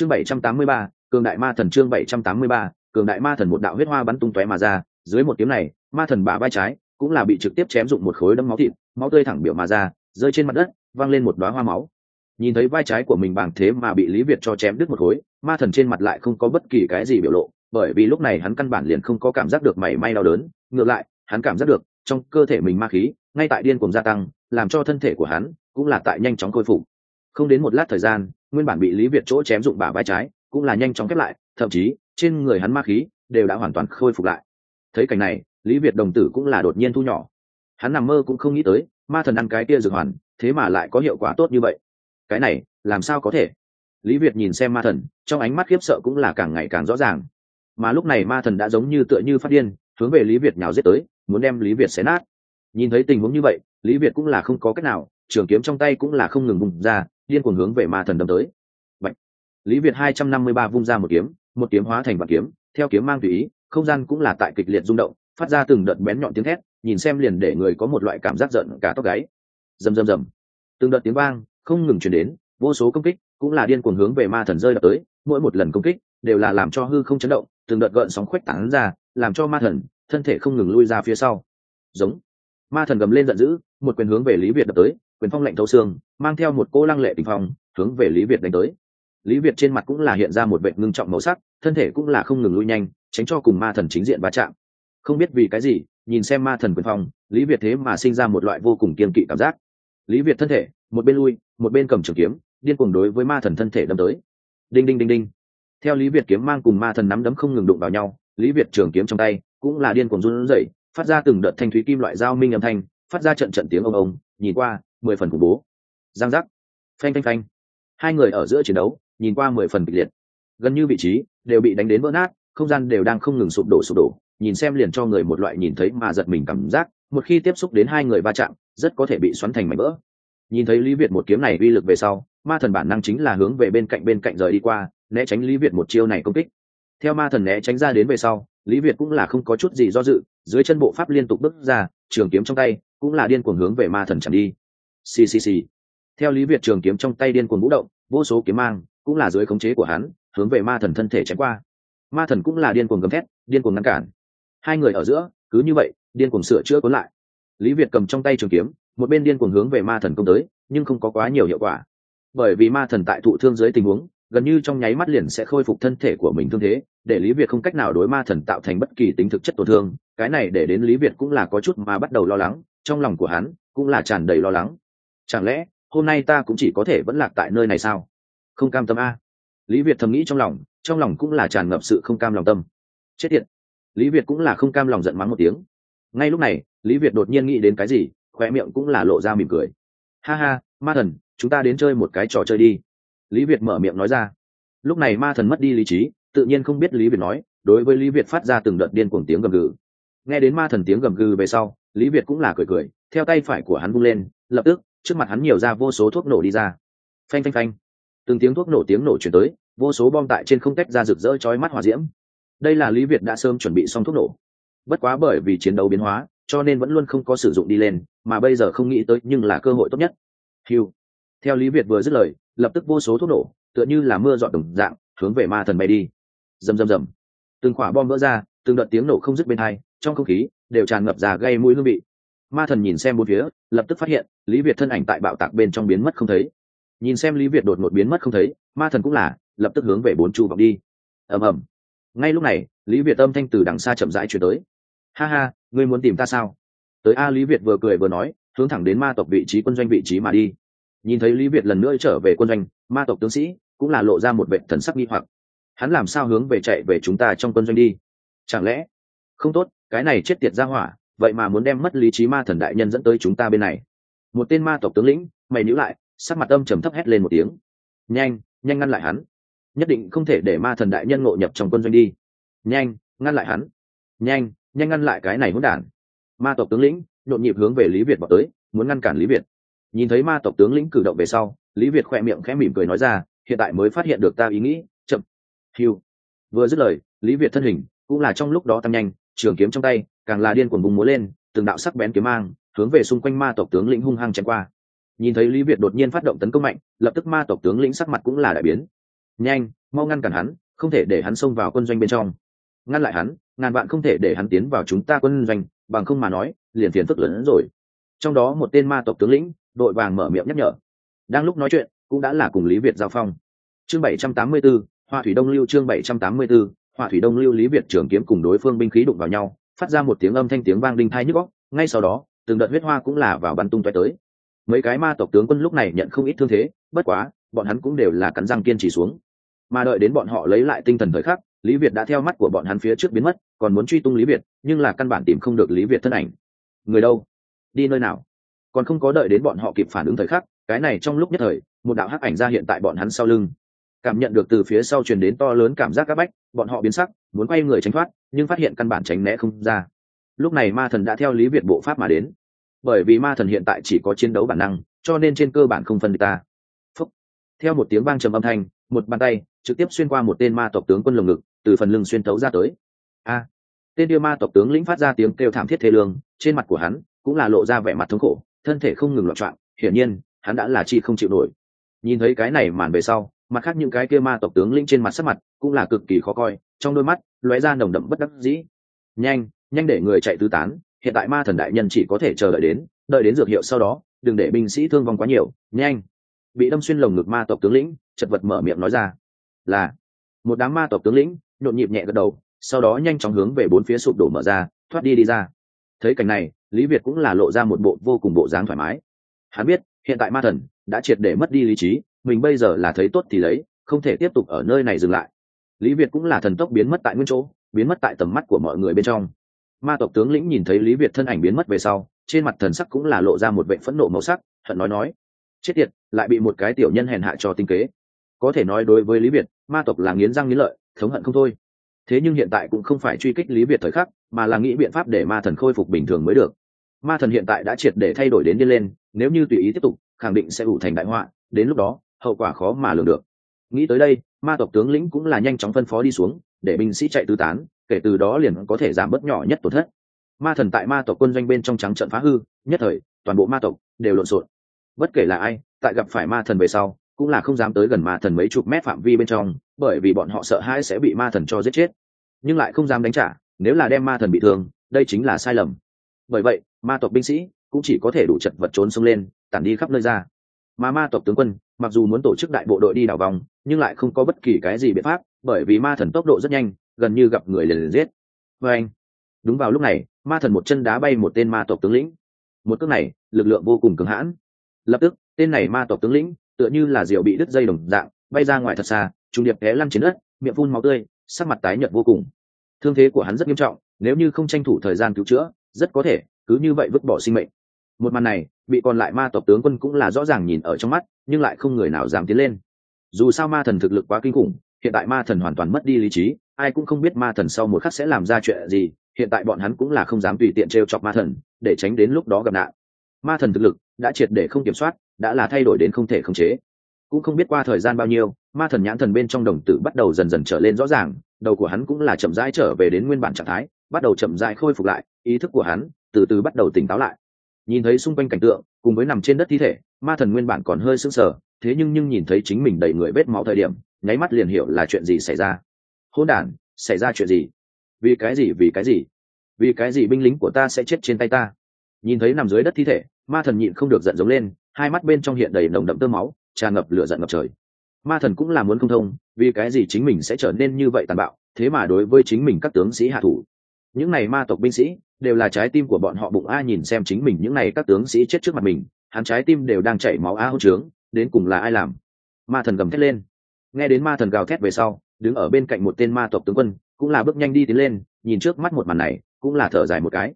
chương bảy trăm tám mươi ba, cường đại ma thần chương bảy trăm tám mươi ba, cường đại ma thần một đạo huyết hoa bắn tung tóe mà ra, dưới một kiếm này, ma thần bả vai trái cũng là bị trực tiếp chém dụng một khối đấm máu thịt, máu tươi thẳng biểu mà ra, rơi trên mặt đất, văng lên một đoá hoa máu. Nhìn thấy vai trái của mình bằng thế mà bị lý việt cho chém đứt một khối, ma thần trên mặt lại không có bất kỳ cái gì biểu lộ, bởi vì lúc này hắn căn bản liền không có cảm giác được mảy may đau đớn, ngược lại, hắn cảm giác được, trong cơ thể mình ma khí, ngay tại điên cuồng gia tăng, làm cho thân thể của hắn cũng là tại nhanh chóng khôi phục. Không đến một lát thời gian nguyên bản bị lý việt chỗ chém dụng bả vai trái, cũng là nhanh chóng khép lại, thậm chí, trên người hắn ma khí đều đã hoàn toàn khôi phục lại. Thấy cảnh này, lý việt đồng tử cũng là đột nhiên thu nhỏ. Hắn nằm mơ cũng không nghĩ tới, ma thần ăn cái kia dược hoàn, thế mà lại có hiệu quả tốt như vậy. Cái này, làm sao có thể? Lý việt nhìn xem ma thần, trong ánh mắt khiếp sợ cũng là càng ngày càng rõ ràng. Mà lúc này ma thần đã giống như tựa như phát điên, hướng về lý việt nhào giết tới, muốn đem lý việt xé nát. Nhìn thấy tình huống như vậy, lý việt cũng là không có cách nào, trường kiếm trong tay cũng là không ngừng bùng ra điên cuồng hướng về ma thần đâm tới. Bạch. lý việt hai trăm năm mươi ba vung ra một kiếm một kiếm hóa thành vạn kiếm, theo kiếm mang tùy ý, không gian cũng là tại kịch liệt rung động, phát ra từng đợt bén nhọn tiếng thét, nhìn xem liền để người có một loại cảm giác giận cả tóc gáy. Rầm rầm rầm. Từng đợt tiếng vang, không ngừng chuyển đến, vô số công kích cũng là điên cuồng hướng về ma thần rơi đập tới, mỗi một lần công kích đều là làm cho hư không chấn động, từng đợt gợn sóng khuếch tán ra, làm cho ma thần thân thể không ngừng lui ra phía sau. Giống. Ma thần gầm lên giận dữ, một quyền hướng về lý việt đập tới quyền phong lạnh thấu xương, mang theo một cô lăng lệ tình phong, hướng về lý việt đánh tới. Lý việt trên mặt cũng là hiện ra một vệ ngưng trọng màu sắc, thân thể cũng là không ngừng lui nhanh, tránh cho cùng ma thần chính diện va chạm. Không biết vì cái gì, nhìn xem ma thần quyền phong, lý việt thế mà sinh ra một loại vô cùng kiên kỵ cảm giác. Lý việt thân thể, một bên lui, một bên cầm trường kiếm, điên cuồng đối với ma thần thân thể đâm tới. Đinh đinh đinh đinh. Theo lý việt kiếm mang cùng ma thần nắm đấm không ngừng đụng vào nhau, lý việt trường kiếm trong tay cũng là điên cuồng run rẩy, phát ra từng đợt thanh thúy kim loại dao minh âm thanh, phát ra trận trận tiếng ông ông, nhìn qua mười phần khủng bố. Giang giác. Phanh phanh phanh. Hai người ở giữa chiến đấu, nhìn qua mười phần kịch liệt. Gần như vị trí đều bị đánh đến vỡ nát, không gian đều đang không ngừng sụp đổ sụp đổ. Nhìn xem liền cho người một loại nhìn thấy mà giật mình cảm giác, một khi tiếp xúc đến hai người va chạm, rất có thể bị xoắn thành mảnh vỡ. Nhìn thấy lý việt một kiếm này uy lực về sau, ma thần bản năng chính là hướng về bên cạnh bên cạnh rời đi qua, né tránh lý việt một chiêu này công kích. Theo ma thần né tránh ra đến về sau, lý việt cũng là không có chút gì do dự, dưới chân bộ pháp liên tục bước ra, trường kiếm trong tay cũng là điên cuồng hướng về ma thần chẳng đi ccc theo lý việt trường kiếm trong tay điên cuồng vũ động, vô số kiếm mang cũng là dưới khống chế của hắn, hướng về ma thần thân thể chém qua. Ma thần cũng là điên cuồng gầm thét, điên cuồng ngăn cản. Hai người ở giữa, cứ như vậy, điên cuồng sửa chữa cuốn lại. Lý việt cầm trong tay trường kiếm, một bên điên cuồng hướng về ma thần công tới, nhưng không có quá nhiều hiệu quả. Bởi vì ma thần tại thụ thương dưới tình huống, gần như trong nháy mắt liền sẽ khôi phục thân thể của mình thương thế, để lý việt không cách nào đối ma thần tạo thành bất kỳ tính thực chất tổn thương. Cái này để đến lý việt cũng là có chút mà bắt đầu lo lắng, trong lòng của hắn cũng là tràn đầy lo lắng chẳng lẽ, hôm nay ta cũng chỉ có thể vẫn lạc tại nơi này sao? Không cam tâm a. Lý việt thầm nghĩ trong lòng trong lòng cũng là tràn ngập sự không cam lòng tâm. Chết tiệt. Lý việt cũng là không cam lòng giận mắng một tiếng. Ngay lúc này, lý việt đột nhiên nghĩ đến cái gì khoe miệng cũng là lộ ra mỉm cười. Ha ha, ma thần, chúng ta đến chơi một cái trò chơi đi. Lý việt mở miệng nói ra. Lúc này ma thần mất đi lý trí, tự nhiên không biết lý việt nói, đối với lý việt phát ra từng đợt điên cuồng tiếng gầm gừ. Nghe đến ma thần tiếng gầm gừ về sau, lý việt cũng là cười cười, theo tay phải của hắn vung lên, lập tức trước mặt hắn nhiều ra vô số thuốc nổ đi ra. Phanh phanh phanh. Từng tiếng thuốc nổ tiếng nổ chuyển tới, vô số bom tại trên không tách ra rực rỡ chói mắt hỏa diễm. Đây là lý việt đã sớm chuẩn bị xong thuốc nổ. Bất quá bởi vì chiến đấu biến hóa, cho nên vẫn luôn không có sử dụng đi lên, mà bây giờ không nghĩ tới nhưng là cơ hội tốt nhất. Hiu theo lý việt vừa dứt lời, lập tức vô số thuốc nổ, tựa như là mưa dọn đồng dạng, hướng về ma thần bay đi. Rầm rầm rầm. Từng quả bom vỡ ra, từng đợt tiếng nổ không dứt bên hai, trong không khí, đều tràn ngập ra gây mũi hương vị ma thần nhìn xem bốn phía, lập tức phát hiện, lý việt thân ảnh tại bạo tạc bên trong biến mất không thấy. Nhìn xem lý việt đột ngột biến mất không thấy, ma thần cũng là, lập tức hướng về bốn chu vọng đi. Ầm ầm. Ngay lúc này, lý việt âm thanh từ đằng xa chậm rãi chuyển tới. Ha ha, ngươi muốn tìm ta sao? Tới a lý việt vừa cười vừa nói, hướng thẳng đến ma tộc vị trí quân doanh vị trí mà đi. Nhìn thấy lý việt lần nữa trở về quân doanh, ma tộc tướng sĩ cũng là lộ ra một vệ thần sắc nghi hoặc. Hắn làm sao hướng về chạy về chúng ta trong quân doanh đi? Chẳng lẽ không tốt, cái này chết tiệt ra hỏa vậy mà muốn đem mất lý trí ma thần đại nhân dẫn tới chúng ta bên này. Một tên ma tộc tướng lĩnh, mày nhữ lại, sắc mặt âm trầm thấp hét lên một tiếng. Nhanh nhanh ngăn lại hắn. Nhất định không thể để ma thần đại nhân ngộ nhập trong quân doanh đi. Nhanh, ngăn lại hắn. Nhanh nhanh ngăn lại cái này hỗn đản. Ma tộc tướng lĩnh, nhộn nhịp hướng về lý việt vào tới, muốn ngăn cản lý việt. Nhìn thấy ma tộc tướng lĩnh cử động về sau, lý việt khỏe miệng khẽ mỉm cười nói ra, hiện tại mới phát hiện được ta ý nghĩ, chậm. Hiu vừa dứt lời, lý việt thân hình cũng là trong lúc đó tăng nhanh, trường kiếm trong tay càng là điên cuồng bùng múa lên từng đạo sắc bén kiếm mang hướng về xung quanh ma tộc tướng lĩnh hung hăng chém qua. Nhìn thấy lý việt đột nhiên phát động tấn công mạnh lập tức ma tộc tướng lĩnh sắc mặt cũng là đại biến. Nhanh mau ngăn cản hắn không thể để hắn xông vào quân doanh bên trong. Ngăn lại hắn ngàn vạn không thể để hắn tiến vào chúng ta quân doanh bằng không mà nói liền phiền phức lớn hơn rồi. Trong đó một tên ma tộc tướng lĩnh đội vàng mở miệng nhắc nhở. Đang lúc nói chuyện cũng đã là cùng lý việt giao phong. Chương bảy trăm tám mươi 784, hoa thủy đông lưu chương bảy trăm tám mươi 784, hoa thủy đông lưu lý việt trưởng kiếm cùng đối phương binh khí đụng vào nhau phát ra một tiếng âm thanh tiếng vang đinh thai nhức góc ngay sau đó, từng đợt huyết hoa cũng là vào bắn tung toé tới. Mấy cái ma tộc tướng quân lúc này nhận không ít thương thế, bất quá, bọn hắn cũng đều là cắn răng kiên trì xuống. Mà đợi đến bọn họ lấy lại tinh thần thời khắc, lý việt đã theo mắt của bọn hắn phía trước biến mất, còn muốn truy tung lý việt, nhưng là căn bản tìm không được lý việt thân ảnh. Người đâu? Đi nơi nào? Còn không có đợi đến bọn họ kịp phản ứng thời khắc, cái này trong lúc nhất thời, một đạo hắc ảnh ra hiện tại bọn hắn sau lưng. Cảm nhận được từ phía sau truyền đến to lớn cảm giác áp bách, bọn họ biến sắc, muốn quay người tránh thoát nhưng phát hiện căn bản tránh né không ra. Lúc này ma thần đã theo lý việt bộ pháp mà đến. Bởi vì ma thần hiện tại chỉ có chiến đấu bản năng, cho nên trên cơ bản không phân được ta. Phúc. theo một tiếng vang trầm âm thanh, một bàn tay trực tiếp xuyên qua một tên ma tộc tướng quân lồng ngực, từ phần lưng xuyên thấu ra tới. A. Tên đưa ma tộc tướng lĩnh phát ra tiếng kêu thảm thiết thê lương, trên mặt của hắn cũng là lộ ra vẻ mặt thống khổ, thân thể không ngừng loạn trọn hiển nhiên, hắn đã là chi không chịu nổi. Nhìn thấy cái này màn về sau, mặt khác những cái kia ma tộc tướng lĩnh trên mặt sắc mặt cũng là cực kỳ khó coi trong đôi mắt lóe ra nồng đậm bất đắc dĩ. Nhanh nhanh để người chạy tứ tán, hiện tại ma thần đại nhân chỉ có thể chờ đợi đến đợi đến dược hiệu sau đó, đừng để binh sĩ thương vong quá nhiều. Nhanh. Bị đâm xuyên lồng ngực ma tộc tướng lĩnh, chật vật mở miệng nói ra. Là, một đám ma tộc tướng lĩnh, nhộn nhịp nhẹ gật đầu, sau đó nhanh chóng hướng về bốn phía sụp đổ mở ra, thoát đi đi ra. Thấy cảnh này, lý việt cũng là lộ ra một bộ vô cùng bộ dáng thoải mái. Hắn biết, hiện tại ma thần đã triệt để mất đi lý trí, mình bây giờ là thấy tốt thì lấy, không thể tiếp tục ở nơi này dừng lại lý việt cũng là thần tốc biến mất tại nguyên chỗ, biến mất tại tầm mắt của mọi người bên trong. Ma tộc tướng lĩnh nhìn thấy lý việt thân ảnh biến mất về sau, trên mặt thần sắc cũng là lộ ra một vệ phẫn nộ màu sắc, hận nói nói, chết tiệt, lại bị một cái tiểu nhân hèn hạ cho tinh kế. Có thể nói đối với lý việt, ma tộc là nghiến răng nghiến lợi, thống hận không thôi. Thế nhưng hiện tại cũng không phải truy kích lý việt thời khắc, mà là nghĩ biện pháp để ma thần khôi phục bình thường mới được. Ma thần hiện tại đã triệt để thay đổi đến đi lên, nếu như tùy ý tiếp tục, khẳng định sẽ ủ thành đại họa, đến lúc đó, hậu quả khó mà lường được nghĩ tới đây, ma tộc tướng lĩnh cũng là nhanh chóng phân phó đi xuống, để binh sĩ chạy tứ tán, kể từ đó liền có thể giảm bớt nhỏ nhất tổn thất. Ma thần tại ma tộc quân doanh bên trong trắng trận phá hư, nhất thời, toàn bộ ma tộc đều lộn xộn. Bất kể là ai, tại gặp phải ma thần về sau, cũng là không dám tới gần ma thần mấy chục mét phạm vi bên trong, bởi vì bọn họ sợ hãi sẽ bị ma thần cho giết chết. Nhưng lại không dám đánh trả, nếu là đem ma thần bị thương, đây chính là sai lầm. Bởi vậy, ma tộc binh sĩ cũng chỉ có thể đủ chật vật trốn xông lên, tản đi khắp nơi ra. Mà ma tộc tướng quân mặc dù muốn tổ chức đại bộ đội đi đảo vòng, nhưng lại không có bất kỳ cái gì biện pháp, bởi vì ma thần tốc độ rất nhanh, gần như gặp người liền liền giết. Vê anh, đúng vào lúc này, ma thần một chân đá bay một tên ma tộc tướng lĩnh. Một cước này, lực lượng vô cùng cứng hãn. Lập tức, tên này ma tộc tướng lĩnh, tựa như là diều bị đứt dây đồng dạng, bay ra ngoài thật xa trung điệp té lăn trên đất, miệng phun máu tươi, sắc mặt tái nhợt vô cùng. Thương thế của hắn rất nghiêm trọng, nếu như không tranh thủ thời gian cứu chữa, rất có thể cứ như vậy vứt bỏ sinh mệnh. Một màn này bị còn lại ma tộc tướng quân cũng là rõ ràng nhìn ở trong mắt, nhưng lại không người nào dám tiến lên. Dù sao ma thần thực lực quá kinh khủng, hiện tại ma thần hoàn toàn mất đi lý trí, ai cũng không biết ma thần sau một khắc sẽ làm ra chuyện gì, hiện tại bọn hắn cũng là không dám tùy tiện t r e o chọc ma thần, để tránh đến lúc đó gặp nạn. Ma thần thực lực đã triệt để không kiểm soát, đã là thay đổi đến không thể khống chế. Cũng không biết qua thời gian bao nhiêu, ma thần nhãn thần bên trong đồng tử bắt đầu dần dần trở lên rõ ràng, đầu của hắn cũng là chậm rãi trở về đến nguyên bản trạng thái, bắt đầu chậm rãi khôi phục lại, ý thức của hắn từ từ bắt đầu tỉnh táo lại nhìn thấy xung quanh cảnh tượng, cùng với nằm trên đất thi thể, ma thần nguyên bản còn hơi sững sờ, thế nhưng nhưng nhìn thấy chính mình đầy người vết máu thời điểm, nháy mắt liền hiểu là chuyện gì xảy ra. Hôn đản, xảy ra chuyện gì? Vì cái gì, vì cái gì? Vì cái gì binh lính của ta sẽ chết trên tay ta? Nhìn thấy nằm dưới đất thi thể, ma thần nhịn không được giận giống lên, hai mắt bên trong hiện đầy nồng đậm tơ máu, tràn ngập lửa giận ngập trời. Ma thần cũng là muốn không thông, vì cái gì chính mình sẽ trở nên như vậy tàn bạo, thế mà đối với chính mình các tướng sĩ hạ thủ? Những này ma tộc binh sĩ đều là trái tim của bọn họ bụng a nhìn xem chính mình những này các tướng sĩ chết trước mặt mình, hắn trái tim đều đang chảy máu a hô trướng, đến cùng là ai làm? Ma thần gầm thét lên. Nghe đến ma thần gào thét về sau, đứng ở bên cạnh một tên ma tộc tướng quân, cũng là bước nhanh đi tiến lên, nhìn trước mắt một màn này, cũng là thở dài một cái.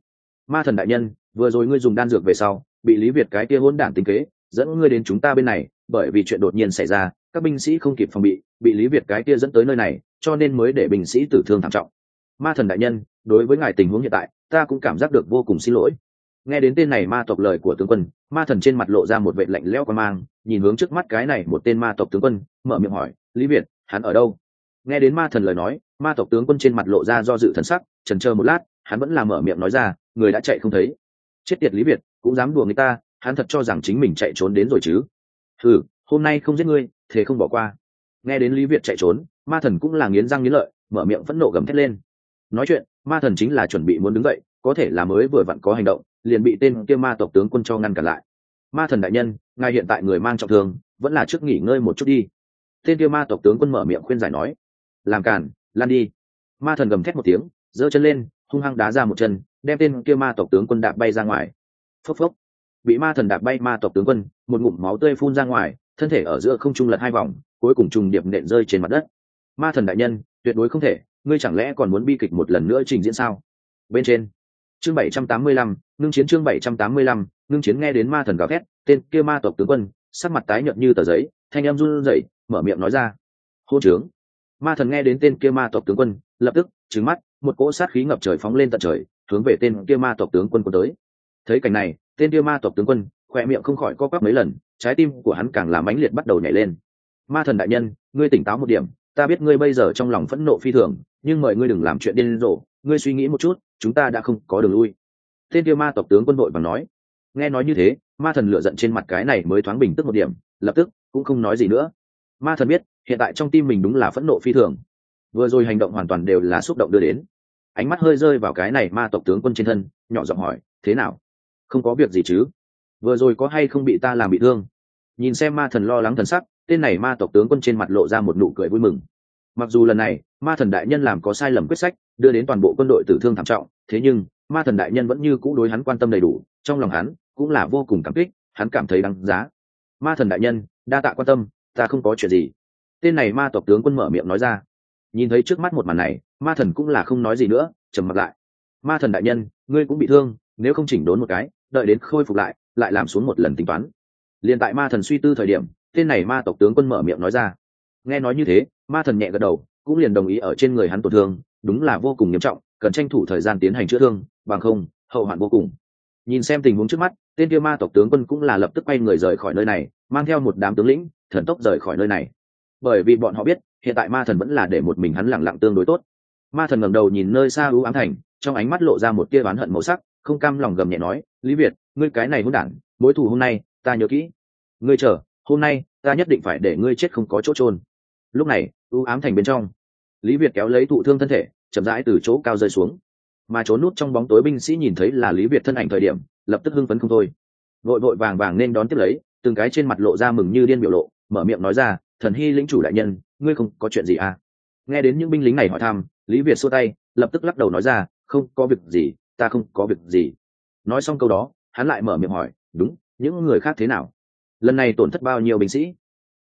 Ma thần đại nhân, vừa rồi ngươi dùng đan dược về sau, bị lý việt cái kia hôn đản tính kế, dẫn ngươi đến chúng ta bên này, bởi vì chuyện đột nhiên xảy ra, các binh sĩ không kịp phòng bị bị lý việt cái kia dẫn tới nơi này, cho nên mới để binh sĩ tử thương thảm trọng ma thần đại nhân, đối với ngài tình huống hiện tại, ta cũng cảm giác được vô cùng xin lỗi. Nghe đến tên này ma tộc lời của tướng quân, ma thần trên mặt lộ ra một vệ lạnh lẽo qua mang, nhìn hướng trước mắt cái này một tên ma tộc tướng quân, mở miệng hỏi, lý việt, hắn ở đâu? Nghe đến ma thần lời nói, ma tộc tướng quân trên mặt lộ ra do dự thần sắc, trần chờ một lát, hắn vẫn là mở miệng nói ra, người đã chạy không thấy. Chết tiệt lý việt, cũng dám đùa người ta, hắn thật cho rằng chính mình chạy trốn đến rồi chứ. Ừ hôm nay không giết ngươi thế không bỏ qua. Nghe đến lý việt chạy trốn, ma thần cũng là nghiến răng nghiến lợi, mở miệng phẫn nộ gầm thét lên nói chuyện, ma thần chính là chuẩn bị muốn đứng dậy, có thể là mới vừa vặn có hành động, liền bị tên kia ma tộc tướng quân cho ngăn cản lại. Ma thần đại nhân, ngài hiện tại người mang trọng thương, vẫn là trước nghỉ ngơi một chút đi. Tên kia ma tộc tướng quân mở miệng khuyên giải nói, làm cản, lan đi. Ma thần gầm thét một tiếng, giơ chân lên, hung hăng đá ra một chân, đem tên kia ma tộc tướng quân đạp bay ra ngoài. Phốc phốc, bị ma thần đạp bay ma tộc tướng quân, một ngụm máu tươi phun ra ngoài, thân thể ở giữa không trung lật hai vòng, cuối cùng trùng điệp nện rơi trên mặt đất. Ma thần đại nhân, tuyệt đối không thể ngươi chẳng lẽ còn muốn bi kịch một lần nữa trình diễn sao? Bên trên, chương bảy trăm tám mươi lăm, ngưng chiến chương bảy trăm tám mươi lăm, ngưng chiến nghe đến ma thần gào thét, tên kia ma tộc tướng quân, sắc mặt tái nhợt như tờ giấy, thanh em run rẩy, mở miệng nói ra. Hô trướng ma thần nghe đến tên kia ma tộc tướng quân, lập tức trứng mắt, một cỗ sát khí ngập trời phóng lên tận trời, hướng về tên kia ma tộc tướng quân quân tới. Thấy cảnh này, tên kia ma tộc tướng quân, khỏe miệng không khỏi co quắp mấy lần, trái tim của hắn càng làm mãnh liệt bắt đầu nhảy lên. Ma thần đại nhân, ngươi tỉnh táo một điểm ta biết ngươi bây giờ trong lòng phẫn nộ phi thường, nhưng mời ngươi đừng làm chuyện điên rồ, ngươi suy nghĩ một chút, chúng ta đã không có đường lui. Tên kia ma tộc tướng quân đội bằng nói. Nghe nói như thế, ma thần lựa giận trên mặt cái này mới thoáng bình tức một điểm, lập tức cũng không nói gì nữa. Ma thần biết, hiện tại trong tim mình đúng là phẫn nộ phi thường. Vừa rồi hành động hoàn toàn đều là xúc động đưa đến. Ánh mắt hơi rơi vào cái này ma tộc tướng quân trên thân, nhỏ giọng hỏi, thế nào? Không có việc gì chứ? Vừa rồi có hay không bị ta làm bị thương? Nhìn xem ma thần lo lắng thần sắc tên này ma tộc tướng quân trên mặt lộ ra một nụ cười vui mừng. Mặc dù lần này, ma thần đại nhân làm có sai lầm quyết sách, đưa đến toàn bộ quân đội tử thương thảm trọng, thế nhưng, ma thần đại nhân vẫn như cũ đối hắn quan tâm đầy đủ, trong lòng hắn cũng là vô cùng cảm kích, hắn cảm thấy đáng giá. Ma thần đại nhân, đa tạ quan tâm, ta không có chuyện gì. Tên này ma tộc tướng quân mở miệng nói ra. Nhìn thấy trước mắt một màn này, ma thần cũng là không nói gì nữa, trầm mặt lại. Ma thần đại nhân, ngươi cũng bị thương, nếu không chỉnh đốn một cái, đợi đến khôi phục lại lại làm xuống một lần tính toán. Liền tại ma thần suy tư thời điểm tên này ma tộc tướng quân mở miệng nói ra. Nghe nói như thế, ma thần nhẹ gật đầu, cũng liền đồng ý ở trên người hắn tổn thương, đúng là vô cùng nghiêm trọng, cần tranh thủ thời gian tiến hành chữa thương, bằng không, hậu hoạn vô cùng. Nhìn xem tình huống trước mắt, tên kia ma tộc tướng quân cũng là lập tức quay người rời khỏi nơi này, mang theo một đám tướng lĩnh, thần tốc rời khỏi nơi này. Bởi vì bọn họ biết, hiện tại ma thần vẫn là để một mình hắn lẳng lặng tương đối tốt. Ma thần ngẩng đầu nhìn nơi xa ưu ám thành, trong ánh mắt lộ ra một tia oán hận màu sắc, không cam lòng gầm nhẹ nói, lý việt, ngươi cái này hôn đản, mối thù hôm nay, ta nhớ kỹ. Ngươi chờ hôm nay, ta nhất định phải để ngươi chết không có chỗ trôn lúc này ưu ám thành bên trong, lý việt kéo lấy thụ thương thân thể, chậm rãi từ chỗ cao rơi xuống. Mà trốn nút trong bóng tối binh sĩ nhìn thấy là lý việt thân ảnh thời điểm, lập tức hưng phấn không thôi. Vội vội vàng vàng nên đón tiếp lấy, từng cái trên mặt lộ ra mừng như điên biểu lộ, mở miệng nói ra, thần hy lĩnh chủ đại nhân, ngươi không có chuyện gì à? Nghe đến những binh lính này hỏi thăm, lý việt xua tay, lập tức lắc đầu nói ra, không có việc gì, ta không có việc gì. Nói xong câu đó, hắn lại mở miệng hỏi, đúng, những người khác thế nào? Lần này tổn thất bao nhiêu binh sĩ?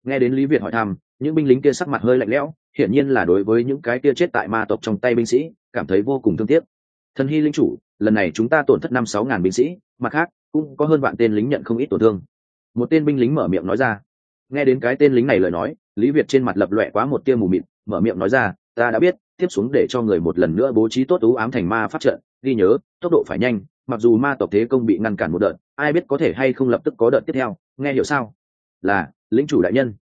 Nghe đến lý việt hỏi thăm, những binh lính kia sắc mặt hơi lạnh lẽo, hiển nhiên là đối với những cái kia chết tại ma tộc trong tay binh sĩ, cảm thấy vô cùng thương tiếc. Thần hy linh chủ, lần này chúng ta tổn thất năm sáu ngàn binh sĩ, mặt khác, cũng có hơn vạn tên lính nhận không ít tổn thương. Một tên binh lính mở miệng nói ra. Nghe đến cái tên lính này lời nói, lý việt trên mặt lập lọe quá một tia mù mịt, mở miệng nói ra, ta đã biết, tiếp xuống để cho người một lần nữa bố trí tốt ú ám thành ma phát trận, ghi nhớ, tốc độ phải nhanh mặc dù ma tộc thế công bị ngăn cản một đợt, ai biết có thể hay không lập tức có đợt tiếp theo, nghe hiểu sao? Là lính chủ đại nhân.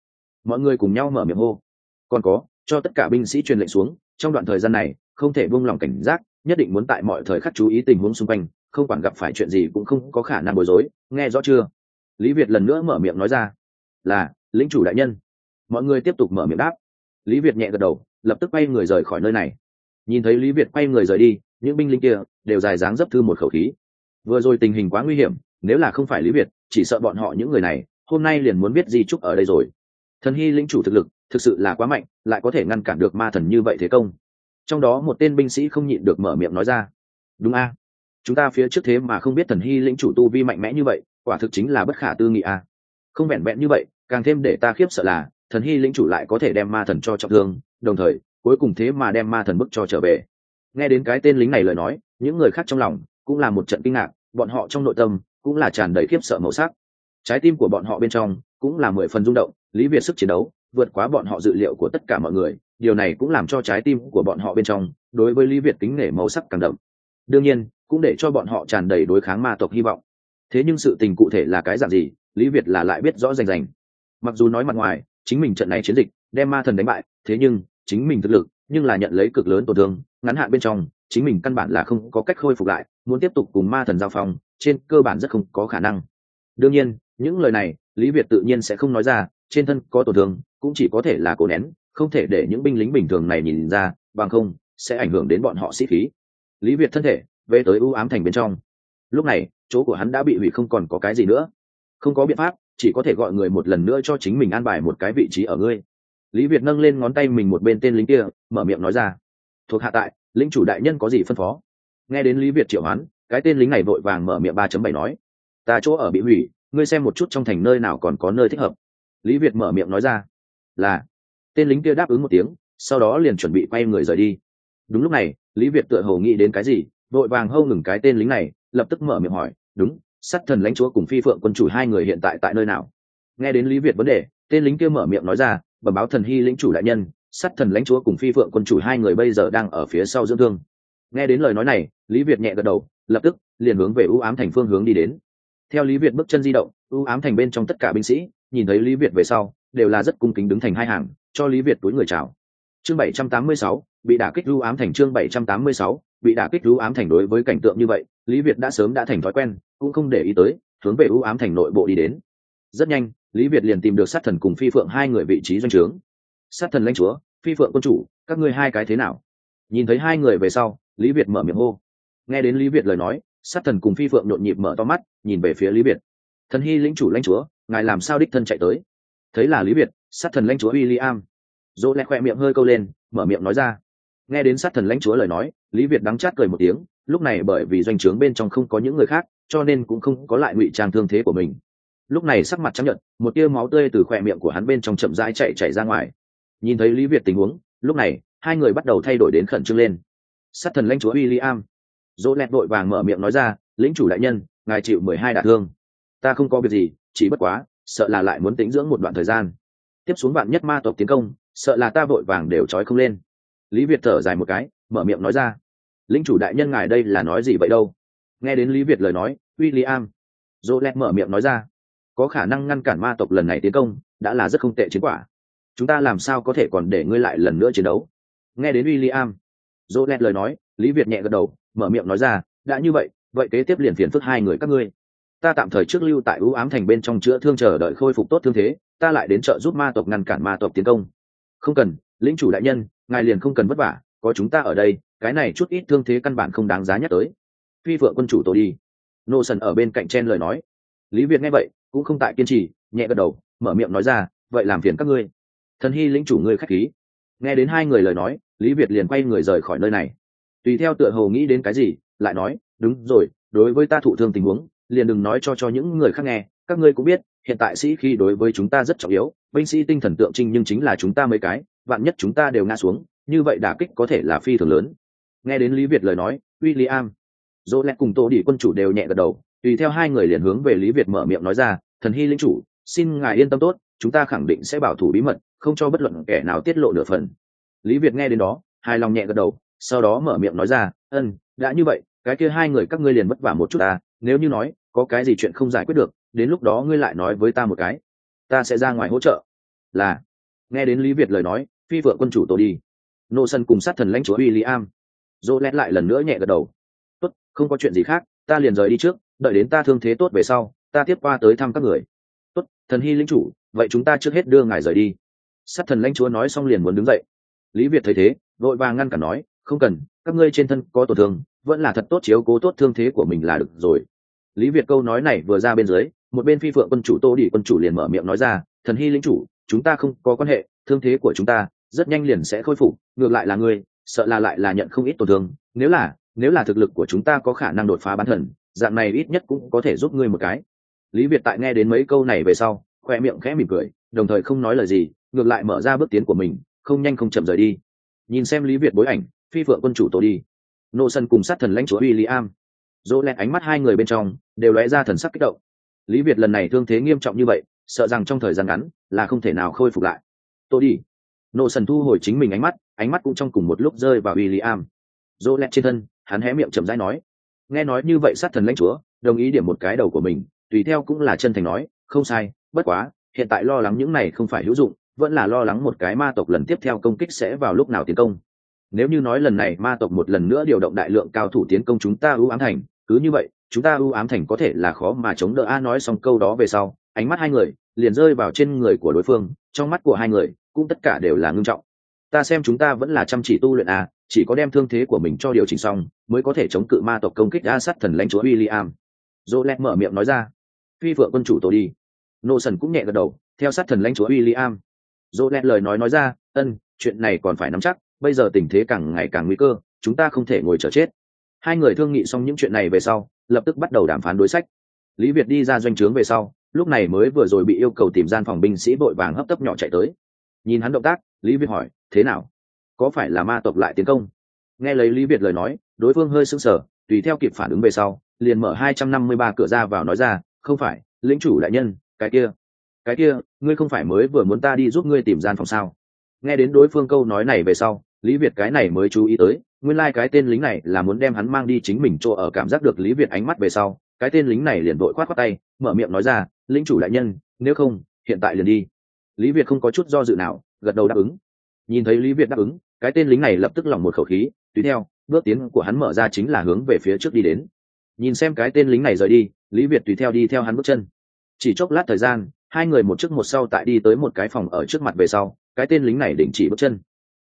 Mọi người cùng nhau mở miệng hô. Còn có, cho tất cả binh sĩ truyền lệnh xuống, trong đoạn thời gian này, không thể buông lỏng cảnh giác, nhất định muốn tại mọi thời khắc chú ý tình huống xung quanh, không quản gặp phải chuyện gì cũng không có khả năng bối rối, nghe rõ chưa? Lý việt lần nữa mở miệng nói ra. Là lính chủ đại nhân. Mọi người tiếp tục mở miệng đáp. Lý việt nhẹ gật đầu, lập tức quay người rời khỏi nơi này. Nhìn thấy lý việt quay người rời đi những binh lính kia đều dài dáng dấp thư một khẩu khí. Vừa rồi tình hình quá nguy hiểm, nếu là không phải lý việt, chỉ sợ bọn họ những người này, hôm nay liền muốn biết di trúc ở đây rồi. Thần hy lĩnh chủ thực lực, thực sự là quá mạnh, lại có thể ngăn cản được ma thần như vậy thế công. Trong đó một tên binh sĩ không nhịn được mở miệng nói ra. Đúng a. Chúng ta phía trước thế mà không biết thần hy lĩnh chủ tu vi mạnh mẽ như vậy, quả thực chính là bất khả tư nghị a. Không vẹn vẹn như vậy, càng thêm để ta khiếp sợ là, thần hy lĩnh chủ lại có thể đem ma thần cho trọng thương, đồng thời, cuối cùng thế mà đem ma thần bức cho trở về nghe đến cái tên lính này lời nói, những người khác trong lòng cũng là một trận kinh ngạc, bọn họ trong nội tâm cũng là tràn đầy khiếp sợ màu sắc. Trái tim của bọn họ bên trong cũng là mười phần rung động, lý việt sức chiến đấu vượt quá bọn họ dự liệu của tất cả mọi người, điều này cũng làm cho trái tim của bọn họ bên trong đối với lý việt kính nể màu sắc càng đậm. Đương nhiên, cũng để cho bọn họ tràn đầy đối kháng ma tộc hy vọng. Thế nhưng sự tình cụ thể là cái dạng gì, lý việt là lại biết rõ rành rành. Mặc dù nói mặt ngoài, chính mình trận này chiến dịch đem ma thần đánh bại, thế nhưng chính mình thực lực nhưng là nhận lấy cực lớn tổn thương ngắn hạn bên trong, chính mình căn bản là không có cách khôi phục lại, muốn tiếp tục cùng ma thần giao phong, trên cơ bản rất không có khả năng. Đương nhiên, những lời này, lý việt tự nhiên sẽ không nói ra, trên thân có tổn thương, cũng chỉ có thể là cố nén, không thể để những binh lính bình thường này nhìn ra, bằng không, sẽ ảnh hưởng đến bọn họ sĩ khí. Lý việt thân thể, về tới ưu ám thành bên trong. Lúc này, chỗ của hắn đã bị hủy không còn có cái gì nữa. Không có biện pháp, chỉ có thể gọi người một lần nữa cho chính mình an bài một cái vị trí ở ngươi. Lý việt nâng lên ngón tay mình một bên tên lính kia, mở miệng nói ra thuộc hạ tại lính chủ đại nhân có gì phân phó? Nghe đến lý việt triệu hoán, cái tên lính này vội vàng mở miệng ba chấm bảy nói. Ta chỗ ở bị hủy, ngươi xem một chút trong thành nơi nào còn có nơi thích hợp. Lý việt mở miệng nói ra, là. Tên lính kia đáp ứng một tiếng, sau đó liền chuẩn bị quay người rời đi. Đúng lúc này, lý việt tựa hồ nghĩ đến cái gì, vội vàng hâu ngừng cái tên lính này, lập tức mở miệng hỏi, đúng sắt thần lãnh chúa cùng phi phượng quân chủ hai người hiện tại tại nơi nào? Nghe đến lý việt vấn đề, tên lính kia mở miệng nói ra, bẩm báo thần hy lĩnh chủ đại nhân sắt thần lãnh chúa cùng phi phượng quân chủ hai người bây giờ đang ở phía sau dưỡng thương. Nghe đến lời nói này lý việt nhẹ gật đầu lập tức liền hướng về ưu ám thành phương hướng đi đến. Theo lý việt bước chân di động ưu ám thành bên trong tất cả binh sĩ nhìn thấy lý việt về sau đều là rất cung kính đứng thành hai hàng cho lý việt túi người chào. Chương 786, bị đả kích ưu ám thành chương 786, bị đả kích ưu ám thành đối với cảnh tượng như vậy lý việt đã sớm đã thành thói quen cũng không để ý tới hướng về ưu ám thành nội bộ đi đến. Rất nhanh lý việt liền tìm được sát thần cùng phi phượng hai người vị trí doanh trướng sát thần lãnh chúa, phi phượng quân chủ, các ngươi hai cái thế nào? Nhìn thấy hai người về sau, lý việt mở miệng hô. Nghe đến lý việt lời nói, sát thần cùng phi phượng nhộn nhịp mở to mắt, nhìn về phía lý việt. Thần hy lĩnh chủ lãnh chúa, ngài làm sao đích thân chạy tới? Thấy là lý việt, sát thần lãnh chúa w i l l i am dỗ lẹ khoe miệng hơi câu lên, mở miệng nói ra. Nghe đến sát thần lãnh chúa lời nói, lý việt đắng chát cười một tiếng, lúc này bởi vì doanh trướng bên trong không có những người khác, cho nên cũng không có lại ngụy trang thương thế của mình. Lúc này sắc mặt chấp nhận một tia máu tươi từ khoe miệng của hắn bên trong chậm rãi chạy chạy ra ngoài nhìn thấy lý việt tình huống, lúc này, hai người bắt đầu thay đổi đến khẩn trương lên. Sát thần lãnh chúa w i l l i am dỗ lẹt vội vàng mở miệng nói ra, lĩnh chủ đại nhân, ngài chịu mười hai đả thương. Ta không có việc gì, chỉ bất quá, sợ là lại muốn tính dưỡng một đoạn thời gian. Tiếp xuống bạn nhất ma tộc tiến công, sợ là ta vội vàng đều trói không lên. Lý việt thở dài một cái, mở miệng nói ra, lĩnh chủ đại nhân ngài đây là nói gì vậy đâu? Nghe đến lý việt lời nói w i l l i am dỗ lẹt mở miệng nói ra, có khả năng ngăn cản ma tộc lần này tiến công, đã là rất không tệ chiến quả chúng ta làm sao có thể còn để ngươi lại lần nữa chiến đấu? Nghe đến w i l l dỗ lẹt lời nói, lý việt nhẹ gật đầu, mở miệng nói ra, đã như vậy vậy kế tiếp liền phiền phức hai người các ngươi. Ta tạm thời trước lưu tại ưu ám thành bên trong chữa thương chờ đợi khôi phục tốt thương thế, ta lại đến trợ giúp ma tộc ngăn cản ma tộc tiến công. Không cần, lĩnh chủ đại nhân, ngài liền không cần vất vả, có chúng ta ở đây, cái này chút ít thương thế căn bản không đáng giá nhắc tới. Phi vợ quân chủ tổ đi. Nô sần ở bên cạnh chen lời nói. Lý việt nghe vậy, cũng không tại kiên trì, nhẹ gật đầu, mở miệng nói ra, vậy làm phiền các ngươi thần hy lĩnh chủ ngươi khách khí. Nghe đến hai người lời nói lý việt liền quay người rời khỏi nơi này. Tùy theo tựa hồ nghĩ đến cái gì lại nói đúng rồi đối với ta thụ thương tình huống liền đừng nói cho cho những người khác nghe các ngươi cũng biết hiện tại sĩ khi đối với chúng ta rất trọng yếu binh sĩ tinh thần tượng trinh nhưng chính là chúng ta mấy cái vạn nhất chúng ta đều ngã xuống như vậy đả kích có thể là phi thường lớn. Nghe đến lý việt lời nói William, dỗ lẽ cùng tô đi quân chủ đều nhẹ gật đầu tùy theo hai người liền hướng về lý việt mở miệng nói ra thần hy linh chủ xin ngài yên tâm tốt chúng ta khẳng định sẽ bảo thủ bí mật, không cho bất luận kẻ nào tiết lộ nửa phần. Lý việt nghe đến đó, hài lòng nhẹ gật đầu, sau đó mở miệng nói ra, ân, đã như vậy, cái kia hai người các ngươi liền vất vả một chút ta, nếu như nói, có cái gì chuyện không giải quyết được, đến lúc đó ngươi lại nói với ta một cái. Ta sẽ ra ngoài hỗ trợ. Là, nghe đến lý việt lời nói, phi vợ quân chủ tôi đi. Nô sân cùng sát thần lãnh chúa w i l l i am dỗ lét lại lần nữa nhẹ gật đầu. Tốt, không có chuyện gì khác, ta liền rời đi trước, đợi đến ta thương thế tốt về sau, ta tiếp qua tới thăm các người. Tốt, thần hy lính chủ vậy chúng ta trước hết đưa ngài rời đi. Sát thần lãnh chúa nói xong liền muốn đứng dậy. Lý việt thấy thế, vội vàng ngăn cản nói, không cần, các ngươi trên thân có tổn thương, vẫn là thật tốt chiếu cố tốt thương thế của mình là được rồi. Lý việt câu nói này vừa ra bên dưới, một bên phi phượng quân chủ tô đi quân chủ liền mở miệng nói ra, thần hy lính chủ, chúng ta không có quan hệ, thương thế của chúng ta rất nhanh liền sẽ khôi phục, ngược lại là ngươi, sợ là lại là nhận không ít tổn thương, nếu là nếu là thực lực của chúng ta có khả năng đột phá bán thần, dạng này ít nhất cũng có thể giúp ngươi một cái. Lý việt tại nghe đến mấy câu này về sau khoe miệng khẽ mỉm cười, đồng thời không nói lời gì, ngược lại mở ra bước tiến của mình, không nhanh không chậm rời đi. Nhìn xem lý việt bối ảnh, phi phượng quân chủ tổ đi. Nô sân cùng sát thần lãnh chúa uy lý am dỗ lẹt ánh mắt hai người bên trong, đều lóe ra thần sắc kích động. Lý việt lần này thương thế nghiêm trọng như vậy, sợ rằng trong thời gian ngắn là không thể nào khôi phục lại. Tôi đi. Nô sần thu hồi chính mình ánh mắt ánh mắt cũng trong cùng một lúc rơi vào w i l l i am dỗ lẹt trên thân, hắn hé miệng chậm rãi nói. Nghe nói như vậy sát thần lãnh chúa, đồng ý điểm một cái đầu của mình, tùy theo cũng là chân thành nói, không sai bất quá hiện tại lo lắng những này không phải hữu dụng vẫn là lo lắng một cái ma tộc lần tiếp theo công kích sẽ vào lúc nào tiến công nếu như nói lần này ma tộc một lần nữa điều động đại lượng cao thủ tiến công chúng ta ưu ám thành cứ như vậy chúng ta ưu ám thành có thể là khó mà chống đỡ a nói xong câu đó về sau ánh mắt hai người liền rơi vào trên người của đối phương trong mắt của hai người cũng tất cả đều là ngưng trọng ta xem chúng ta vẫn là chăm chỉ tu luyện a, chỉ có đem thương thế của mình cho điều chỉnh xong mới có thể chống cự ma tộc công kích a sát thần lãnh chúa William. lẹt mở miệng nói ra. Phi vợ quân chủ tổ đi. Nô sần cũng nhẹ gật đầu, theo sát thần lãnh chúa William. Jolet lời nói nói ra, ân, chuyện này còn phải nắm chắc, bây giờ tình thế càng ngày càng nguy cơ, chúng ta không thể ngồi chờ chết. Hai người thương nghị xong những chuyện này về sau, lập tức bắt đầu đàm phán đối sách. Lý Việt đi ra doanh trướng về sau, lúc này mới vừa rồi bị yêu cầu tìm gian phòng binh sĩ vội vàng hấp tấp nhỏ chạy tới. Nhìn hắn động tác, Lý Việt hỏi, thế nào? có phải là ma tộc lại tiến công nghe lấy lý việt lời nói đối phương hơi sững sờ, tùy theo kịp phản ứng về sau liền mở hai trăm năm mươi ba cửa ra vào nói ra không phải lĩnh chủ đại nhân cái kia cái kia, ngươi không phải mới vừa muốn ta đi giúp ngươi tìm gian phòng sao? Nghe đến đối phương câu nói này về sau, lý việt cái này mới chú ý tới, nguyên lai、like、cái tên lính này là muốn đem hắn mang đi chính mình chỗ ở cảm giác được lý việt ánh mắt về sau, cái tên lính này liền vội khoát khoát tay, mở miệng nói ra lính chủ đại nhân, nếu không, hiện tại liền đi. Lý việt không có chút do dự nào, gật đầu đáp ứng. Nhìn thấy lý việt đáp ứng, cái tên lính này lập tức lỏng một khẩu khí, tùy theo, bước tiến của hắn mở ra chính là hướng về phía trước đi đến. Nhìn xem cái tên lính này rời đi, lý việt tùy theo đi theo hắn bước chân chỉ chốc lát thời gian, hai người một trước một sau tại đi tới một cái phòng ở trước mặt về sau, cái tên lính này đình chỉ bước chân.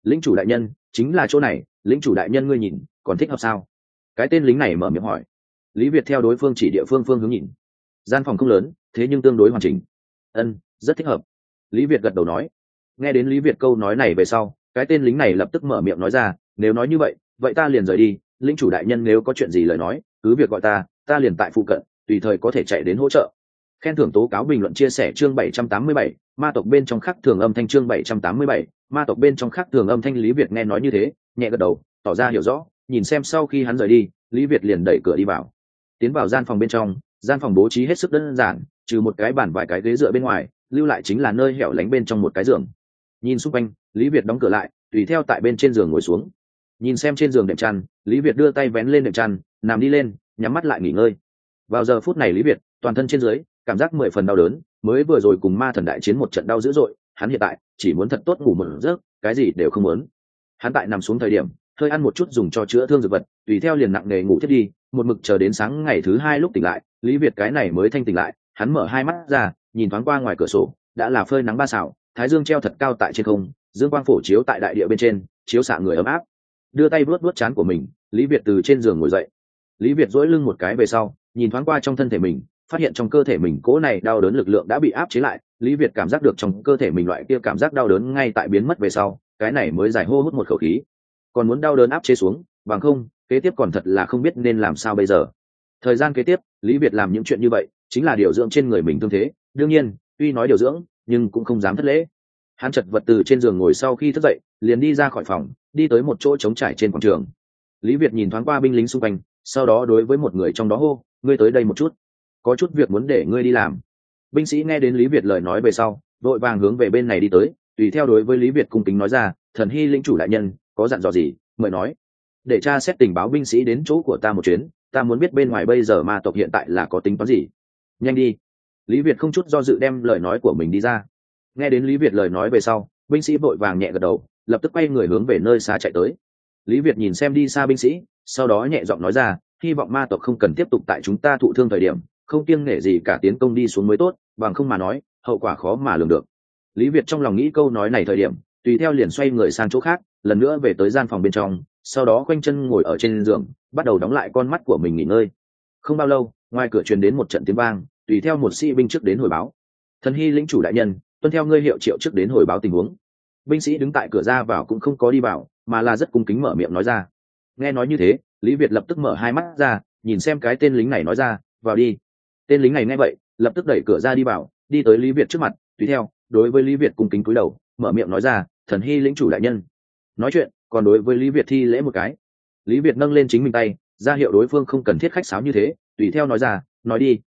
Lính chủ đại nhân, chính là chỗ này lính chủ đại nhân ngươi nhìn, còn thích hợp sao? Cái tên lính này mở miệng hỏi. Lý việt theo đối phương chỉ địa phương phương hướng nhìn. Gian phòng không lớn, thế nhưng tương đối hoàn chỉnh. Ân, rất thích hợp. Lý việt gật đầu nói. Nghe đến lý việt câu nói này về sau, cái tên lính này lập tức mở miệng nói ra, nếu nói như vậy vậy ta liền rời đi lính chủ đại nhân nếu có chuyện gì lời nói, cứ việc gọi ta ta liền tại phụ cận, tùy thời có thể chạy đến hỗ trợ khen thưởng tố cáo bình luận chia sẻ chương 787, ma tộc bên trong khắc thường âm thanh chương 787, ma tộc bên trong khắc thường âm thanh lý việt nghe nói như thế nhẹ gật đầu tỏ ra hiểu rõ nhìn xem sau khi hắn rời đi lý việt liền đẩy cửa đi vào. Tiến vào gian phòng bên trong gian phòng bố trí hết sức đơn giản trừ một cái bàn vài cái ghế dựa bên ngoài lưu lại chính là nơi hẻo lánh bên trong một cái giường. Nhìn xung quanh lý việt đóng cửa lại tùy theo tại bên trên giường ngồi xuống. Nhìn xem trên giường đệm chăn lý việt đưa tay vén lên đệm chăn nằm đi lên nhắm mắt lại nghỉ ngơi. Vào giờ phút này lý việt toàn thân trên dưới cảm giác mười phần đau đớn, mới vừa rồi cùng ma thần đại chiến một trận đau dữ dội, hắn hiện tại chỉ muốn thật tốt ngủ một giấc, cái gì đều không muốn. Hắn tại nằm xuống thời điểm, hơi ăn một chút dùng cho chữa thương dược vật, tùy theo liền nặng nề ngủ thiết đi, một mực chờ đến sáng ngày thứ hai lúc tỉnh lại, lý việt cái này mới thanh tỉnh lại, hắn mở hai mắt ra, nhìn thoáng qua ngoài cửa sổ, đã là phơi nắng ba xảo thái dương treo thật cao tại trên không, dương quang phổ chiếu tại đại địa bên trên, chiếu xạ người ấm áp. Đưa tay vuốt vuốt chán của mình, lý việt từ trên giường ngồi dậy. Lý việt dỗi lưng một cái về sau, nhìn thoáng qua trong thân thể mình phát hiện trong cơ thể mình cỗ này đau đớn lực lượng đã bị áp chế lại, lý việt cảm giác được trong cơ thể mình loại kia cảm giác đau đớn ngay tại biến mất về sau, cái này mới giải hô hút một khẩu khí. Còn muốn đau đớn áp chế xuống, bằng không, kế tiếp còn thật là không biết nên làm sao bây giờ. Thời gian kế tiếp, lý việt làm những chuyện như vậy, chính là điều dưỡng trên người mình tương thế. Đương nhiên, tuy nói điều dưỡng, nhưng cũng không dám thất lễ. Hắn chật vật từ trên giường ngồi sau khi thức dậy, liền đi ra khỏi phòng, đi tới một chỗ trống trải trên quảng trường. Lý việt nhìn thoáng qua binh lính xung quanh, sau đó đối với một người trong đó hô, ngươi tới đây một chút có chút việc muốn để ngươi đi làm. Binh sĩ nghe đến lý việt lời nói về sau, vội vàng hướng về bên này đi tới, tùy theo đối với lý việt cung kính nói ra, thần hy linh chủ đại nhân, có dặn dò gì, mời nói. Để tra xét tình báo binh sĩ đến chỗ của ta một chuyến, ta muốn biết bên ngoài bây giờ ma tộc hiện tại là có tính toán gì. Nhanh đi. Lý việt không chút do dự đem lời nói của mình đi ra. Nghe đến lý việt lời nói về sau, binh sĩ vội vàng nhẹ gật đầu, lập tức quay người hướng về nơi xa chạy tới. Lý việt nhìn xem đi xa binh sĩ, sau đó nhẹ giọng nói ra, hy vọng ma tộc không cần tiếp tục tại chúng ta thụ thương thời điểm không kiêng nể gì cả tiến công đi xuống mới tốt, bằng không mà nói, hậu quả khó mà lường được. Lý việt trong lòng nghĩ câu nói này thời điểm, tùy theo liền xoay người sang chỗ khác, lần nữa về tới gian phòng bên trong, sau đó quanh chân ngồi ở trên giường, bắt đầu đóng lại con mắt của mình nghỉ ngơi. Không bao lâu, ngoài cửa truyền đến một trận tiếng vang, tùy theo một sĩ binh trước đến hồi báo. Thần hy lĩnh chủ đại nhân, tuân theo ngươi hiệu triệu trước đến hồi báo tình huống. Binh sĩ đứng tại cửa ra vào cũng không có đi vào, mà là rất cung kính mở miệng nói ra. Nghe nói như thế, lý việt lập tức mở hai mắt ra, nhìn xem cái tên lính này nói ra, vào đi tên lính này nghe vậy, lập tức đẩy cửa ra đi vào, đi tới lý việt trước mặt, tùy theo, đối với lý việt cung kính cúi đầu, mở miệng nói ra, thần hy lĩnh chủ đại nhân. Nói chuyện, còn đối với lý việt thi lễ một cái. Lý việt nâng lên chính mình tay, ra hiệu đối phương không cần thiết khách sáo như thế, tùy theo nói ra, nói đi,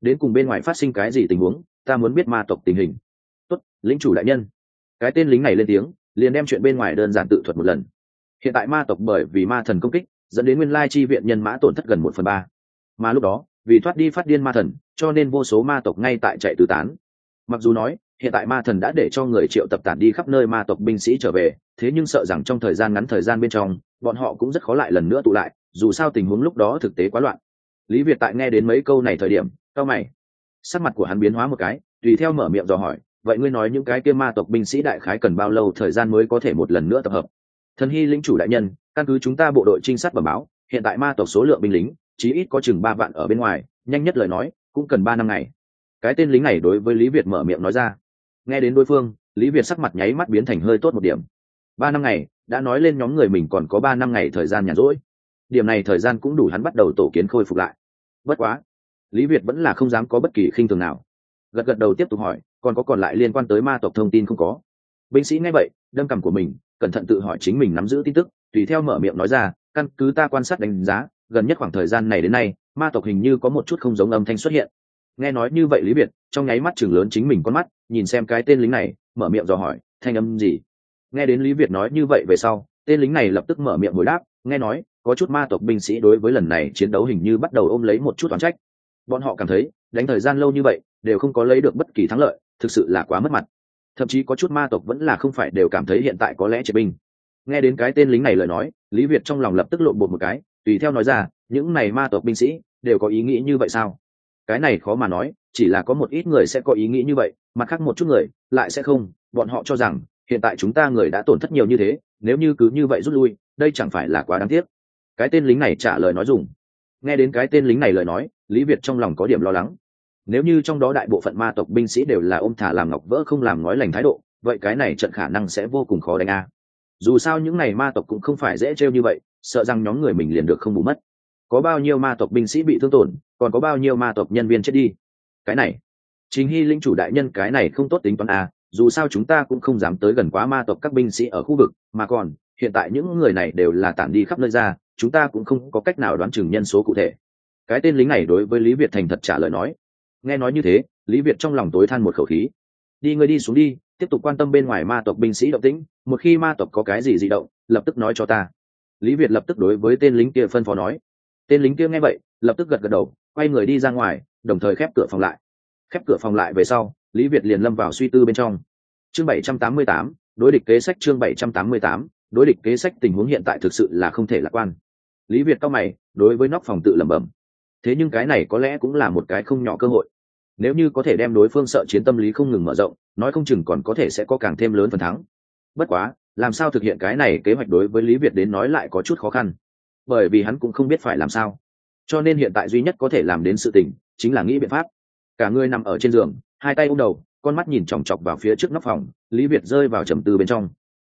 đến cùng bên ngoài phát sinh cái gì tình huống, ta muốn biết ma tộc tình hình. Tốt lính chủ đại nhân. Cái tên lính này lên tiếng, liền đem chuyện bên ngoài đơn giản tự thuật một lần. Hiện tại ma tộc bởi vì ma thần công kích, dẫn đến nguyên lai chi viện nhân mã tổn thất gần một phần ba. Mà lúc đó vì thoát đi phát điên ma thần, cho nên vô số ma tộc ngay tại chạy tứ tán. Mặc dù nói, hiện tại ma thần đã để cho người triệu tập tản đi khắp nơi ma tộc binh sĩ trở về, thế nhưng sợ rằng trong thời gian ngắn thời gian bên trong, bọn họ cũng rất khó lại lần nữa tụ lại, dù sao tình huống lúc đó thực tế quá loạn. Lý việt tại nghe đến mấy câu này thời điểm cao mày. Sắc mặt của hắn biến hóa một cái, tùy theo mở miệng dò hỏi, vậy ngươi nói những cái kia ma tộc binh sĩ đại khái cần bao lâu thời gian mới có thể một lần nữa tập hợp? Thần hy lính chủ đại nhân, căn cứ chúng ta bộ đội trinh sát bẩm báo, hiện tại ma tộc số lượng binh lính chí ít có chừng ba vạn ở bên ngoài, nhanh nhất lời nói, cũng cần ba năm ngày. Cái tên lính này đối với lý việt mở miệng nói ra. Nghe đến đối phương, lý việt sắc mặt nháy mắt biến thành hơi tốt một điểm. Ba năm ngày, đã nói lên nhóm người mình còn có ba năm ngày thời gian nhàn rỗi. Điểm này thời gian cũng đủ hắn bắt đầu tổ kiến khôi phục lại. Bất quá, lý việt vẫn là không dám có bất kỳ khinh thường nào. Gật gật đầu tiếp tục hỏi, còn có còn lại liên quan tới ma tộc thông tin không có? Binh sĩ nghe vậy, đâm cằm của mình, cẩn thận tự hỏi chính mình nắm giữ tin tức, tùy theo mở miệng nói ra, căn cứ ta quan sát đánh giá gần nhất khoảng thời gian này đến nay, ma tộc hình như có một chút không giống âm thanh xuất hiện. Nghe nói như vậy lý việt trong nháy mắt chừng lớn chính mình con mắt, nhìn xem cái tên lính này, mở miệng dò hỏi, thanh âm gì? Nghe đến lý việt nói như vậy về sau, tên lính này lập tức mở miệng hồi đáp, nghe nói, có chút ma tộc binh sĩ đối với lần này chiến đấu hình như bắt đầu ôm lấy một chút toán trách. Bọn họ cảm thấy, đánh thời gian lâu như vậy, đều không có lấy được bất kỳ thắng lợi, thực sự là quá mất mặt. Thậm chí có chút ma tộc vẫn là không phải đều cảm thấy hiện tại có lẽ chế binh. Nghe đến cái tên lính này lời nói, lý việt trong lòng lập tức lộn bột một cái tùy theo nói ra, những này ma tộc binh sĩ đều có ý nghĩ như vậy sao? Cái này khó mà nói, chỉ là có một ít người sẽ có ý nghĩ như vậy, mặt khác một chút người lại sẽ không. Bọn họ cho rằng, hiện tại chúng ta người đã tổn thất nhiều như thế, nếu như cứ như vậy rút lui, đây chẳng phải là quá đáng tiếc. Cái tên lính này trả lời nói dùng. Nghe đến cái tên lính này lời nói, lý việt trong lòng có điểm lo lắng. Nếu như trong đó đại bộ phận ma tộc binh sĩ đều là ôm thả làm ngọc vỡ không làm nói lành thái độ, vậy cái này trận khả năng sẽ vô cùng khó đánh a. Dù sao những n à y ma tộc cũng không phải dễ trêu như vậy sợ rằng nhóm người mình liền được không bù mất. Có bao nhiêu ma tộc binh sĩ bị thương tổn, còn có bao nhiêu ma tộc nhân viên chết đi? Cái này chính hy linh chủ đại nhân, cái này không tốt tính toán à? dù sao chúng ta cũng không dám tới gần quá ma tộc các binh sĩ ở khu vực, mà còn, hiện tại những người này đều là tản đi khắp nơi ra, chúng ta cũng không có cách nào đoán chừng nhân số cụ thể. Cái tên lính này đối với lý việt thành thật trả lời nói. Nghe nói như thế, lý việt trong lòng tối than một khẩu khí. Đi người đi xuống đi, tiếp tục quan tâm bên ngoài ma tộc binh sĩ động tĩnh, một khi ma tộc có cái gì di động, lập tức nói cho ta lý việt lập tức đối với tên lính kia phân phó nói. Tên lính kia nghe vậy, lập tức gật gật đầu, quay người đi ra ngoài, đồng thời khép cửa phòng lại. Khép cửa phòng lại về sau, lý việt liền lâm vào suy tư bên trong. Chương bảy trăm tám mươi tám, đối địch kế sách chương bảy trăm tám mươi tám, đối địch kế sách tình huống hiện tại thực sự là không thể lạc quan. Lý việt cao mày, đối với nóc phòng tự lẩm bẩm. Thế nhưng cái này có lẽ cũng là một cái không nhỏ cơ hội. Nếu như có thể đem đối phương sợ chiến tâm lý không ngừng mở rộng, nói không chừng còn có thể sẽ có càng thêm lớn phần thắng. Bất quá làm sao thực hiện cái này kế hoạch đối với lý việt đến nói lại có chút khó khăn. Bởi vì hắn cũng không biết phải làm sao. Cho nên hiện tại duy nhất có thể làm đến sự tình, chính là nghĩ biện pháp. Cả người nằm ở trên giường, hai tay ôm đầu, con mắt nhìn chòng chọc vào phía trước nóc phòng, lý việt rơi vào trầm tư bên trong.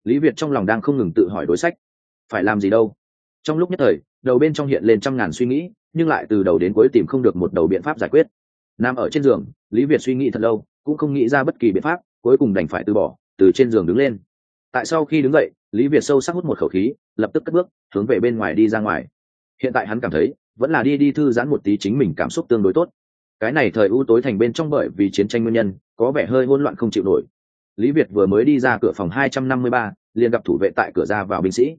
Lý việt trong lòng đang không ngừng tự hỏi đối sách. Phải làm gì đâu? Trong lúc nhất thời, đầu bên trong hiện lên trăm ngàn suy nghĩ, nhưng lại từ đầu đến cuối tìm không được một đầu biện pháp giải quyết. Nằm ở trên giường, lý việt suy nghĩ thật lâu, cũng không nghĩ ra bất kỳ biện pháp, cuối cùng đành phải từ bỏ, từ trên giường đứng lên tại sau khi đứng dậy, lý việt sâu sắc hút một khẩu khí, lập tức cất bước, hướng về bên ngoài đi ra ngoài. Hiện tại hắn cảm thấy, vẫn là đi đi thư giãn một tí chính mình cảm xúc tương đối tốt. Cái này thời ưu tối thành bên trong bởi vì chiến tranh nguyên nhân, có vẻ hơi hỗn loạn không chịu nổi. Lý việt vừa mới đi ra cửa phòng hai trăm năm mươi ba, liền gặp thủ vệ tại cửa ra vào binh sĩ.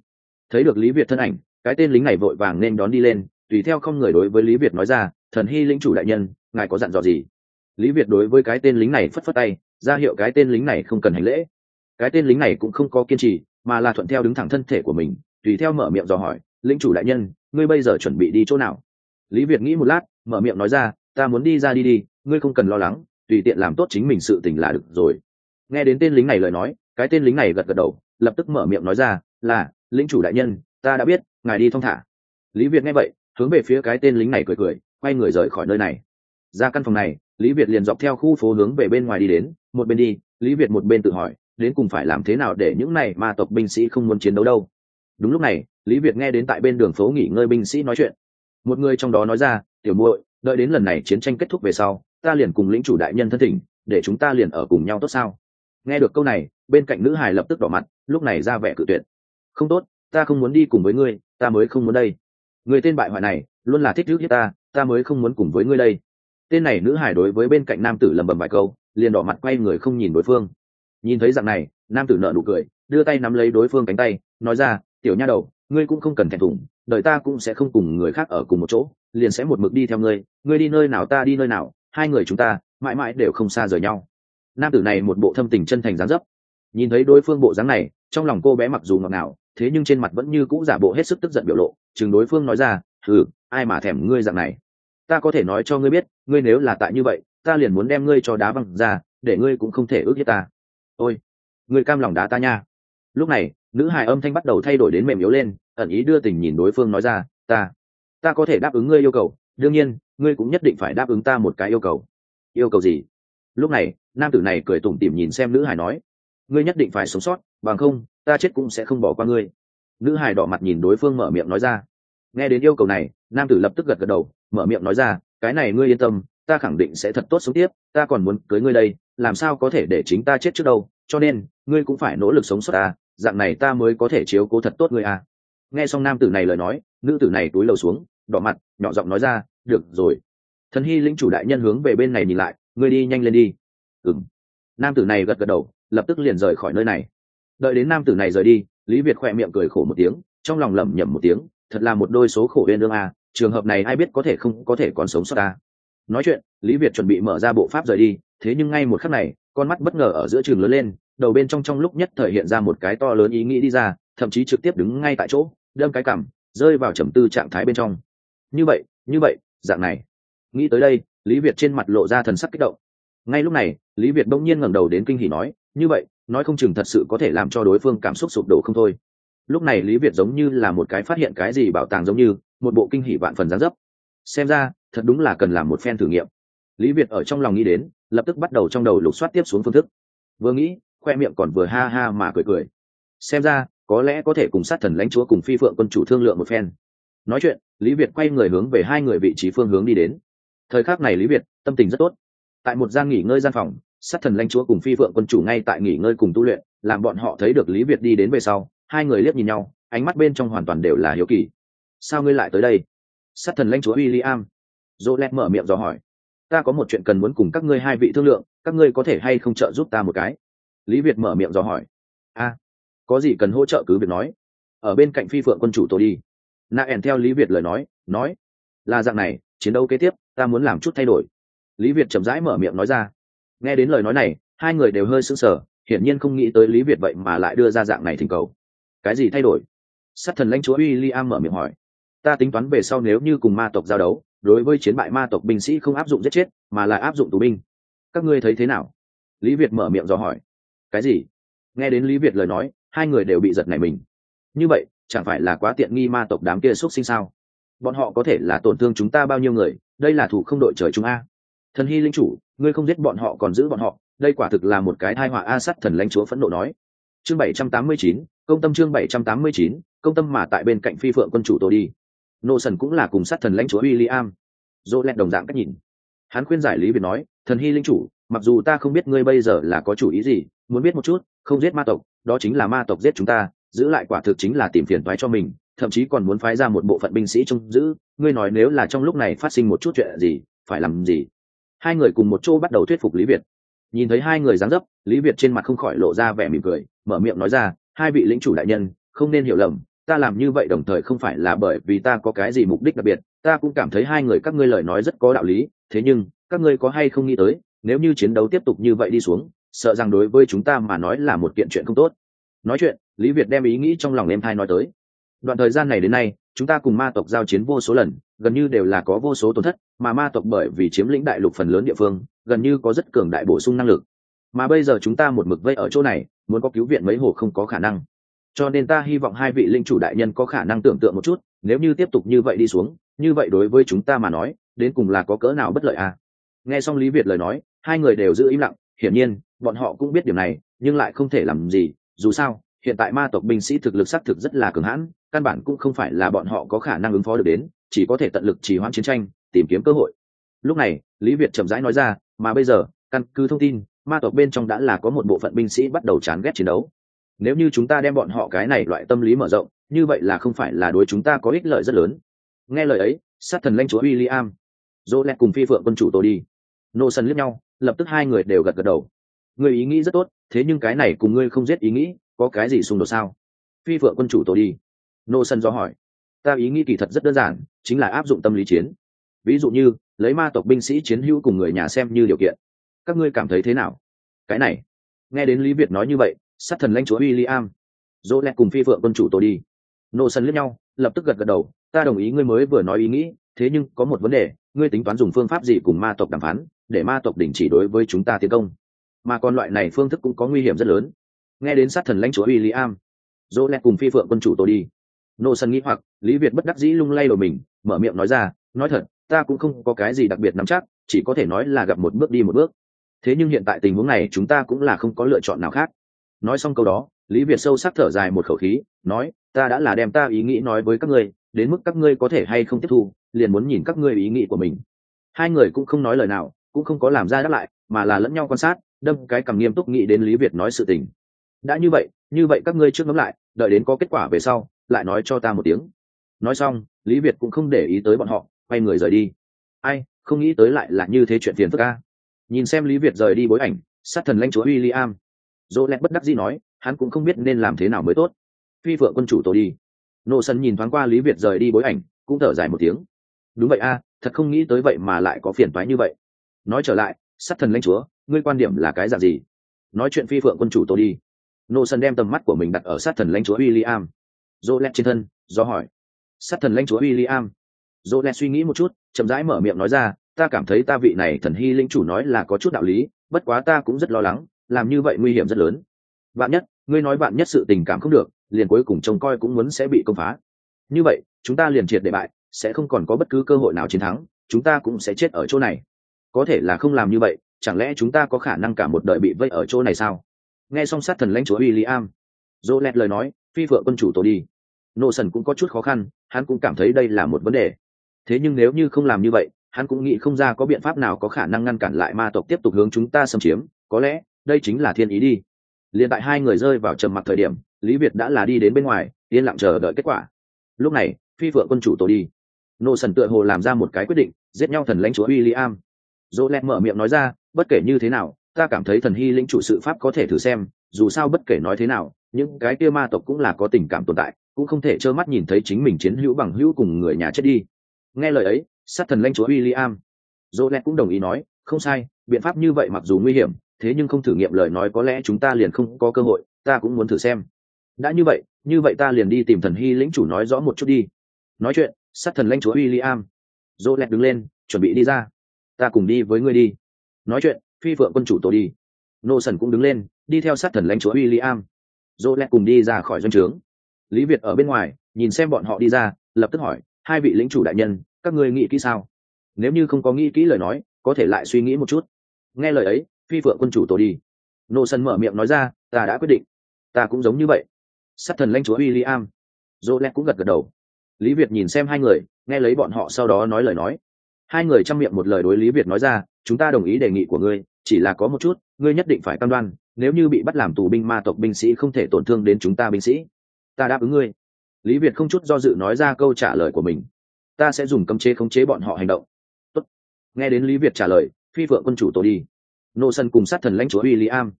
Thấy được lý việt thân ảnh, cái tên lính này vội vàng nên đón đi lên, tùy theo không người đối với lý việt nói ra, thần hy lĩnh chủ đại nhân, ngài có dặn dò gì? Lý việt đối với cái tên lính này phất phất tay, ra hiệu cái tên lính này không cần hành lễ cái tên lính này cũng không có kiên trì, mà là thuận theo đứng thẳng thân thể của mình, tùy theo mở miệng dò hỏi, lĩnh chủ đại nhân, ngươi bây giờ chuẩn bị đi chỗ nào? Lý việt nghĩ một lát, mở miệng nói ra, ta muốn đi ra đi đi, ngươi không cần lo lắng, tùy tiện làm tốt chính mình sự tình là được rồi. Nghe đến tên lính này lời nói, cái tên lính này gật gật đầu, lập tức mở miệng nói ra, là lính chủ đại nhân, ta đã biết, ngài đi thong thả. Lý việt nghe vậy, hướng về phía cái tên lính này cười cười, quay người rời khỏi nơi này. Ra căn phòng này, lý việt liền dọc theo khu phố hướng về bên ngoài đi đến, một bên đi, lý việt một bên tự hỏi đến cùng phải làm thế nào để những này ma tộc binh sĩ không muốn chiến đấu đâu? Đúng lúc này, lý việt nghe đến tại bên đường phố nghỉ ngơi binh sĩ nói chuyện. Một người trong đó nói ra, tiểu muội, đợi đến lần này chiến tranh kết thúc về sau, ta liền cùng lĩnh chủ đại nhân thân thỉnh, để chúng ta liền ở cùng nhau tốt sao? Nghe được câu này, bên cạnh nữ hài lập tức đỏ mặt, lúc này ra vẻ cự tuyệt. Không tốt, ta không muốn đi cùng với ngươi, ta mới không muốn đây. Người tên bại hoại này, luôn là thích trước hiếp ta ta mới không muốn cùng với ngươi đây. Tên này nữ hải đối với bên cạnh nam tử lầm bầm vài câu, liền đỏ mặt quay người không nhìn đối phương nhìn thấy dạng này, nam tử nợ nụ cười, đưa tay nắm lấy đối phương cánh tay, nói ra, tiểu nha đầu, ngươi cũng không cần thẹn thùng, đời ta cũng sẽ không cùng người khác ở cùng một chỗ, liền sẽ một mực đi theo ngươi ngươi đi nơi nào ta đi nơi nào, hai người chúng ta mãi mãi đều không xa rời nhau. Nam tử này một bộ thâm tình chân thành dáng dấp. Nhìn thấy đối phương bộ dáng này, trong lòng cô bé mặc dù ngọt ngào, thế nhưng trên mặt vẫn như cũ giả bộ hết sức tức giận biểu lộ, chừng đối phương nói ra ừ ai mà thèm ngươi dạng này? Ta có thể nói cho ngươi biết, ngươi nếu là tại như vậy, ta liền muốn đem ngươi cho đá văng ra, để ngươi cũng không thể ước hiếp ta ôi, người cam lòng đá ta nha. Lúc này, nữ hài âm thanh bắt đầu thay đổi đến mềm yếu lên, ẩn ý đưa tình nhìn đối phương nói ra, ta ta có thể đáp ứng ngươi yêu cầu, đương nhiên, ngươi cũng nhất định phải đáp ứng ta một cái yêu cầu. Yêu cầu gì? Lúc này, nam tử này cười tủm tỉm nhìn xem nữ hải nói, ngươi nhất định phải sống sót, bằng không, ta chết cũng sẽ không bỏ qua ngươi. Nữ hải đỏ mặt nhìn đối phương mở miệng nói ra. Nghe đến yêu cầu này, nam tử lập tức gật gật đầu, mở miệng nói ra, cái này ngươi yên tâm, ta khẳng định sẽ thật tốt sống tiếp, ta còn muốn cưới ngươi đây, làm sao có thể để chính ta chết trước đâu? Cho nên, ngươi cũng phải nỗ lực sống sót ta, dạng này ta mới có thể chiếu cố thật tốt ngươi à. Nghe xong nam tử này lời nói, nữ tử này túi lầu xuống, đỏ mặt, nhỏ giọng nói ra, được rồi. Thần hy lĩnh chủ đại nhân hướng về bên này nhìn lại, ngươi đi nhanh lên đi. Ừng nam tử này gật gật đầu, lập tức liền rời khỏi nơi này. Đợi đến nam tử này rời đi, lý việt khỏe miệng cười khổ một tiếng, trong lòng lẩm nhẩm một tiếng, thật là một đôi số khổ yên đương à trường hợp này ai biết có thể không có thể còn sống sót ta. Nói chuyện, lý việt chuẩn bị mở ra bộ pháp rời đi, thế nhưng ngay một khắc này con mắt bất ngờ ở giữa trường lớn lên, đầu bên trong trong lúc nhất thời hiện ra một cái to lớn ý nghĩ đi ra, thậm chí trực tiếp đứng ngay tại chỗ, đâm cái cảm rơi vào trầm tư trạng thái bên trong. Như vậy như vậy, dạng này. Nghĩ tới đây, lý việt trên mặt lộ ra thần sắc kích động. Ngay lúc này, lý việt bỗng nhiên ngẩng đầu đến kinh hỉ nói, như vậy, nói không chừng thật sự có thể làm cho đối phương cảm xúc sụp đổ không thôi. Lúc này lý việt giống như là một cái phát hiện cái gì bảo tàng giống như, một bộ kinh hỉ vạn phần gián dấp. Xem ra, thật đúng là cần làm một phen thử nghiệm. Lý việt ở trong lòng nghĩ đến lập tức bắt đầu trong đầu lục soát tiếp xuống phương thức. Vừa nghĩ, khoe miệng còn vừa ha ha mà cười cười. Xem ra, có lẽ có thể cùng sát thần lãnh chúa cùng phi phượng quân chủ thương lượng một phen. Nói chuyện, lý việt quay người hướng về hai người vị trí phương hướng đi đến. Thời khắc này lý việt, tâm tình rất tốt. Tại một gian nghỉ ngơi gian phòng, sát thần lãnh chúa cùng phi phượng quân chủ ngay tại nghỉ ngơi cùng tu luyện, làm bọn họ thấy được lý việt đi đến về sau, hai người liếc nhìn nhau, ánh mắt bên trong hoàn toàn đều là hiếu kỳ. Sao ngươi lại tới đây? Sát thần lãnh chúa w i l l i am dỗ lét mở miệng dò hỏi ta có một chuyện cần muốn cùng các ngươi hai vị thương lượng, các ngươi có thể hay không trợ giúp ta một cái? Lý việt mở miệng dò hỏi. A, có gì cần hỗ trợ cứ việc nói. Ở bên cạnh phi phượng quân chủ tôi đi. Na ẻn theo lý việt lời nói nói, là dạng này, chiến đấu kế tiếp, ta muốn làm chút thay đổi. Lý việt chậm rãi mở miệng nói ra. Nghe đến lời nói này, hai người đều hơi sững sờ, hiển nhiên không nghĩ tới lý việt vậy mà lại đưa ra dạng này thỉnh cầu. Cái gì thay đổi? Sát thần lãnh chúa w i l l i am mở miệng hỏi. Ta tính toán về sau nếu như cùng ma tộc giao đấu đối với chiến bại ma tộc binh sĩ không áp dụng giết chết, mà là áp dụng tù binh. Các ngươi thấy thế nào? Lý việt mở miệng dò hỏi. Cái gì? Nghe đến lý việt lời nói, hai người đều bị giật nảy mình. Như vậy, chẳng phải là quá tiện nghi ma tộc đám kia x u ấ t sinh sao? Bọn họ có thể là tổn thương chúng ta bao nhiêu người, đây là thủ không đội trời chúng a. Thần hy linh chủ, ngươi không giết bọn họ còn giữ bọn họ, đây quả thực là một cái thai họa a sắt thần lãnh chúa phẫn nộ nói. Chương bảy trăm tám mươi chín, công tâm chương bảy trăm tám mươi chín, công tâm mà tại bên cạnh phi phượng quân chủ tôi đi nô sần cũng là cùng sát thần lãnh chúa w i l l i am dỗ lẹt đồng dạng cách nhìn. Hắn khuyên giải lý việt nói, thần hy linh chủ, mặc dù ta không biết ngươi bây giờ là có chủ ý gì, muốn biết một chút, không giết ma tộc, đó chính là ma tộc giết chúng ta, giữ lại quả thực chính là tìm phiền toái cho mình, thậm chí còn muốn phái ra một bộ phận binh sĩ trông giữ, ngươi nói nếu là trong lúc này phát sinh một chút chuyện gì, phải làm gì? Hai người cùng một chỗ bắt đầu thuyết phục lý việt. Nhìn thấy hai người dáng dấp, lý việt trên mặt không khỏi lộ ra vẻ mỉm cười, mở miệng nói ra, hai vị lĩnh chủ đại nhân, không nên hiểu lầm ta làm như vậy đồng thời không phải là bởi vì ta có cái gì mục đích đặc biệt, ta cũng cảm thấy hai người các ngươi lời nói rất có đạo lý, thế nhưng, các ngươi có hay không nghĩ tới, nếu như chiến đấu tiếp tục như vậy đi xuống, sợ rằng đối với chúng ta mà nói là một kiện chuyện không tốt. Nói chuyện, lý việt đem ý nghĩ trong lòng em thai nói tới. Đoạn thời gian này đến nay, chúng ta cùng ma tộc giao chiến vô số lần, gần như đều là có vô số tổn thất, mà ma tộc bởi vì chiếm lĩnh đại lục phần lớn địa phương, gần như có rất cường đại bổ sung năng lực. Mà bây giờ chúng ta một mực vây ở chỗ này, muốn có cứu viện mấy hồ không có khả năng cho nên ta hy vọng hai vị linh chủ đại nhân có khả năng tưởng tượng một chút, nếu như tiếp tục như vậy đi xuống, như vậy đối với chúng ta mà nói, đến cùng là có cỡ nào bất lợi à? Nghe xong lý việt lời nói, hai người đều giữ im lặng, hiển nhiên, bọn họ cũng biết điều này, nhưng lại không thể làm gì, dù sao, hiện tại ma tộc binh sĩ thực lực xác thực rất là cường hãn, căn bản cũng không phải là bọn họ có khả năng ứng phó được đến, chỉ có thể tận lực trì hoãn chiến tranh, tìm kiếm cơ hội. Lúc này, lý việt chậm rãi nói ra, mà bây giờ, căn cứ thông tin, ma tộc bên trong đã là có một bộ phận binh sĩ bắt đầu chán ghét chiến đấu nếu như chúng ta đem bọn họ cái này loại tâm lý mở rộng, như vậy là không phải là đối chúng ta có ích lợi rất lớn. Nghe lời ấy, sát thần lanh chúa w i l l i am dỗ lẹt cùng phi phượng quân chủ tôi đi. Nô sân liếc nhau, lập tức hai người đều gật gật đầu. Người ý nghĩ rất tốt, thế nhưng cái này cùng ngươi không giết ý nghĩ, có cái gì xung đột sao? Phi phượng quân chủ tôi đi. Nô sân do hỏi. Ta ý nghĩ kỳ thật rất đơn giản, chính là áp dụng tâm lý chiến. Ví dụ như, lấy ma tộc binh sĩ chiến hữu cùng người nhà xem như điều kiện. Các ngươi cảm thấy thế nào? Cái này, nghe đến lý việt nói như vậy sát thần lãnh chúa William, dỗ lẹt cùng phi phượng quân chủ tôi đi. Nô sân liếc nhau lập tức gật gật đầu ta đồng ý ngươi mới vừa nói ý nghĩ thế nhưng có một vấn đề ngươi tính toán dùng phương pháp gì cùng ma tộc đàm phán để ma tộc đình chỉ đối với chúng ta tiến công? Mà còn loại này phương thức cũng có nguy hiểm rất lớn. Nghe đến sát thần lãnh chúa William, dỗ lẹt cùng phi phượng quân chủ tôi đi. Nô sân nghĩ hoặc lý việt bất đắc dĩ lung lay đầu mình mở miệng nói ra nói thật ta cũng không có cái gì đặc biệt nắm chắc chỉ có thể nói là gặp một bước đi một bước. Thế nhưng hiện tại tình huống này chúng ta cũng là không có lựa chọn nào khác nói xong câu đó, lý việt sâu sắc thở dài một khẩu khí, nói, ta đã là đem ta ý nghĩ nói với các ngươi, đến mức các ngươi có thể hay không tiếp thu, liền muốn nhìn các ngươi ý nghĩ của mình. Hai người cũng không nói lời nào, cũng không có làm ra đáp lại, mà là lẫn nhau quan sát, đâm cái cầm nghiêm túc nghĩ đến lý việt nói sự tình. Đã như vậy như vậy các ngươi trước ngẫm lại, đợi đến có kết quả về sau, lại nói cho ta một tiếng. Nói xong, lý việt cũng không để ý tới bọn họ, quay người rời đi. Ai, không nghĩ tới lại là như thế chuyện phiền phức ca nhìn xem lý việt rời đi bối ảnh, sát thần lãnh chúa w i l l i am dỗ lẹt bất đắc dĩ nói, hắn cũng không biết nên làm thế nào mới tốt. Phi phượng quân chủ tổ đi. Nô sân nhìn thoáng qua lý việt rời đi bối ảnh, cũng thở dài một tiếng. Đúng vậy a, thật không nghĩ tới vậy mà lại có phiền toái như vậy. Nói trở lại, sát thần lãnh chúa, ngươi quan điểm là cái dạng gì? Nói chuyện phi phượng quân chủ tổ đi. Nô sân đem tầm mắt của mình đặt ở sát thần lãnh chúa w i l l i am dỗ lẹt trên thân, do hỏi. Sát thần lãnh chúa w i l l i am dỗ lẹt suy nghĩ một chút, chậm rãi mở miệng nói ra, ta cảm thấy ta vị này thần hy linh chủ nói là có chút đạo lý, bất quá ta cũng rất lo lắng làm như vậy nguy hiểm rất lớn. Bạn nhất ngươi nói bạn nhất sự tình cảm không được liền cuối cùng trông coi cũng muốn sẽ bị công phá. Như vậy chúng ta liền triệt để bại sẽ không còn có bất cứ cơ hội nào chiến thắng chúng ta cũng sẽ chết ở chỗ này. Có thể là không làm như vậy chẳng lẽ chúng ta có khả năng cả một đời bị vây ở chỗ này sao? Nghe xong sát thần lãnh chúa William, i dỗ lẹt lời nói phi vợ quân chủ tổ đi. Nô sần cũng có chút khó khăn hắn cũng cảm thấy đây là một vấn đề. Thế nhưng nếu như không làm như vậy hắn cũng nghĩ không ra có biện pháp nào có khả năng ngăn cản lại ma tộc tiếp tục hướng chúng ta xâm chiếm có lẽ đây chính là thiên ý đi. Liền tại hai người rơi vào trầm mặc thời điểm, lý việt đã là đi đến bên ngoài, yên lặng chờ đợi kết quả. Lúc này, phi phượng quân chủ tổ đi. Nô sần tựa hồ làm ra một cái quyết định, giết nhau thần lãnh chúa w i l l i am dỗ lẹt mở miệng nói ra, bất kể như thế nào, ta cảm thấy thần hy lĩnh chủ sự pháp có thể thử xem, dù sao bất kể nói thế nào, những cái kia ma tộc cũng là có tình cảm tồn tại, cũng không thể trơ mắt nhìn thấy chính mình chiến hữu bằng hữu cùng người nhà chết đi. Nghe lời ấy, sát thần lãnh chúa w i l l i am dỗ lẹt cũng đồng ý nói, không sai, biện pháp như vậy mặc dù nguy hiểm thế nhưng không thử nghiệm lời nói có lẽ chúng ta liền không có cơ hội, ta cũng muốn thử xem. Đã như vậy như vậy ta liền đi tìm thần hy lĩnh chủ nói rõ một chút đi. Nói chuyện, sát thần lãnh chúa w i l l i am dỗ lẹt đứng lên, chuẩn bị đi ra. Ta cùng đi với ngươi đi. Nói chuyện, phi phượng quân chủ tổ đi. Nô sần cũng đứng lên, đi theo sát thần lãnh chúa w i l l i am dỗ lẹt cùng đi ra khỏi doanh trướng. Lý việt ở bên ngoài, nhìn xem bọn họ đi ra, lập tức hỏi, hai vị lĩnh chủ đại nhân, các ngươi nghĩ kỹ sao? Nếu như không có nghĩ kỹ lời nói, có thể lại suy nghĩ một chút. Nghe lời ấy phi phượng quân chủ tổ đi. Nô sân mở miệng nói ra, ta đã quyết định. Ta cũng giống như vậy. Sát thần lãnh chúa w i l l i am dô lét cũng gật gật đầu. Lý việt nhìn xem hai người, nghe lấy bọn họ sau đó nói lời nói. Hai người chăm miệng một lời đối lý việt nói ra, chúng ta đồng ý đề nghị của ngươi, chỉ là có một chút, ngươi nhất định phải cam đoan, nếu như bị bắt làm tù binh ma tộc binh sĩ không thể tổn thương đến chúng ta binh sĩ. Ta đáp ứng ngươi. Lý việt không chút do dự nói ra câu trả lời của mình. Ta sẽ dùng cấm chế khống chế bọn họ hành động. Tốt. nghe đến lý việt trả lời, phi vợ quân chủ tổ đi nô sân cùng sát thần lãnh chúa w i l l i am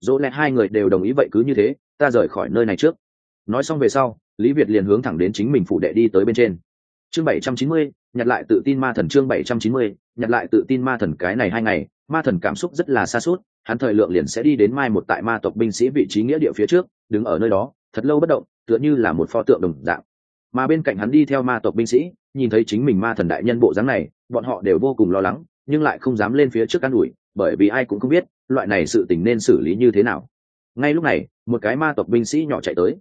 dỗ lẽ hai người đều đồng ý vậy cứ như thế, ta rời khỏi nơi này trước. Nói xong về sau, lý việt liền hướng thẳng đến chính mình phụ đệ đi tới bên trên. Chương bảy trăm chín mươi, nhặt lại tự tin ma thần chương bảy trăm chín mươi, nhặt lại tự tin ma thần cái này hai ngày, ma thần cảm xúc rất là xa suốt, hắn thời lượng liền sẽ đi đến mai một tại ma tộc binh sĩ vị trí nghĩa địa phía trước, đứng ở nơi đó, thật lâu bất động, tựa như là một pho tượng đồng dạng. Mà bên cạnh hắn đi theo ma tộc binh sĩ, nhìn thấy chính mình ma thần đại nhân bộ dáng này, bọn họ đều vô cùng lo lắng, nhưng lại không dám lên phía trước an ủi bởi vì ai cũng không biết loại này sự tình nên xử lý như thế nào. Ngay lúc này, một cái ma tộc binh sĩ nhỏ chạy tới,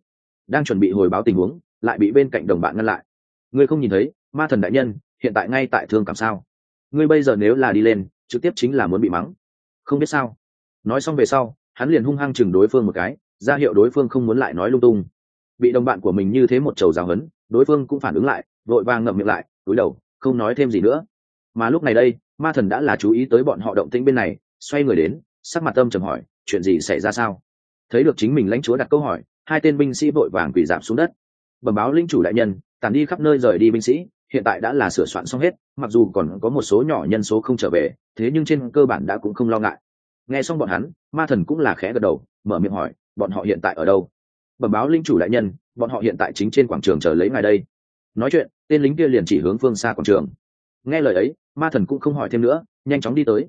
đang chuẩn bị hồi báo tình huống, lại bị bên cạnh đồng bạn ngăn lại. Ngươi không nhìn thấy, ma thần đại nhân, hiện tại ngay tại thương cảm sao? Ngươi bây giờ nếu là đi lên, trực tiếp chính là muốn bị mắng. Không biết sao. Nói xong về sau, hắn liền hung hăng chừng đối phương một cái, ra hiệu đối phương không muốn lại nói lung tung. Bị đồng bạn của mình như thế một trầu giáo hấn đối phương cũng phản ứng lại, vội vàng ngậm miệng lại túi đầu, không nói thêm gì nữa mà lúc này đây, ma thần đã là chú ý tới bọn họ động tĩnh bên này, xoay người đến, sắc mặt tâm trầm hỏi, chuyện gì xảy ra sao? Thấy được chính mình lãnh chúa đặt câu hỏi, hai tên binh sĩ vội vàng quỳ giảm xuống đất. Bẩm báo linh chủ đại nhân tàn đi khắp nơi rời đi binh sĩ, hiện tại đã là sửa soạn xong hết, mặc dù còn có một số nhỏ nhân số không trở về, thế nhưng trên cơ bản đã cũng không lo ngại. Nghe xong bọn hắn, ma thần cũng là khẽ gật đầu, mở miệng hỏi, bọn họ hiện tại ở đâu? Bẩm báo linh chủ đại nhân, bọn họ hiện tại chính trên quảng trường chờ lấy ngài đây. Nói chuyện, tên lính kia liền chỉ hướng phương xa quảng trường. Nghe lời ấy ma thần cũng không hỏi thêm nữa, nhanh chóng đi tới.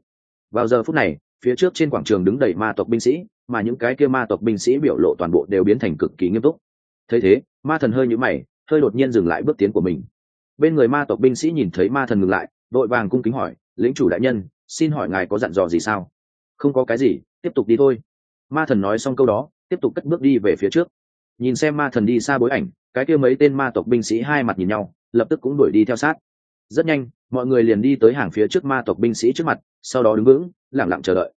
Vào giờ phút này, phía trước trên quảng trường đứng đầy ma tộc binh sĩ, mà những cái kia ma tộc binh sĩ biểu lộ toàn bộ đều biến thành cực kỳ nghiêm túc. Thấy thế, ma thần hơi nhũ mày, hơi đột nhiên dừng lại bước tiến của mình. Bên người ma tộc binh sĩ nhìn thấy ma thần ngừng lại vội vàng cung kính hỏi, lĩnh chủ đại nhân, xin hỏi ngài có dặn dò gì sao? Không có cái gì, tiếp tục đi thôi. Ma thần nói xong câu đó, tiếp tục cất bước đi về phía trước. Nhìn xem ma thần đi xa bối ảnh, cái kia mấy tên ma tộc binh sĩ hai mặt nhìn nhau, lập tức cũng đuổi đi theo sát. Rất nhanh mọi người liền đi tới hàng phía trước ma tộc binh sĩ trước mặt, sau đó đứng vững lẳng lặng chờ đợi.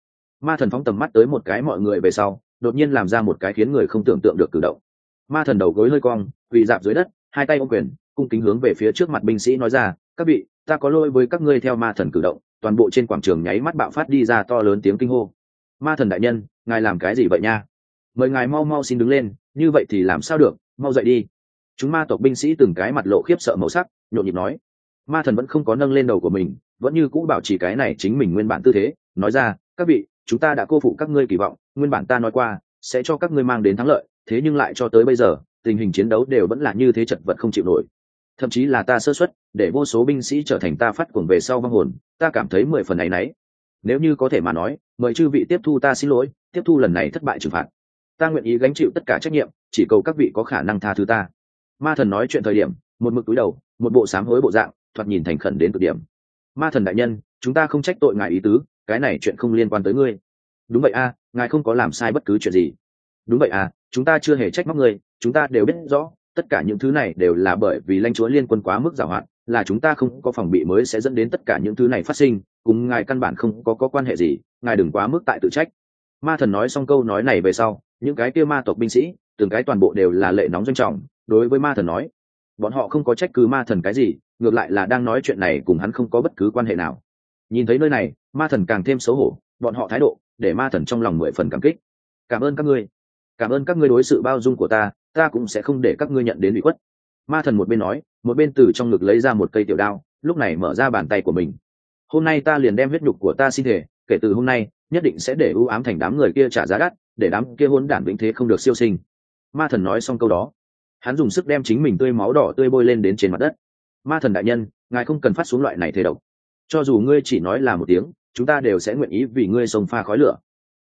Ma thần phóng tầm mắt tới một cái mọi người về sau, đột nhiên làm ra một cái khiến người không tưởng tượng được cử động. Ma thần đầu gối hơi cong, quỳ dạp dưới đất, hai tay ôm quyền, cung kính hướng về phía trước mặt binh sĩ nói ra, các vị, ta có lỗi với các ngươi theo ma thần cử động. Toàn bộ trên quảng trường nháy mắt bạo phát đi ra to lớn tiếng kinh hô. Ma thần đại nhân, ngài làm cái gì vậy nha? Mời ngài mau mau xin đứng lên, như vậy thì làm sao được, mau dậy đi. Chúng ma tộc binh sĩ từng cái mặt lộ khiếp sợ màu sắc, nhộn nhịp nói ma thần vẫn không có nâng lên đầu của mình, vẫn như cũ bảo trì cái này chính mình nguyên bản tư thế, nói ra, các vị, chúng ta đã cô phụ các ngươi kỳ vọng, nguyên bản ta nói qua, sẽ cho các ngươi mang đến thắng lợi, thế nhưng lại cho tới bây giờ, tình hình chiến đấu đều vẫn là như thế chật vật không chịu nổi. Thậm chí là ta sơ xuất để vô số binh sĩ trở thành ta phát cuồng về sau vong hồn, ta cảm thấy mười phần này nấy nếu như có thể mà nói, mời chư vị tiếp thu ta xin lỗi, tiếp thu lần này thất bại trừng phạt. Ta nguyện ý gánh chịu tất cả trách nhiệm, chỉ cầu các vị có khả năng tha thứ ta. Ma thần nói chuyện thời điểm, một mực túi đầu, một bộ sám hối bộ dạng thoạt nhìn thành khẩn đến cực điểm. Ma thần đại nhân chúng ta không trách tội ngài ý tứ cái này chuyện không liên quan tới ngươi. Đúng vậy a ngài không có làm sai bất cứ chuyện gì. Đúng vậy à chúng ta chưa hề trách móc ngươi chúng ta đều biết rõ tất cả những thứ này đều là bởi vì lãnh chúa liên quân quá mức giàu hạn là chúng ta không có phòng bị mới sẽ dẫn đến tất cả những thứ này phát sinh cùng ngài căn bản không có, có quan hệ gì ngài đừng quá mức tại tự trách. Ma thần nói xong câu nói này về sau những cái kia ma tộc binh sĩ từng cái toàn bộ đều là lệ nóng doanh trọng đối với ma thần nói bọn họ không có trách cứ ma thần cái gì ngược lại là đang nói chuyện này cùng hắn không có bất cứ quan hệ nào. Nhìn thấy nơi này, ma thần càng thêm xấu hổ, bọn họ thái độ để ma thần trong lòng mười phần cảm kích. Cảm ơn các ngươi. Cảm ơn các ngươi đối sự bao dung của ta ta cũng sẽ không để các ngươi nhận đến bị khuất. Ma thần một bên nói, một bên từ trong ngực lấy ra một cây tiểu đao, lúc này mở ra bàn tay của mình. Hôm nay ta liền đem huyết nhục của ta xin thể kể từ hôm nay, nhất định sẽ để ưu ám thành đám người kia trả giá đắt, để đám kia hôn đản vĩnh thế không được siêu sinh. Ma thần nói xong câu đó. Hắn dùng sức đem chính mình tươi máu đỏ tươi bôi lên đến trên mặt đất ma thần đại nhân, ngài không cần phát xuống loại này thế độc. Cho dù ngươi chỉ nói là một tiếng, chúng ta đều sẽ nguyện ý vì ngươi sông pha khói lửa.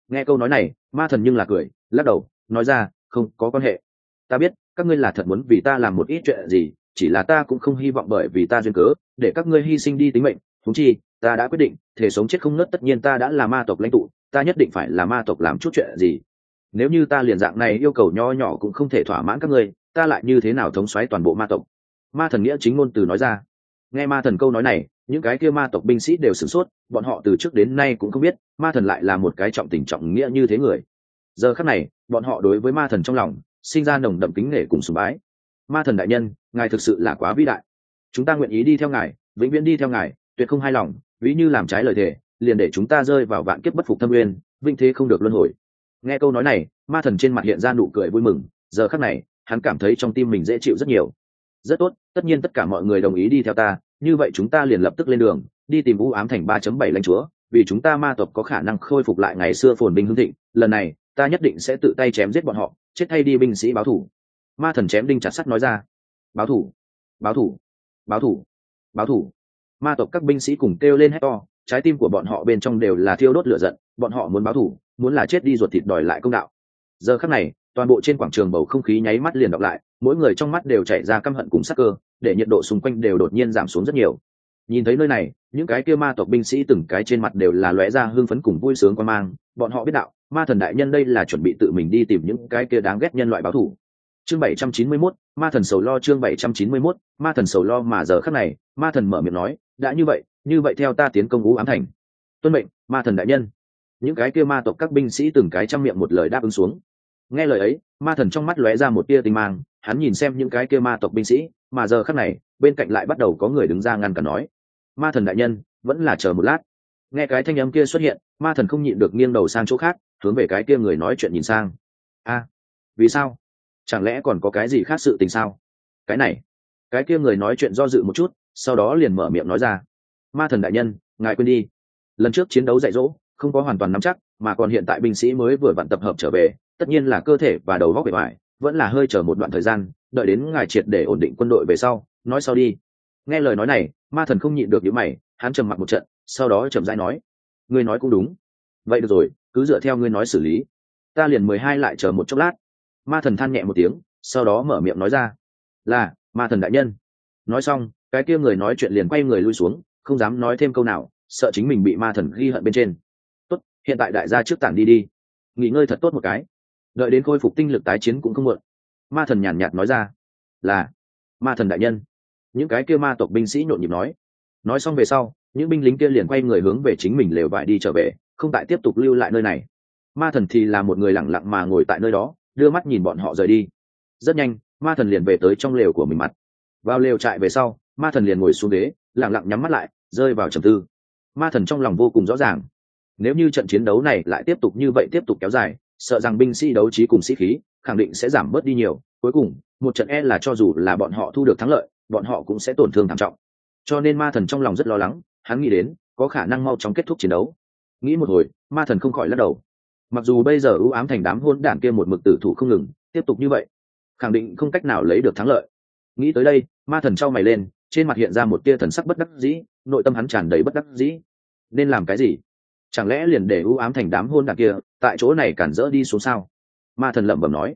Nghe câu nói này, ma thần nhưng là cười, lắc đầu, nói ra, không có quan hệ. Ta biết, các ngươi là thật muốn vì ta làm một ít chuyện gì, chỉ là ta cũng không hy vọng bởi vì ta duyên cớ, để các ngươi hy sinh đi tính mệnh. Thú chi, ta đã quyết định, thể sống chết không nớt tất nhiên ta đã là ma tộc lãnh tụ, ta nhất định phải là ma tộc làm chút chuyện gì. Nếu như ta liền dạng này yêu cầu nho nhỏ cũng không thể thỏa mãn các ngươi, ta lại như thế nào thống xoáy toàn bộ ma tộc? Ma thần nghĩa chính ngôn từ nói ra. Nghe ma thần câu nói này, những cái kia ma tộc binh sĩ đều sửng sốt, bọn họ từ trước đến nay cũng không biết, ma thần lại là một cái trọng tình trọng nghĩa như thế người. Giờ khắc này, bọn họ đối với ma thần trong lòng, sinh ra nồng đậm kính nể cùng sùng bái. Ma thần đại nhân, ngài thực sự là quá vĩ đại. Chúng ta nguyện ý đi theo ngài, vĩnh viễn đi theo ngài, tuyệt không hài lòng, ví như làm trái lời thề, liền để chúng ta rơi vào vạn kiếp bất phục thâm uyên, vinh thế không được luân hồi. Nghe câu nói này, ma thần trên mặt hiện ra nụ cười vui mừng, giờ khắc này, hắn cảm thấy trong tim mình dễ chịu rất nhiều rất tốt, tất nhiên tất cả mọi người đồng ý đi theo ta, như vậy chúng ta liền lập tức lên đường, đi tìm vũ ám thành ba chấm bảy lãnh chúa, vì chúng ta ma tộc có khả năng khôi phục lại ngày xưa phồn binh hưng thịnh, lần này, ta nhất định sẽ tự tay chém giết bọn họ, chết thay đi binh sĩ báo thủ. Ma thần chém đinh chặt sắt nói ra. Báo thủ báo thủ báo thủ báo thủ. Ma tộc các binh sĩ cùng kêu lên hét to, trái tim của bọn họ bên trong đều là thiêu đốt lửa giận, bọn họ muốn báo thủ, muốn là chết đi ruột thịt đòi lại công đạo. Giờ khắc này toàn bộ trên quảng trường bầu không khí nháy mắt liền đọc lại mỗi người trong mắt đều chảy ra căm hận cùng sắc cơ để nhiệt độ xung quanh đều đột nhiên giảm xuống rất nhiều. Nhìn thấy nơi này những cái kia ma tộc binh sĩ từng cái trên mặt đều là lóe ra hưng phấn cùng vui sướng quan mang bọn họ biết đạo ma thần đại nhân đây là chuẩn bị tự mình đi tìm những cái kia đáng ghét nhân loại báo thủ chương 791, ma thần sầu lo chương 791, ma thần sầu lo mà giờ khắc này ma thần mở miệng nói đã như vậy như vậy theo ta tiến công ngũ ám thành. Tuân mệnh ma thần đại nhân. Những cái kia ma tộc các binh sĩ từng cái trăm miệng một lời đáp ứng xuống nghe lời ấy, ma thần trong mắt lóe ra một tia tinh mang, hắn nhìn xem những cái kia ma tộc binh sĩ, mà giờ khắc này, bên cạnh lại bắt đầu có người đứng ra ngăn cản nói. Ma thần đại nhân, vẫn là chờ một lát. Nghe cái thanh âm kia xuất hiện, ma thần không nhịn được nghiêng đầu sang chỗ khác, hướng về cái kia người nói chuyện nhìn sang. A, vì sao? Chẳng lẽ còn có cái gì khác sự tình sao? Cái này, cái kia người nói chuyện do dự một chút, sau đó liền mở miệng nói ra. Ma thần đại nhân, ngài quên đi. Lần trước chiến đấu dạy dỗ, không có hoàn toàn nắm chắc, mà còn hiện tại binh sĩ mới vừa vặn tập hợp trở về tất nhiên là cơ thể và đầu góc bề ngoài, vẫn là hơi chờ một đoạn thời gian, đợi đến ngài triệt để ổn định quân đội về sau, nói sau đi. Nghe lời nói này, ma thần không nhịn được những mày, hắn trầm mặc một trận, sau đó trầm rãi nói, ngươi nói cũng đúng. Vậy được rồi, cứ dựa theo ngươi nói xử lý. Ta liền mười hai lại chờ một chốc lát. Ma thần than nhẹ một tiếng, sau đó mở miệng nói ra, là, ma thần đại nhân. Nói xong, cái kia người nói chuyện liền quay người lui xuống, không dám nói thêm câu nào, sợ chính mình bị ma thần ghi hận bên trên. Tốt, hiện tại đại gia trước tản đi đi. Nghỉ ngơi thật tốt một cái đợi đến khôi phục tinh lực tái chiến cũng không muộn. Ma thần nhàn nhạt nói ra, là, ma thần đại nhân. Những cái kia ma tộc binh sĩ nhộn nhịp nói. Nói xong về sau, những binh lính kia liền quay người hướng về chính mình lều vải đi trở về, không tại tiếp tục lưu lại nơi này. Ma thần thì là một người lẳng lặng mà ngồi tại nơi đó, đưa mắt nhìn bọn họ rời đi. Rất nhanh, ma thần liền về tới trong lều của mình mặt. Vào lều trại về sau, ma thần liền ngồi xuống ghế, lẳng lặng nhắm mắt lại, rơi vào trầm tư. Ma thần trong lòng vô cùng rõ ràng. Nếu như trận chiến đấu này lại tiếp tục như vậy tiếp tục kéo dài sợ rằng binh sĩ đấu trí cùng sĩ khí khẳng định sẽ giảm bớt đi nhiều. Cuối cùng, một trận e là cho dù là bọn họ thu được thắng lợi, bọn họ cũng sẽ tổn thương thảm trọng. Cho nên ma thần trong lòng rất lo lắng, hắn nghĩ đến, có khả năng mau chóng kết thúc chiến đấu. Nghĩ một hồi, ma thần không khỏi lắc đầu. Mặc dù bây giờ ưu ám thành đám hôn đản kia một mực tử thủ không ngừng, tiếp tục như vậy, khẳng định không cách nào lấy được thắng lợi. Nghĩ tới đây, ma thần trao mày lên, trên mặt hiện ra một tia thần sắc bất đắc dĩ, nội tâm hắn tràn đầy bất đắc dĩ. Nên làm cái gì? Chẳng lẽ liền để ưu ám thành đám hôn đạc kia tại chỗ này cản rỡ đi xuống sao? Ma thần lẩm bẩm nói.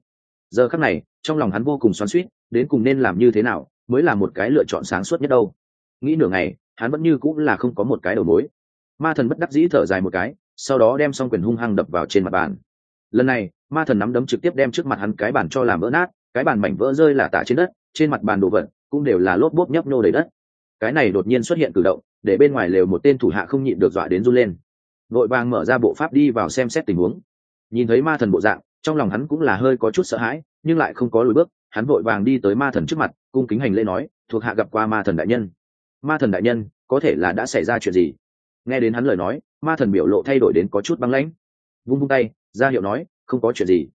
Giờ khắc này, trong lòng hắn vô cùng xoắn suýt đến cùng nên làm như thế nào mới là một cái lựa chọn sáng suốt nhất đâu? Nghĩ nửa ngày, hắn vẫn như cũng là không có một cái đầu mối. Ma thần bất đắc dĩ thở dài một cái, sau đó đem xong quyền hung hăng đập vào trên mặt bàn. Lần này, ma thần nắm đấm trực tiếp đem trước mặt hắn cái bàn cho làm vỡ nát, cái bàn mảnh vỡ rơi là tả trên đất, trên mặt bàn đồ vật cũng đều là lốp bốp nhấp nhô đầy đất. Cái này đột nhiên xuất hiện cử động, để bên ngoài lều một tên thủ hạ không nhịn được dọa đến run lên vội vàng mở ra bộ pháp đi vào xem xét tình huống. Nhìn thấy ma thần bộ dạng, trong lòng hắn cũng là hơi có chút sợ hãi, nhưng lại không có lùi bước, hắn vội vàng đi tới ma thần trước mặt, cung kính hành lễ nói, thuộc hạ gặp qua ma thần đại nhân. Ma thần đại nhân, có thể là đã xảy ra chuyện gì? Nghe đến hắn lời nói, ma thần biểu lộ thay đổi đến có chút băng lãnh. Vung vung tay, ra hiệu nói, không có chuyện gì.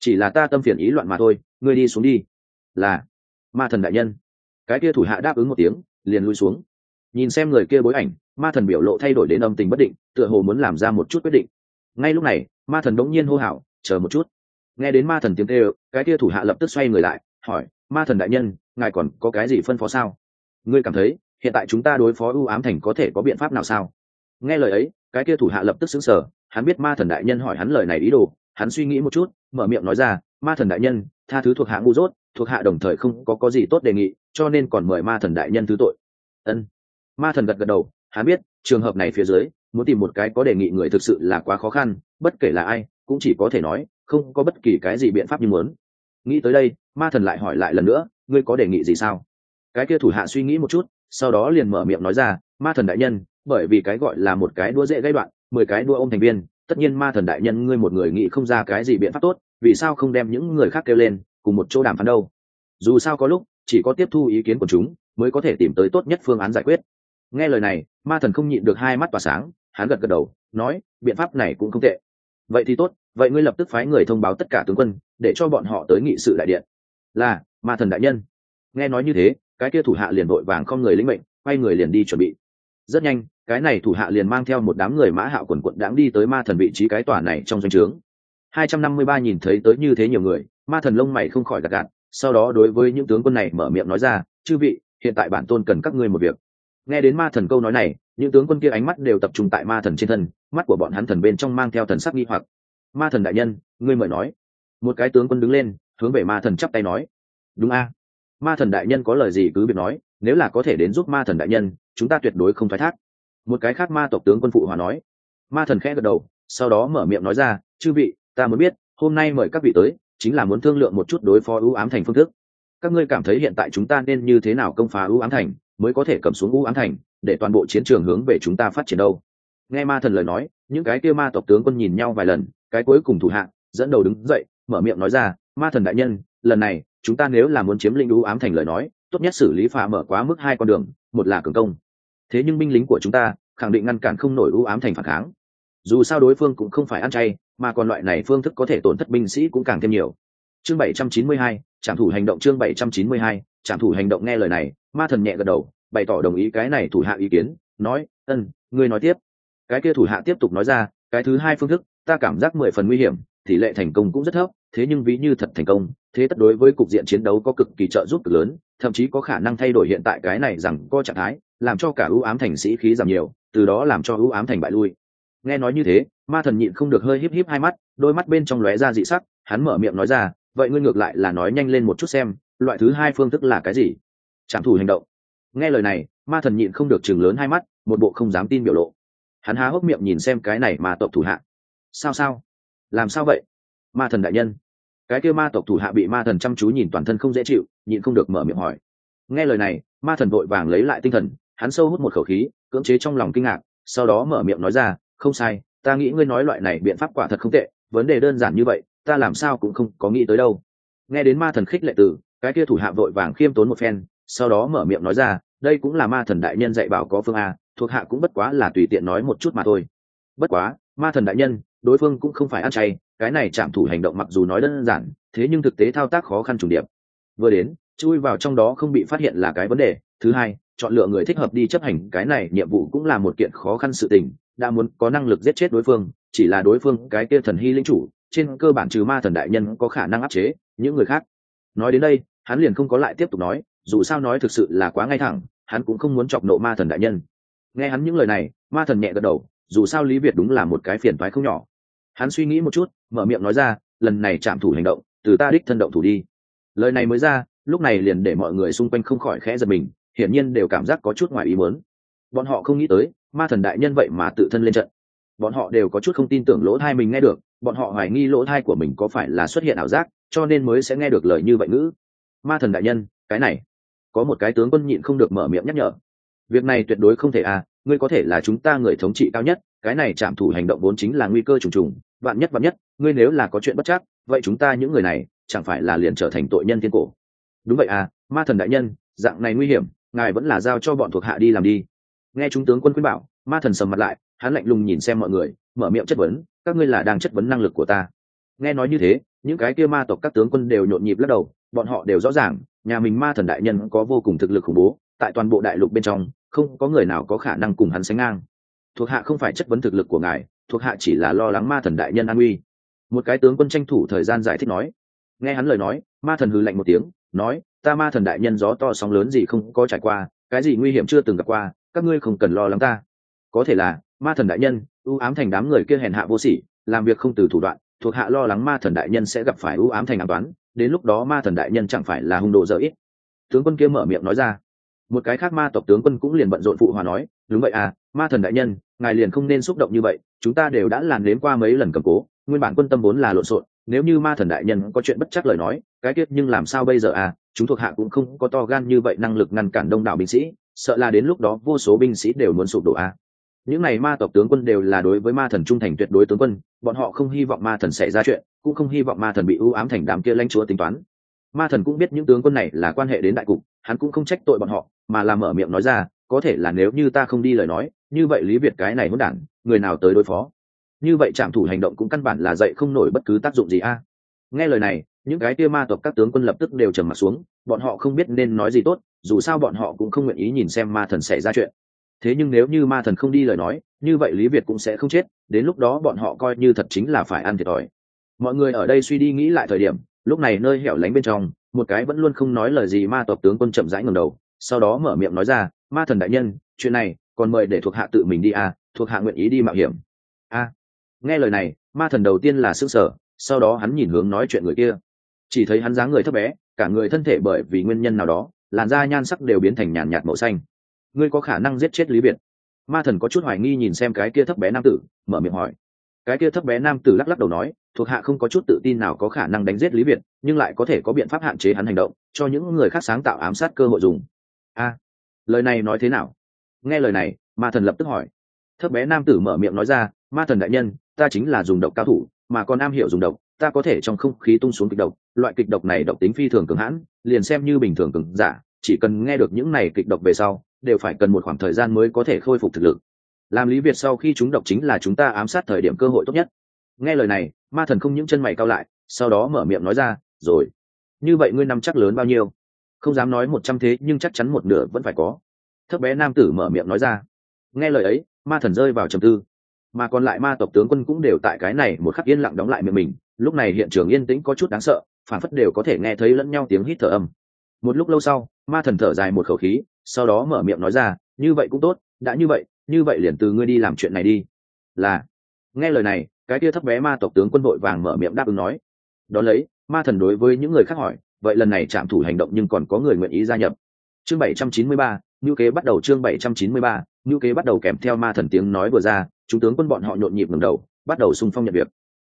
Chỉ là ta tâm phiền ý loạn mà thôi, ngươi đi xuống đi. Là. Ma thần đại nhân. Cái kia thủ hạ đáp ứng một tiếng, liền lui xuống. Nhìn xem người kia bối ảnh ma thần biểu lộ thay đổi đến âm tình bất định, tựa hồ muốn làm ra một chút quyết định. Ngay lúc này, ma thần đống nhiên hô hào, chờ một chút. Nghe đến ma thần tiếng kêu, cái kia thủ hạ lập tức xoay người lại, hỏi, ma thần đại nhân, ngài còn có cái gì phân phó sao? Ngươi cảm thấy, hiện tại chúng ta đối phó ưu ám thành có thể có biện pháp nào sao? Nghe lời ấy, cái kia thủ hạ lập tức xứng sở hắn biết ma thần đại nhân hỏi hắn lời này ý đồ, hắn suy nghĩ một chút, mở miệng nói ra, ma thần đại nhân, tha thứ thuộc hạ ngu dốt, thuộc hạ đồng thời không có có gì tốt đề nghị, cho nên còn mời ma thần đại nhân thứ tội. Ân. Ma thần gật gật đầu hắn biết, trường hợp này phía dưới, muốn tìm một cái có đề nghị người thực sự là quá khó khăn, bất kể là ai, cũng chỉ có thể nói, không có bất kỳ cái gì biện pháp như muốn. Nghĩ tới đây, ma thần lại hỏi lại lần nữa, ngươi có đề nghị gì sao? Cái kia thủ hạ suy nghĩ một chút, sau đó liền mở miệng nói ra, ma thần đại nhân, bởi vì cái gọi là một cái đua dễ gây đoạn, mười cái đua ôm thành viên, tất nhiên ma thần đại nhân ngươi một người nghĩ không ra cái gì biện pháp tốt, vì sao không đem những người khác kêu lên, cùng một chỗ đàm phán đâu? Dù sao có lúc, chỉ có tiếp thu ý kiến của chúng, mới có thể tìm tới tốt nhất phương án giải quyết nghe lời này, ma thần không nhịn được hai mắt tỏa sáng, hắn gật gật đầu, nói, biện pháp này cũng không tệ. Vậy thì tốt, vậy ngươi lập tức phái người thông báo tất cả tướng quân, để cho bọn họ tới nghị sự đại điện. Là, ma thần đại nhân. Nghe nói như thế, cái kia thủ hạ liền vội vàng không người lĩnh mệnh, quay người liền đi chuẩn bị. Rất nhanh, cái này thủ hạ liền mang theo một đám người mã hạo quần quận đáng đi tới ma thần vị trí cái tòa này trong doanh trướng. Hai trăm năm mươi ba nhìn thấy tới như thế nhiều người, ma thần lông mày không khỏi gạt gạt, sau đó đối với những tướng quân này mở miệng nói ra, chư vị, hiện tại bản tôn cần các ngươi một việc nghe đến ma thần câu nói này, những tướng quân kia ánh mắt đều tập trung tại ma thần trên thân, mắt của bọn hắn thần bên trong mang theo thần sắc nghi hoặc. Ma thần đại nhân, ngươi mời nói. Một cái tướng quân đứng lên, hướng về ma thần chắp tay nói. Đúng a. Ma thần đại nhân có lời gì cứ việc nói, nếu là có thể đến giúp ma thần đại nhân, chúng ta tuyệt đối không thoái thác. Một cái khác ma tộc tướng quân phụ hòa nói. Ma thần khẽ gật đầu, sau đó mở miệng nói ra, chư vị, ta muốn biết, hôm nay mời các vị tới, chính là muốn thương lượng một chút đối phó ưu ám thành phương thức. Các ngươi cảm thấy hiện tại chúng ta nên như thế nào công phá ưu ám thành? Mới có thể cầm xuống ưu ám thành để toàn bộ chiến trường hướng về chúng ta phát triển đâu. Nghe ma thần lời nói những cái kia ma tộc tướng quân nhìn nhau vài lần cái cuối cùng thủ hạ dẫn đầu đứng dậy mở miệng nói ra ma thần đại nhân lần này chúng ta nếu là muốn chiếm lĩnh ưu ám thành lời nói tốt nhất xử lý phá mở quá mức hai con đường một là cường công. Thế nhưng binh lính của chúng ta khẳng định ngăn cản không nổi ưu ám thành phản kháng. Dù sao đối phương cũng không phải ăn chay mà còn loại này phương thức có thể tổn thất binh sĩ cũng càng thêm nhiều. Chương 792, trạm thủ hành động chương 792, trạm thủ hành động nghe lời này, ma thần nhẹ gật đầu, bày tỏ đồng ý cái này thủ hạ ý kiến, nói ân ngươi nói tiếp. Cái kia thủ hạ tiếp tục nói ra, cái thứ hai phương thức, ta cảm giác mười phần nguy hiểm, tỷ lệ thành công cũng rất thấp, thế nhưng ví như thật thành công, thế tất đối với cục diện chiến đấu có cực kỳ trợ giúp cực lớn, thậm chí có khả năng thay đổi hiện tại cái này rằng có trạng thái, làm cho cả ưu ám thành sĩ khí giảm nhiều, từ đó làm cho ưu ám thành bại lui. Nghe nói như thế, ma thần nhịn không được hơi híp híp hai mắt, đôi mắt bên trong lóe ra dị sắc, hắn mở miệng nói ra, vậy ngươi ngược lại là nói nhanh lên một chút xem loại thứ hai phương thức là cái gì? Trảm thủ hành động. Nghe lời này, ma thần nhịn không được chừng lớn hai mắt, một bộ không dám tin biểu lộ. Hắn há hốc miệng nhìn xem cái này mà tộc thủ hạ. Sao sao? Làm sao vậy? Ma thần đại nhân. Cái kia ma tộc thủ hạ bị ma thần chăm chú nhìn toàn thân không dễ chịu, nhịn không được mở miệng hỏi. Nghe lời này, ma thần vội vàng lấy lại tinh thần, hắn sâu hút một khẩu khí, cưỡng chế trong lòng kinh ngạc, sau đó mở miệng nói ra, không sai, ta nghĩ ngươi nói loại này biện pháp quả thật không tệ, vấn đề đơn giản như vậy, ta làm sao cũng không có nghĩ tới đâu. Nghe đến ma thần khích lệ từ cái kia thủ hạ vội vàng khiêm tốn một phen, sau đó mở miệng nói ra, đây cũng là ma thần đại nhân dạy bảo có phương a, thuộc hạ cũng bất quá là tùy tiện nói một chút mà thôi. Bất quá, ma thần đại nhân, đối phương cũng không phải ăn chay, cái này chạm thủ hành động mặc dù nói đơn giản, thế nhưng thực tế thao tác khó khăn trùng điệp. Vừa đến, chui vào trong đó không bị phát hiện là cái vấn đề. Thứ hai, chọn lựa người thích hợp đi chấp hành, cái này nhiệm vụ cũng là một kiện khó khăn sự tình, đã muốn có năng lực giết chết đối phương, chỉ là đối phương, cái kia thần hy linh chủ, trên cơ bản trừ ma thần đại nhân có khả năng áp chế, những người khác. Nói đến đây hắn liền không có lại tiếp tục nói, dù sao nói thực sự là quá ngay thẳng, hắn cũng không muốn chọc nộ ma thần đại nhân. Nghe hắn những lời này, ma thần nhẹ gật đầu, dù sao lý việt đúng là một cái phiền toái không nhỏ. Hắn suy nghĩ một chút, mở miệng nói ra, lần này chạm thủ hành động, từ ta đích thân động thủ đi. Lời này mới ra, lúc này liền để mọi người xung quanh không khỏi khẽ giật mình, hiển nhiên đều cảm giác có chút ngoài ý muốn. Bọn họ không nghĩ tới, ma thần đại nhân vậy mà tự thân lên trận. Bọn họ đều có chút không tin tưởng lỗ thai mình nghe được, bọn họ hoài nghi lỗ thai của mình có phải là xuất hiện ảo giác, cho nên mới sẽ nghe được lời như vậy ngữ ma thần đại nhân, cái này, có một cái tướng quân nhịn không được mở miệng nhắc nhở. Việc này tuyệt đối không thể à ngươi có thể là chúng ta người thống trị cao nhất, cái này chạm thủ hành động vốn chính là nguy cơ trùng trùng, vạn nhất vạn nhất, ngươi nếu là có chuyện bất chắc, vậy chúng ta những người này, chẳng phải là liền trở thành tội nhân thiên cổ. Đúng vậy à ma thần đại nhân, dạng này nguy hiểm, ngài vẫn là giao cho bọn thuộc hạ đi làm đi. Nghe chúng tướng quân khuyên bảo, ma thần sầm mặt lại, hắn lạnh lùng nhìn xem mọi người, mở miệng chất vấn, các ngươi là đang chất vấn năng lực của ta. Nghe nói như thế, những cái kia ma tộc các tướng quân đều nhộn nhịp lắc đầu bọn họ đều rõ ràng, nhà mình ma thần đại nhân có vô cùng thực lực khủng bố, tại toàn bộ đại lục bên trong, không có người nào có khả năng cùng hắn sánh ngang. Thuộc hạ không phải chất vấn thực lực của ngài, thuộc hạ chỉ là lo lắng ma thần đại nhân an uy. Một cái tướng quân tranh thủ thời gian giải thích nói. Nghe hắn lời nói, ma thần hư lạnh một tiếng, nói, ta ma thần đại nhân gió to sóng lớn gì không có trải qua, cái gì nguy hiểm chưa từng gặp qua, các ngươi không cần lo lắng ta. Có thể là, ma thần đại nhân, ưu ám thành đám người kia hèn hạ vô sỉ, làm việc không từ thủ đoạn, thuộc hạ lo lắng ma thần đại nhân sẽ gặp phải ưu ám thành an toán đến lúc đó ma thần đại nhân chẳng phải là hung đồ dở ít. Tướng quân kia mở miệng nói ra. Một cái khác ma tộc tướng quân cũng liền bận rộn phụ hòa nói, đúng vậy à ma thần đại nhân, ngài liền không nên xúc động như vậy, chúng ta đều đã làm đến qua mấy lần cầm cố, nguyên bản quân tâm vốn là lộn xộn, nếu như ma thần đại nhân có chuyện bất chắc lời nói, cái tiết nhưng làm sao bây giờ à chúng thuộc hạ cũng không có to gan như vậy năng lực ngăn cản đông đảo binh sĩ, sợ là đến lúc đó vô số binh sĩ đều muốn sụp đổ à những này ma tộc tướng quân đều là đối với ma thần trung thành tuyệt đối tướng quân, bọn họ không hy vọng ma thần xảy ra chuyện, cũng không hy vọng ma thần bị ưu ám thành đám kia lãnh chúa tính toán. Ma thần cũng biết những tướng quân này là quan hệ đến đại cục, hắn cũng không trách tội bọn họ, mà làm mở miệng nói ra, có thể là nếu như ta không đi lời nói, như vậy lý việt cái này muốn đản, người nào tới đối phó? Như vậy trạm thủ hành động cũng căn bản là dạy không nổi bất cứ tác dụng gì a. Nghe lời này, những cái kia ma tộc các tướng quân lập tức đều trầm mặt xuống, bọn họ không biết nên nói gì tốt, dù sao bọn họ cũng không nguyện ý nhìn xem ma thần xảy ra chuyện thế nhưng nếu như ma thần không đi lời nói như vậy lý việt cũng sẽ không chết đến lúc đó bọn họ coi như thật chính là phải ăn thiệt thòi. Mọi người ở đây suy đi nghĩ lại thời điểm lúc này nơi hẻo lánh bên trong một cái vẫn luôn không nói lời gì ma tộc tướng quân chậm rãi ngầm đầu sau đó mở miệng nói ra ma thần đại nhân chuyện này còn mời để thuộc hạ tự mình đi à thuộc hạ nguyện ý đi mạo hiểm. A. À, nghe lời này ma thần đầu tiên là s ư ơ n g sở sau đó hắn nhìn hướng nói chuyện người kia. Chỉ thấy hắn dáng người thấp bé cả người thân thể bởi vì nguyên nhân nào đó làn da nhan sắc đều biến thành nhàn nhạt màu xanh ngươi có khả năng giết chết lý biệt ma thần có chút hoài nghi nhìn xem cái kia thấp bé nam tử, mở miệng hỏi. Cái kia thấp bé nam tử lắc lắc đầu nói, thuộc hạ không có chút tự tin nào có khả năng đánh giết lý việt, nhưng lại có thể có biện pháp hạn chế hắn hành động, cho những người khác sáng tạo ám sát cơ hội dùng. A, lời này nói thế nào? Nghe lời này, ma thần lập tức hỏi. Thấp bé nam tử mở miệng nói ra, ma thần đại nhân, ta chính là dùng độc cao thủ, mà còn am hiểu dùng độc, ta có thể trong không khí tung xuống kịch độc, loại kịch độc này độc tính phi thường cường hãn, liền xem như bình thường cường giả, chỉ cần nghe được những này kịch độc về sau đều phải cần một khoảng thời gian mới có thể khôi phục thực lực. Làm lý việt sau khi chúng độc chính là chúng ta ám sát thời điểm cơ hội tốt nhất. Nghe lời này, ma thần không những chân mày cao lại, sau đó mở miệng nói ra, rồi, như vậy ngươi nắm chắc lớn bao nhiêu? Không dám nói một trăm thế, nhưng chắc chắn một nửa vẫn phải có. Thấp bé nam tử mở miệng nói ra. Nghe lời ấy, ma thần rơi vào trầm tư. Mà còn lại ma tộc tướng quân cũng đều tại cái này một khắc yên lặng đóng lại miệng mình. Lúc này hiện trường yên tĩnh có chút đáng sợ phản phất đều có thể nghe thấy lẫn nhau tiếng hít thở âm. Một lúc lâu sau, ma thần thở dài một khẩu khí sau đó mở miệng nói ra, như vậy cũng tốt, đã như vậy như vậy liền từ ngươi đi làm chuyện này đi. Là, nghe lời này, cái kia thấp bé ma tộc tướng quân đội vàng mở miệng đáp ứng nói. Đón lấy, ma thần đối với những người khác hỏi, vậy lần này trạm thủ hành động nhưng còn có người nguyện ý gia nhập? Chương bảy trăm chín mươi ba, ngữ kế bắt đầu chương bảy trăm chín mươi ba, ngữ kế bắt đầu kèm theo ma thần tiếng nói vừa ra, chúng tướng quân bọn họ nhộn nhịp ngẩng đầu, bắt đầu xung phong nhận việc.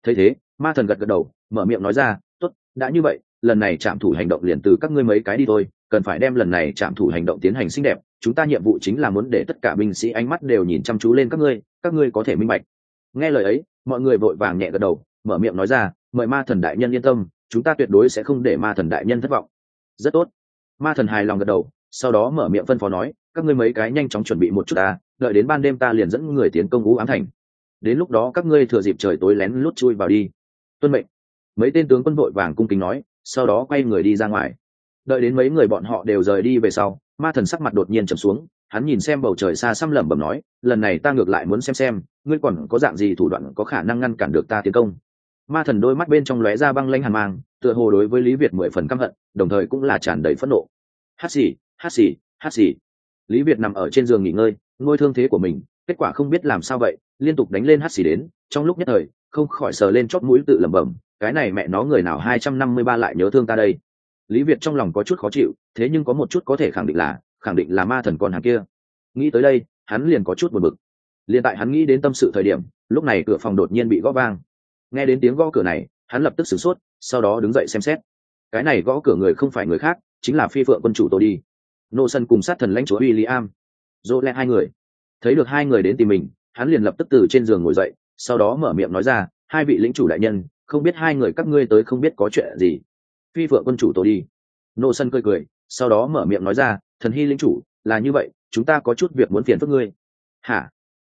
Thấy thế, ma thần gật gật đầu, mở miệng nói ra, tốt, đã như vậy, lần này trạm thủ hành động liền từ các ngươi mấy cái đi thôi cần phải đem lần này trạm thủ hành động tiến hành xinh đẹp, chúng ta nhiệm vụ chính là muốn để tất cả binh sĩ ánh mắt đều nhìn chăm chú lên các ngươi các ngươi có thể minh bạch. Nghe lời ấy, mọi người vội vàng nhẹ gật đầu, mở miệng nói ra, mời ma thần đại nhân yên tâm, chúng ta tuyệt đối sẽ không để ma thần đại nhân thất vọng. Rất tốt. Ma thần hài lòng gật đầu, sau đó mở miệng phân phó nói, các ngươi mấy cái nhanh chóng chuẩn bị một chút ta, đợi đến ban đêm ta liền dẫn người tiến công ngũ ám thành. Đến lúc đó các ngươi thừa dịp trời tối lén lút chui vào đi. Tuân mệnh. Mấy tên tướng quân vội vàng cung kính nói, sau đó quay người đi ra ngoài đợi đến mấy người bọn họ đều rời đi về sau, ma thần sắc mặt đột nhiên trầm xuống, hắn nhìn xem bầu trời xa xăm lẩm bẩm nói, lần này ta ngược lại muốn xem xem, ngươi còn có dạng gì thủ đoạn có khả năng ngăn cản được ta tiến công. Ma thần đôi mắt bên trong lóe ra băng lanh hàn mang, tựa hồ đối với lý việt mười phần căm hận, đồng thời cũng là tràn đầy phẫn nộ. Hát xì hát xì hát xì. Lý việt nằm ở trên giường nghỉ ngơi ngôi thương thế của mình, kết quả không biết làm sao vậy, liên tục đánh lên hát xì đến, trong lúc nhất thời, không khỏi sờ lên chót mũi tự lẩm bẩm, cái này mẹ nó người nào hai trăm năm mươi ba lại nhớ thương ta đây lý việt trong lòng có chút khó chịu, thế nhưng có một chút có thể khẳng định là, khẳng định là ma thần con hàng kia. Nghĩ tới đây, hắn liền có chút buồn bực. Liền tại hắn nghĩ đến tâm sự thời điểm, lúc này cửa phòng đột nhiên bị gõ vang. Nghe đến tiếng gõ cửa này, hắn lập tức sửng sốt, sau đó đứng dậy xem xét. Cái này gõ cửa người không phải người khác, chính là phi phượng quân chủ tôi đi. Nô sân cùng sát thần lãnh chúa w i l l i am dỗ lẽ hai người. Thấy được hai người đến tìm mình, hắn liền lập tức từ trên giường ngồi dậy, sau đó mở miệng nói ra, hai vị lĩnh chủ đại nhân, không biết hai người các ngươi tới không biết có chuyện gì? Phi phượng quân chủ tổ đi. Nô sân cười cười, sau đó mở miệng nói ra, thần hy lĩnh chủ, là như vậy, chúng ta có chút việc muốn phiền phức ngươi. Hả?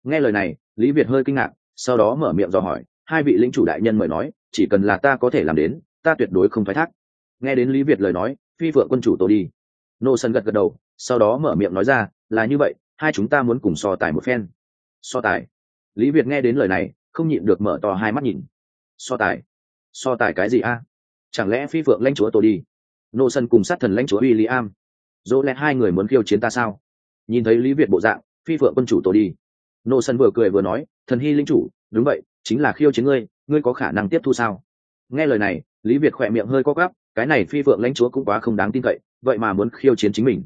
Nghe lời này, lý việt hơi kinh ngạc, sau đó mở miệng dò hỏi, hai vị lĩnh chủ đại nhân mời nói, chỉ cần là ta có thể làm đến, ta tuyệt đối không thoái thác. Nghe đến lý việt lời nói, phi phượng quân chủ tổ đi. Nô sân gật gật đầu, sau đó mở miệng nói ra, là như vậy, hai chúng ta muốn cùng so tài một phen. So tài? Lý việt nghe đến lời này, không nhịn được mở to hai mắt nhìn. So tài? So tài cái gì a? Chẳng lẽ phi phượng lãnh chúa tôi đi? Nô sân cùng sát thần lãnh chúa w i l l i am dỗ lẽ hai người muốn khiêu chiến ta sao? Nhìn thấy lý việt bộ dạng, phi phượng quân chủ tôi đi. Nô sân vừa cười vừa nói, thần hy linh chủ, đúng vậy, chính là khiêu chiến ngươi ngươi có khả năng tiếp thu sao? Nghe lời này, lý việt khỏe miệng hơi co gắp cái này phi phượng lãnh chúa cũng quá không đáng tin cậy, vậy mà muốn khiêu chiến chính mình.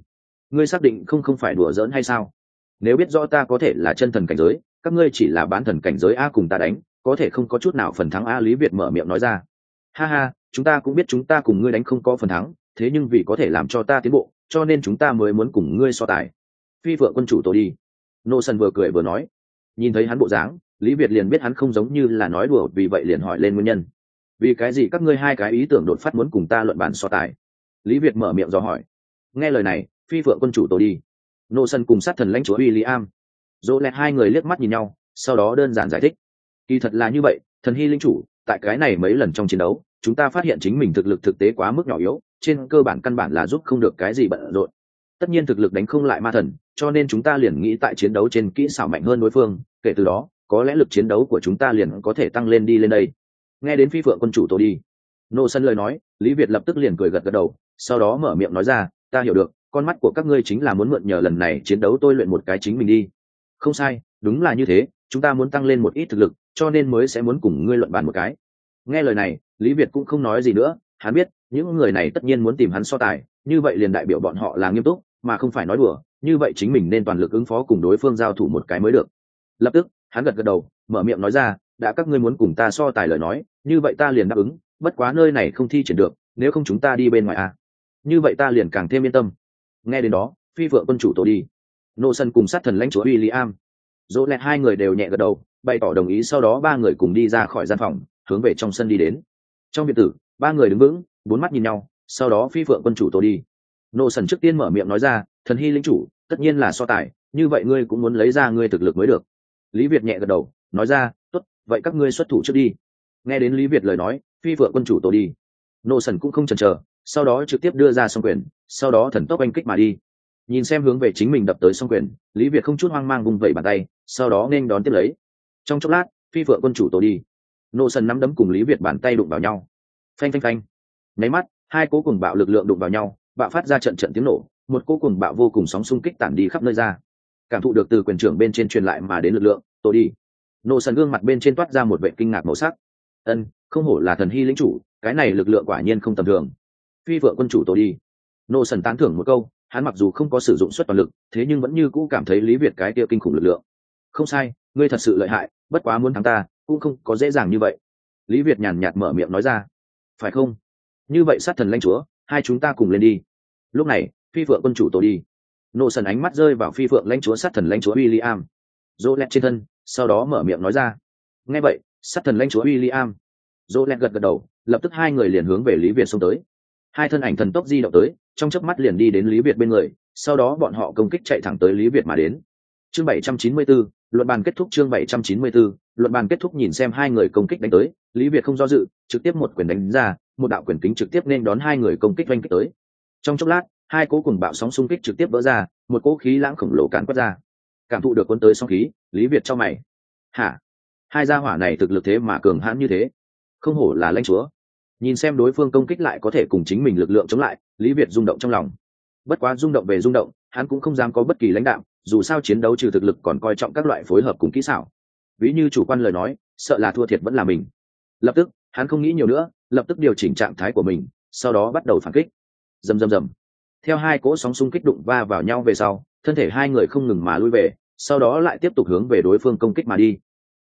Ngươi xác định không không phải đùa giỡn hay sao? Nếu biết rõ ta có thể là chân thần cảnh giới, các ngươi chỉ là bán thần cảnh giới a cùng ta đánh, có thể không có chút nào phần thắng a. Lý việt mở miệng nói ra. Ha ha chúng ta cũng biết chúng ta cùng ngươi đánh không có phần thắng, thế nhưng vì có thể làm cho ta tiến bộ, cho nên chúng ta mới muốn cùng ngươi so tài. Phi vợ quân chủ tổ đi. Nô sân vừa cười vừa nói. Nhìn thấy hắn bộ dáng, lý việt liền biết hắn không giống như là nói đùa, vì vậy liền hỏi lên nguyên nhân. Vì cái gì các ngươi hai cái ý tưởng đột phát muốn cùng ta luận bàn so tài? Lý việt mở miệng do hỏi. Nghe lời này, phi vợ quân chủ tổ đi. Nô sân cùng sát thần lãnh chúa w i l l i am dỗ lẹt hai người liếc mắt nhìn nhau, sau đó đơn giản giải thích. Kỳ thật là như vậy, thần hy linh chủ, tại cái này mấy lần trong chiến đấu chúng ta phát hiện chính mình thực lực thực tế quá mức nhỏ yếu, trên cơ bản căn bản là giúp không được cái gì bận rộn. Tất nhiên thực lực đánh không lại ma thần, cho nên chúng ta liền nghĩ tại chiến đấu trên kỹ xảo mạnh hơn đối phương, kể từ đó, có lẽ lực chiến đấu của chúng ta liền có thể tăng lên đi lên đây. Nghe đến phi phượng quân chủ tôi đi, nô sân lời nói, lý việt lập tức liền cười gật gật đầu, sau đó mở miệng nói ra, ta hiểu được, con mắt của các ngươi chính là muốn mượn nhờ lần này chiến đấu tôi luyện một cái chính mình đi. Không sai, đúng là như thế, chúng ta muốn tăng lên một ít thực lực, cho nên mới sẽ muốn cùng ngươi luận bàn một cái. Nghe lời này lý việt cũng không nói gì nữa, hắn biết, những người này tất nhiên muốn tìm hắn so tài, như vậy liền đại biểu bọn họ là nghiêm túc, mà không phải nói đùa, như vậy chính mình nên toàn lực ứng phó cùng đối phương giao thủ một cái mới được. Lập tức, hắn gật gật đầu, mở miệng nói ra, đã các ngươi muốn cùng ta so tài lời nói, như vậy ta liền đáp ứng, bất quá nơi này không thi triển được, nếu không chúng ta đi bên ngoài à. như vậy ta liền càng thêm yên tâm. Nghe đến đó, phi vợ quân chủ tổ đi. Nô sân cùng sát thần lãnh chúa w i l l i am dỗ lẹt hai người đều nhẹ gật đầu, bày tỏ đồng ý, sau đó ba người cùng đi ra khỏi gian phòng, hướng về trong sân đi đến trong biệt tử, ba người đứng vững, bốn mắt nhìn nhau, sau đó phi phượng quân chủ tổ đi. Nô sần trước tiên mở miệng nói ra, thần hy lính chủ, tất nhiên là so tài, như vậy ngươi cũng muốn lấy ra ngươi thực lực mới được. Lý việt nhẹ gật đầu, nói ra, tốt, vậy các ngươi xuất thủ trước đi. Nghe đến lý việt lời nói, phi phượng quân chủ tổ đi. Nô sần cũng không chần chờ, sau đó trực tiếp đưa ra song quyền, sau đó thần tốc oanh kích mà đi. Nhìn xem hướng về chính mình đập tới song quyền, lý việt không chút hoang mang vùng vẩy bàn tay, sau đó nên đón tiếp lấy. Trong chốc lát, phi phượng quân chủ tổ đi nô sần nắm đấm cùng lý việt bàn tay đụng vào nhau phanh phanh phanh nháy mắt hai cố cùng bạo lực lượng đụng vào nhau bạo phát ra trận trận tiếng nổ một cố cùng bạo vô cùng sóng xung kích tản đi khắp nơi ra cảm thụ được từ quyền trưởng bên trên truyền lại mà đến lực lượng tôi đi nô sần gương mặt bên trên toát ra một vệ kinh ngạc màu sắc ân không hổ là thần hy lĩnh chủ cái này lực lượng quả nhiên không tầm thường phi vợ quân chủ tôi đi nô sần tán thưởng một câu hắn mặc dù không có sử dụng suất toàn lực thế nhưng vẫn như cũ cảm thấy lý việt cái kia kinh khủng lực lượng không sai ngươi thật sự lợi hại bất quá muốn thắng ta cũng không có dễ dàng như vậy. Lý việt nhàn nhạt mở miệng nói ra, phải không? Như vậy sát thần lanh chúa, hai chúng ta cùng lên đi. Lúc này, phi phượng quân chủ tổ đi. Nộ sần ánh mắt rơi vào phi phượng lãnh chúa sát thần lãnh chúa w i l l i am dỗ lẹt trên thân, sau đó mở miệng nói ra, nghe vậy, sát thần lãnh chúa w i l l i am dỗ lẹt gật gật đầu, lập tức hai người liền hướng về lý việt xông tới. Hai thân ảnh thần tốc di động tới, trong chớp mắt liền đi đến lý việt bên người, sau đó bọn họ công kích chạy thẳng tới lý việt mà đến chương 794, luận bàn kết thúc chương 794, luận bàn kết thúc nhìn xem hai người công kích đánh tới. Lý việt không do dự trực tiếp một quyền đánh ra một đạo quyền kính trực tiếp nên đón hai người công kích oanh kích tới. Trong chốc lát hai cỗ cùng bạo sóng xung kích trực tiếp vỡ ra một cỗ khí lãng khổng lồ càn quét ra. Cảm thụ được quân tới sóng khí lý việt cho mày. Hả? Hai gia hỏa này thực lực thế mà cường hãn như thế. Không hổ là lãnh chúa. Nhìn xem đối phương công kích lại có thể cùng chính mình lực lượng chống lại lý việt rung động trong lòng. Bất quá rung động về rung động hắn cũng không dám có bất kỳ lãnh đạo, dù sao chiến đấu trừ thực lực còn coi trọng các loại phối hợp cùng kỹ xảo. Ví như chủ quan lời nói, sợ là thua thiệt vẫn là mình. Lập tức, hắn không nghĩ nhiều nữa, lập tức điều chỉnh trạng thái của mình, sau đó bắt đầu phản kích. Rầm rầm rầm. Theo hai cỗ sóng xung kích đụng va vào nhau về sau, thân thể hai người không ngừng mà lui về, sau đó lại tiếp tục hướng về đối phương công kích mà đi.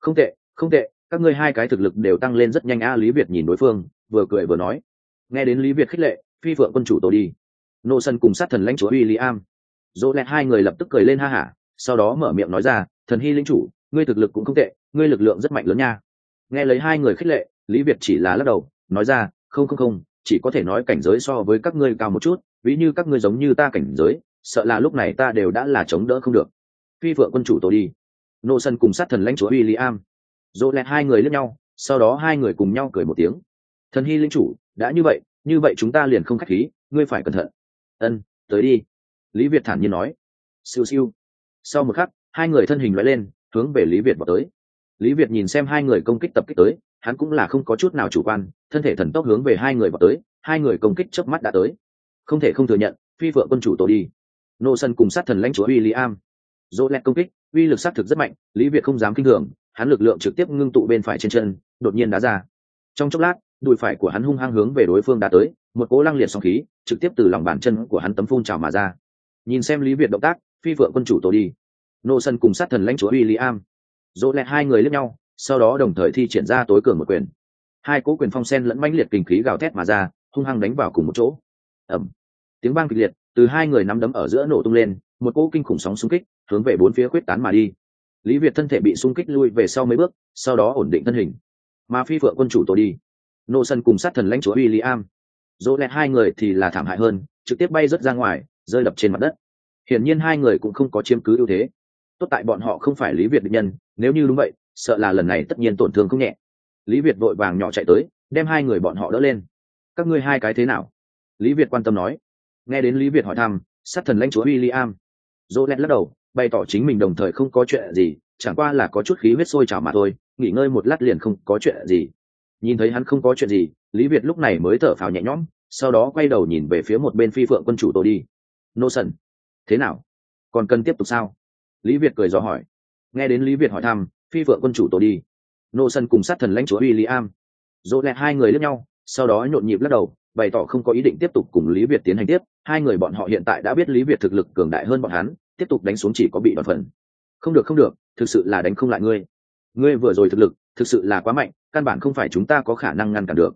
Không tệ không tệ, các ngươi hai cái thực lực đều tăng lên rất nhanh a lý việt nhìn đối phương, vừa cười vừa nói. Nghe đến lý việt khích lệ, phi phượng quân chủ tổ đi. Nô sân cùng sát thần lãnh chúa w i am dỗ lẹt hai người lập tức cười lên ha hả, sau đó mở miệng nói ra, thần hy linh chủ, ngươi thực lực cũng không tệ, ngươi lực lượng rất mạnh lớn nha. Nghe lấy hai người khích lệ, lý việt chỉ là lắc đầu, nói ra, không không không, chỉ có thể nói cảnh giới so với các ngươi cao một chút, ví như các ngươi giống như ta cảnh giới, sợ là lúc này ta đều đã là chống đỡ không được. Phi phượng quân chủ tổ đi. Nô sân cùng sát thần lãnh chúa w i l l i am dỗ lẹt hai người lướt nhau, sau đó hai người cùng nhau cười một tiếng. Thần hy linh chủ, đã như vậy như vậy chúng ta liền không k h á c h khí, ngươi phải cẩn thận. Ân, tới đi lý việt thản nhiên nói. Siêu siêu. Sau một khắc, hai người thân hình loại lên, hướng về lý việt vào tới. Lý việt nhìn xem hai người công kích tập kích tới, hắn cũng là không có chút nào chủ quan, thân thể thần tốc hướng về hai người vào tới, hai người công kích chớp mắt đã tới. Không thể không thừa nhận, phi vợ quân chủ tổ đi. Nô sân cùng sát thần lãnh chúa w i l l i am dỗ lẹt công kích, uy lực sát thực rất mạnh, lý việt không dám kinh thường, hắn lực lượng trực tiếp ngưng tụ bên phải trên chân, đột nhiên đá ra. Trong chốc lát, đùi phải của hắn hung hăng hướng về đối phương đã tới, một cỗ lăng liệt sóng khí, trực tiếp từ lòng bàn chân của hắn tấm phun trào mà ra nhìn xem lý việt động tác, phi phượng quân chủ tổ đi. Nô sân cùng sát thần lãnh chúa w i l l i am dỗ lẹt hai người lướt nhau, sau đó đồng thời thi triển ra tối cường một quyền. Hai cỗ quyền phong sen lẫn mãnh liệt kinh khí gào thét mà ra, hung hăng đánh vào cùng một chỗ. Ẩm tiếng vang kịch liệt, từ hai người nắm đấm ở giữa nổ tung lên, một cỗ kinh khủng sóng xung kích, hướng về bốn phía quyết tán mà đi. Lý việt thân thể bị xung kích lui về sau mấy bước, sau đó ổn định thân hình. Mà phi phượng quân chủ tổ đi. Nô sân cùng sát thần lãnh chúa w i l l i am dỗ lẹt hai người thì là thảm hại hơn, trực tiếp bay rớt ra ngoài rơi đập trên mặt đất. Hiển nhiên hai người cũng không có chiếm cứ ưu thế. Tốt tại bọn họ không phải lý việt định nhân, nếu như đúng vậy, sợ là lần này tất nhiên tổn thương không nhẹ. Lý việt vội vàng nhỏ chạy tới, đem hai người bọn họ đỡ lên. Các ngươi hai cái thế nào? Lý việt quan tâm nói. Nghe đến lý việt hỏi thăm, sát thần lãnh chúa w i l l i am dỗ lẹt lắc đầu, bày tỏ chính mình đồng thời không có chuyện gì, chẳng qua là có chút khí huyết sôi trào mà thôi, nghỉ ngơi một lát liền không có chuyện gì. Nhìn thấy hắn không có chuyện gì, lý việt lúc này mới thở phào nhẹ nhõm, sau đó quay đầu nhìn về phía một bên phi phượng quân chủ tôi đi nô sần, thế nào? Còn cần tiếp tục sao? Lý việt cười dò hỏi. Nghe đến lý việt hỏi thăm, phi vợ quân chủ tổ đi. Nô sân cùng sát thần lãnh chúa uy lý am dỗ lẹt hai người lướt nhau, sau đó nhộn nhịp lắc đầu, bày tỏ không có ý định tiếp tục cùng lý việt tiến hành tiếp. Hai người bọn họ hiện tại đã biết lý việt thực lực cường đại hơn bọn hắn, tiếp tục đánh xuống chỉ có bị đòn phần. Không được không được, thực sự là đánh không lại ngươi. Ngươi vừa rồi thực lực, thực sự là quá mạnh, căn bản không phải chúng ta có khả năng ngăn cản được.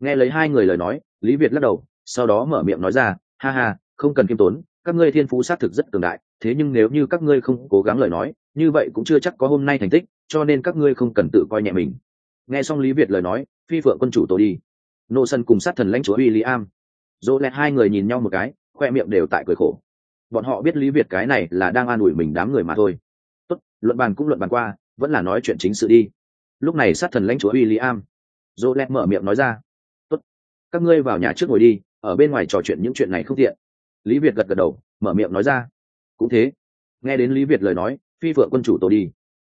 Nghe lấy hai người lời nói, lý việt lắc đầu, sau đó mở miệng nói ra, ha ha không cần kiêm tốn, các ngươi thiên phú xác thực rất cường đại, thế nhưng nếu như các ngươi không cố gắng lời nói, như vậy cũng chưa chắc có hôm nay thành tích, cho nên các ngươi không cần tự coi nhẹ mình. Nghe xong lý việt lời nói, phi phượng quân chủ tổ đi. Nô sân cùng sát thần lãnh chúa w i l l i am dỗ lẹt hai người nhìn nhau một cái, khoe miệng đều tại cười khổ. Bọn họ biết lý việt cái này là đang an ủi mình đám người mà thôi. Tốt, luận bàn cũng luận bàn qua, vẫn là nói chuyện chính sự đi. Lúc này sát thần lãnh chúa w i l l i am dỗ lẹt mở miệng nói ra. Tốt, các ngươi vào nhà trước ngồi đi, ở bên ngoài trò chuyện những chuyện này không tiện lý việt gật gật đầu, mở miệng nói ra. Cũng thế. Nghe đến lý việt lời nói, phi vợ quân chủ tổ đi.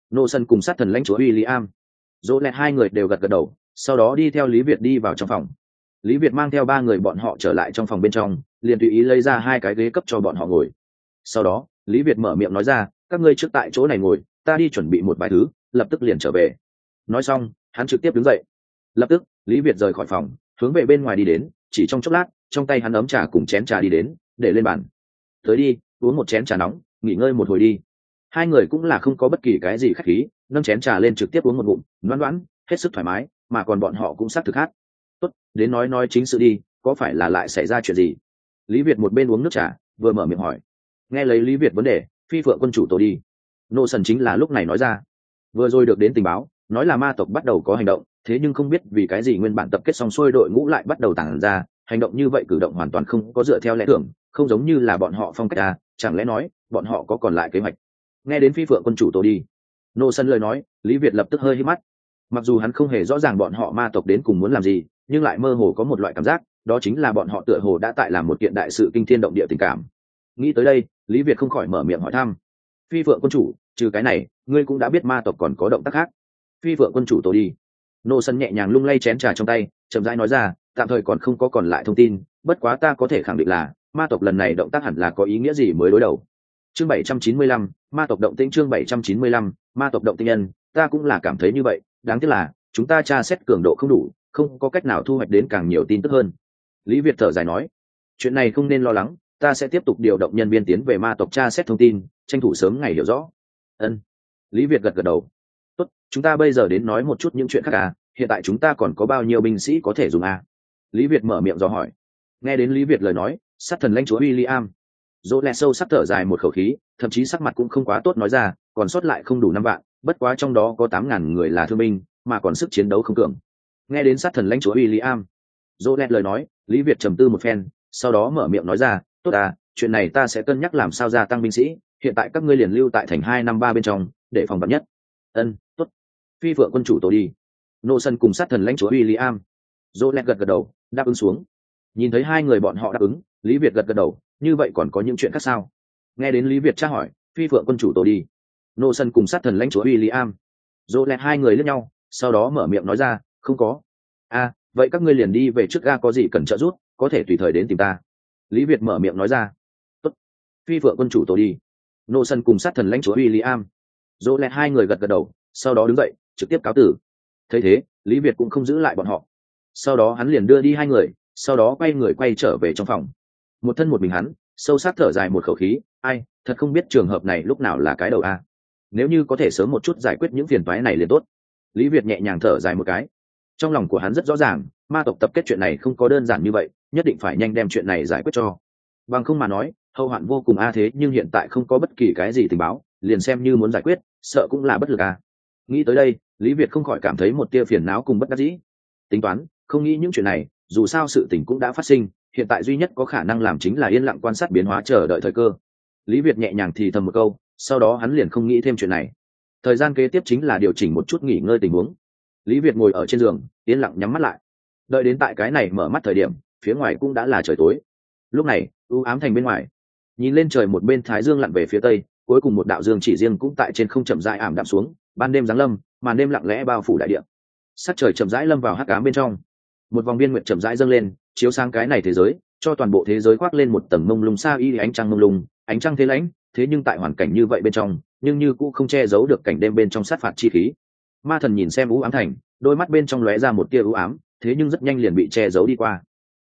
Nô sân cùng sát thần lãnh chúa w i l l i am dỗ lẹt hai người đều gật gật đầu, sau đó đi theo lý việt đi vào trong phòng. Lý việt mang theo ba người bọn họ trở lại trong phòng bên trong, liền tùy ý lấy ra hai cái ghế cấp cho bọn họ ngồi. Sau đó, lý việt mở miệng nói ra, các ngươi trước tại chỗ này ngồi, ta đi chuẩn bị một vài thứ, lập tức liền trở về. Nói xong, hắn trực tiếp đứng dậy. Lập tức, lý việt rời khỏi phòng, hướng về bên ngoài đi đến, chỉ trong chốc lát, trong tay hắn ấm trà cùng chén trà đi đến để lên bàn. Tới đi, uống một chén trà nóng, nghỉ ngơi một hồi đi. Hai người cũng là không có bất kỳ cái gì khách khí, nâng chén trà lên trực tiếp uống một ngụm loãn loãn hết sức thoải mái, mà còn bọn họ cũng xác thực hát tốt, đến nói nói chính sự đi, có phải là lại xảy ra chuyện gì? Lý việt một bên uống nước trà, vừa mở miệng hỏi. Nghe lấy lý việt vấn đề, phi phượng quân chủ tổ đi. Nô sần chính là lúc này nói ra. Vừa rồi được đến tình báo, nói là ma tộc bắt đầu có hành động, thế nhưng không biết vì cái gì nguyên bản tập kết xong xuôi đội ngũ lại bắt đầu tản ra hành động như vậy cử động hoàn toàn không có dựa theo lẽ tưởng không giống như là bọn họ phong cách à chẳng lẽ nói, bọn họ có còn lại kế hoạch? Nghe đến phi phượng quân chủ tổ đi, nô sân lời nói, lý việt lập tức hơi hít mắt. Mặc dù hắn không hề rõ ràng bọn họ ma tộc đến cùng muốn làm gì, nhưng lại mơ hồ có một loại cảm giác, đó chính là bọn họ tựa hồ đã tại làm một kiện đại sự kinh thiên động địa tình cảm. Nghĩ tới đây, lý việt không khỏi mở miệng hỏi thăm. Phi phượng quân chủ, trừ cái này, ngươi cũng đã biết ma tộc còn có động tác khác. Phi phượng quân chủ tổ đi. Nô sân nhẹ nhàng lung lay chén trà trong tay, chậm rãi nói ra tạm thời còn không có còn lại thông tin, bất quá ta có thể khẳng định là, ma tộc lần này động tác hẳn là có ý nghĩa gì mới đối đầu. Chương bảy trăm chín mươi lăm, ma tộc động tĩnh chương bảy trăm chín mươi lăm, ma tộc động tinh nhân, ta cũng là cảm thấy như vậy, đáng tiếc là, chúng ta tra xét cường độ không đủ, không có cách nào thu hoạch đến càng nhiều tin tức hơn. Lý việt thở dài nói, chuyện này không nên lo lắng, ta sẽ tiếp tục điều động nhân viên tiến về ma tộc tra xét thông tin, tranh thủ sớm ngày hiểu rõ. Ân. Lý việt gật gật đầu. Tốt, chúng ta bây giờ đến nói một chút những chuyện khác à hiện tại chúng ta còn có bao nhiêu binh sĩ có thể dùng à? Lý việt mở miệng do hỏi. Nghe đến lý việt lời nói, sát thần lãnh chúa w i l l i am dỗ lẹ sâu sắc thở dài một khẩu khí, thậm chí sắc mặt cũng không quá tốt nói ra, còn sót lại không đủ năm vạn, bất quá trong đó có tám ngàn người là thương binh, mà còn sức chiến đấu không cường. Nghe đến sát thần lãnh chúa w i l l i am dỗ lẹ lời nói, lý việt trầm tư một phen, sau đó mở miệng nói ra, tốt à chuyện này ta sẽ cân nhắc làm sao gia tăng binh sĩ, hiện tại các ngươi liền lưu tại thành hai năm ba bên trong, để phòng bất nhất. Ân, tốt. Phi vợ quân chủ tổ đi. Nô sân cùng sát thần lãnh chúa w i l l i am dỗ lẹ gật gật đầu đáp ứng xuống. Nhìn thấy hai người bọn họ đáp ứng lý việt gật gật đầu như vậy còn có những chuyện khác sao? Nghe đến lý việt tra hỏi phi phượng quân chủ tổ đi. Nô sân cùng sát thần lãnh chúa uy lý am dỗ lẹt hai người lướt nhau sau đó mở miệng nói ra không có. A à, vậy các ngươi liền đi về trước ga có gì cần trợ giúp có thể tùy thời đến tìm ta. Lý việt mở miệng nói ra. Tốt. phi phượng quân chủ tổ đi. Nô sân cùng sát thần lãnh chúa uy lý am dỗ lẹt hai người gật gật đầu sau đó đứng dậy trực tiếp cáo tử. Thấy thế lý việt cũng không giữ lại bọn họ sau đó hắn liền đưa đi hai người, sau đó quay người quay trở về trong phòng. Một thân một mình hắn, sâu sắc thở dài một khẩu khí, ai, thật không biết trường hợp này lúc nào là cái đầu a. Nếu như có thể sớm một chút giải quyết những phiền toái này liền tốt. Lý việt nhẹ nhàng thở dài một cái. Trong lòng của hắn rất rõ ràng, ma tộc tập kết chuyện này không có đơn giản như vậy, nhất định phải nhanh đem chuyện này giải quyết cho. Bằng không mà nói, hậu hoạn vô cùng a thế nhưng hiện tại không có bất kỳ cái gì tình báo, liền xem như muốn giải quyết, sợ cũng là bất lực a. Nghĩ tới đây, lý việt không khỏi cảm thấy một tia phiền não cùng bất đắc dĩ. Tính toán không nghĩ những chuyện này, dù sao sự tình cũng đã phát sinh, hiện tại duy nhất có khả năng làm chính là yên lặng quan sát biến hóa chờ đợi thời cơ. Lý việt nhẹ nhàng thì thầm một câu, sau đó hắn liền không nghĩ thêm chuyện này. Thời gian kế tiếp chính là điều chỉnh một chút nghỉ ngơi tình huống. Lý việt ngồi ở trên giường, yên lặng nhắm mắt lại. Đợi đến tại cái này mở mắt thời điểm, phía ngoài cũng đã là trời tối. Lúc này ưu ám thành bên ngoài. Nhìn lên trời một bên thái dương lặn về phía tây, cuối cùng một đạo dương chỉ riêng cũng tại trên không chậm rãi ảm đạm xuống, ban đêm giáng lâm, màn đêm lặng lẽ bao phủ đại địa. Sắc trời chậm rãi lâm vào hắc ám bên trong một vòng biên nguyện chậm rãi dâng lên, chiếu sang cái này thế giới, cho toàn bộ thế giới khoác lên một tầng mông lung xa y ánh trăng mông lung, ánh trăng thế lãnh, thế nhưng tại hoàn cảnh như vậy bên trong, nhưng như cũng không che giấu được cảnh đêm bên trong sát phạt chi khí. Ma thần nhìn xem u ám thành, đôi mắt bên trong lóe ra một tia u ám, thế nhưng rất nhanh liền bị che giấu đi qua.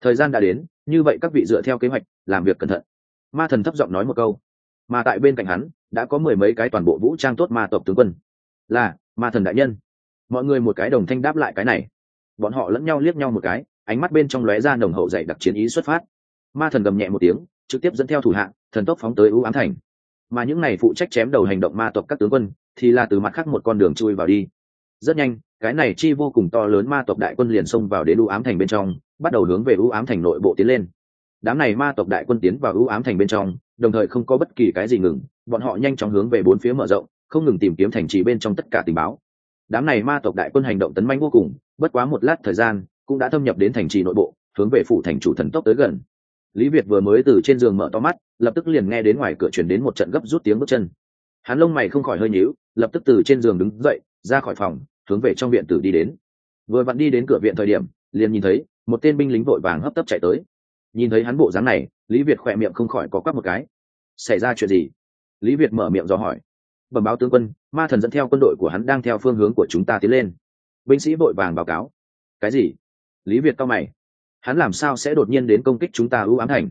Thời gian đã đến, như vậy các vị dựa theo kế hoạch, làm việc cẩn thận. Ma thần thấp giọng nói một câu. Mà tại bên cạnh hắn, đã có mười mấy cái toàn bộ vũ trang tốt ma tộc tướng quân. Là, ma thần đại nhân. Mọi người một cái đồng thanh đáp lại cái này bọn họ lẫn nhau liếc nhau một cái, ánh mắt bên trong lóe ra nồng hậu dày đặc chiến ý xuất phát. Ma thần gầm nhẹ một tiếng, trực tiếp dẫn theo thủ hạng, thần tốc phóng tới ưu ám thành. Mà những này phụ trách chém đầu hành động ma tộc các tướng quân, thì là từ mặt khác một con đường chui vào đi. Rất nhanh, cái này chi vô cùng to lớn ma tộc đại quân liền xông vào đến ưu ám thành bên trong, bắt đầu hướng về ưu ám thành nội bộ tiến lên. Đám này ma tộc đại quân tiến vào ưu ám thành bên trong, đồng thời không có bất kỳ cái gì ngừng, bọn họ nhanh chóng hướng về bốn phía mở rộng, không ngừng tìm kiếm thành trì bên trong tất cả tình báo. Đám này ma tộc đại quân hành động tấn manh vô cùng bất quá một lát thời gian, cũng đã thâm nhập đến thành trì nội bộ, hướng về phủ thành chủ thần tốc tới gần. Lý việt vừa mới từ trên giường mở to mắt, lập tức liền nghe đến ngoài cửa chuyển đến một trận gấp rút tiếng bước chân. Hắn lông mày không khỏi hơi nhíu, lập tức từ trên giường đứng dậy, ra khỏi phòng, hướng về trong viện tử đi đến. Vừa vặn đi đến cửa viện thời điểm, liền nhìn thấy, một tên binh lính vội vàng hấp tấp chạy tới. Nhìn thấy hắn bộ dáng này, lý việt khỏe miệng không khỏi có quắc một cái. Xảy ra chuyện gì? Lý việt mở miệng dò hỏi. Bẩm báo tướng quân, ma thần dẫn theo quân đội của hắn đang theo phương hướng của chúng ta tiến lên binh sĩ vội vàng báo cáo. Cái gì? Lý việt cao mày. Hắn làm sao sẽ đột nhiên đến công kích chúng ta ưu ám thành?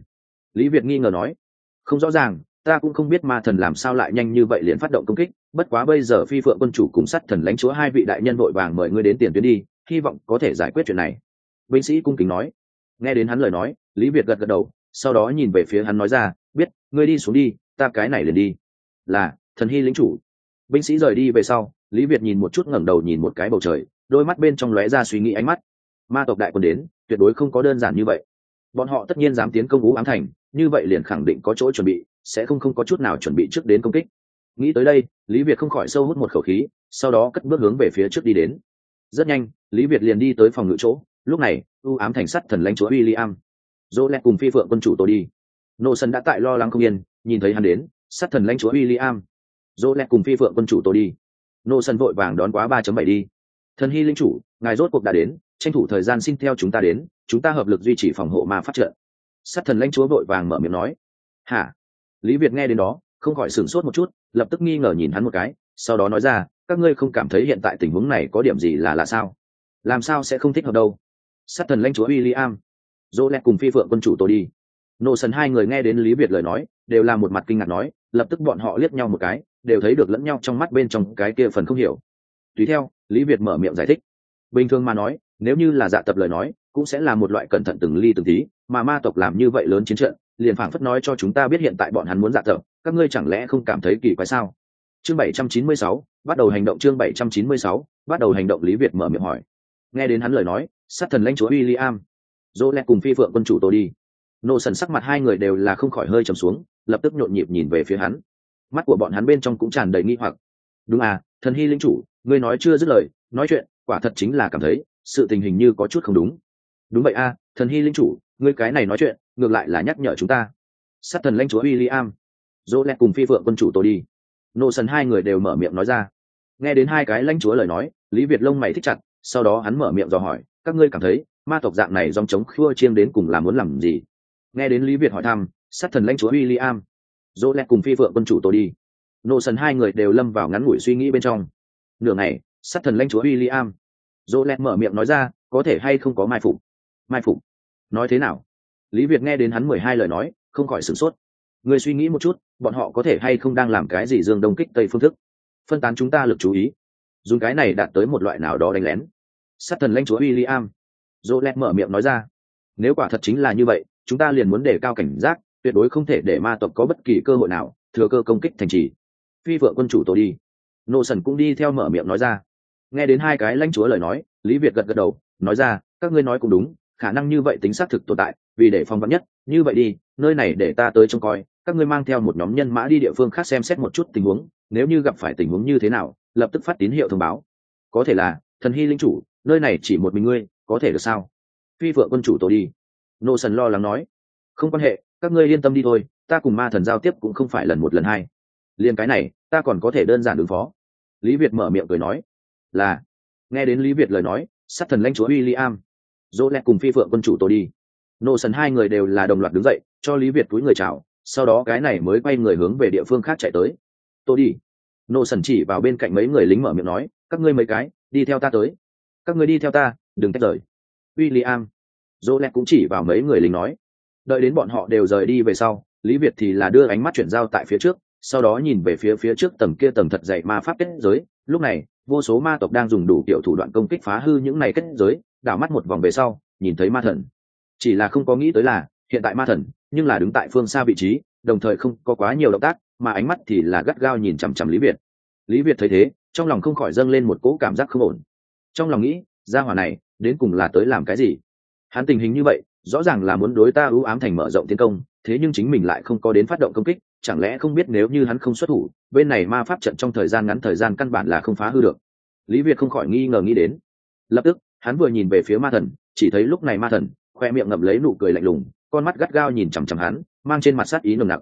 Lý việt nghi ngờ nói. Không rõ ràng, ta cũng không biết ma thần làm sao lại nhanh như vậy liền phát động công kích, bất quá bây giờ phi phượng quân chủ cùng sát thần lãnh chúa hai vị đại nhân vội vàng mời ngươi đến tiền tuyến đi, hy vọng có thể giải quyết chuyện này. Binh sĩ cung kính nói. Nghe đến hắn lời nói, lý việt gật gật đầu, sau đó nhìn về phía hắn nói ra, biết, ngươi đi xuống đi, ta cái này liền đi. Là, thần hy lính chủ. Binh sĩ rời đi về sau, lý việt nhìn một chút ngẩng đầu nhìn một cái bầu trời đôi mắt bên trong lóe ra suy nghĩ ánh mắt. Ma tộc đại quân đến, tuyệt đối không có đơn giản như vậy. Bọn họ tất nhiên dám tiến công vũ ám thành, như vậy liền khẳng định có chỗ chuẩn bị, sẽ không không có chút nào chuẩn bị trước đến công kích. Nghĩ tới đây, lý việt không khỏi sâu hút một khẩu khí, sau đó cất bước hướng về phía trước đi đến. Rất nhanh, lý việt liền đi tới phòng ngự chỗ, lúc này, u ám thành sắt thần lãnh chúa w i l l i am dỗ lẹt cùng phi phượng quân chủ tôi đi. Nô sân đã tại lo lắng không yên, nhìn thấy hắn đến sắt thần lãnh chúa w i l l i am dỗ lẹt cùng phi phượng quân chủ tôi đi. Nô sân vội vàng đón quá ba chấm bảy đi thần hy linh chủ, ngài rốt cuộc đã đến, tranh thủ thời gian xin theo chúng ta đến, chúng ta hợp lực duy trì phòng hộ ma phát trợ sát thần lãnh chúa vội vàng mở miệng nói. Hả? Lý việt nghe đến đó, không khỏi sửng sốt một chút, lập tức nghi ngờ nhìn hắn một cái, sau đó nói ra, các ngươi không cảm thấy hiện tại tình huống này có điểm gì là lạ sao? Làm sao sẽ không thích hợp đâu? Sát thần lãnh chúa w i l l i am dỗ lẹt cùng phi phượng quân chủ tôi đi. Nô sần hai người nghe đến lý việt lời nói, đều là một mặt kinh ngạc nói, lập tức bọn họ liếc nhau một cái, đều thấy được lẫn nhau trong mắt bên trong cái kia phần không hiểu. Tùy theo lý việt mở miệng giải thích. Bình thường mà nói nếu như là dạ tập lời nói cũng sẽ là một loại cẩn thận từng ly từng tí mà ma tộc làm như vậy lớn chiến trận liền phảng phất nói cho chúng ta biết hiện tại bọn hắn muốn dạ tập các ngươi chẳng lẽ không cảm thấy kỳ quái sao? Chương 796, bắt đầu hành động chương 796, bắt đầu hành động lý việt mở miệng hỏi. Nghe đến hắn lời nói sát thần lãnh chúa William, dỗ lẹ cùng phi phượng quân chủ tôi đi. Nô sần sắc mặt hai người đều là không khỏi hơi trầm xuống lập tức nhộn nhịp nhìn về phía hắn. Mắt của bọn hắn bên trong cũng tràn đầy nghi hoặc. Đúng à thần hy linh chủ ngươi nói chưa dứt lời, nói chuyện, quả thật chính là cảm thấy, sự tình hình như có chút không đúng. Đúng vậy a à, thần hy linh chủ, ngươi cái này nói chuyện, ngược lại là nhắc nhở chúng ta. Sát thần lãnh chúa w i l l i am dỗ lẹt cùng phi phượng quân chủ tôi đi. Nô sần hai người đều mở miệng nói ra. Nghe đến hai cái lãnh chúa lời nói, lý việt lông mày thích chặt, sau đó hắn mở miệng dò hỏi, các ngươi cảm thấy, ma tộc dạng này dòng chống khua chiêng đến cùng là muốn làm gì? Nghe đến lý việt hỏi thăm, sát thần lãnh chúa w i l l i am dỗ lẹt cùng phi phượng quân chủ tôi đi. Nô sần hai người đều lâm vào ngắn ngủi suy nghĩ bên trong nửa ngày, sát thần lãnh chúa w i l l i am dỗ lẹt mở miệng nói ra, có thể hay không có mai phục? Mai phục? Nói thế nào? Lý việt nghe đến hắn mười hai lời nói, không khỏi sửng sốt. Người suy nghĩ một chút, bọn họ có thể hay không đang làm cái gì dương đông kích tây phương thức? Phân tán chúng ta lực chú ý. Dùng cái này đạt tới một loại nào đó đánh lén. Sát thần lãnh chúa w i l l i am dỗ lẹt mở miệng nói ra, nếu quả thật chính là như vậy, chúng ta liền muốn đề cao cảnh giác, tuyệt đối không thể để ma tộc có bất kỳ cơ hội nào thừa cơ công kích thành trì. Phi vợ quân chủ tổ đi nô sần cũng đi theo mở miệng nói ra. Nghe đến hai cái lãnh chúa lời nói, lý việt gật gật đầu, nói ra, các ngươi nói cũng đúng, khả năng như vậy tính xác thực tồn tại, vì để phong vắn nhất, như vậy đi, nơi này để ta tới trông coi, các ngươi mang theo một nhóm nhân mã đi địa phương khác xem xét một chút tình huống, nếu như gặp phải tình huống như thế nào, lập tức phát tín hiệu thông báo. Có thể là, thần hy linh chủ, nơi này chỉ một mình ngươi, có thể được sao? Phi vợ quân chủ tổ đi. Nô sần lo lắng nói. Không quan hệ, các ngươi yên tâm đi thôi, ta cùng ma thần giao tiếp cũng không phải lần một lần hai liền cái này, ta còn có thể đơn giản ứng phó. Lý việt mở miệng cười nói, là. Nghe đến lý việt lời nói, sát thần lãnh chúa w i l l i am dỗ lẹ cùng phi phượng quân chủ tôi đi. Nô sần hai người đều là đồng loạt đứng dậy, cho lý việt túi người chào, sau đó cái này mới quay người hướng về địa phương khác chạy tới. Tôi đi. Nô sần chỉ vào bên cạnh mấy người lính mở miệng nói, các ngươi mấy cái, đi theo ta tới. Các ngươi đi theo ta, đừng tách rời. W i l l i am dỗ lẹ cũng chỉ vào mấy người lính nói, đợi đến bọn họ đều rời đi về sau, lý việt thì là đưa ánh mắt chuyển giao tại phía trước sau đó nhìn về phía phía trước tầng kia tầng thật dày ma pháp kết giới. Lúc này, vô số ma tộc đang dùng đủ kiểu thủ đoạn công kích phá hư những này kết giới, đảo mắt một vòng về sau, nhìn thấy ma thần. Chỉ là không có nghĩ tới là, hiện tại ma thần, nhưng là đứng tại phương xa vị trí, đồng thời không có quá nhiều động tác, mà ánh mắt thì là gắt gao nhìn chằm chằm lý việt. Lý việt thấy thế, trong lòng không khỏi dâng lên một cỗ cảm giác không ổn. Trong lòng nghĩ, gia hỏa này, đến cùng là tới làm cái gì? Hắn tình hình như vậy, rõ ràng là muốn đối ta ưu ám thành mở rộng tiến công, thế nhưng chính mình lại không có đến phát động công kích chẳng lẽ không biết nếu như hắn không xuất thủ, bên này ma pháp trận trong thời gian ngắn thời gian căn bản là không phá hư được. Lý việt không khỏi nghi ngờ nghĩ đến. Lập tức, hắn vừa nhìn về phía ma thần, chỉ thấy lúc này ma thần, khoe miệng ngậm lấy nụ cười lạnh lùng, con mắt gắt gao nhìn chằm chằm hắn, mang trên mặt sát ý nồng nặc.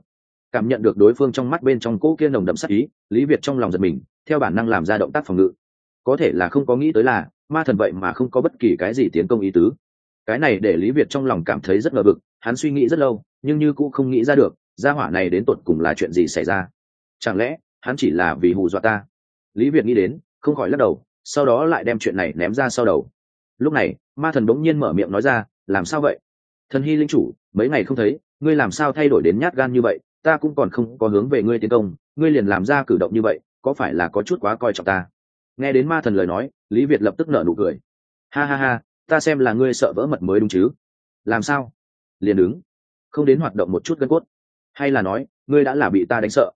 Cảm nhận được đối phương trong mắt bên trong cỗ kia nồng đậm sát ý, lý việt trong lòng giật mình, theo bản năng làm ra động tác phòng ngự. Có thể là không có nghĩ tới là, ma thần vậy mà không có bất kỳ cái gì tiến công ý tứ. Cái này để lý việt trong lòng cảm thấy rất ngờ vực, hắn suy nghĩ rất lâu, nhưng như cũng không nghĩ ra được gia hỏa này đến tột cùng là chuyện gì xảy ra? Chẳng lẽ, hắn chỉ là vì hù dọa ta? Lý việt nghĩ đến, không khỏi lắc đầu, sau đó lại đem chuyện này ném ra sau đầu. Lúc này, ma thần bỗng nhiên mở miệng nói ra, làm sao vậy? Thần hy linh chủ, mấy ngày không thấy, ngươi làm sao thay đổi đến nhát gan như vậy? Ta cũng còn không có hướng về ngươi tiến công, ngươi liền làm ra cử động như vậy, có phải là có chút quá coi trọng ta? Nghe đến ma thần lời nói, lý việt lập tức nở nụ cười. Ha ha ha, ta xem là ngươi sợ vỡ mật mới đúng chứ? Làm sao? Liền đứng. Không đến hoạt động một chút gân cốt hay là nói, ngươi đã là bị ta đánh sợ?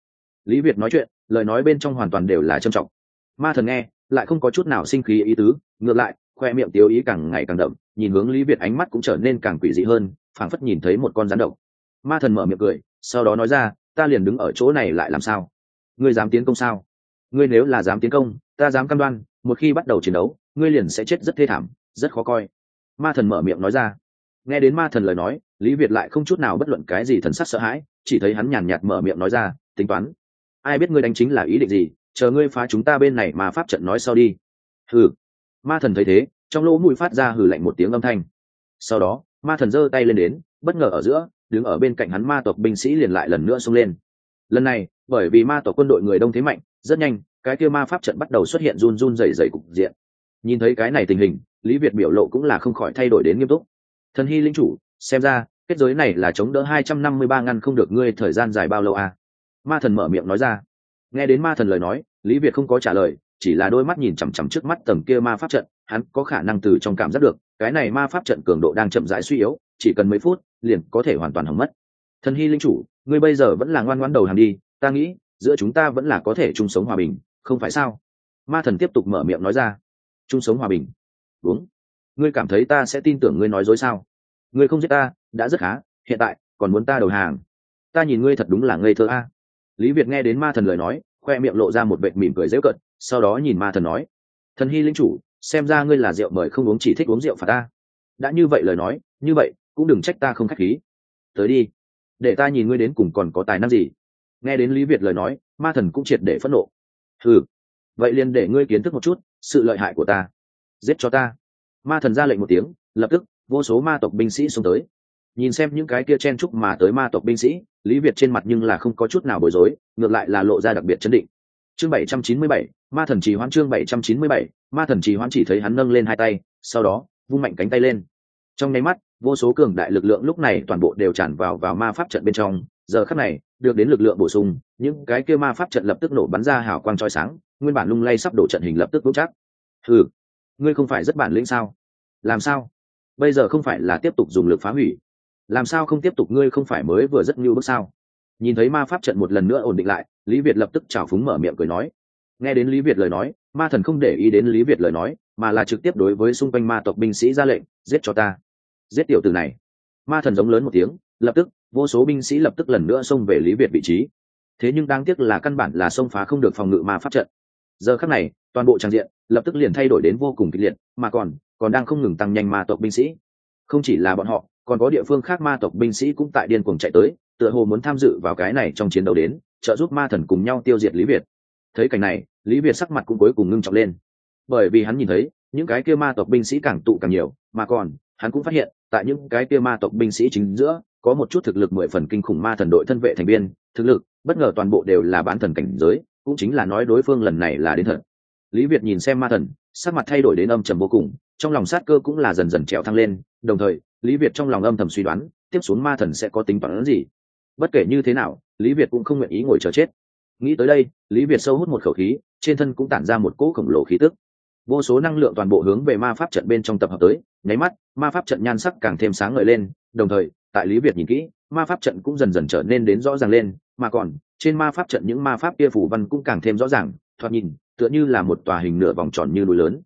Lý việt nói chuyện, lời nói bên trong hoàn toàn đều là trầm trọng. Ma thần nghe, lại không có chút nào sinh khí ý tứ, ngược lại, khoe miệng tiêu ý càng ngày càng đậm, nhìn hướng lý việt ánh mắt cũng trở nên càng quỷ dị hơn, phảng phất nhìn thấy một con rắn độc. Ma thần mở miệng cười, sau đó nói ra, ta liền đứng ở chỗ này lại làm sao? Ngươi dám tiến công sao? Ngươi nếu là dám tiến công, ta dám căn đoan, một khi bắt đầu chiến đấu, ngươi liền sẽ chết rất thê thảm, rất khó coi. Ma thần mở miệng nói ra. Nghe đến ma thần lời nói, lý việt lại không chút nào bất luận cái gì thần sắc sợ hãi chỉ thấy hắn nhàn nhạt mở miệng nói ra, tính toán, ai biết ngươi đánh chính là ý định gì, chờ ngươi phá chúng ta bên này mà pháp trận nói sau đi. Hừ. Ma thần thấy thế, trong lỗ mũi phát ra hừ lạnh một tiếng âm thanh. Sau đó, ma thần giơ tay lên đến, bất ngờ ở giữa, đứng ở bên cạnh hắn ma tộc binh sĩ liền lại lần nữa xông lên. Lần này, bởi vì ma tộc quân đội người đông thế mạnh, rất nhanh, cái kia ma pháp trận bắt đầu xuất hiện run run rẩy rẩy cục diện. Nhìn thấy cái này tình hình, lý việt biểu lộ cũng là không khỏi thay đổi đến nghiêm túc. Thần hy linh chủ, xem ra kết giới này là chống đỡ hai trăm năm mươi ba ngăn không được ngươi thời gian dài bao lâu à? ma thần mở miệng nói ra. Nghe đến ma thần lời nói, lý việt không có trả lời, chỉ là đôi mắt nhìn chằm chằm trước mắt tầng kia ma pháp trận, hắn có khả năng từ trong cảm giác được, cái này ma pháp trận cường độ đang chậm rãi suy yếu, chỉ cần mấy phút, liền có thể hoàn toàn hỏng mất. Thần hy linh chủ, ngươi bây giờ vẫn là ngoan ngoãn đầu hàng đi, ta nghĩ, giữa chúng ta vẫn là có thể chung sống hòa bình, không phải sao? Ma thần tiếp tục mở miệng nói ra. Chung sống hòa bình. Đúng. Ngươi cảm thấy ta sẽ tin tưởng ngươi nói dối sao? Ngươi không giết ta đã rất khá, hiện tại, còn muốn ta đầu hàng. Ta nhìn ngươi thật đúng là ngây thơ a. Lý việt nghe đến ma thần lời nói, khoe miệng lộ ra một vệ mỉm cười dễ cận, sau đó nhìn ma thần nói, thần hy linh chủ, xem ra ngươi là rượu mời không uống chỉ thích uống rượu phạt ta. Đã như vậy lời nói, như vậy, cũng đừng trách ta không k h á c h khí. Tới đi. Để ta nhìn ngươi đến cùng còn có tài năng gì. Nghe đến lý việt lời nói, ma thần cũng triệt để phẫn nộ. Ừ vậy liền để ngươi kiến thức một chút sự lợi hại của ta. Giết cho ta. Ma thần ra lệnh một tiếng, lập tức, vô số ma tộc binh sĩ xông tới nhìn xem những cái kia chen chúc mà tới ma tộc binh sĩ, lý việt trên mặt nhưng là không có chút nào bối rối, ngược lại là lộ ra đặc biệt chấn định. Chương bảy trăm chín mươi bảy, ma thần trì hoãn chương bảy trăm chín mươi bảy, ma thần trì hoãn chỉ thấy hắn nâng lên hai tay, sau đó, vung mạnh cánh tay lên. Trong nháy mắt, vô số cường đại lực lượng lúc này toàn bộ đều tràn vào vào ma pháp trận bên trong. Giờ khắc này, được đến lực lượng bổ sung, những cái kia ma pháp trận lập tức nổ bắn ra hào quang trói sáng, nguyên bản lung lay sắp đổ trận hình lập tức vững chắc. Ừ ngươi không phải rất bản lĩnh sao? Làm sao? Bây giờ không phải là tiếp tục dùng lực phá hủy làm sao không tiếp tục ngươi không phải mới vừa rất như bước sao? Nhìn thấy ma pháp trận một lần nữa ổn định lại, lý việt lập tức trào phúng mở miệng cười nói. Nghe đến lý việt lời nói, ma thần không để ý đến lý việt lời nói, mà là trực tiếp đối với xung quanh ma tộc binh sĩ ra lệnh, giết cho ta. Giết tiểu tử này. Ma thần giống lớn một tiếng, lập tức, vô số binh sĩ lập tức lần nữa xông về lý việt vị trí. Thế nhưng đáng tiếc là căn bản là xông phá không được phòng ngự ma pháp trận. Giờ khắc này, toàn bộ trang diện, lập tức liền thay đổi đến vô cùng kịch liệt, mà còn còn đang không ngừng tăng nhanh ma tộc binh sĩ. Không chỉ là bọn họ còn có địa phương khác ma tộc binh sĩ cũng tại điên cuồng chạy tới, tựa hồ muốn tham dự vào cái này trong chiến đấu đến, trợ giúp ma thần cùng nhau tiêu diệt lý việt. Thấy cảnh này, lý việt sắc mặt cũng cuối cùng ngưng trọng lên. Bởi vì hắn nhìn thấy, những cái kia ma tộc binh sĩ càng tụ càng nhiều, mà còn, hắn cũng phát hiện, tại những cái kia ma tộc binh sĩ chính giữa, có một chút thực lực mười phần kinh khủng ma thần đội thân vệ thành viên, thực lực, bất ngờ toàn bộ đều là bán thần cảnh giới, cũng chính là nói đối phương lần này là đến thật. Lý việt nhìn xem ma thần, sắc mặt thay đổi đến âm trầm vô cùng, trong lòng sát cơ cũng là dần dần trèo thăng lên, đồng thời lý việt trong lòng âm thầm suy đoán, tiếp xuống ma thần sẽ có tính toán gì. Bất kể như thế nào, lý việt cũng không nguyện ý ngồi chờ chết. Nghĩ tới đây, lý việt sâu hút một khẩu khí, trên thân cũng tản ra một cỗ khổng lồ khí tức. Vô số năng lượng toàn bộ hướng về ma pháp trận bên trong tập hợp tới, nháy mắt, ma pháp trận nhan sắc càng thêm sáng ngời lên, đồng thời, tại lý việt nhìn kỹ, ma pháp trận cũng dần dần trở nên đến rõ ràng lên, mà còn, trên ma pháp trận những ma pháp kia phủ văn cũng càng thêm rõ ràng, thoạt nhìn, tựa như là một tòa hình nửa vòng tròn như núi lớn.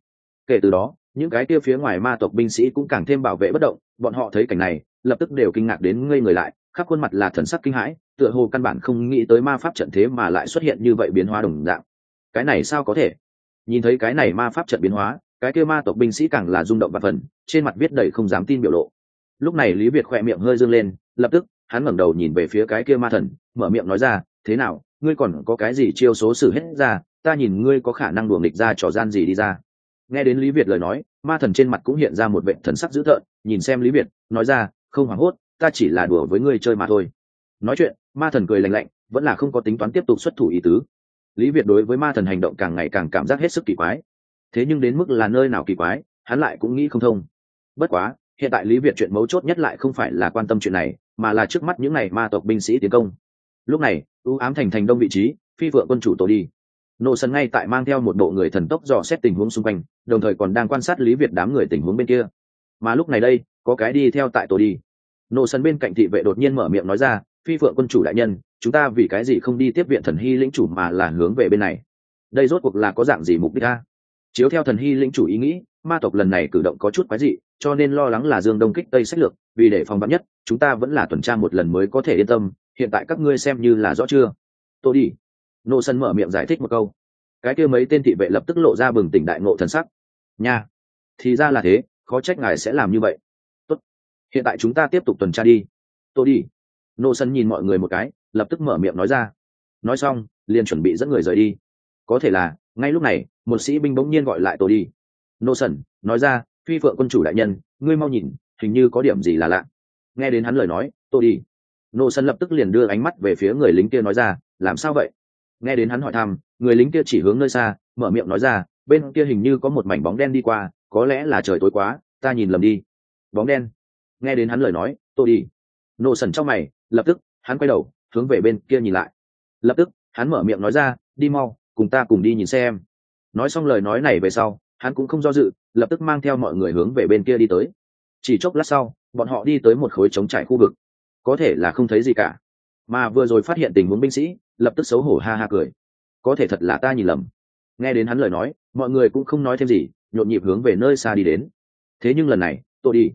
Kể từ đó những cái kia phía ngoài ma tộc binh sĩ cũng càng thêm bảo vệ bất động, bọn họ thấy cảnh này, lập tức đều kinh ngạc đến ngây người lại, khắp khuôn mặt là thần sắc kinh hãi, tựa hồ căn bản không nghĩ tới ma pháp trận thế mà lại xuất hiện như vậy biến hóa đồng dạng. Cái này sao có thể? Nhìn thấy cái này ma pháp trận biến hóa, cái kia ma tộc binh sĩ càng là rung động và phần, trên mặt viết đầy không dám tin biểu lộ. Lúc này lý việt khỏe miệng hơi dương lên, lập tức, hắn ngẩng đầu nhìn về phía cái kia ma thần, mở miệng nói ra, thế nào, ngươi còn có cái gì chiêu số xử hết ra, ta nhìn ngươi có khả năng đùa nghịch ra trò gian gì đi ra nghe đến lý việt lời nói, ma thần trên mặt cũng hiện ra một vệ thần sắc dữ tợn, nhìn xem lý việt, nói ra, không hoảng hốt, ta chỉ là đùa với ngươi chơi mà thôi. Nói chuyện, ma thần cười lạnh lạnh, vẫn là không có tính toán tiếp tục xuất thủ ý tứ. Lý việt đối với ma thần hành động càng ngày càng cảm giác hết sức kỳ quái. Thế nhưng đến mức là nơi nào kỳ quái, hắn lại cũng nghĩ không thông. Bất quá, hiện tại lý việt chuyện mấu chốt nhất lại không phải là quan tâm chuyện này, mà là trước mắt những n à y ma tộc binh sĩ tiến công. Lúc này, ưu ám thành thành đông vị trí, phi vựa quân chủ tổ đi nô sân ngay tại mang theo một bộ người thần tốc dò xét tình huống xung quanh, đồng thời còn đang quan sát lý việt đám người tình huống bên kia. Mà lúc này đây, có cái đi theo tại tổ đi. Nô sân bên cạnh thị vệ đột nhiên mở miệng nói ra, phi phượng quân chủ đại nhân, chúng ta vì cái gì không đi tiếp viện thần hy lĩnh chủ mà là hướng về bên này? Đây rốt cuộc là có dạng gì mục đích ta? chiếu theo thần hy lĩnh chủ ý nghĩ, ma tộc lần này cử động có chút quái dị, cho nên lo lắng là dương đông kích tây sách lược, vì để phòng vắn nhất, chúng ta vẫn là tuần tra một lần mới có thể yên tâm, hiện tại các ngươi xem như là rõ chưa? Tôi đi nô sân mở miệng giải thích một câu. Cái kia mấy tên thị vệ lập tức lộ ra bừng tỉnh đại ngộ thần sắc. Nha. Thì ra là thế, khó trách ngài sẽ làm như vậy. Tốt. Hiện tại chúng ta tiếp tục tuần tra đi. Tôi đi. Nô sân nhìn mọi người một cái, lập tức mở miệng nói ra. Nói xong, liền chuẩn bị dẫn người rời đi. Có thể là, ngay lúc này, một sĩ binh bỗng nhiên gọi lại tôi đi. Nô sân, nói ra, phi phượng quân chủ đại nhân, ngươi mau nhìn, hình như có điểm gì là lạ. Nghe đến hắn lời nói, tôi đi. Nô sân lập tức liền đưa ánh mắt về phía người lính kia nói ra, làm sao vậy? Nghe đến hắn hỏi thăm, người lính kia chỉ hướng nơi xa, mở miệng nói ra, bên kia hình như có một mảnh bóng đen đi qua, có lẽ là trời tối quá, ta nhìn lầm đi. Bóng đen? Nghe đến hắn lời nói, tôi đi. Nô sần trong mày, lập tức, hắn quay đầu, hướng về bên kia nhìn lại. Lập tức, hắn mở miệng nói ra, đi mau, cùng ta cùng đi nhìn xem. Nói xong lời nói này về sau, hắn cũng không do dự, lập tức mang theo mọi người hướng về bên kia đi tới. Chỉ chốc lát sau, bọn họ đi tới một khối trống trải khu vực. Có thể là không thấy gì cả mà vừa rồi phát hiện tình huống binh sĩ, lập tức xấu hổ ha ha cười. Có thể thật là ta nhìn lầm. Nghe đến hắn lời nói, mọi người cũng không nói thêm gì, nhộn nhịp hướng về nơi xa đi đến. Thế nhưng lần này, tôi đi.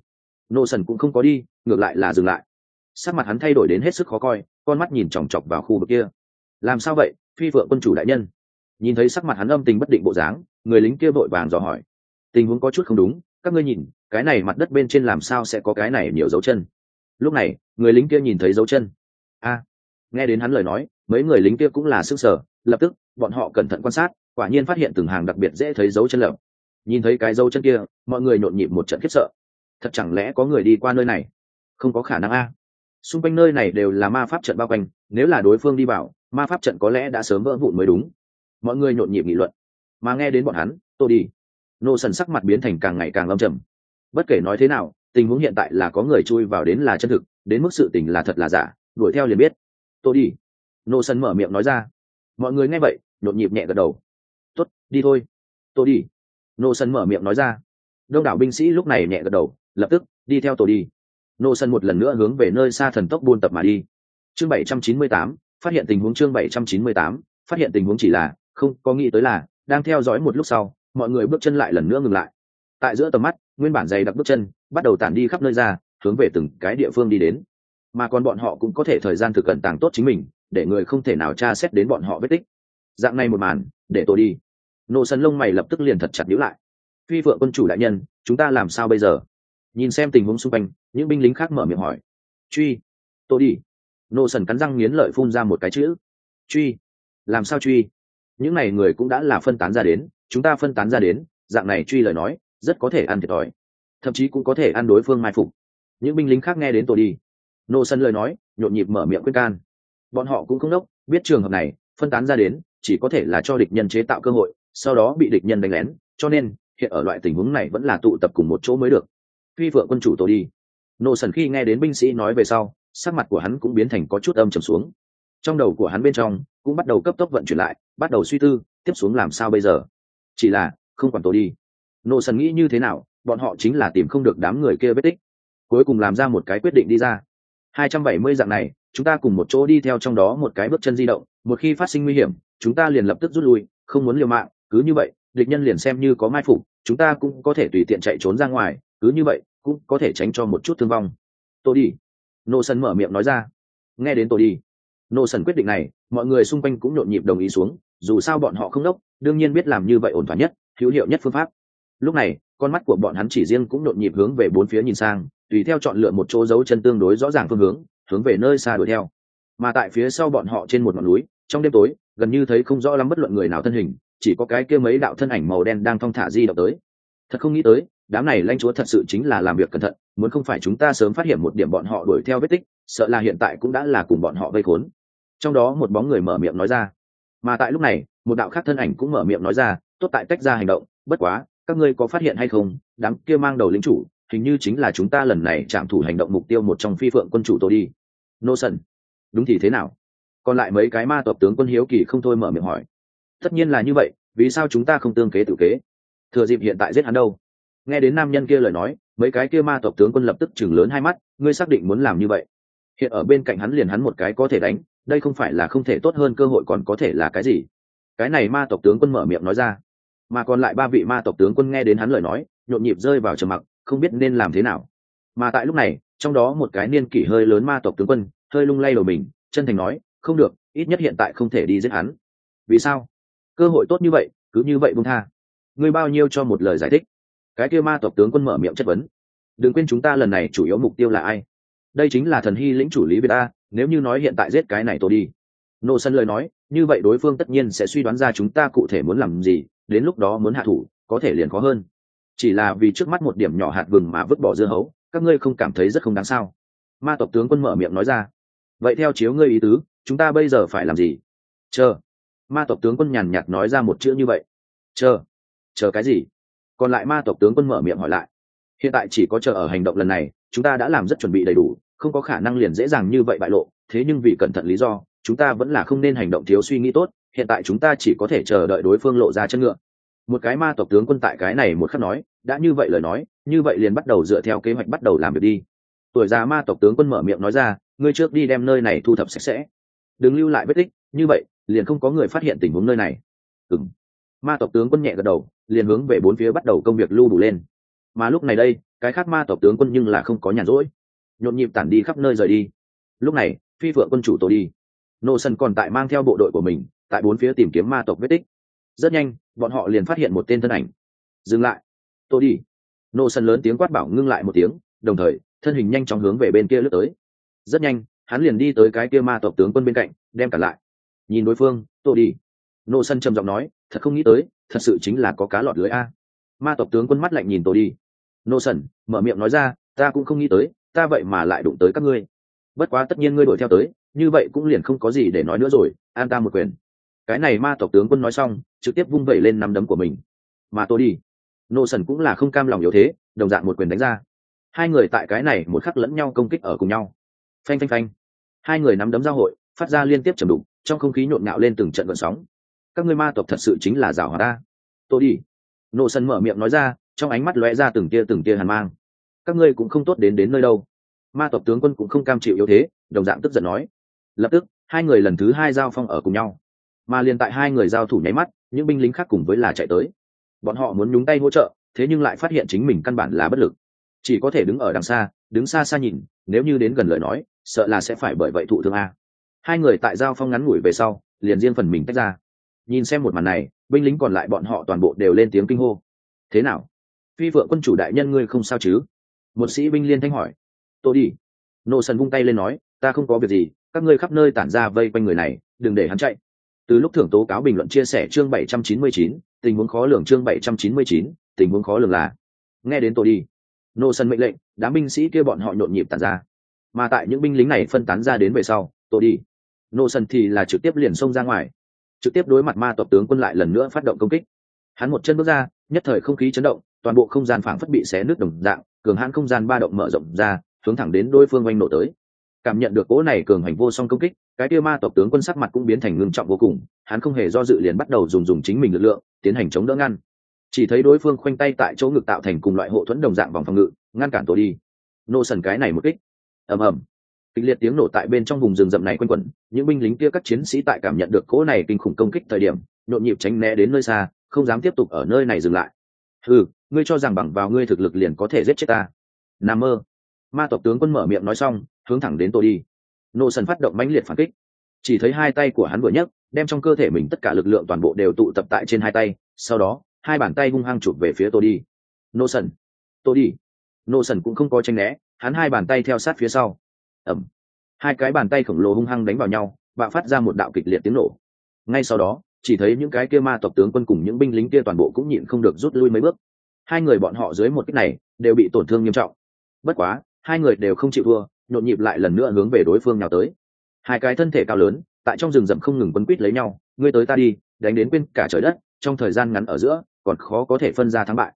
Nô sần cũng không có đi, ngược lại là dừng lại. Sắc mặt hắn thay đổi đến hết sức khó coi, con mắt nhìn chòng chọc vào khu vực kia. Làm sao vậy, phi vợ quân chủ đại nhân? Nhìn thấy sắc mặt hắn âm tình bất định bộ dáng, người lính kia vội vàng dò hỏi. Tình huống có chút không đúng, các ngươi nhìn, cái này mặt đất bên trên làm sao sẽ có cái này nhiều dấu chân? Lúc này, người lính kia nhìn thấy dấu chân a. Nghe đến hắn lời nói, mấy người lính kia cũng là sức sở lập tức, bọn họ cẩn thận quan sát, quả nhiên phát hiện từng hàng đặc biệt dễ thấy dấu chân lợp nhìn thấy cái dấu chân kia, mọi người nhộn nhịp một trận khiếp sợ. Thật chẳng lẽ có người đi qua nơi này? Không có khả năng a. Xung quanh nơi này đều là ma pháp trận bao quanh, nếu là đối phương đi vào, ma pháp trận có lẽ đã sớm vỡ vụn mới đúng. Mọi người nhộn nhịp nghị luận. Mà nghe đến bọn hắn, tôi đi. Nô sần sắc mặt biến thành càng ngày càng lâm trầm. Bất kể nói thế nào, tình huống hiện tại là có người chui vào đến là chân thực, đến mức sự tình là thật là giả đuổi theo liền biết. Tôi đi. Nô sân mở miệng nói ra. Mọi người nghe vậy, nhộn nhịp nhẹ gật đầu. Tuất đi thôi. Tôi đi. Nô sân mở miệng nói ra. Đông đảo binh sĩ lúc này nhẹ gật đầu, lập tức, đi theo tôi đi. Nô sân một lần nữa hướng về nơi xa thần tốc buôn tập mà đi. Chương bảy trăm chín mươi tám, phát hiện tình huống chương bảy trăm chín mươi tám, phát hiện tình huống chỉ là, không có nghĩ tới là, đang theo dõi một lúc sau, mọi người bước chân lại lần nữa ngừng lại. Tại giữa tầm mắt, nguyên bản dày đặc bước chân, bắt đầu tản đi khắp nơi ra, hướng về từng cái địa phương đi đến mà còn bọn họ cũng có thể thời gian thực cận tàng tốt chính mình, để người không thể nào tra xét đến bọn họ vết tích. Dạng này một màn, để tôi đi. Nô sân lông mày lập tức liền thật chặt nhíu lại. Phi vợ quân chủ đại nhân, chúng ta làm sao bây giờ? Nhìn xem tình huống xung quanh, những binh lính khác mở miệng hỏi. Truy, tôi đi. Nô sần cắn răng nghiến lợi phun ra một cái chữ. Truy, làm sao truy? Những n à y người cũng đã là phân tán ra đến, chúng ta phân tán ra đến, dạng này truy lời nói, rất có thể ăn thiệt thòi. Thậm chí cũng có thể ăn đối phương mai phục. Những binh lính khác nghe đến tôi đi nô sân lời nói, nhộn nhịp mở miệng quyết can. Bọn họ cũng không đốc, biết trường hợp này, phân tán ra đến, chỉ có thể là cho địch nhân chế tạo cơ hội, sau đó bị địch nhân đánh lén, cho nên, hiện ở loại tình huống này vẫn là tụ tập cùng một chỗ mới được. Phi vợ quân chủ tôi đi. Nô sần khi nghe đến binh sĩ nói về sau, sắc mặt của hắn cũng biến thành có chút âm trầm xuống. Trong đầu của hắn bên trong, cũng bắt đầu cấp tốc vận chuyển lại, bắt đầu suy tư, tiếp xuống làm sao bây giờ? Chỉ là, không quản tôi đi. Nô sần nghĩ như thế nào, bọn họ chính là tìm không được đám người kia vết tích. Cuối cùng làm ra một cái quyết định đi ra hai trăm bảy mươi dạng này, chúng ta cùng một chỗ đi theo trong đó một cái bước chân di động, một khi phát sinh nguy hiểm, chúng ta liền lập tức rút lui, không muốn liều mạng, cứ như vậy, địch nhân liền xem như có mai phục, chúng ta cũng có thể tùy tiện chạy trốn ra ngoài, cứ như vậy, cũng có thể tránh cho một chút thương vong. Tôi đi. Nô sân mở miệng nói ra. Nghe đến tôi đi. Nô sần quyết định này, mọi người xung quanh cũng nhộn nhịp đồng ý xuống, dù sao bọn họ không đốc, đương nhiên biết làm như vậy ổn thỏa nhất, hữu hiệu nhất phương pháp. Lúc này, con mắt của bọn hắn chỉ riêng cũng nhộn nhịp hướng về bốn phía nhìn sang tùy theo chọn lựa một chỗ dấu chân tương đối rõ ràng phương hướng hướng về nơi xa đuổi theo. Mà tại phía sau bọn họ trên một ngọn núi, trong đêm tối, gần như thấy không rõ lắm bất luận người nào thân hình, chỉ có cái kia mấy đạo thân ảnh màu đen đang thong thả di động tới. Thật không nghĩ tới, đám này lãnh chúa thật sự chính là làm việc cẩn thận, muốn không phải chúng ta sớm phát hiện một điểm bọn họ đuổi theo vết tích, sợ là hiện tại cũng đã là cùng bọn họ vây khốn. Trong đó một bóng người mở miệng nói ra. Mà tại lúc này, một đạo khác thân ảnh cũng mở miệng nói ra, tốt tại tách ra hành động, bất quá, các ngươi có phát hiện hay không, đám kia mang đầu lính chủ hình như chính là chúng ta lần này chạm thủ hành động mục tiêu một trong phi phượng quân chủ tôi đi. Nô sần. Đúng thì thế nào? Còn lại mấy cái ma tộc tướng quân hiếu kỳ không thôi mở miệng hỏi. Tất nhiên là như vậy, vì sao chúng ta không tương kế tự kế? Thừa dịp hiện tại giết hắn đâu? Nghe đến nam nhân kia lời nói, mấy cái kia ma tộc tướng quân lập tức chừng lớn hai mắt, ngươi xác định muốn làm như vậy? Hiện ở bên cạnh hắn liền hắn một cái có thể đánh, đây không phải là không thể tốt hơn cơ hội còn có thể là cái gì? Cái này ma tộc tướng quân mở miệng nói ra. Mà còn lại ba vị ma tộc tướng quân nghe đến hắn lời nói, nhộn nhịp rơi vào trầm mặc không biết nên làm thế nào. Mà tại lúc này, trong đó một cái niên kỷ hơi lớn ma tộc tướng quân, hơi lung lay đầu mình, chân thành nói, không được, ít nhất hiện tại không thể đi giết hắn. Vì sao? Cơ hội tốt như vậy, cứ như vậy buông tha. Ngươi bao nhiêu cho một lời giải thích. Cái kia ma tộc tướng quân mở miệng chất vấn. Đừng quên chúng ta lần này chủ yếu mục tiêu là ai? Đây chính là thần hy lĩnh chủ lý việt a, nếu như nói hiện tại giết cái này tôi đi. Nô sân lời nói, như vậy đối phương tất nhiên sẽ suy đoán ra chúng ta cụ thể muốn làm gì, đến lúc đó muốn hạ thủ, có thể liền khó hơn chỉ là vì trước mắt một điểm nhỏ hạt vừng mà vứt bỏ dưa hấu, các ngươi không cảm thấy rất không đáng sao? Ma tộc tướng quân mở miệng nói ra. Vậy theo chiếu ngươi ý tứ, chúng ta bây giờ phải làm gì? Chờ. Ma tộc tướng quân nhàn nhạt nói ra một chữ như vậy. Chờ. Chờ cái gì? Còn lại ma tộc tướng quân mở miệng hỏi lại. Hiện tại chỉ có chờ ở hành động lần này, chúng ta đã làm rất chuẩn bị đầy đủ, không có khả năng liền dễ dàng như vậy bại lộ. Thế nhưng vì cẩn thận lý do, chúng ta vẫn là không nên hành động thiếu suy nghĩ tốt, hiện tại chúng ta chỉ có thể chờ đợi đối phương lộ ra chân ngựa một cái ma tộc tướng quân tại cái này một khắc nói, đã như vậy lời nói, như vậy liền bắt đầu dựa theo kế hoạch bắt đầu làm việc đi. Tuổi già ma tộc tướng quân mở miệng nói ra, ngươi trước đi đem nơi này thu thập sạch sẽ. Đừng lưu lại vết tích, như vậy, liền không có người phát hiện tình huống nơi này. Ừ ma tộc tướng quân nhẹ gật đầu, liền hướng về bốn phía bắt đầu công việc lưu đủ lên. Mà lúc này đây, cái khác ma tộc tướng quân nhưng là không có nhàn rỗi. Nhộn nhịp tản đi khắp nơi rời đi. Lúc này, phi vợ quân chủ tổ đi. Nô sân còn tại mang theo bộ đội của mình, tại bốn phía tìm kiếm ma tộc vết tích rất nhanh, bọn họ liền phát hiện một tên thân ảnh. Dừng lại. Tôi đi. Nô sân lớn tiếng quát bảo ngưng lại một tiếng, đồng thời, thân hình nhanh chóng hướng về bên kia lướt tới. Rất nhanh, hắn liền đi tới cái kia ma tộc tướng quân bên cạnh, đem cả lại. Nhìn đối phương, tôi đi. Nô sân trầm giọng nói, thật không nghĩ tới, thật sự chính là có cá lọt lưới a. Ma tộc tướng quân mắt lạnh nhìn tôi đi. Nô sân mở miệng nói ra, ta cũng không nghĩ tới, ta vậy mà lại đụng tới các ngươi. Bất quá tất nhiên ngươi đuổi theo tới, như vậy cũng liền không có gì để nói nữa rồi, an ta một quyền cái này ma tộc tướng quân nói xong, trực tiếp vung vẩy lên nắm đấm của mình. Mà tôi đi. Nô sần cũng là không cam lòng yếu thế, đồng dạng một quyền đánh ra. Hai người tại cái này một khắc lẫn nhau công kích ở cùng nhau. Phanh phanh phanh. Hai người nắm đấm giao hội, phát ra liên tiếp chầm đục, trong không khí nhộn nhạo lên từng trận vận sóng. Các ngươi ma tộc thật sự chính là rào hòa ta. Tôi đi. Nô sần mở miệng nói ra, trong ánh mắt lóe ra từng tia từng tia hàn mang. Các ngươi cũng không tốt đến đến nơi đâu. Ma tộc tướng quân cũng không cam chịu yếu thế, đồng dạng tức giận nói. Lập tức, hai người lần thứ hai giao phong ở cùng nhau mà liền tại hai người giao thủ nháy mắt, những binh lính khác cùng với là chạy tới. Bọn họ muốn nhúng tay hỗ trợ, thế nhưng lại phát hiện chính mình căn bản là bất lực. Chỉ có thể đứng ở đằng xa, đứng xa xa nhìn, nếu như đến gần lời nói, sợ là sẽ phải bởi vậy thụ thương a. Hai người tại giao phong ngắn ngủi về sau, liền riêng phần mình tách ra. Nhìn xem một màn này, binh lính còn lại bọn họ toàn bộ đều lên tiếng kinh hô. Thế nào? Phi vợ quân chủ đại nhân ngươi không sao chứ? Một sĩ binh liên thanh hỏi. Tôi đi. Nô sần vung tay lên nói, ta không có việc gì, các ngươi khắp nơi tản ra vây quanh người này, đừng để hắn chạy từ lúc thưởng tố cáo bình luận chia sẻ chương 799, tình huống khó lường chương 799, tình huống khó lường là nghe đến tôi đi. Nô sân mệnh lệnh đám binh sĩ kia bọn họ nhộn nhịp tản ra. Mà tại những binh lính này phân tán ra đến về sau tôi đi. Nô sân thì là trực tiếp liền xông ra ngoài. Trực tiếp đối mặt ma tộc tướng quân lại lần nữa phát động công kích. Hắn một chân bước ra nhất thời không khí chấn động toàn bộ không gian phảng phất bị xé nước đồng dạng cường hãn không gian ba động mở rộng ra hướng thẳng đến đối phương oanh nổ tới cảm nhận được cỗ này cường hành vô song công kích, cái kia ma tộc tướng quân sắc mặt cũng biến thành ngưng trọng vô cùng, hắn không hề do dự liền bắt đầu dùng dùng chính mình lực lượng, tiến hành chống đỡ ngăn. Chỉ thấy đối phương khoanh tay tại chỗ ngực tạo thành cùng loại hộ thuẫn đồng dạng vòng phòng ngự, ngăn cản tổ đi. Nô sần cái này một kích. Ầm ầm. Kịch liệt tiếng nổ tại bên trong vùng rừng rậm này quanh quẩn, những binh lính kia các chiến sĩ tại cảm nhận được cỗ này kinh khủng công kích thời điểm, nhộn nhịp tránh né đến nơi xa, không dám tiếp tục ở nơi này dừng lại. Ừ ngươi cho rằng bằng vào ngươi thực lực liền có thể giết chết ta? N mơ ma tộc tướng quân mở miệng nói xong, hướng thẳng đến tôi đi. Nô sần phát động mãnh liệt phản kích. Chỉ thấy hai tay của hắn vừa nhấc, đem trong cơ thể mình tất cả lực lượng toàn bộ đều tụ tập tại trên hai tay, sau đó, hai bàn tay hung hăng chụp về phía tôi đi. Nô sần tôi đi. Nô sần cũng không có tranh né, hắn hai bàn tay theo sát phía sau. Ẩm hai cái bàn tay khổng lồ hung hăng đánh vào nhau và phát ra một đạo kịch liệt tiếng nổ. Ngay sau đó, chỉ thấy những cái kia ma tộc tướng quân cùng những binh lính kia toàn bộ cũng nhịn không được rút lui mấy bước. Hai người bọn họ dưới một cách này, đều bị tổn thương nghiêm trọng. Bất quá hai người đều không chịu thua, nhộn nhịp lại lần nữa hướng về đối phương nào tới. Hai cái thân thể cao lớn, tại trong rừng rậm không ngừng quấn quýt lấy nhau, ngươi tới ta đi, đánh đến quên cả trời đất, trong thời gian ngắn ở giữa, còn khó có thể phân ra thắng bại.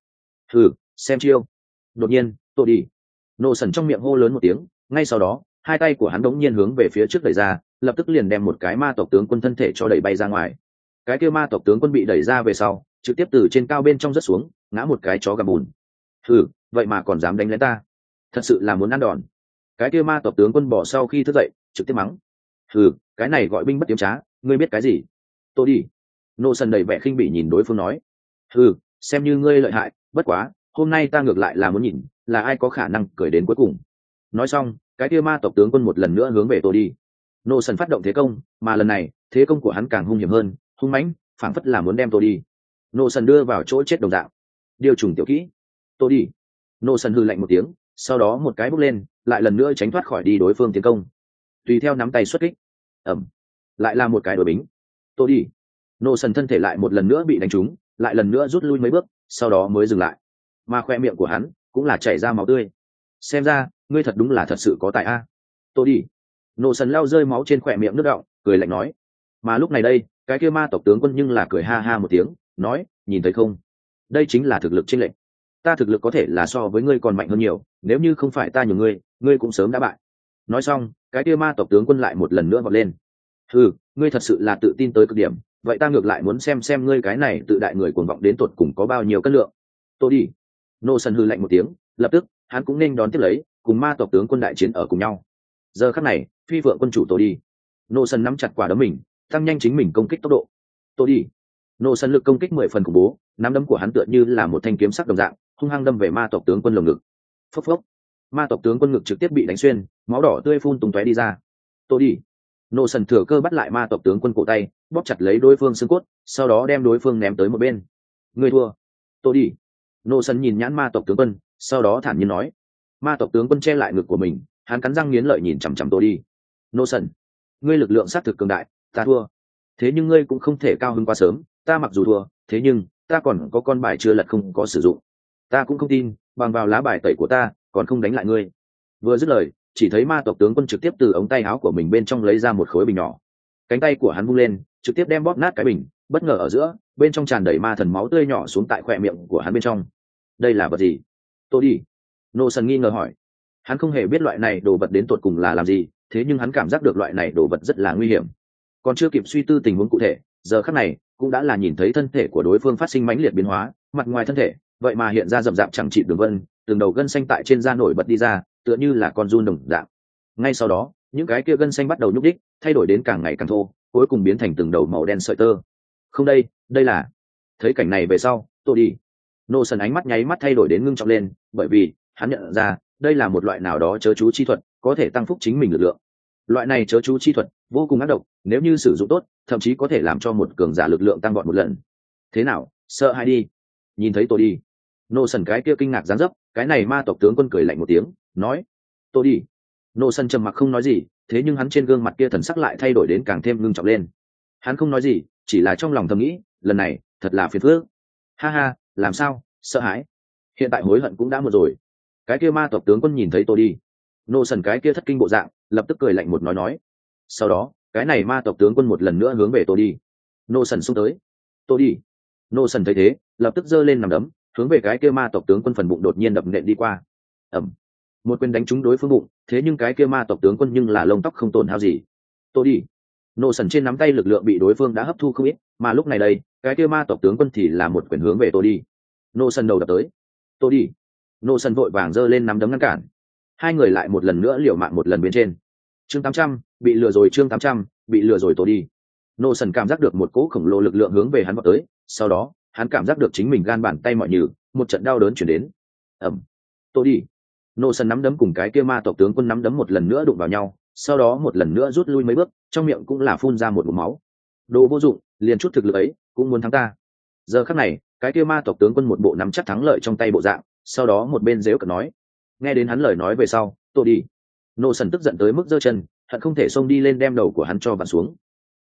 Thử, xem chiêu. Đột nhiên tôi đi. Nổ sần trong miệng hô lớn một tiếng, ngay sau đó, hai tay của hắn đống nhiên hướng về phía trước đẩy ra, lập tức liền đem một cái ma tộc tướng quân thân thể cho đẩy bay ra ngoài. Cái kia ma tộc tướng quân bị đẩy ra về sau, trực tiếp từ trên cao bên trong rớt xuống, ngã một cái chó gầm bùn. Thử, vậy mà còn dám đánh lén ta? Thật sự là muốn ăn đòn. Cái kia ma tộc tướng quân bỏ sau khi thức dậy, trực tiếp mắng. Ừ cái này gọi binh bất tiếm trá, ngươi biết cái gì? Tôi đi. Nô sần đầy vẻ khinh bỉ nhìn đối phương nói. Ừ xem như ngươi lợi hại, bất quá, hôm nay ta ngược lại là muốn nhìn, là ai có khả năng cười đến cuối cùng. Nói xong, cái kia ma tộc tướng quân một lần nữa hướng về tôi đi. Nô sần phát động thế công, mà lần này, thế công của hắn càng hung hiểm hơn, hung mãnh, phảng phất là muốn đem tôi đi. Nô sần đưa vào chỗ chết đồng dạng. Điều trùng tiểu kỹ. Tôi đi. Nô sần hư lạnh một tiếng sau đó một cái bước lên, lại lần nữa tránh thoát khỏi đi đối phương tiến công. Tùy theo nắm tay xuất kích. Ẩm lại là một cái đội bính. Tôi đi. Nô sần thân thể lại một lần nữa bị đánh trúng, lại lần nữa rút lui mấy bước, sau đó mới dừng lại. Mà khoe miệng của hắn cũng là chảy ra máu tươi. Xem ra, ngươi thật đúng là thật sự có tài a. Tôi đi. Nô sần lao rơi máu trên khoe miệng nước động cười lạnh nói. Mà lúc này đây, cái kia ma tộc tướng quân nhưng là cười ha ha một tiếng, nói, nhìn thấy không? Đây chính là thực lực chênh lệch. Ta thực lực có thể là so với ngươi còn mạnh hơn nhiều nếu như không phải ta nhường ngươi ngươi cũng sớm đã bại. Nói xong, cái kia ma tộc tướng quân lại một lần nữa vọt lên. Ừ ngươi thật sự là tự tin tới cực điểm, vậy ta ngược lại muốn xem xem ngươi cái này tự đại người cuồng vọng đến tột cùng có bao nhiêu cân lượng. Tôi đi. Nô sân hư lạnh một tiếng, lập tức, hắn cũng nên đón tiếp lấy, cùng ma tộc tướng quân đại chiến ở cùng nhau. Giờ khắc này, phi vượng quân chủ tôi đi. Nô sân nắm chặt quả đấm mình, tăng nhanh chính mình công kích tốc độ. Tôi đi. Nô sân lực công kích mười phần khủng bố, nắm đấm của hắn tựa như là một thanh kiếm sắc đồng dạng, hung hăng đâm về ma tộc tướng quân lồng ngực phốc phốc. Ma tộc tướng quân ngực trực tiếp bị đánh xuyên, máu đỏ tươi phun tung tóe đi ra. Tôi đi. Nô sần thừa cơ bắt lại ma tộc tướng quân cổ tay, bóp chặt lấy đối phương xương cốt, sau đó đem đối phương ném tới một bên. Người thua. Tôi đi. Nô sần nhìn nhãn ma tộc tướng quân, sau đó thản nhiên nói. Ma tộc tướng quân che lại ngực của mình, hắn cắn răng nghiến lợi nhìn chằm chằm tôi đi. Nô sần. Ngươi lực lượng xác thực cường đại, ta thua. Thế nhưng ngươi cũng không thể cao hơn quá sớm, ta mặc dù thua, thế nhưng ta còn có con bài chưa lật không có sử dụng. Ta cũng không tin bằng vào lá bài tẩy của ta, còn không đánh lại ngươi. Vừa dứt lời, chỉ thấy ma tộc tướng quân trực tiếp từ ống tay áo của mình bên trong lấy ra một khối bình nhỏ. Cánh tay của hắn vung lên, trực tiếp đem bóp nát cái bình, bất ngờ ở giữa, bên trong tràn đầy ma thần máu tươi nhỏ xuống tại khoe miệng của hắn bên trong. Đây là vật gì? Tôi đi. Nô sần nghi ngờ hỏi. Hắn không hề biết loại này đồ vật đến tột cùng là làm gì, thế nhưng hắn cảm giác được loại này đồ vật rất là nguy hiểm. Còn chưa kịp suy tư tình huống cụ thể, giờ khắc này, cũng đã là nhìn thấy thân thể của đối phương phát sinh mãnh liệt biến hóa, mặt ngoài thân thể vậy mà hiện ra rậm rạp chẳng trị đường vân, từng đầu gân xanh tại trên da nổi bật đi ra, tựa như là con run đồng dạng. Ngay sau đó, những cái kia gân xanh bắt đầu nhúc đích thay đổi đến càng ngày càng thô, cuối cùng biến thành từng đầu màu đen sợi tơ. Không đây đây là. Thấy cảnh này về sau, tôi đi. Nô sần ánh mắt nháy mắt thay đổi đến ngưng trọng lên, bởi vì, hắn nhận ra, đây là một loại nào đó chớ chú chi thuật, có thể tăng phúc chính mình lực lượng. Loại này chớ chú chi thuật, vô cùng ác độc, nếu như sử dụng tốt, thậm chí có thể làm cho một cường giả lực lượng tăng gọn một lần. Thế nào, sợ hay đi. Nhìn thấy tôi đi nô sần cái kia kinh ngạc gián dấp, cái này ma tộc tướng quân cười lạnh một tiếng, nói, tôi đi. Nô sần trầm mặc không nói gì, thế nhưng hắn trên gương mặt kia thần sắc lại thay đổi đến càng thêm ngưng trọng lên. Hắn không nói gì, chỉ là trong lòng thầm nghĩ, lần này, thật là phiền phước ha ha, làm sao? Sợ hãi. Hiện tại hối hận cũng đã một rồi. Cái kia ma tộc tướng quân nhìn thấy tôi đi. Nô sần cái kia thất kinh bộ dạng, lập tức cười lạnh một nói nói, sau đó, cái này ma tộc tướng quân một lần nữa hướng về tôi đi. Nô sần xung tới. Tôi đi. Nô sần thấy thế, lập tức giơ lên nằm đấm hướng về cái kia ma tộc tướng quân phần bụng đột nhiên đập nện đi qua. Ẩm một quyền đánh trúng đối phương bụng, thế nhưng cái kia ma tộc tướng quân nhưng là lông tóc không tổn hao gì. Tôi đi. Nô sần trên nắm tay lực lượng bị đối phương đã hấp thu không ít, mà lúc này đây, cái kia ma tộc tướng quân thì là một quyền hướng về tôi đi. Nô sần đầu đập tới. Tôi đi. Nô sần vội vàng giơ lên nắm đấm ngăn cản. Hai người lại một lần nữa liều mạng một lần bên trên. Chương tám trăm, bị lừa rồi chương tám trăm, bị lừa rồi tôi đi. Nô sần cảm giác được một cỗ khổng lồ lực lượng hướng về hắn vào tới, sau đó hắn cảm giác được chính mình gan bàn tay mọi nhừ, một trận đau đớn chuyển đến. Ẩm tôi đi. Nô sân nắm đấm cùng cái kia ma tộc tướng quân nắm đấm một lần nữa đụng vào nhau, sau đó một lần nữa rút lui mấy bước, trong miệng cũng là phun ra một bụng máu. Đồ vô dụng, liền chút thực lực ấy, cũng muốn thắng ta. Giờ khắc này, cái kia ma tộc tướng quân một bộ nắm chắc thắng lợi trong tay bộ dạng, sau đó một bên dếu cợt nói, nghe đến hắn lời nói về sau, tôi đi. Nô sần tức giận tới mức giơ chân, hận không thể xông đi lên đem đầu của hắn cho vặn xuống.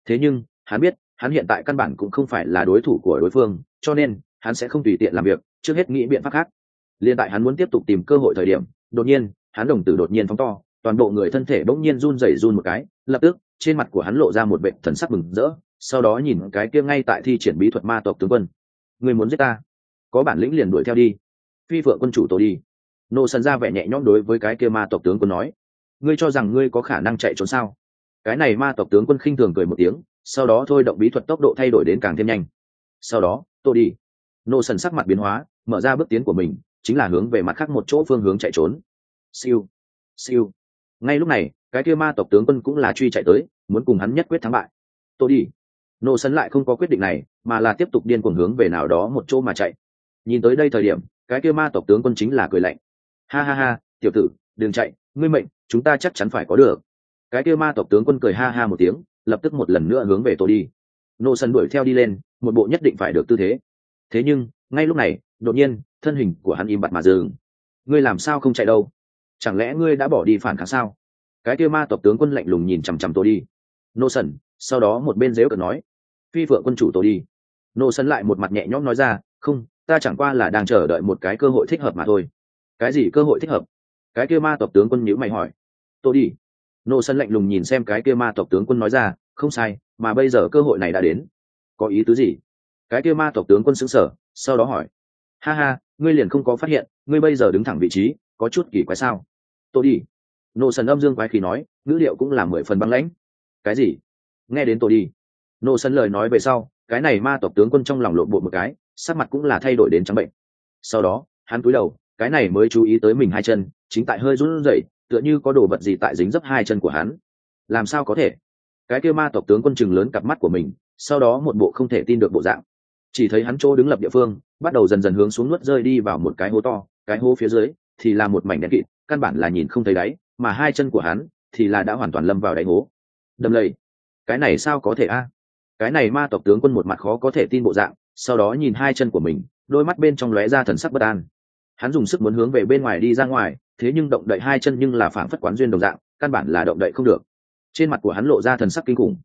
Thế nhưng, hắn biết, hắn hiện tại căn bản cũng không phải là đối thủ của đối phương cho nên hắn sẽ không tùy tiện làm việc, trước hết nghĩ biện pháp khác. Liên tại hắn muốn tiếp tục tìm cơ hội thời điểm, đột nhiên, hắn đồng tử đột nhiên phóng to, toàn bộ người thân thể bỗng nhiên run rẩy run một cái, lập tức, trên mặt của hắn lộ ra một vệ thần sắc mừng rỡ, sau đó nhìn cái kia ngay tại thi triển bí thuật ma tộc tướng quân. Người muốn giết ta? Có bản lĩnh liền đuổi theo đi. Phi phượng quân chủ tổ đi. Nô sần ra vẻ nhẹ nhõm đối với cái kia ma tộc tướng quân nói. Ngươi cho rằng ngươi có khả năng chạy trốn sao? Cái này ma tộc tướng quân khinh thường cười một tiếng, sau đó thôi động bí thuật tốc độ thay đổi đến càng thêm nhanh. Sau đó tôi đi. Nô sần sắc mặt biến hóa, mở ra bước tiến của mình, chính là hướng về mặt khác một chỗ phương hướng chạy trốn. Siêu siêu. Ngay lúc này, cái kia ma tộc tướng quân cũng là truy chạy tới, muốn cùng hắn nhất quyết thắng bại. Tôi đi. Nô sần lại không có quyết định này, mà là tiếp tục điên cuồng hướng về nào đó một chỗ mà chạy. Nhìn tới đây thời điểm, cái kia ma tộc tướng quân chính là cười lạnh. Ha ha ha, tiểu tử, đừng chạy, ngươi mệnh, chúng ta chắc chắn phải có được. Cái kia ma tộc tướng quân cười ha ha một tiếng, lập tức một lần nữa hướng về tôi đi. Nô sân đuổi theo đi lên một bộ nhất định phải được tư thế. Thế nhưng, ngay lúc này, đột nhiên, thân hình của hắn im bặt mà dừng. Ngươi làm sao không chạy đâu? Chẳng lẽ ngươi đã bỏ đi phản kháng sao? Cái kia ma tộc tướng quân lạnh lùng nhìn chằm chằm tôi đi. Nô sần, sau đó một bên dếu cợt nói, phi vợ quân chủ tôi đi. Nô sần lại một mặt nhẹ nhõm nói ra, không, ta chẳng qua là đang chờ đợi một cái cơ hội thích hợp mà thôi. Cái gì cơ hội thích hợp? Cái kia ma tộc tướng quân nhữ mày hỏi. Tôi đi. Nô sân lạnh lùng nhìn xem cái kia ma tộc tướng quân nói ra, không sai, mà bây giờ cơ hội này đã đến có ý tứ gì? Cái kia ma tộc tướng quân xứng sở sau đó hỏi. Ha ha, ngươi liền không có phát hiện, ngươi bây giờ đứng thẳng vị trí, có chút kỳ quái sao? Tôi đi. Nô sần âm dương quái khí nói, ngữ liệu cũng là mười phần băng lãnh. Cái gì? Nghe đến tôi đi. Nô sần lời nói về sau, cái này ma tộc tướng quân trong lòng lộn bộ một cái, sắc mặt cũng là thay đổi đến trắng bệnh. Sau đó, hắn cúi đầu, cái này mới chú ý tới mình hai chân, chính tại hơi run rẩy, tựa như có đồ vật gì tại dính dấp hai chân của hắn. Làm sao có thể? Cái kia ma tộc tướng quân chừng lớn cặp mắt của mình sau đó một bộ không thể tin được bộ dạng. Chỉ thấy hắn chỗ đứng lập địa phương, bắt đầu dần dần hướng xuống nuốt rơi đi vào một cái hố to, cái hố phía dưới thì là một mảnh đen kịt, căn bản là nhìn không thấy đáy, mà hai chân của hắn thì là đã hoàn toàn lâm vào đáy hố. Đâm lầy. Cái này sao có thể a? Cái này ma tộc tướng quân một mặt khó có thể tin bộ dạng, sau đó nhìn hai chân của mình, đôi mắt bên trong lóe ra thần sắc bất an. Hắn dùng sức muốn hướng về bên ngoài đi ra ngoài, thế nhưng động đậy hai chân nhưng là phảng phất quán duyên đồng dạng, căn bản là động đậy không được. Trên mặt của hắn lộ ra thần sắc kinh khủng.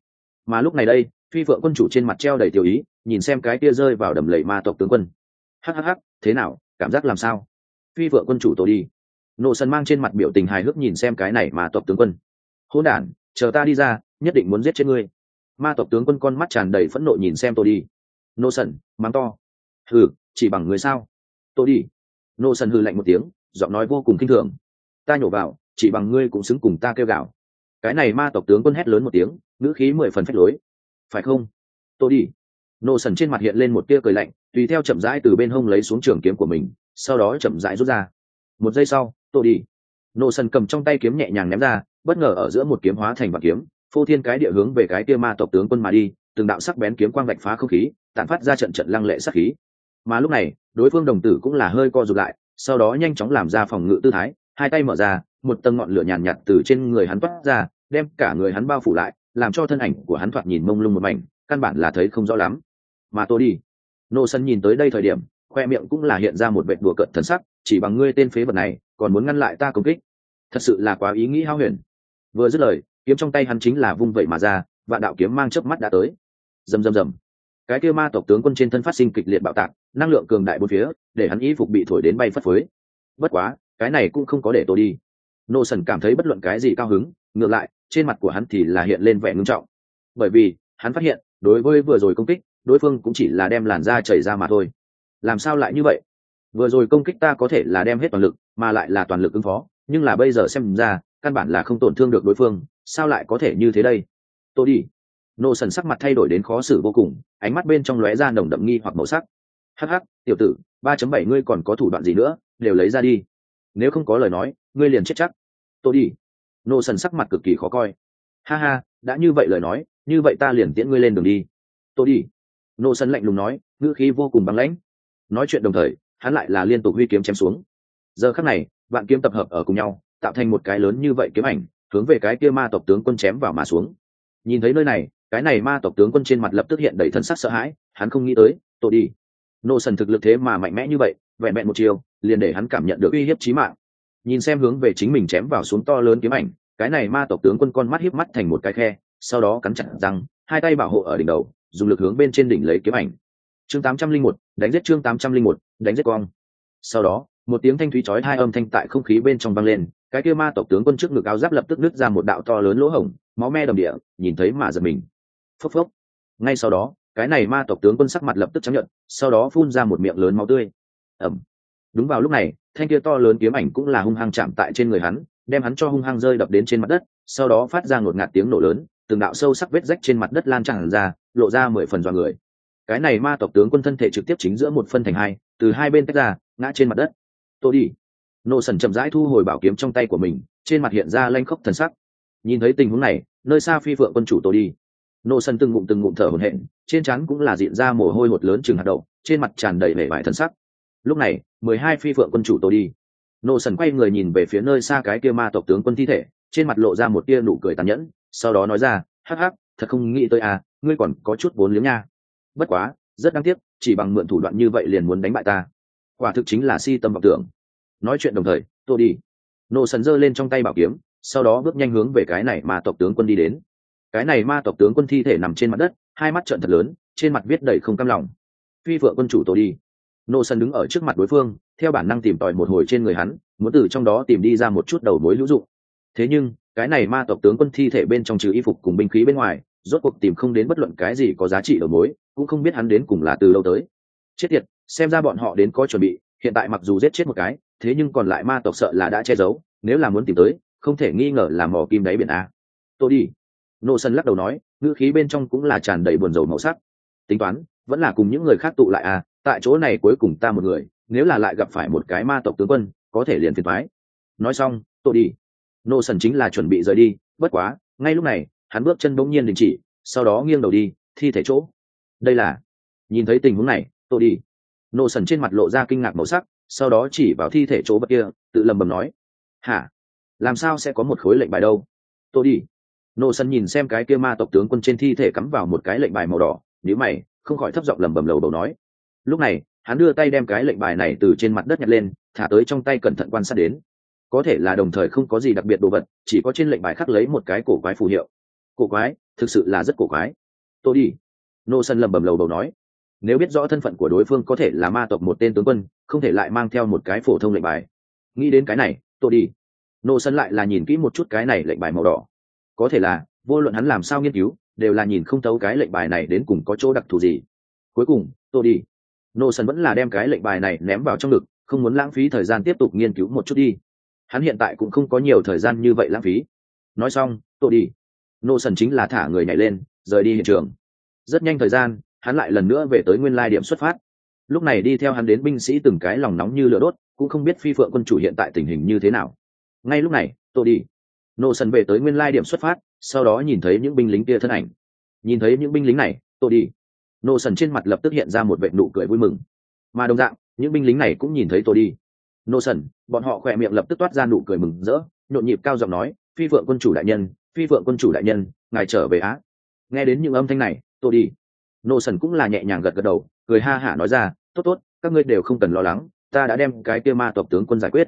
Mà lúc này đây phi vợ quân chủ trên mặt treo đầy tiểu ý, nhìn xem cái kia rơi vào đầm lầy ma tộc tướng quân. Hhh thế nào, cảm giác làm sao? Phi vợ quân chủ tổ đi. Nộ sân mang trên mặt biểu tình hài hước nhìn xem cái này mà tộc tướng quân. Hôn đản, chờ ta đi ra, nhất định muốn giết chết ngươi. Ma tộc tướng quân con mắt tràn đầy phẫn nộ nhìn xem tôi đi. Nô sần mắng to. Hừ, chỉ bằng người sao? Tôi đi. Nô sần hừ lạnh một tiếng, giọng nói vô cùng kinh thường. Ta nhổ vào, chỉ bằng ngươi cũng xứng cùng ta kêu gạo cái này ma tộc tướng quân hét lớn một tiếng, ngữ khí mười phần phách lối phải không? Tôi đi. Nô sần trên mặt hiện lên một tia cười lạnh tùy theo chậm rãi từ bên hông lấy xuống trường kiếm của mình sau đó chậm rãi rút ra. Một giây sau tôi đi. Nô sần cầm trong tay kiếm nhẹ nhàng ném ra bất ngờ ở giữa một kiếm hóa thành vạn kiếm phô thiên cái địa hướng về cái tia ma tộc tướng quân mà đi từng đạo sắc bén kiếm quang vạch phá không khí tản phát ra trận trận lăng lệ sắc khí. Mà lúc này đối phương đồng tử cũng là hơi co rụt lại sau đó nhanh chóng làm ra phòng ngự tư thái hai tay mở ra một tầng ngọn lửa nhàn nhạt, nhạt từ trên người hắn toát ra đem cả người hắn bao phủ lại làm cho thân ảnh của hắn thoạt nhìn mông lung một mảnh, căn bản là thấy không rõ lắm. Mà tôi đi. Nô sân nhìn tới đây thời điểm, khoe miệng cũng là hiện ra một vệ đùa cợt thần sắc, chỉ bằng ngươi tên phế vật này, còn muốn ngăn lại ta công kích. Thật sự là quá ý nghĩ hao huyền. Vừa dứt lời, kiếm trong tay hắn chính là vung vậy mà ra và đạo kiếm mang chớp mắt đã tới. Rầm rầm rầm. Cái kia ma tộc tướng quân trên thân phát sinh kịch liệt bạo tạc, năng lượng cường đại bốn phía, để hắn y phục bị thổi đến bay phất phới. Bất quá, cái này cũng không có để tôi đi. Nô sần cảm thấy bất luận cái gì cao hứng ngược lại, trên mặt của hắn thì là hiện lên vẻ ngưng trọng. Bởi vì, hắn phát hiện, đối với vừa rồi công kích, đối phương cũng chỉ là đem làn da chảy ra mà thôi. Làm sao lại như vậy? Vừa rồi công kích ta có thể là đem hết toàn lực, mà lại là toàn lực ứng phó, nhưng là bây giờ xem ra, căn bản là không tổn thương được đối phương, sao lại có thể như thế đây? Tôi đi. Nô sần sắc mặt thay đổi đến khó xử vô cùng, ánh mắt bên trong lóe ra nồng đậm nghi hoặc màu sắc. Hắc hắc, tiểu tử, ba chấm bảy ngươi còn có thủ đoạn gì nữa, đều lấy ra đi. Nếu không có lời nói, ngươi liền chết chắc. Tôi đi nô sần sắc mặt cực kỳ khó coi. Ha ha, đã như vậy lời nói, như vậy ta liền tiễn ngươi lên đường đi. Tôi đi. Nô sần lạnh lùng nói, ngữ khí vô cùng băng lãnh. Nói chuyện đồng thời, hắn lại là liên tục huy kiếm chém xuống. Giờ khắc này, vạn kiếm tập hợp ở cùng nhau, tạo thành một cái lớn như vậy kiếm ảnh, hướng về cái kia ma tộc tướng quân chém vào mà xuống. Nhìn thấy nơi này, cái này ma tộc tướng quân trên mặt lập tức hiện đầy thân sắc sợ hãi, hắn không nghĩ tới, tôi đi. Nô sần thực lực thế mà mạnh mẽ như vậy, vẹn vẹn một chiều, liền để hắn cảm nhận được uy hiếp chí mạng nhìn xem hướng về chính mình chém vào xuống to lớn kiếm ảnh, cái này ma tộc tướng quân con mắt hiếp mắt thành một cái khe, sau đó cắn chặt răng, hai tay bảo hộ ở đỉnh đầu, dùng lực hướng bên trên đỉnh lấy kiếm ảnh. Chương tám trăm linh một, đánh giết chương tám trăm linh một, đánh giết quang. Sau đó, một tiếng thanh thúy chói hai âm thanh tại không khí bên trong vang lên, cái kia ma tộc tướng quân trước ngực áo giáp lập tức nứt ra một đạo to lớn lỗ hổng, máu me đầm địa, nhìn thấy mà giật mình. Phốc phốc. Ngay sau đó, cái này ma tộc tướng quân sắc mặt lập tức chấp nhận sau đó phun ra một miệng lớn máu tươi. Ẩm. Đúng vào lúc này thanh kia to lớn kiếm ảnh cũng là hung hăng chạm tại trên người hắn, đem hắn cho hung hăng rơi đập đến trên mặt đất, sau đó phát ra ngột ngạt tiếng nổ lớn, từng đạo sâu sắc vết rách trên mặt đất lan tràn ra, lộ ra mười phần dọa người. Cái này ma tộc tướng quân thân thể trực tiếp chính giữa một phân thành hai, từ hai bên tách ra, ngã trên mặt đất. Tôi đi. Nô sần chậm rãi thu hồi bảo kiếm trong tay của mình, trên mặt hiện ra lanh khốc thần sắc. Nhìn thấy tình huống này, nơi xa phi phượng quân chủ tôi đi. Nô sần từng ngụm từng ngụm thở hổn hển, trên trán cũng là diện ra mồ hôi hột lớn chừng hạt đậu, trên mặt tràn đầy vẻ vải thần sắc lúc này, mười hai phi phượng quân chủ tôi đi. Nô sần quay người nhìn về phía nơi xa cái kia ma tộc tướng quân thi thể, trên mặt lộ ra một tia nụ cười tàn nhẫn, sau đó nói ra, hắc hắc, thật không nghĩ tới à ngươi còn có chút vốn liếng nha. Bất quá, rất đáng tiếc, chỉ bằng mượn thủ đoạn như vậy liền muốn đánh bại ta. Quả thực chính là si tâm vọng tưởng. Nói chuyện đồng thời, tôi đi. Nô sần giơ lên trong tay bảo kiếm, sau đó bước nhanh hướng về cái này ma tộc tướng quân đi đến. Cái này ma tộc tướng quân thi thể nằm trên mặt đất, hai mắt trợn thật lớn, trên mặt viết đầy không cam lòng. Phi vợ quân chủ tôi đi nô sân đứng ở trước mặt đối phương, theo bản năng tìm tòi một hồi trên người hắn, muốn từ trong đó tìm đi ra một chút đầu mối hữu dụng. Thế nhưng, cái này ma tộc tướng quân thi thể bên trong trừ y phục cùng binh khí bên ngoài, rốt cuộc tìm không đến bất luận cái gì có giá trị đầu mối, cũng không biết hắn đến cùng là từ lâu tới. Chết tiệt, xem ra bọn họ đến có chuẩn bị, hiện tại mặc dù giết chết một cái, thế nhưng còn lại ma tộc sợ là đã che giấu, nếu là muốn tìm tới, không thể nghi ngờ là mò kim đáy biển a. Tôi đi. Nô sân lắc đầu nói, ngữ khí bên trong cũng là tràn đầy buồn rầu màu sắc. Tính toán, vẫn là cùng những người khác tụ lại à tại chỗ này cuối cùng ta một người, nếu là lại gặp phải một cái ma tộc tướng quân, có thể liền phiền thoái nói xong tôi đi. Nô sần chính là chuẩn bị rời đi, bất quá, ngay lúc này, hắn bước chân bỗng nhiên đình chỉ, sau đó nghiêng đầu đi, thi thể chỗ. Đây là, nhìn thấy tình huống này tôi đi. Nô sần trên mặt lộ ra kinh ngạc màu sắc, sau đó chỉ vào thi thể chỗ bất kia, tự lầm bầm nói, hả? Làm sao sẽ có một khối lệnh bài đâu? Tôi đi. Nô sần nhìn xem cái kia ma tộc tướng quân trên thi thể cắm vào một cái lệnh bài màu đỏ nếu mày, không khỏi thấp giọng lầm bầm lầu đầu nói lúc này, hắn đưa tay đem cái lệnh bài này từ trên mặt đất nhặt lên, thả tới trong tay cẩn thận quan sát đến. Có thể là đồng thời không có gì đặc biệt đồ vật, chỉ có trên lệnh bài khắc lấy một cái cổ quái phù hiệu. Cổ quái, thực sự là rất cổ quái. Tôi đi. Nô sân lầm bầm lầu đầu nói. Nếu biết rõ thân phận của đối phương có thể là ma tộc một tên tướng quân, không thể lại mang theo một cái phổ thông lệnh bài. Nghĩ đến cái này tôi đi. Nô sân lại là nhìn kỹ một chút cái này lệnh bài màu đỏ. Có thể là, vô luận hắn làm sao nghiên cứu, đều là nhìn không thấu cái lệnh bài này đến cùng có chỗ đặc thù gì. Cuối cùng tôi đi nô sân vẫn là đem cái lệnh bài này ném vào trong ngực, không muốn lãng phí thời gian tiếp tục nghiên cứu một chút đi. Hắn hiện tại cũng không có nhiều thời gian như vậy lãng phí. Nói xong, tôi đi. Nô sần chính là thả người nhảy lên, rời đi hiện trường. Rất nhanh thời gian, hắn lại lần nữa về tới nguyên lai điểm xuất phát. Lúc này đi theo hắn đến binh sĩ từng cái lòng nóng như lửa đốt, cũng không biết phi phượng quân chủ hiện tại tình hình như thế nào. Ngay lúc này, tôi đi. Nô sần về tới nguyên lai điểm xuất phát, sau đó nhìn thấy những binh lính kia thân ảnh. Nhìn thấy những binh lính này, tôi đi nô sần trên mặt lập tức hiện ra một vệ nụ cười vui mừng. Mà đồng dạng, những binh lính này cũng nhìn thấy tôi đi. Nô sần, bọn họ khỏe miệng lập tức toát ra nụ cười mừng rỡ, nhộn nhịp cao giọng nói, phi phượng quân chủ đại nhân, phi phượng quân chủ đại nhân, ngài trở về á. Nghe đến những âm thanh này, tôi đi. Nô sần cũng là nhẹ nhàng gật gật đầu, cười ha hả nói ra, tốt tốt, các ngươi đều không cần lo lắng, ta đã đem cái kia ma tộc tướng quân giải quyết.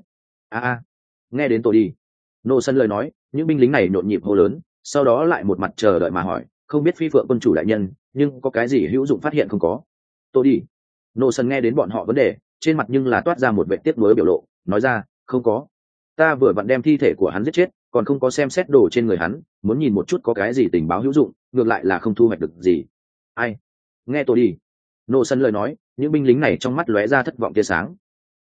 A a. Nghe đến tôi đi, nô sân lời nói, những binh lính này nhộn nhịp hô lớn, sau đó lại một mặt chờ đợi mà hỏi không biết phi phượng quân chủ đại nhân, nhưng có cái gì hữu dụng phát hiện không có? Tôi đi. Nô sân nghe đến bọn họ vấn đề, trên mặt nhưng là toát ra một vệ tiếp nối biểu lộ, nói ra, không có. Ta vừa vặn đem thi thể của hắn giết chết, còn không có xem xét đồ trên người hắn, muốn nhìn một chút có cái gì tình báo hữu dụng, ngược lại là không thu hoạch được gì. Ai? Nghe tôi đi. Nô sân lời nói, những binh lính này trong mắt lóe ra thất vọng tia sáng.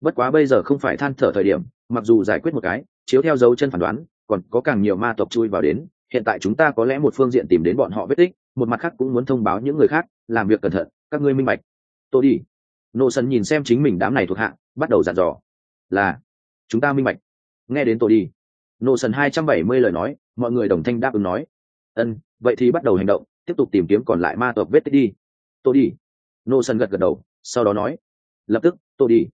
Bất quá bây giờ không phải than thở thời điểm, mặc dù giải quyết một cái, chiếu theo dấu chân phản đoán, còn có càng nhiều ma tộc chui vào đến hiện tại chúng ta có lẽ một phương diện tìm đến bọn họ vết tích, một mặt khác cũng muốn thông báo những người khác, làm việc cẩn thận, các ngươi minh bạch. Tôi đi. Nô sân nhìn xem chính mình đám này thuộc hạ, bắt đầu dặn dò. Là, chúng ta minh bạch. Nghe đến tôi đi. Nô sân hai trăm bảy mươi lời nói, mọi người đồng thanh đáp ứng nói. Ân, vậy thì bắt đầu hành động, tiếp tục tìm kiếm còn lại ma tộc vết tích đi. Tôi đi. Nô sân gật gật đầu, sau đó nói. Lập tức tôi đi.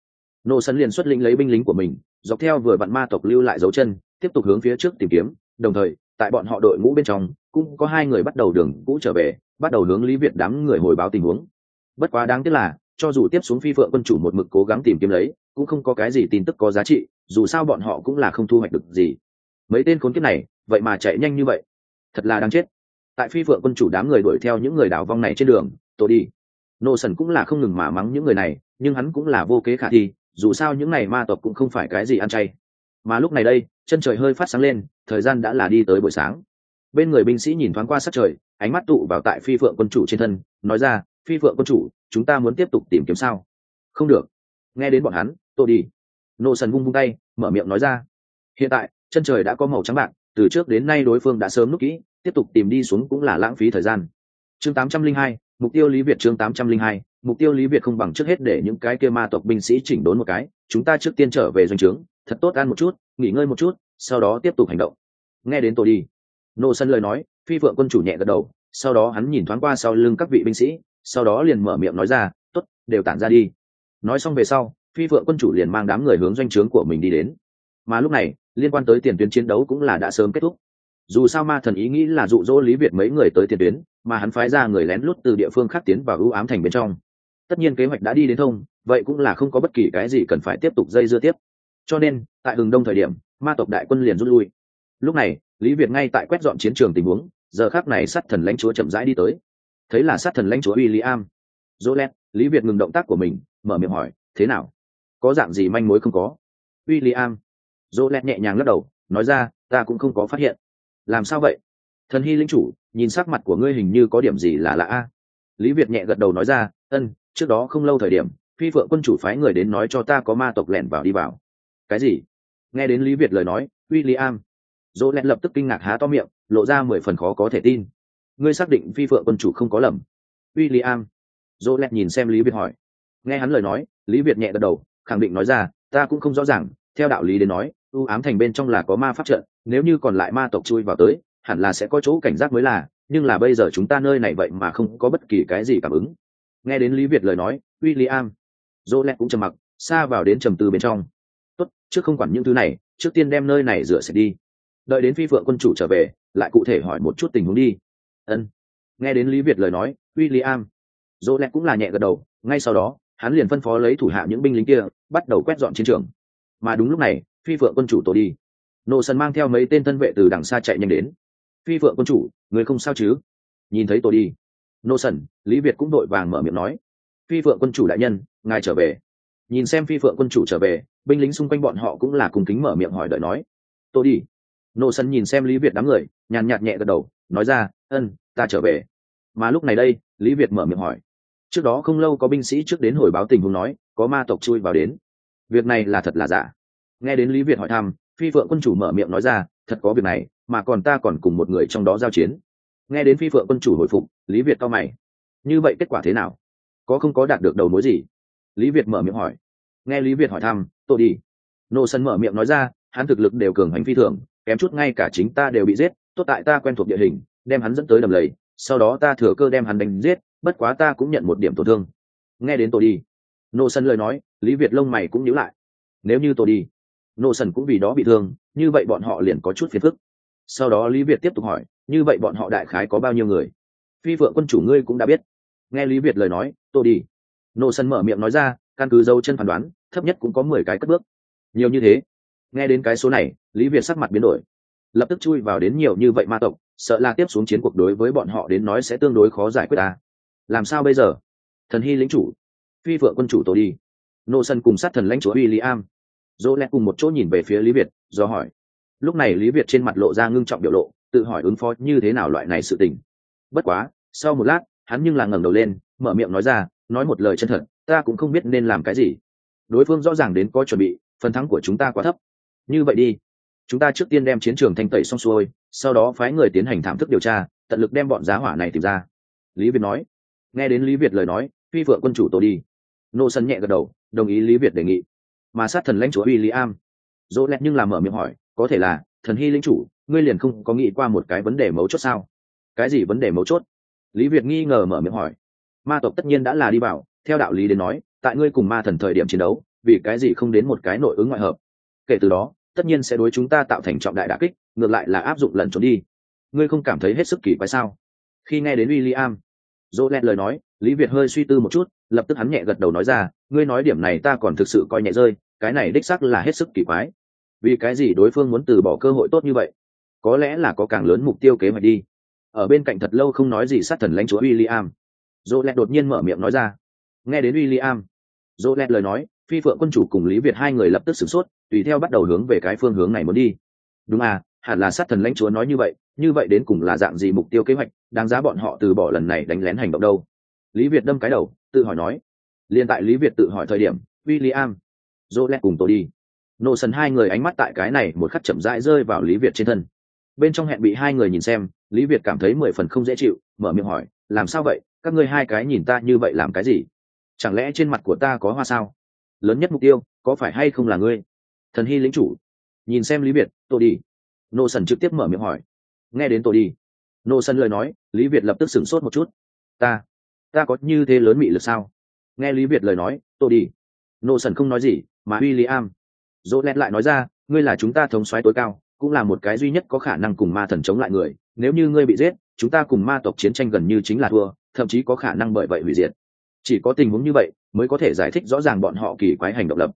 Nô sân liền xuất lĩnh lấy binh lính của mình, dọc theo vừa vặn ma tộc lưu lại dấu chân, tiếp tục hướng phía trước tìm kiếm, đồng thời tại bọn họ đội ngũ bên trong, cũng có hai người bắt đầu đường cũ trở về, bắt đầu hướng lý việt đám người hồi báo tình huống. Bất quá đáng tiếc là, cho dù tiếp xuống phi phượng quân chủ một mực cố gắng tìm kiếm lấy, cũng không có cái gì tin tức có giá trị, dù sao bọn họ cũng là không thu hoạch được gì. Mấy tên khốn kiếp này, vậy mà chạy nhanh như vậy. Thật là đáng chết. Tại phi phượng quân chủ đám người đuổi theo những người đảo vong này trên đường, tôi đi. Nô sần cũng là không ngừng mà mắng những người này, nhưng hắn cũng là vô kế khả thi, dù sao những này ma tộc cũng không phải cái gì ăn chay mà lúc này đây chân trời hơi phát sáng lên thời gian đã là đi tới buổi sáng. Bên người binh sĩ nhìn thoáng qua sát trời ánh mắt tụ vào tại phi phượng quân chủ trên thân nói ra phi phượng quân chủ chúng ta muốn tiếp tục tìm kiếm sao? Không được. Nghe đến bọn hắn tôi đi. Nô sần vung vung tay mở miệng nói ra hiện tại chân trời đã có màu trắng bạc từ trước đến nay đối phương đã sớm nút kỹ tiếp tục tìm đi xuống cũng là lãng phí thời gian. Chương 802, mục tiêu lý việt chương 802, mục tiêu lý việt không bằng trước hết để những cái kia ma tộc binh sĩ chỉnh đốn một cái chúng ta trước tiên trở về doanh trướng thật tốt ăn một chút, nghỉ ngơi một chút, sau đó tiếp tục hành động. Nghe đến tôi đi. Nô sân lời nói, phi phượng quân chủ nhẹ gật đầu, sau đó hắn nhìn thoáng qua sau lưng các vị binh sĩ, sau đó liền mở miệng nói ra t ố t đều tản ra đi. Nói xong về sau, phi phượng quân chủ liền mang đám người hướng doanh trướng của mình đi đến. Mà lúc này, liên quan tới tiền tuyến chiến đấu cũng là đã sớm kết thúc. Dù sao ma thần ý nghĩ là dụ dỗ lý việt mấy người tới tiền tuyến, mà hắn phái ra người lén lút từ địa phương khác tiến vào ưu ám thành bên trong. Tất nhiên kế hoạch đã đi đến thông, vậy cũng là không có bất kỳ cái gì cần phải tiếp tục dây dưa tiếp cho nên, tại hừng đông thời điểm, ma tộc đại quân liền rút lui. Lúc này, lý việt ngay tại quét dọn chiến trường tình huống, giờ khác này sát thần lãnh chúa chậm rãi đi tới. Thấy là sát thần lãnh chúa w i l l i am dỗ lét lý việt ngừng động tác của mình, mở miệng hỏi, thế nào? Có dạng gì manh mối không có? W i l l i am dỗ lét nhẹ nhàng lắc đầu, nói ra, ta cũng không có phát hiện. Làm sao vậy? Thần hy linh chủ, nhìn sắc mặt của ngươi hình như có điểm gì là lạ a. Lý việt nhẹ gật đầu nói ra, ân, trước đó không lâu thời điểm, phi phượng quân chủ phái người đến nói cho ta có ma tộc lẻn vào đi vào cái gì? Nghe đến lý việt lời nói w i l l i am dỗ lẹt lập tức kinh ngạc há to miệng, lộ ra mười phần khó có thể tin. Ngươi xác định phi phượng quân chủ không có lầm. W i l l i am dỗ lẹt nhìn xem lý việt hỏi. Nghe hắn lời nói, lý việt nhẹ gật đầu, khẳng định nói ra, ta cũng không rõ ràng, theo đạo lý đến nói, ưu ám thành bên trong là có ma pháp trận, nếu như còn lại ma tộc chui vào tới, hẳn là sẽ có chỗ cảnh giác mới là, nhưng là bây giờ chúng ta nơi này vậy mà không có bất kỳ cái gì cảm ứng. Nghe đến lý việt lời nói w i l l i am dỗ lẹt cũng trầm mặc, xa vào đến trầm tư bên trong trước không quản những thứ này, trước tiên đem nơi này rửa sạch đi. Đợi đến phi phượng quân chủ trở về, lại cụ thể hỏi một chút tình huống đi. Ân. Nghe đến lý việt lời nói w i l l i am dỗ lẹ cũng là nhẹ gật đầu, ngay sau đó, hắn liền phân phó lấy thủ hạ những binh lính kia, bắt đầu quét dọn chiến trường. Mà đúng lúc này, phi phượng quân chủ tổ đi. Nô sần mang theo mấy tên thân vệ từ đằng xa chạy nhanh đến. Phi phượng quân chủ, người không sao chứ? Nhìn thấy tổ đi. Nô sần lý việt cũng đội vàng mở miệng nói. Phi phượng quân chủ đại nhân, ngài trở về nhìn xem phi phượng quân chủ trở về, binh lính xung quanh bọn họ cũng là cùng kính mở miệng hỏi đợi nói. Tôi đi. Nô sân nhìn xem lý việt đám người, nhàn nhạt nhẹ gật đầu, nói ra, ân, ta trở về. Mà lúc này đây, lý việt mở miệng hỏi. Trước đó không lâu có binh sĩ trước đến hồi báo tình huống nói, có ma tộc chui vào đến. Việc này là thật là giả. Nghe đến lý việt hỏi thăm, phi phượng quân chủ mở miệng nói ra, thật có việc này, mà còn ta còn cùng một người trong đó giao chiến. Nghe đến phi phượng quân chủ hồi phục, lý việt cao mày. Như vậy kết quả thế nào? Có không có đạt được đầu mối gì? Lý việt mở miệng hỏi. Nghe lý việt hỏi thăm, tôi đi. Nô sân mở miệng nói ra, hắn thực lực đều cường hành phi thường, kém chút ngay cả chính ta đều bị giết, tốt tại ta quen thuộc địa hình, đem hắn dẫn tới đầm lầy, sau đó ta thừa cơ đem hắn đánh giết, bất quá ta cũng nhận một điểm tổn thương. Nghe đến tôi đi. Nô sân lời nói, lý việt lông mày cũng nhíu lại. Nếu như tôi đi, nô sân cũng vì đó bị thương, như vậy bọn họ liền có chút phiền phức. Sau đó lý việt tiếp tục hỏi, như vậy bọn họ đại khái có bao nhiêu người? Phi vợ quân chủ ngươi cũng đã biết. Nghe lý việt lời nói, tôi đi nô sân mở miệng nói ra, căn cứ dấu chân phán đoán, thấp nhất cũng có mười cái cất bước. Nhiều như thế. Nghe đến cái số này, lý việt sắc mặt biến đổi. Lập tức chui vào đến nhiều như vậy ma tộc, sợ là tiếp xuống chiến cuộc đối với bọn họ đến nói sẽ tương đối khó giải quyết ta. Làm sao bây giờ? Thần hy lính chủ. Phi vợ quân chủ tổ đi. Nô sân cùng sát thần lãnh chúa w i l l i am dỗ lẹ cùng một chỗ nhìn về phía lý việt, do hỏi. Lúc này lý việt trên mặt lộ ra ngưng trọng biểu lộ, tự hỏi ứng phó như thế nào loại này sự tình. Bất quá, sau một lát, hắn nhưng là ngẩng đầu lên, mở miệng nói ra nói một lời chân thật, ta cũng không biết nên làm cái gì. Đối phương rõ ràng đến có chuẩn bị, phần thắng của chúng ta quá thấp. Như vậy đi. Chúng ta trước tiên đem chiến trường thanh tẩy xong xuôi, sau đó phái người tiến hành thảm thức điều tra, tận lực đem bọn giá hỏa này tìm ra. Lý việt nói. Nghe đến lý việt lời nói, phi vợ quân chủ tổ đi. Nô sân nhẹ gật đầu, đồng ý lý việt đề nghị. Mà sát thần lãnh chúa uy lý am dỗ lẹt nhưng làm mở miệng hỏi, có thể là, thần hy lĩnh chủ, ngươi liền không có nghĩ qua một cái vấn đề mấu chốt sao? Cái gì vấn đề mấu chốt? Lý việt nghi ngờ mở miệng hỏi ma tộc tất nhiên đã là đi vào, theo đạo lý đến nói, tại ngươi cùng ma thần thời điểm chiến đấu, vì cái gì không đến một cái nội ứng ngoại hợp? Kể từ đó, tất nhiên sẽ đối chúng ta tạo thành trọng đại đả kích, ngược lại là áp dụng lần trốn đi. Ngươi không cảm thấy hết sức kỳ quái sao? Khi nghe đến w i l l i am dỗ lẹt lời nói, lý việt hơi suy tư một chút, lập tức hắn nhẹ gật đầu nói ra, ngươi nói điểm này ta còn thực sự coi nhẹ rơi, cái này đích sắc là hết sức kỳ quái. Vì cái gì đối phương muốn từ bỏ cơ hội tốt như vậy? Có lẽ là có càng lớn mục tiêu kế hoạch đi. Ở bên cạnh thật lâu không nói gì sát thần lãnh chúa w i l l i am dỗ Lẹt đột nhiên mở miệng nói ra. Nghe đến w i l l i am dỗ lẹt lời nói, phi phượng quân chủ cùng lý việt hai người lập tức sửng sốt, tùy theo bắt đầu hướng về cái phương hướng này muốn đi. Đúng à hẳn là sát thần lãnh chúa nói như vậy như vậy đến cùng là dạng gì mục tiêu kế hoạch, đáng giá bọn họ từ bỏ lần này đánh lén hành động đâu. Lý việt đâm cái đầu, tự hỏi nói. Liên tại lý việt tự hỏi thời điểm w i l l i am dỗ lẹt cùng tôi đi. Nổ sần hai người ánh mắt tại cái này một khắc chậm rãi rơi vào lý việt trên thân. Bên trong hẹn bị hai người nhìn xem, lý việt cảm thấy mười phần không dễ chịu, mở miệng hỏi, làm sao vậy? Các ngươi hai cái nhìn ta như vậy làm cái gì? Chẳng lẽ trên mặt của ta có hoa sao? Lớn nhất mục tiêu, có phải hay không là ngươi? Thần hy lính chủ, nhìn xem lý việt tôi đi. Nô sần trực tiếp mở miệng hỏi. Nghe đến tôi đi, nô sần lời nói, lý việt lập tức sửng sốt một chút. Ta ta có như thế lớn mị lực sao? Nghe lý việt lời nói tôi đi. Nô sần không nói gì, mà w i l l i am dỗ lẹt lại nói ra, ngươi là chúng ta thống soái tối cao, cũng là một cái duy nhất có khả năng cùng ma thần chống lại người. Nếu như ngươi bị giết, chúng ta cùng ma tộc chiến tranh gần như chính là thua thậm chí có khả năng bởi vậy hủy diệt chỉ có tình huống như vậy mới có thể giải thích rõ ràng bọn họ kỳ quái hành động lập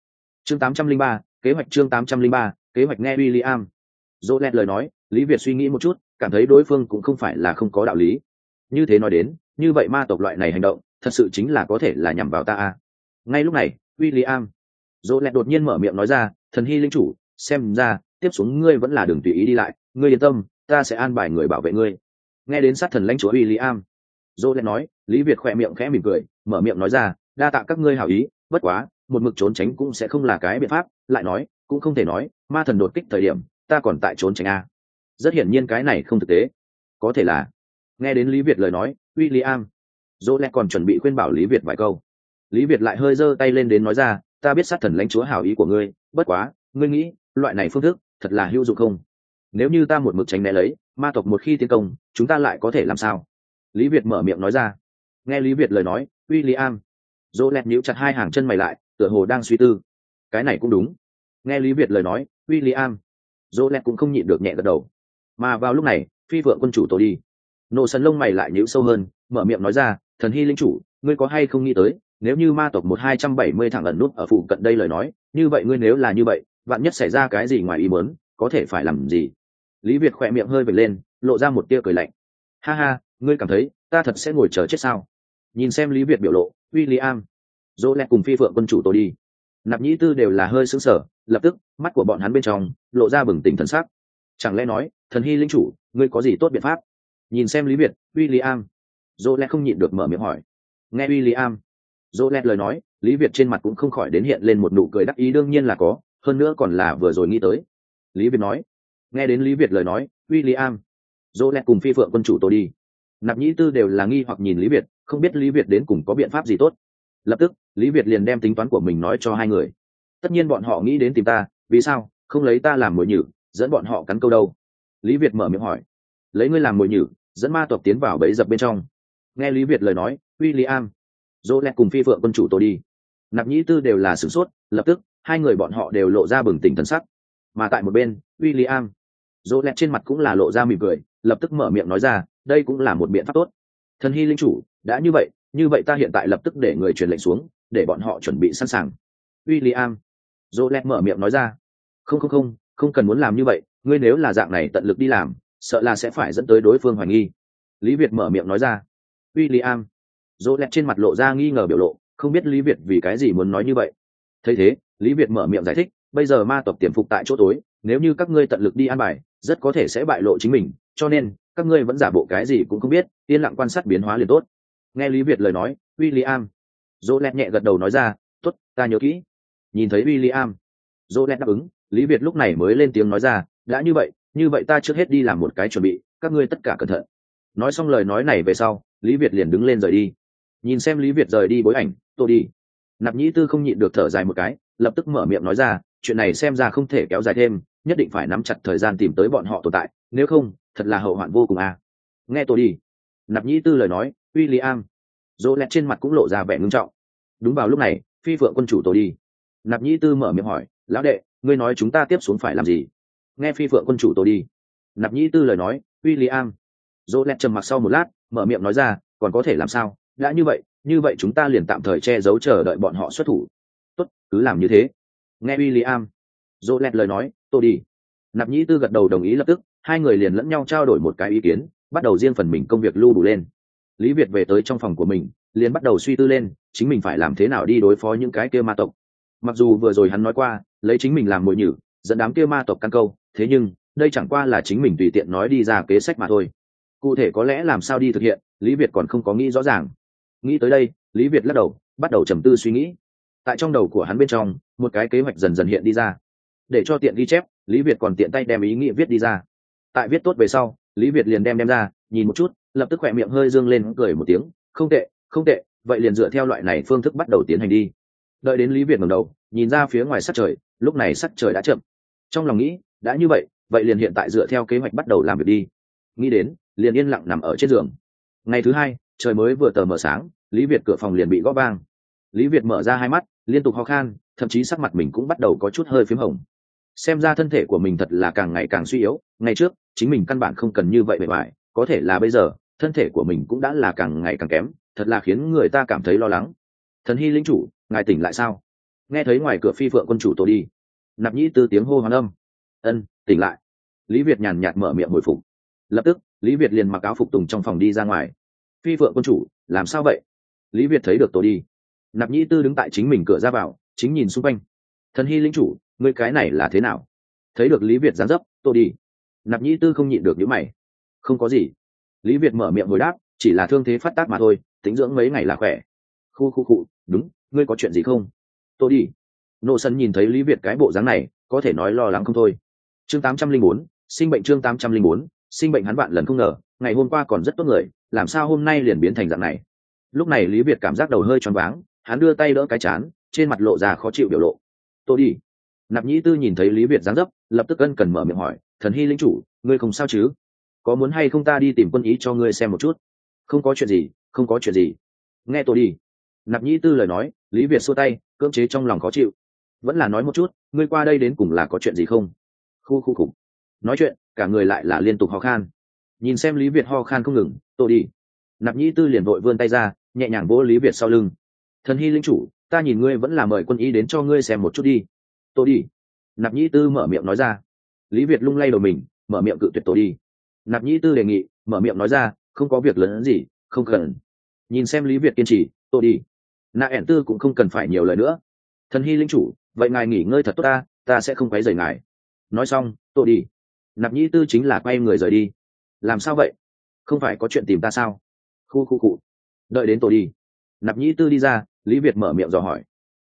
chương 803, kế hoạch chương 803, kế hoạch nghe William. Dỗ lẹt lời nói, Lý Việt suy nghĩ một chút, cảm thấy đối phương cũng không phải là không có đạo lý. Như thế nói đến, như vậy ma tộc loại này hành động, thật sự chính là có thể là nhằm vào ta a. Ngay lúc này, William, Dỗ lẹt đột nhiên mở miệng nói ra, thần hy linh chủ, xem ra, tiếp xuống ngươi vẫn là đường tùy ý đi lại, ngươi yên tâm, ta sẽ an bài người bảo vệ ngươi. Nghe đến sát thần lãnh chúa William, Dỗ lên nói, Lý Việt khỏe miệng khẽ mỉm cười, mở miệng nói ra, đa tạ các ngươi hảo ý, bất quá, một mực trốn tránh cũng sẽ không là cái biện pháp. Lại nói cũng không thể nói ma thần đột kích thời điểm ta còn tại trốn tránh a. Rất hiển nhiên cái này không thực tế. Có thể là nghe đến lý việt lời nói w i l l i am dỗ lẽ còn chuẩn bị khuyên bảo lý việt vài câu. Lý việt lại hơi giơ tay lên đến nói ra ta biết sát thần lãnh chúa hào ý của ngươi bất quá ngươi nghĩ loại này phương thức thật là hữu dụng không? Nếu như ta một mực tránh né lấy ma tộc một khi tiến công chúng ta lại có thể làm sao? Lý việt mở miệng nói ra. Nghe lý việt lời nói w i l l i am dỗ lẹt nhíu chặt hai hàng chân mày lại, tựa hồ đang suy tư. Cái này cũng đúng. Nghe lý việt lời nói w i l l i am dỗ lẹt cũng không nhịn được nhẹ gật đầu. Mà vào lúc này, phi vượng quân chủ tổ đi. Nổ sần lông mày lại nhíu sâu hơn, mở miệng nói ra, thần hy linh chủ, ngươi có hay không nghĩ tới, nếu như ma tộc một hai trăm bảy mươi thẳng ẩn nút ở phụ cận đây lời nói, như vậy ngươi nếu là như vậy, vạn nhất xảy ra cái gì ngoài ý muốn, có thể phải làm gì? Lý việt khỏe miệng hơi vệt lên, lộ ra một tia cười lạnh. Ha ha ngươi cảm thấy ta thật sẽ ngồi chờ chết sao? Nhìn xem lý việt biểu lộ w i l l i am dỗ lẹ cùng phi phượng quân chủ tôi đi. Nạp nhĩ tư đều là hơi xứng sở lập tức, mắt của bọn hắn bên trong, lộ ra bừng tỉnh thần sắc. Chẳng lẽ nói, thần hy linh chủ, ngươi có gì tốt biện pháp? Nhìn xem lý việt w i l l i am dỗ lẹ không nhịn được mở miệng hỏi. Nghe w i l l i am dỗ lẹ lời nói, lý việt trên mặt cũng không khỏi đến hiện lên một nụ cười đắc ý đương nhiên là có, hơn nữa còn là vừa rồi nghĩ tới. Lý việt nói. Nghe đến lý việt lời nói w i l l i am dỗ lẹ cùng phi phượng quân chủ tôi đi nạp nhĩ tư đều là nghi hoặc nhìn lý việt, không biết lý việt đến cùng có biện pháp gì tốt. Lập tức, lý việt liền đem tính toán của mình nói cho hai người. Tất nhiên bọn họ nghĩ đến tìm ta, vì sao? Không lấy ta làm mồi nhử, dẫn bọn họ cắn câu đâu? Lý việt mở miệng hỏi. Lấy ngươi làm mồi nhử, dẫn ma tộc tiến vào bẫy dập bên trong. Nghe lý việt lời nói w i l l i am dỗ lẹ cùng phi phượng quân chủ tôi đi. Nạp nhĩ tư đều là sửng sốt, lập tức, hai người bọn họ đều lộ ra bừng tỉnh thần sắc. Mà tại một bên w i l l i am dỗ lẹ trên mặt cũng là lộ ra mỉm cười, lập tức mở miệng nói ra đây cũng là một biện pháp tốt. Thần hy linh chủ, đã như vậy như vậy ta hiện tại lập tức để người truyền lệnh xuống, để bọn họ chuẩn bị sẵn sàng. W i l l i am dỗ lẹt mở miệng nói ra. Không không không không cần muốn làm như vậy, ngươi nếu là dạng này tận lực đi làm, sợ là sẽ phải dẫn tới đối phương hoài nghi. Lý việt mở miệng nói ra. W i l l i am dỗ lẹt trên mặt lộ ra nghi ngờ biểu lộ, không biết lý việt vì cái gì muốn nói như vậy. Thấy thế, lý việt mở miệng giải thích, bây giờ ma tộc tiềm phục tại chỗ tối, nếu như các ngươi tận lực đi an bài, rất có thể sẽ bại lộ chính mình cho nên, các ngươi vẫn giả bộ cái gì cũng không biết, yên lặng quan sát biến hóa liền tốt. Nghe lý việt lời nói w i l l i am dỗ lẹt nhẹ gật đầu nói ra t ố t ta nhớ kỹ. Nhìn thấy w i l l i am dỗ lẹt đáp ứng, lý việt lúc này mới lên tiếng nói ra, đã như vậy như vậy ta trước hết đi làm một cái chuẩn bị, các ngươi tất cả cẩn thận. Nói xong lời nói này về sau, lý việt liền đứng lên rời đi. Nhìn xem lý việt rời đi bối ảnh tôi đi. Nạp nhĩ tư không nhịn được thở dài một cái, lập tức mở miệng nói ra, chuyện này xem ra không thể kéo dài thêm, nhất định phải nắm chặt thời gian tìm tới bọn họ tồn tại, nếu không thật là hậu hoạn vô cùng à. nghe tôi đi. Nạp nhĩ tư lời nói w i l l i am dỗ lẹt trên mặt cũng lộ ra vẻ ngưng trọng. Đúng vào lúc này, phi vợ quân chủ tôi đi. Nạp nhĩ tư mở miệng hỏi, lão đệ, ngươi nói chúng ta tiếp xuống phải làm gì? Nghe phi vợ quân chủ tôi đi. Nạp nhĩ tư lời nói w i l l i am dỗ lẹt trầm mặc sau một lát, mở miệng nói ra, còn có thể làm sao? Đã như vậy như vậy chúng ta liền tạm thời che giấu chờ đợi bọn họ xuất thủ. Tốt, cứ làm như thế. Nghe w i l l i am dỗ lẹt lời nói, tôi đi. Nạp nhĩ tư gật đầu đồng ý lập tức hai người liền lẫn nhau trao đổi một cái ý kiến, bắt đầu riêng phần mình công việc lưu đủ lên. Lý việt về tới trong phòng của mình, liền bắt đầu suy tư lên, chính mình phải làm thế nào đi đối phó những cái kia ma tộc. Mặc dù vừa rồi hắn nói qua, lấy chính mình làm mồi nhử, dẫn đám kia ma tộc căn câu, thế nhưng, đây chẳng qua là chính mình tùy tiện nói đi ra kế sách mà thôi. Cụ thể có lẽ làm sao đi thực hiện, lý việt còn không có nghĩ rõ ràng. Nghĩ tới đây, lý việt lắc đầu, bắt đầu trầm tư suy nghĩ. Tại trong đầu của hắn bên trong, một cái kế hoạch dần dần hiện đi ra. Để cho tiện ghi chép, lý việt còn tiện tay đem ý nghĩa viết đi ra tại viết tốt về sau, lý việt liền đem đem ra, nhìn một chút, lập tức khỏe miệng hơi dương lên, cười một tiếng, không tệ không tệ, vậy liền dựa theo loại này phương thức bắt đầu tiến hành đi. Đợi đến lý việt ngầm đầu, nhìn ra phía ngoài sắc trời, lúc này sắc trời đã chậm. Trong lòng nghĩ, đã như vậy vậy liền hiện tại dựa theo kế hoạch bắt đầu làm việc đi. Nghĩ đến, liền yên lặng nằm ở trên giường. Ngày thứ hai, trời mới vừa tờ mờ sáng, lý việt cửa phòng liền bị gõ vang. Lý việt mở ra hai mắt, liên tục ho khan, thậm chí sắc mặt mình cũng bắt đầu có chút hơi p h í m hồng xem ra thân thể của mình thật là càng ngày càng suy yếu, ngày trước, chính mình căn bản không cần như vậy bề ngoài, có thể là bây giờ, thân thể của mình cũng đã là càng ngày càng kém, thật là khiến người ta cảm thấy lo lắng. Thần hy linh chủ, ngài tỉnh lại sao? Nghe thấy ngoài cửa phi phượng quân chủ tổ đi. Nạp nhĩ từ tiếng hô hoán âm. Ân, tỉnh lại. Lý việt nhàn nhạt mở miệng hồi phục. Lập tức, lý việt liền mặc áo phục tùng trong phòng đi ra ngoài. Phi phượng quân chủ, làm sao vậy? Lý việt thấy được tổ đi. Nạp nhĩ tư đứng tại chính mình cửa ra vào, chính nhìn xung quanh. Thần hy lính chủ ngươi cái này là thế nào? Thấy được lý việt gián dấp, tôi đi. Nạp nhĩ tư không nhịn được những mày. Không có gì. Lý việt mở miệng hồi đáp, chỉ là thương thế phát tác mà thôi, tính dưỡng mấy ngày là khỏe. Khu khu khu, đúng, ngươi có chuyện gì không? Tôi đi. Nô sân nhìn thấy lý việt cái bộ dáng này, có thể nói lo lắng không thôi. Chương tám trăm linh bốn, sinh bệnh chương tám trăm linh bốn, sinh bệnh hắn bạn lần không ngờ, ngày hôm qua còn rất tốt người, làm sao hôm nay liền biến thành dạng này? Lúc này lý việt cảm giác đầu hơi choáng váng, hắn đưa tay đỡ cái chán, trên mặt lộ ra khó chịu biểu lộ. Tôi đi nạp nhĩ tư nhìn thấy lý việt giáng dấp, lập tức ân cần mở miệng hỏi, thần hy linh chủ, ngươi không sao chứ? Có muốn hay không ta đi tìm quân ý cho ngươi xem một chút? Không có chuyện gì, không có chuyện gì. Nghe tôi đi. Nạp nhĩ tư lời nói, lý việt xua tay, cưỡng chế trong lòng khó chịu. Vẫn là nói một chút, ngươi qua đây đến cùng là có chuyện gì không? Khu khu khủng. nói chuyện, cả người lại là liên tục ho khan. Nhìn xem lý việt ho khan không ngừng, tôi đi. Nạp nhĩ tư liền vội vươn tay ra, nhẹ nhàng vỗ lý việt sau lưng. Thần hy linh chủ, ta nhìn ngươi vẫn là mời quân ý đến cho ngươi xem một chút đi tôi đi. Nạp nhĩ tư mở miệng nói ra. Lý việt lung lay đầu mình, mở miệng cự tuyệt tôi đi. Nạp nhĩ tư đề nghị, mở miệng nói ra, không có việc lớn gì, không cần. Nhìn xem lý việt kiên trì tôi đi. Nạ ẻn tư cũng không cần phải nhiều lời nữa. Thần hy linh chủ, vậy ngài nghỉ ngơi thật tốt ta ta sẽ không quấy rầy ngài. Nói xong tôi đi. Nạp nhĩ tư chính là quay người rời đi. Làm sao vậy? Không phải có chuyện tìm ta sao? Khu khu cụ đợi đến tôi đi. Nạp nhĩ tư đi ra, lý việt mở miệng dò hỏi.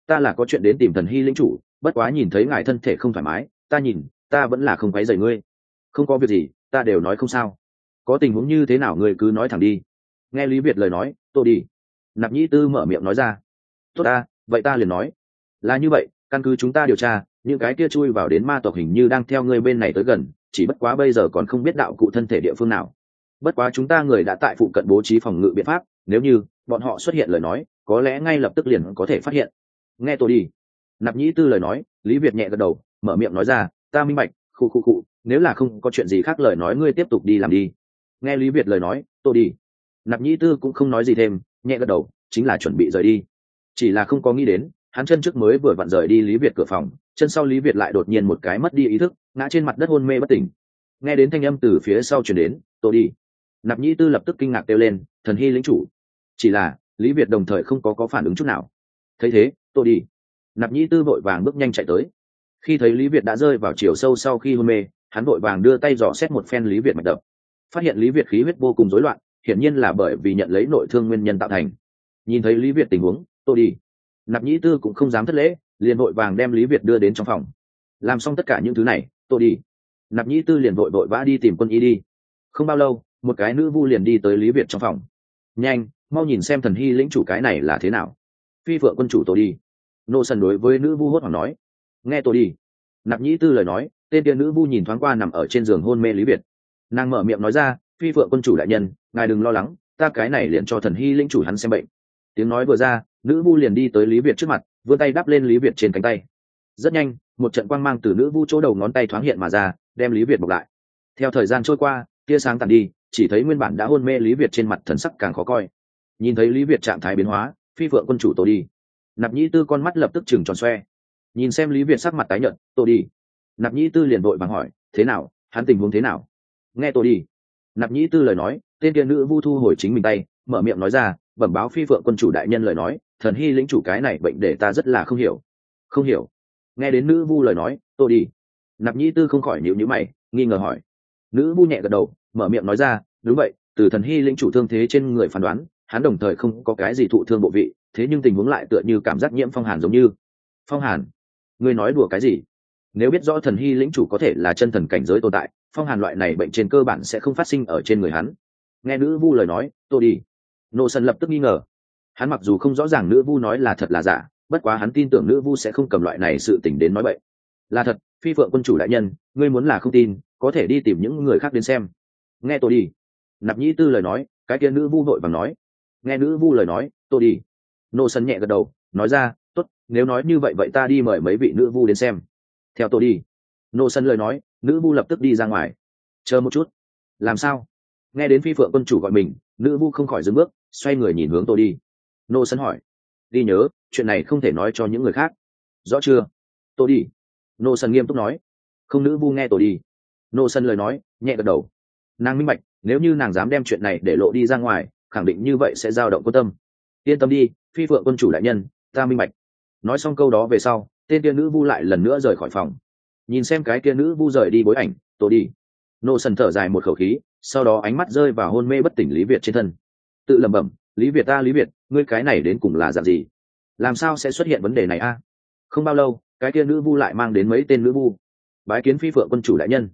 Ta là có chuyện đến tìm thần hy Linh chủ bất quá nhìn thấy ngài thân thể không thoải mái, ta nhìn, ta vẫn là không quấy rầy ngươi. Không có việc gì, ta đều nói không sao. Có tình huống như thế nào ngươi cứ nói thẳng đi. Nghe lý việt lời nói, tôi đi. Nạp nhĩ tư mở miệng nói ra. Tốt ta, vậy ta liền nói. Là như vậy, căn cứ chúng ta điều tra, những cái kia chui vào đến ma tộc hình như đang theo ngươi bên này tới gần, chỉ bất quá bây giờ còn không biết đạo cụ thân thể địa phương nào. Bất quá chúng ta người đã tại phụ cận bố trí phòng ngự biện pháp, nếu như bọn họ xuất hiện lời nói, có lẽ ngay lập tức liền có thể phát hiện. Nghe tôi đi nạp nhĩ tư lời nói, lý việt nhẹ gật đầu, mở miệng nói ra, ta minh bạch, khu khu khu. nếu là không có chuyện gì khác lời nói ngươi tiếp tục đi làm đi. Nghe lý việt lời nói, tôi đi. Nạp nhĩ tư cũng không nói gì thêm, nhẹ gật đầu, chính là chuẩn bị rời đi. Chỉ là không có nghĩ đến, hắn chân trước mới vừa vặn rời đi lý việt cửa phòng, chân sau lý việt lại đột nhiên một cái mất đi ý thức, ngã trên mặt đất hôn mê bất tỉnh. Nghe đến thanh âm từ phía sau chuyển đến, tôi đi. Nạp nhĩ tư lập tức kinh ngạc kêu lên, thần hy lính chủ. Chỉ là, lý việt đồng thời không có có phản ứng chút nào. Thấy thế, tôi đi nạp nhĩ tư vội vàng bước nhanh chạy tới. Khi thấy lý việt đã rơi vào chiều sâu sau khi hôn mê, hắn vội vàng đưa tay dò xét một phen lý việt mạch đập. Phát hiện lý việt khí huyết vô cùng rối loạn, hiển nhiên là bởi vì nhận lấy nội thương nguyên nhân tạo thành. Nhìn thấy lý việt tình huống, tôi đi. Nạp nhĩ tư cũng không dám thất lễ, liền vội vàng đem lý việt đưa đến trong phòng. Làm xong tất cả những thứ này, tôi đi. Nạp nhĩ tư liền vội vội vã đi tìm quân y đi. Không bao lâu, một cái nữ vu liền đi tới lý việt trong phòng. Nhanh, mau nhìn xem thần hy lĩnh chủ cái này là thế nào. Phi vợ quân chủ tôi đi nô sần đối với nữ vu hốt hoảng nói, nghe tôi đi. Nạp nhĩ tư lời nói, tên tiên nữ vu nhìn thoáng qua nằm ở trên giường hôn mê lý việt. Nàng mở miệng nói ra, phi vợ quân chủ đại nhân, ngài đừng lo lắng, ta cái này liền cho thần hy lĩnh chủ hắn xem bệnh. Tiếng nói vừa ra, nữ vu liền đi tới lý việt trước mặt, vươn tay đắp lên lý việt trên cánh tay. Rất nhanh, một trận quang mang từ nữ vu chỗ đầu ngón tay thoáng hiện mà ra, đem lý việt bọc lại. Theo thời gian trôi qua, tia sáng tàn đi, chỉ thấy nguyên bản đã hôn mê lý việt trên mặt thần sắc càng khó coi. Nhìn thấy lý việt trạng thái biến hóa, phi phượng quân chủ tổ đi nạp nhĩ tư con mắt lập tức chừng tròn xoe. Nhìn xem lý việt sắc mặt tái nhợt tôi đi. Nạp nhĩ tư liền vội vàng hỏi, thế nào? Hắn tình huống thế nào? Nghe tôi đi. Nạp nhĩ tư lời nói, tên kia nữ vu thu hồi chính mình tay, mở miệng nói ra, bẩm báo phi phượng quân chủ đại nhân lời nói, thần hy lĩnh chủ cái này bệnh để ta rất là không hiểu. Không hiểu? Nghe đến nữ vu lời nói tôi đi. Nạp nhĩ tư không khỏi nhịu nhữ mày, nghi ngờ hỏi. Nữ vu nhẹ gật đầu, mở miệng nói ra, đúng vậy, từ thần hy lĩnh chủ thương thế trên người phán đoán, hắn đồng thời không có cái gì thụ thương bộ vị thế nhưng tình huống lại tựa như cảm giác nhiễm phong hàn giống như. Phong hàn? Ngươi nói đùa cái gì? Nếu biết rõ thần hy lĩnh chủ có thể là chân thần cảnh giới tồn tại, phong hàn loại này bệnh trên cơ bản sẽ không phát sinh ở trên người hắn. Nghe nữ vu lời nói tôi đi. Nô sần lập tức nghi ngờ. Hắn mặc dù không rõ ràng nữ vu nói là thật là giả, bất quá hắn tin tưởng nữ vu sẽ không cầm loại này sự t đến nói vậy là thật, phi phượng quân chủ đại nhân, ngươi muốn là không tin, có thể đi tìm những người khác đến xem. Nghe tôi đi. Nạp nhĩ tư lời nói, cái kia nữ vu vội vàng nói. Nghe nữ vu lời nói tôi đi nô sân nhẹ gật đầu, nói ra, tốt, nếu nói như vậy vậy ta đi mời mấy vị nữ vu đến xem. Theo tôi đi. Nô sân lời nói, nữ vu lập tức đi ra ngoài. Chờ một chút. Làm sao? Nghe đến phi phượng quân chủ gọi mình, nữ vu không khỏi dừng bước, xoay người nhìn hướng tôi đi. Nô sân hỏi, đi nhớ, chuyện này không thể nói cho những người khác. Rõ chưa? Tôi đi. Nô sân nghiêm túc nói. Không nữ vu nghe tôi đi. Nô sân lời nói, nhẹ gật đầu. Nàng minh bạch, nếu như nàng dám đem chuyện này để lộ đi ra ngoài, khẳng định như vậy sẽ giao động quan tâm. Yên tâm đi phi phượng quân chủ đại nhân, ta minh bạch. Nói xong câu đó về sau, tên kia nữ vu lại lần nữa rời khỏi phòng. Nhìn xem cái kia nữ vu rời đi bối ảnh tôi đi. Nô sần thở dài một khẩu khí, sau đó ánh mắt rơi vào hôn mê bất tỉnh lý việt trên thân. Tự lẩm bẩm, lý việt ta, lý việt, ngươi cái này đến cùng là dạng gì? Làm sao sẽ xuất hiện vấn đề này a? Không bao lâu, cái kia nữ vu lại mang đến mấy tên nữ vu. Bái kiến phi phượng quân chủ đại nhân.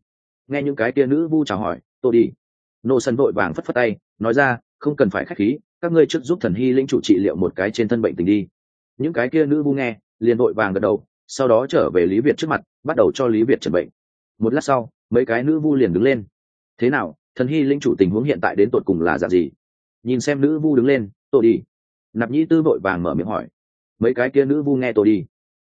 Nghe những cái kia nữ vu chào hỏi tôi đi. Nô sân vội vàng phất phất tay, nói ra, không cần phải khách khí các ngươi trước giúp thần hy linh chủ trị liệu một cái trên thân bệnh tình đi. Những cái kia nữ vu nghe, liền vội vàng gật đầu, sau đó trở về lý việt trước mặt, bắt đầu cho lý việt chẩn bệnh. Một lát sau, mấy cái nữ vu liền đứng lên. Thế nào, thần hy linh chủ tình huống hiện tại đến tột cùng là dạng gì? Nhìn xem nữ vu đứng lên tôi đi. Nạp nhĩ tư vội vàng mở miệng hỏi. Mấy cái kia nữ vu nghe tôi đi.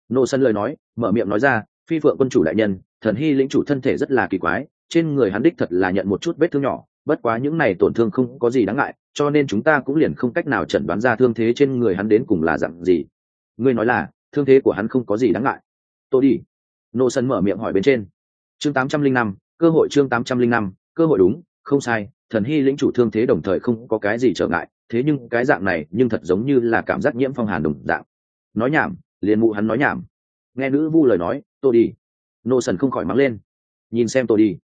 Nô sân lời nói, mở miệng nói ra, phi phượng quân chủ đại nhân, thần hy lĩnh chủ thân thể rất là kỳ quái, trên người hắn đích thật là nhận một chút vết thương nhỏ, bất quá những này tổn thương không có gì đáng ngại cho nên chúng ta cũng liền không cách nào chẩn đoán ra thương thế trên người hắn đến cùng là dặn gì. Ngươi nói là, thương thế của hắn không có gì đáng ngại. Tôi đi. Nô sân mở miệng hỏi bên trên. Chương tám trăm linh năm, cơ hội chương tám trăm linh năm, cơ hội đúng, không sai, thần hy lĩnh chủ thương thế đồng thời không có cái gì trở ngại, thế nhưng cái dạng này nhưng thật giống như là cảm giác nhiễm phong hàn đồng dạng. Nói nhảm, liền mụ hắn nói nhảm. Nghe nữ vu lời nói, tôi đi. Nô sần không khỏi mắng lên. Nhìn xem tôi đi.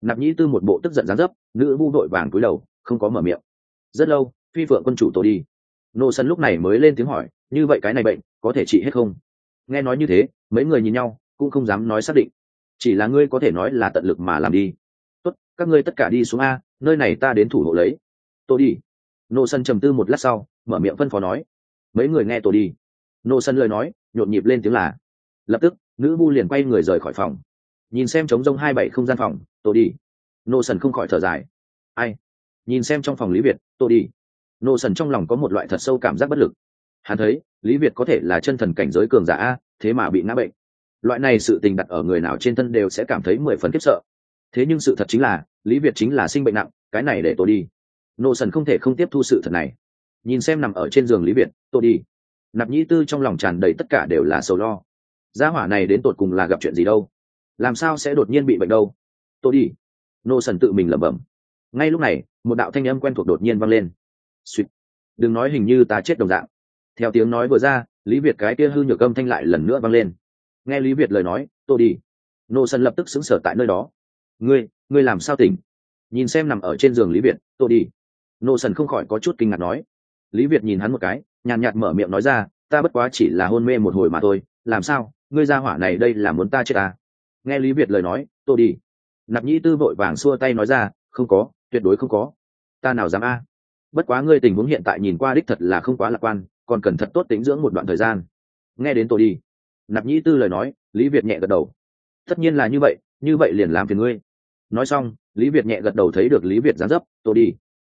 Nạp nhĩ tư một bộ tức giận dán dấp, nữ vu đội vàng cúi đầu, không có mở miệng rất lâu, phi phượng quân chủ tôi đi. Nô sân lúc này mới lên tiếng hỏi, như vậy cái này bệnh, có thể trị hết không? Nghe nói như thế, mấy người nhìn nhau, cũng không dám nói xác định. Chỉ là ngươi có thể nói là tận lực mà làm đi. Tốt, các ngươi tất cả đi xuống a, nơi này ta đến thủ hộ lấy. Tôi đi. Nô sân trầm tư một lát sau, mở miệng phân phó nói. Mấy người nghe tôi đi. Nô sân lời nói, nhộn nhịp lên tiếng là, lập tức, nữ vu liền quay người rời khỏi phòng. Nhìn xem trống rông hai bảy không gian phòng tôi đi. Nô sân không khỏi thở dài. Ai nhìn xem trong phòng lý việt, tôi đi. Nô sần trong lòng có một loại thật sâu cảm giác bất lực. Hắn thấy, lý việt có thể là chân thần cảnh giới cường giả a, thế mà bị ngã bệnh. Loại này sự tình đặt ở người nào trên thân đều sẽ cảm thấy mười phần khiếp sợ. Thế nhưng sự thật chính là, lý việt chính là sinh bệnh nặng, cái này để tôi đi. Nô sần không thể không tiếp thu sự thật này. Nhìn xem nằm ở trên giường lý việt, tôi đi. Nạp nhĩ tư trong lòng tràn đầy tất cả đều là sầu lo. Gia hỏa này đến tột cùng là gặp chuyện gì đâu? Làm sao sẽ đột nhiên bị bệnh đâu? Tôi đi. Nô sần tự mình lẩm bẩm ngay lúc này, một đạo thanh âm quen thuộc đột nhiên vang lên. Suýt đừng nói hình như ta chết đồng dạng. Theo tiếng nói vừa ra, lý việt cái kia hư nhược âm thanh lại lần nữa vang lên. Nghe lý việt lời nói tôi đi. Nô sân lập tức xứng sở tại nơi đó. Ngươi ngươi làm sao tỉnh? Nhìn xem nằm ở trên giường lý việt tôi đi. Nô sân không khỏi có chút kinh ngạc nói. Lý việt nhìn hắn một cái, nhàn nhạt mở miệng nói ra, ta bất quá chỉ là hôn mê một hồi mà thôi, làm sao? Ngươi ra hỏa này đây là muốn ta chết ta nghe lý việt lời nói tôi đi. Nạp nhĩ tư vội vàng xua tay nói ra, không có tuyệt đối không có. Ta nào dám a? Bất quá ngươi tình huống hiện tại nhìn qua đích thật là không quá lạc quan, còn cần thật tốt tính dưỡng một đoạn thời gian. Nghe đến tôi đi. Nạp nhĩ tư lời nói, lý việt nhẹ gật đầu. Tất nhiên là như vậy như vậy liền làm phiền ngươi. Nói xong, lý việt nhẹ gật đầu thấy được lý việt gián dấp, tôi đi.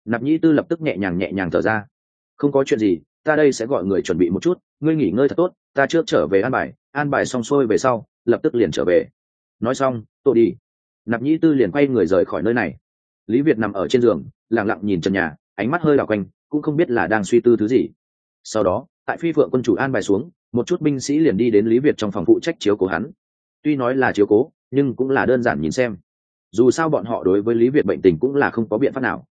Nạp nhĩ tư lập tức nhẹ nhàng nhẹ nhàng thở ra. Không có chuyện gì, ta đây sẽ gọi người chuẩn bị một chút, ngươi nghỉ ngơi thật tốt, ta trước trở về an bài an bài xong xuôi về sau, lập tức liền trở về. Nói xong, tôi đi. Nạp nhĩ tư liền quay người rời khỏi nơi này lý việt nằm ở trên giường lẳng lặng nhìn trần nhà, ánh mắt hơi đảo quanh, cũng không biết là đang suy tư thứ gì. Sau đó, tại phi phượng quân chủ an bài xuống, một chút binh sĩ liền đi đến lý việt trong phòng phụ trách chiếu cố hắn. Tuy nói là chiếu cố, nhưng cũng là đơn giản nhìn xem. Dù sao bọn họ đối với lý việt bệnh tình cũng là không có biện pháp nào.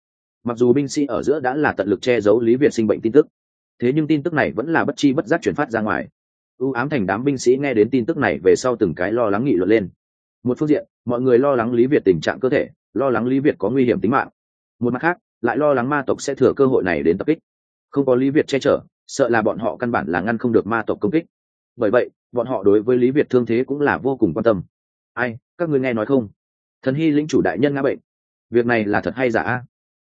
Mặc dù binh sĩ ở giữa đã là tận lực che giấu lý việt sinh bệnh tin tức, thế nhưng tin tức này vẫn là bất chi bất giác chuyển phát ra ngoài. Ưu ám thành đám binh sĩ nghe đến tin tức này về sau từng cái lo lắng nghị luận lên. Một phương diện, mọi người lo lắng lý việt tình trạng cơ thể lo lắng lý việt có nguy hiểm tính mạng. Một mặt khác, lại lo lắng ma tộc sẽ thừa cơ hội này đến tập kích. Không có lý việt che chở, sợ là bọn họ căn bản là ngăn không được ma tộc công kích. Bởi vậy, bọn họ đối với lý việt thương thế cũng là vô cùng quan tâm. Ai, các ngươi nghe nói không? Thần hy lĩnh chủ đại nhân ngã bệnh. Việc này là thật hay giả? A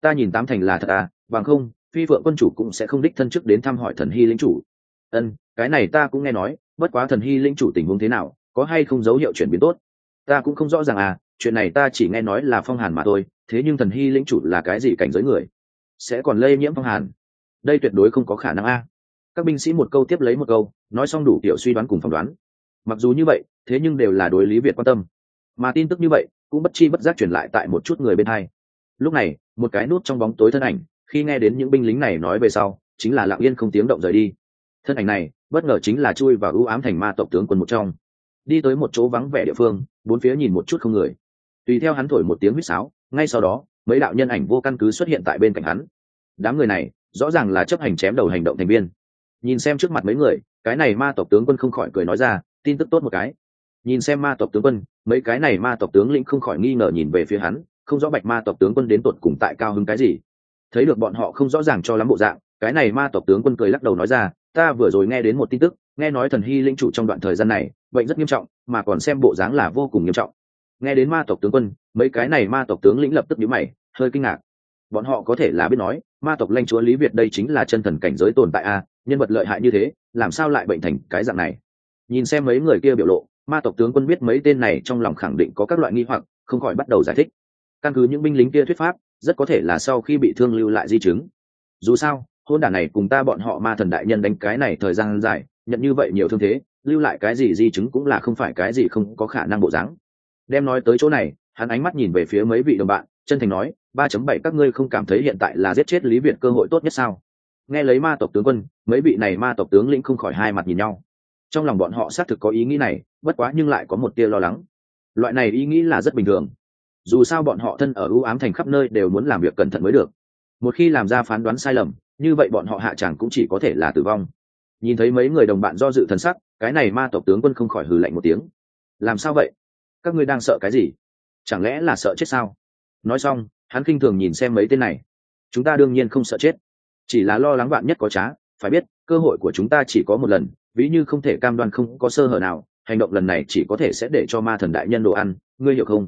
ta nhìn tám thành là thật à bằng không, phi vợ quân chủ cũng sẽ không đích thân chức đến thăm hỏi thần hy lĩnh chủ. Ân, cái này ta cũng nghe nói, bất quá thần hy lĩnh chủ tình huống thế nào, có hay không dấu hiệu chuyển biến tốt? Ta cũng không rõ ràng à chuyện này ta chỉ nghe nói là phong hàn mà thôi, thế nhưng thần hy lĩnh chủ là cái gì cảnh giới người? Sẽ còn lây nhiễm phong hàn? Đây tuyệt đối không có khả năng a. Các binh sĩ một câu tiếp lấy một câu, nói xong đủ kiểu suy đoán cùng phỏng đoán. Mặc dù như vậy, thế nhưng đều là đối lý việt quan tâm. Mà tin tức như vậy, cũng bất chi bất giác truyền lại tại một chút người bên hai. Lúc này, một cái nút trong bóng tối thân ảnh, khi nghe đến những binh lính này nói về sau, chính là lặng yên không tiếng động rời đi. Thân ảnh này, bất ngờ chính là chui vào ưu ám thành ma tộc tướng quân một trong. Đi tới một chỗ vắng vẻ địa phương, bốn phía nhìn một chút không người tùy theo hắn thổi một tiếng huýt sáo, ngay sau đó, mấy đạo nhân ảnh vô căn cứ xuất hiện tại bên cạnh hắn. Đám người này, rõ ràng là chấp hành chém đầu hành động thành viên. Nhìn xem trước mặt mấy người, cái này ma tộc tướng quân không khỏi cười nói ra, tin tức tốt một cái. Nhìn xem ma tộc tướng quân, mấy cái này ma tộc tướng lĩnh không khỏi nghi ngờ nhìn về phía hắn, không rõ bạch ma tộc tướng quân đến tột cùng tại cao hứng cái gì. Thấy được bọn họ không rõ ràng cho lắm bộ dạng, cái này ma tộc tướng quân cười lắc đầu nói ra, ta vừa rồi nghe đến một tin tức, nghe nói thần hy linh chủ trong đoạn thời gian này, bệnh rất nghiêm trọng, mà còn xem bộ dáng là vô cùng nghiêm trọng nghe đến ma tộc tướng quân, mấy cái này ma tộc tướng lĩnh lập tức nhíu mày, hơi kinh ngạc. Bọn họ có thể là biết nói, ma tộc lanh chúa lý việt đây chính là chân thần cảnh giới tồn tại a, nhân vật lợi hại như thế, làm sao lại bệnh thành cái dạng này? Nhìn xem mấy người kia biểu lộ, ma tộc tướng quân biết mấy tên này trong lòng khẳng định có các loại nghi hoặc, không khỏi bắt đầu giải thích. Căn cứ những binh lính kia thuyết pháp, rất có thể là sau khi bị thương lưu lại di chứng. Dù sao, hôn đả này cùng ta bọn họ ma thần đại nhân đánh cái này thời gian dài, nhận như vậy nhiều thương thế, lưu lại cái gì di chứng cũng là không phải cái gì không có khả năng bộ dáng đem nói tới chỗ này, hắn ánh mắt nhìn về phía mấy vị đồng bạn, chân thành nói, ba chấm bảy các ngươi không cảm thấy hiện tại là giết chết lý việt cơ hội tốt nhất sao? Nghe lấy ma tộc tướng quân, mấy vị này ma tộc tướng lĩnh không khỏi hai mặt nhìn nhau. Trong lòng bọn họ xác thực có ý nghĩ này, bất quá nhưng lại có một tia lo lắng. Loại này ý nghĩ là rất bình thường. Dù sao bọn họ thân ở ưu ám thành khắp nơi đều muốn làm việc cẩn thận mới được. Một khi làm ra phán đoán sai lầm, như vậy bọn họ hạ chẳng cũng chỉ có thể là tử vong. Nhìn thấy mấy người đồng bạn do dự thần sắc, cái này ma tộc tướng quân không khỏi hừ lạnh một tiếng. Làm sao vậy? Các ngươi đang sợ cái gì? Chẳng lẽ là sợ chết sao? Nói xong, hắn kinh thường nhìn xem mấy tên này. Chúng ta đương nhiên không sợ chết. Chỉ là lo lắng bạn nhất có trá, phải biết, cơ hội của chúng ta chỉ có một lần, ví như không thể cam đoan không có sơ hở nào, hành động lần này chỉ có thể sẽ để cho ma thần đại nhân đồ ăn, ngươi hiểu không?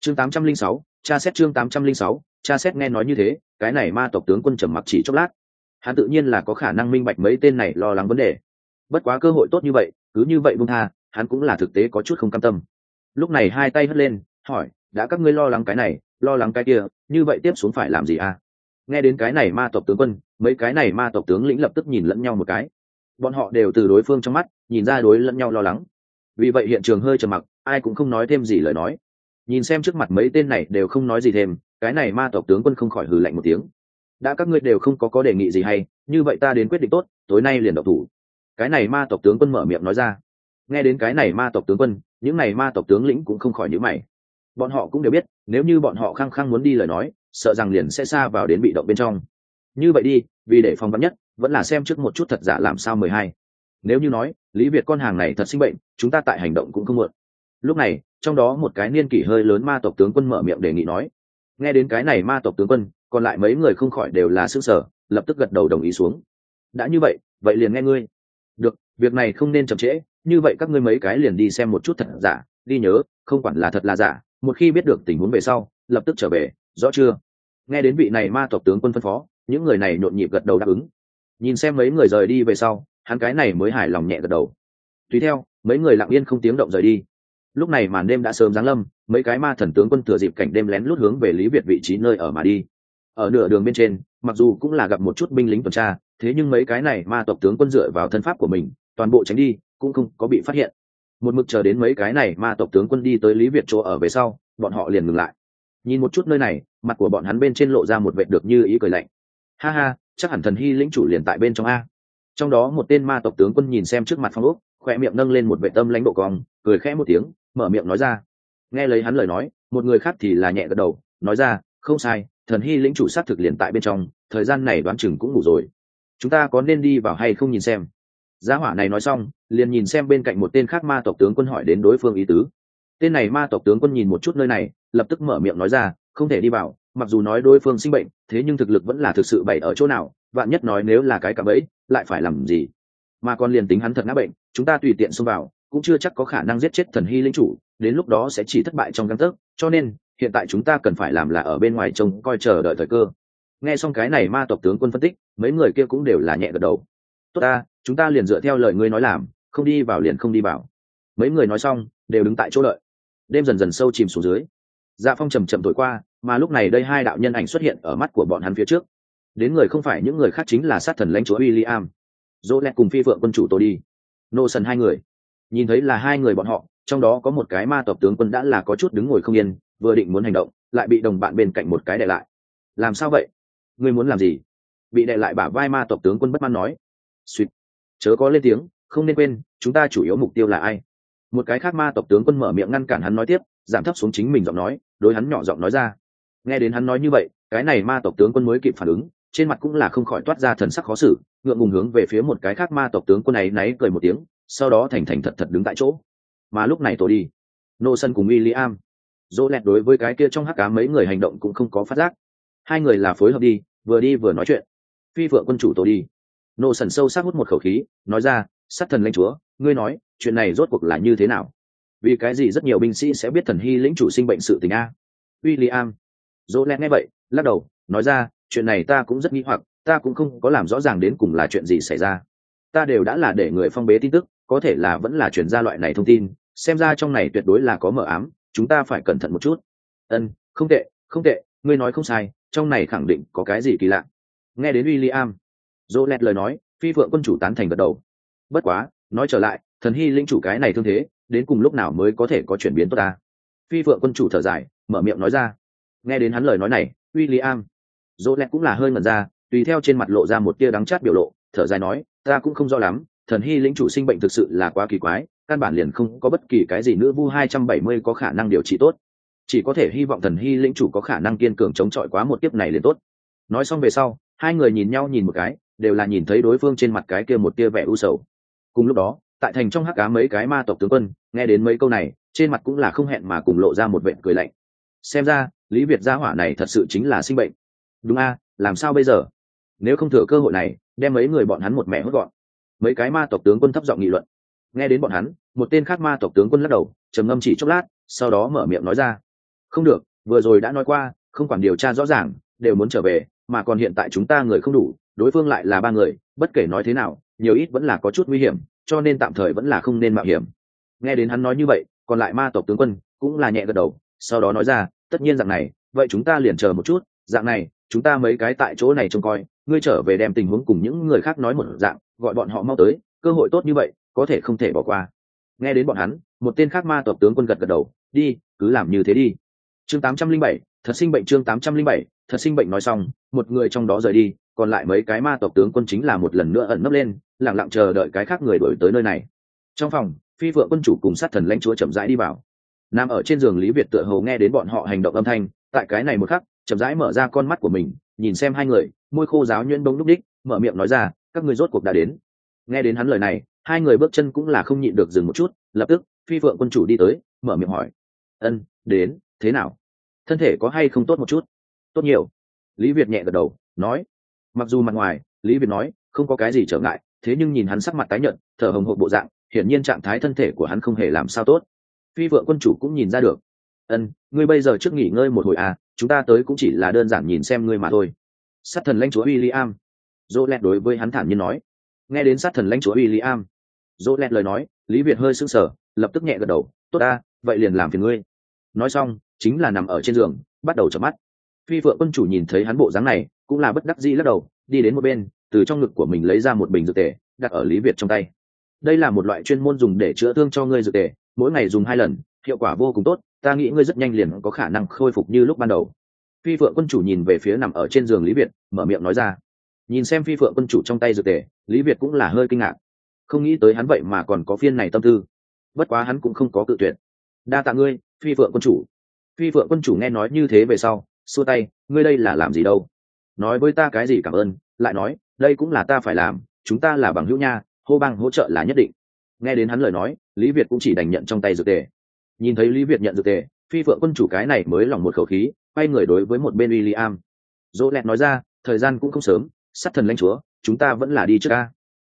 Chương tám trăm linh sáu cha xét chương tám trăm linh sáu cha xét nghe nói như thế, cái này ma tộc tướng quân trầm mặc chỉ chốc lát. Hắn tự nhiên là có khả năng minh bạch mấy tên này lo lắng vấn đề. Bất quá cơ hội tốt như vậy, cứ như vậy buông tha, hắn cũng là thực tế có chút không cam tâm lúc này hai tay hất lên, hỏi, đã các ngươi lo lắng cái này, lo lắng cái kia, như vậy tiếp xuống phải làm gì à? Nghe đến cái này ma tộc tướng quân, mấy cái này ma tộc tướng lĩnh lập tức nhìn lẫn nhau một cái. Bọn họ đều từ đối phương trong mắt, nhìn ra đối lẫn nhau lo lắng. Vì vậy hiện trường hơi trầm mặc, ai cũng không nói thêm gì lời nói. Nhìn xem trước mặt mấy tên này đều không nói gì thêm, cái này ma tộc tướng quân không khỏi hừ lạnh một tiếng. Đã các ngươi đều không có có đề nghị gì hay, như vậy ta đến quyết định tốt, tối nay liền độc thủ. Cái này ma tộc tướng quân mở miệng nói ra. Nghe đến cái này ma tộc tướng quân những này ma tộc tướng lĩnh cũng không khỏi nhữ mày. Bọn họ cũng đều biết, nếu như bọn họ khăng khăng muốn đi lời nói, sợ rằng liền sẽ xa vào đến bị động bên trong. Như vậy đi, vì để phòng vắn nhất, vẫn là xem trước một chút thật giả làm sao mười hai. Nếu như nói, lý việt con hàng này thật sinh bệnh, chúng ta tại hành động cũng không muộn. Lúc này, trong đó một cái niên kỷ hơi lớn ma tộc tướng quân mở miệng đề nghị nói. Nghe đến cái này ma tộc tướng quân, còn lại mấy người không khỏi đều là sức sở lập tức gật đầu đồng ý xuống. Đã như vậy vậy liền nghe ngươi. Được, việc này không nên chậm trễ như vậy các ngươi mấy cái liền đi xem một chút thật giả đi nhớ, không quản là thật là giả, một khi biết được tình huống về sau, lập tức trở về, rõ chưa? Nghe đến vị này ma tộc tướng quân phân phó, những người này nhộn nhịp gật đầu đáp ứng. Nhìn xem mấy người rời đi về sau, hắn cái này mới hài lòng nhẹ gật đầu. Tùy theo, mấy người lặng yên không tiếng động rời đi. Lúc này màn đêm đã sớm giáng lâm, mấy cái ma thần tướng quân thừa dịp cảnh đêm lén lút hướng về lý việt vị trí nơi ở mà đi. Ở nửa đường bên trên, mặc dù cũng là gặp một chút binh lính tuần tra, thế nhưng mấy cái này ma tộc tướng quân dựa vào thân pháp của mình, toàn bộ tránh đi cũng không có bị phát hiện. Một mực chờ đến mấy cái này ma tộc tướng quân đi tới lý việt chỗ ở về sau, bọn họ liền ngừng lại. Nhìn một chút nơi này, mặt của bọn hắn bên trên lộ ra một vệ được như ý cười lạnh. Ha ha, chắc hẳn thần hy lĩnh chủ liền tại bên trong a. Trong đó một tên ma tộc tướng quân nhìn xem trước mặt phong úc khoe miệng nâng lên một vệ tâm lãnh độ cong, cười khẽ một tiếng, mở miệng nói ra. Nghe lấy hắn lời nói, một người khác thì là nhẹ gật đầu, nói ra, không sai, thần hy lĩnh chủ s á t thực liền tại bên trong, thời gian này đoán chừng cũng ngủ rồi. Chúng ta có nên đi vào hay không nhìn xem? Giá hỏa này nói xong, liền nhìn xem bên cạnh một tên khác ma tộc tướng quân hỏi đến đối phương ý tứ. Tên này ma tộc tướng quân nhìn một chút nơi này, lập tức mở miệng nói ra, không thể đi vào, mặc dù nói đối phương sinh bệnh, thế nhưng thực lực vẫn là thực sự bày ở chỗ nào, vạn nhất nói nếu là cái cạm bẫy, lại phải làm gì? Mà còn liền tính hắn thật ngã bệnh, chúng ta tùy tiện xông vào, cũng chưa chắc có khả năng giết chết thần hy linh chủ, đến lúc đó sẽ chỉ thất bại trong găng tấc, cho nên, hiện tại chúng ta cần phải làm là ở bên ngoài trông coi chờ đợi thời cơ. Nghe xong cái này ma tộc tướng quân phân tích, mấy người kia cũng đều là nhẹ gật đầu tốt ta chúng ta liền dựa theo lời ngươi nói làm không đi vào liền không đi vào mấy người nói xong đều đứng tại chỗ đợi đêm dần dần sâu chìm xuống dưới dạ phong trầm chậm thổi qua mà lúc này đây hai đạo nhân ảnh xuất hiện ở mắt của bọn hắn phía trước đến người không phải những người khác chính là sát thần lãnh chúa William. Dỗ lẹt cùng phi phượng quân chủ tôi đi. Nô sần hai người. Nhìn thấy là hai người bọn họ, trong đó có một cái ma tộc tướng quân đã là có chút đứng ngồi không yên, vừa định muốn hành động, lại bị đồng bạn bên cạnh một cái đè lại. Làm sao vậy? Ngươi muốn làm gì? Bị đè lại bả vai ma tộc tướng quân bất mãn nói. Suýt. Chớ có lên tiếng, không nên quên, chúng ta chủ yếu mục tiêu là ai? Một cái khác ma tộc tướng quân mở miệng ngăn cản hắn nói tiếp, giảm thấp xuống chính mình giọng nói, đối hắn nhỏ giọng nói ra. Nghe đến hắn nói như vậy, cái này ma tộc tướng quân mới kịp phản ứng, trên mặt cũng là không khỏi toát ra thần sắc khó xử ngượng ngùng hướng về phía một cái khác ma tộc tướng quân này náy cười một tiếng sau đó thành thành thật thật đứng tại chỗ mà lúc này tôi đi nô sân cùng w i am dỗ lẹt đối với cái kia trong hắc cá mấy người hành động cũng không có phát giác hai người là phối hợp đi vừa đi vừa nói chuyện phi vợ quân chủ tôi đi nô sần sâu sắc hút một khẩu khí, nói ra, sát thần lãnh chúa, ngươi nói, chuyện này rốt cuộc là như thế nào? Vì cái gì rất nhiều binh sĩ sẽ biết thần hy lĩnh chủ sinh bệnh sự tình a? W i l l i am dỗ lẹt nghe vậy, lắc đầu, nói ra, chuyện này ta cũng rất nghi hoặc, ta cũng không có làm rõ ràng đến cùng là chuyện gì xảy ra. Ta đều đã là để người phong bế tin tức, có thể là vẫn là chuyển ra loại này thông tin, xem ra trong này tuyệt đối là có mờ ám, chúng ta phải cẩn thận một chút. Ân, không tệ không tệ, ngươi nói không sai, trong này khẳng định có cái gì kỳ lạ. Nghe đến w i l l i am dỗ lẹt lời nói, phi phượng quân chủ tán thành gật đầu. Bất quá, nói trở lại, thần hy linh chủ cái này thương thế, đến cùng lúc nào mới có thể có chuyển biến tốt ta? Phi phượng quân chủ thở dài, mở miệng nói ra. Nghe đến hắn lời nói này w i l l i am dỗ lẹt cũng là hơi ngẩn ra, tùy theo trên mặt lộ ra một tia đắng chát biểu lộ, thở dài nói, ta cũng không rõ lắm, thần hy lĩnh chủ sinh bệnh thực sự là quá kỳ quái, căn bản liền không có bất kỳ cái gì nữ vu hai trăm bảy mươi có khả năng điều trị tốt. Chỉ có thể hy vọng thần hy lĩnh chủ có khả năng kiên cường chống chọi quá một tiếp này liền tốt. Nói xong về sau, hai người nhìn nhau nhìn một cái đều là nhìn thấy đối phương trên mặt cái kia một tia vẻ u sầu. Cùng lúc đó, tại thành trong hắc cá mấy cái ma tộc tướng quân, nghe đến mấy câu này, trên mặt cũng là không hẹn mà cùng lộ ra một vệ cười lạnh. Xem ra, lý việt gia hỏa này thật sự chính là sinh bệnh. Đúng a, làm sao bây giờ? Nếu không thừa cơ hội này, đem mấy người bọn hắn một mẹ hốt gọn. Mấy cái ma tộc tướng quân thấp giọng nghị luận. Nghe đến bọn hắn, một tên khác ma tộc tướng quân lắc đầu, trầm ngâm chỉ chốc lát, sau đó mở miệng nói ra. Không được, vừa rồi đã nói qua, không quản điều tra rõ ràng, đều muốn trở về, mà còn hiện tại chúng ta người không đủ đối phương lại là ba người, bất kể nói thế nào, nhiều ít vẫn là có chút nguy hiểm, cho nên tạm thời vẫn là không nên mạo hiểm. Nghe đến hắn nói như vậy, còn lại ma tộc tướng quân cũng là nhẹ gật đầu, sau đó nói ra, tất nhiên dạng này, vậy chúng ta liền chờ một chút, dạng này, chúng ta mấy cái tại chỗ này trông coi, ngươi trở về đem tình huống cùng những người khác nói một dạng, gọi bọn họ mau tới, cơ hội tốt như vậy, có thể không thể bỏ qua. Nghe đến bọn hắn, một tên khác ma tộc tướng quân gật gật đầu, đi, cứ làm như thế đi. Chương tám trăm linh bảy, thật sinh bệnh chương tám trăm linh bảy, thật sinh bệnh nói xong, một người trong đó rời đi còn lại mấy cái ma tộc tướng quân chính là một lần nữa ẩn nấp lên lẳng lặng chờ đợi cái khác người đổi tới nơi này. Trong phòng, phi vợ quân chủ cùng sát thần lãnh chúa chậm rãi đi vào. Nằm ở trên giường lý việt tựa hồ nghe đến bọn họ hành động âm thanh, tại cái này một khắc, chậm rãi mở ra con mắt của mình, nhìn xem hai người, môi khô giáo nhuyễn bông đúc đích, mở miệng nói ra, các người rốt cuộc đã đến. Nghe đến hắn lời này, hai người bước chân cũng là không nhịn được dừng một chút, lập tức, phi vợ quân chủ đi tới, mở miệng hỏi, ân, đến, thế nào? Thân thể có hay không tốt một chút? Tốt nhiều. Lý việt nhẹ gật đầu, nói mặc dù mặt ngoài, lý việt nói, không có cái gì trở ngại, thế nhưng nhìn hắn sắc mặt tái nhợt, thở hồng hộp bộ dạng, hiển nhiên trạng thái thân thể của hắn không hề làm sao tốt. Phi vợ quân chủ cũng nhìn ra được. Ân, ngươi bây giờ trước nghỉ ngơi một hồi à chúng ta tới cũng chỉ là đơn giản nhìn xem ngươi mà thôi. Sát thần lãnh chúa w i l l i am dỗ lẹt đối với hắn thản nhiên nói. Nghe đến sát thần lãnh chúa w i l l i am dỗ lẹt lời nói, lý việt hơi sững sở lập tức nhẹ gật đầu, tốt ta, vậy liền làm phiền ngươi. Nói xong, chính là nằm ở trên giường, bắt đầu chợp mắt. Phi vợ quân chủ nhìn thấy hắn bộ dáng này cũng là bất đắc dĩ lắc đầu, đi đến một bên, từ trong ngực của mình lấy ra một bình dược tề, đặt ở lý việt trong tay. Đây là một loại chuyên môn dùng để chữa thương cho ngươi dược tề, mỗi ngày dùng hai lần, hiệu quả vô cùng tốt, ta nghĩ ngươi rất nhanh liền có khả năng khôi phục như lúc ban đầu. Phi phượng quân chủ nhìn về phía nằm ở trên giường lý việt, mở miệng nói ra. Nhìn xem phi phượng quân chủ trong tay dược tề, lý việt cũng là hơi kinh ngạc. Không nghĩ tới hắn vậy mà còn có phiên này tâm tư. Bất quá hắn cũng không có cự tuyệt. Đa tạ ngươi, phi phượng quân chủ. Phi phượng quân chủ nghe nói như thế về sau, xua tay, ngươi đây là làm gì đâu? Nói với ta cái gì cảm ơn, lại nói, đây cũng là ta phải làm, chúng ta là bằng hữu nha, hô bang hỗ trợ là nhất định. Nghe đến hắn lời nói, lý việt cũng chỉ đành nhận trong tay dược tề. Nhìn thấy lý việt nhận dược tề, phi phượng quân chủ cái này mới lòng một khẩu khí, quay người đối với một bên w i l l i am dỗ lẹt nói ra, thời gian cũng không sớm, sát thần lãnh chúa, chúng ta vẫn là đi trước ca.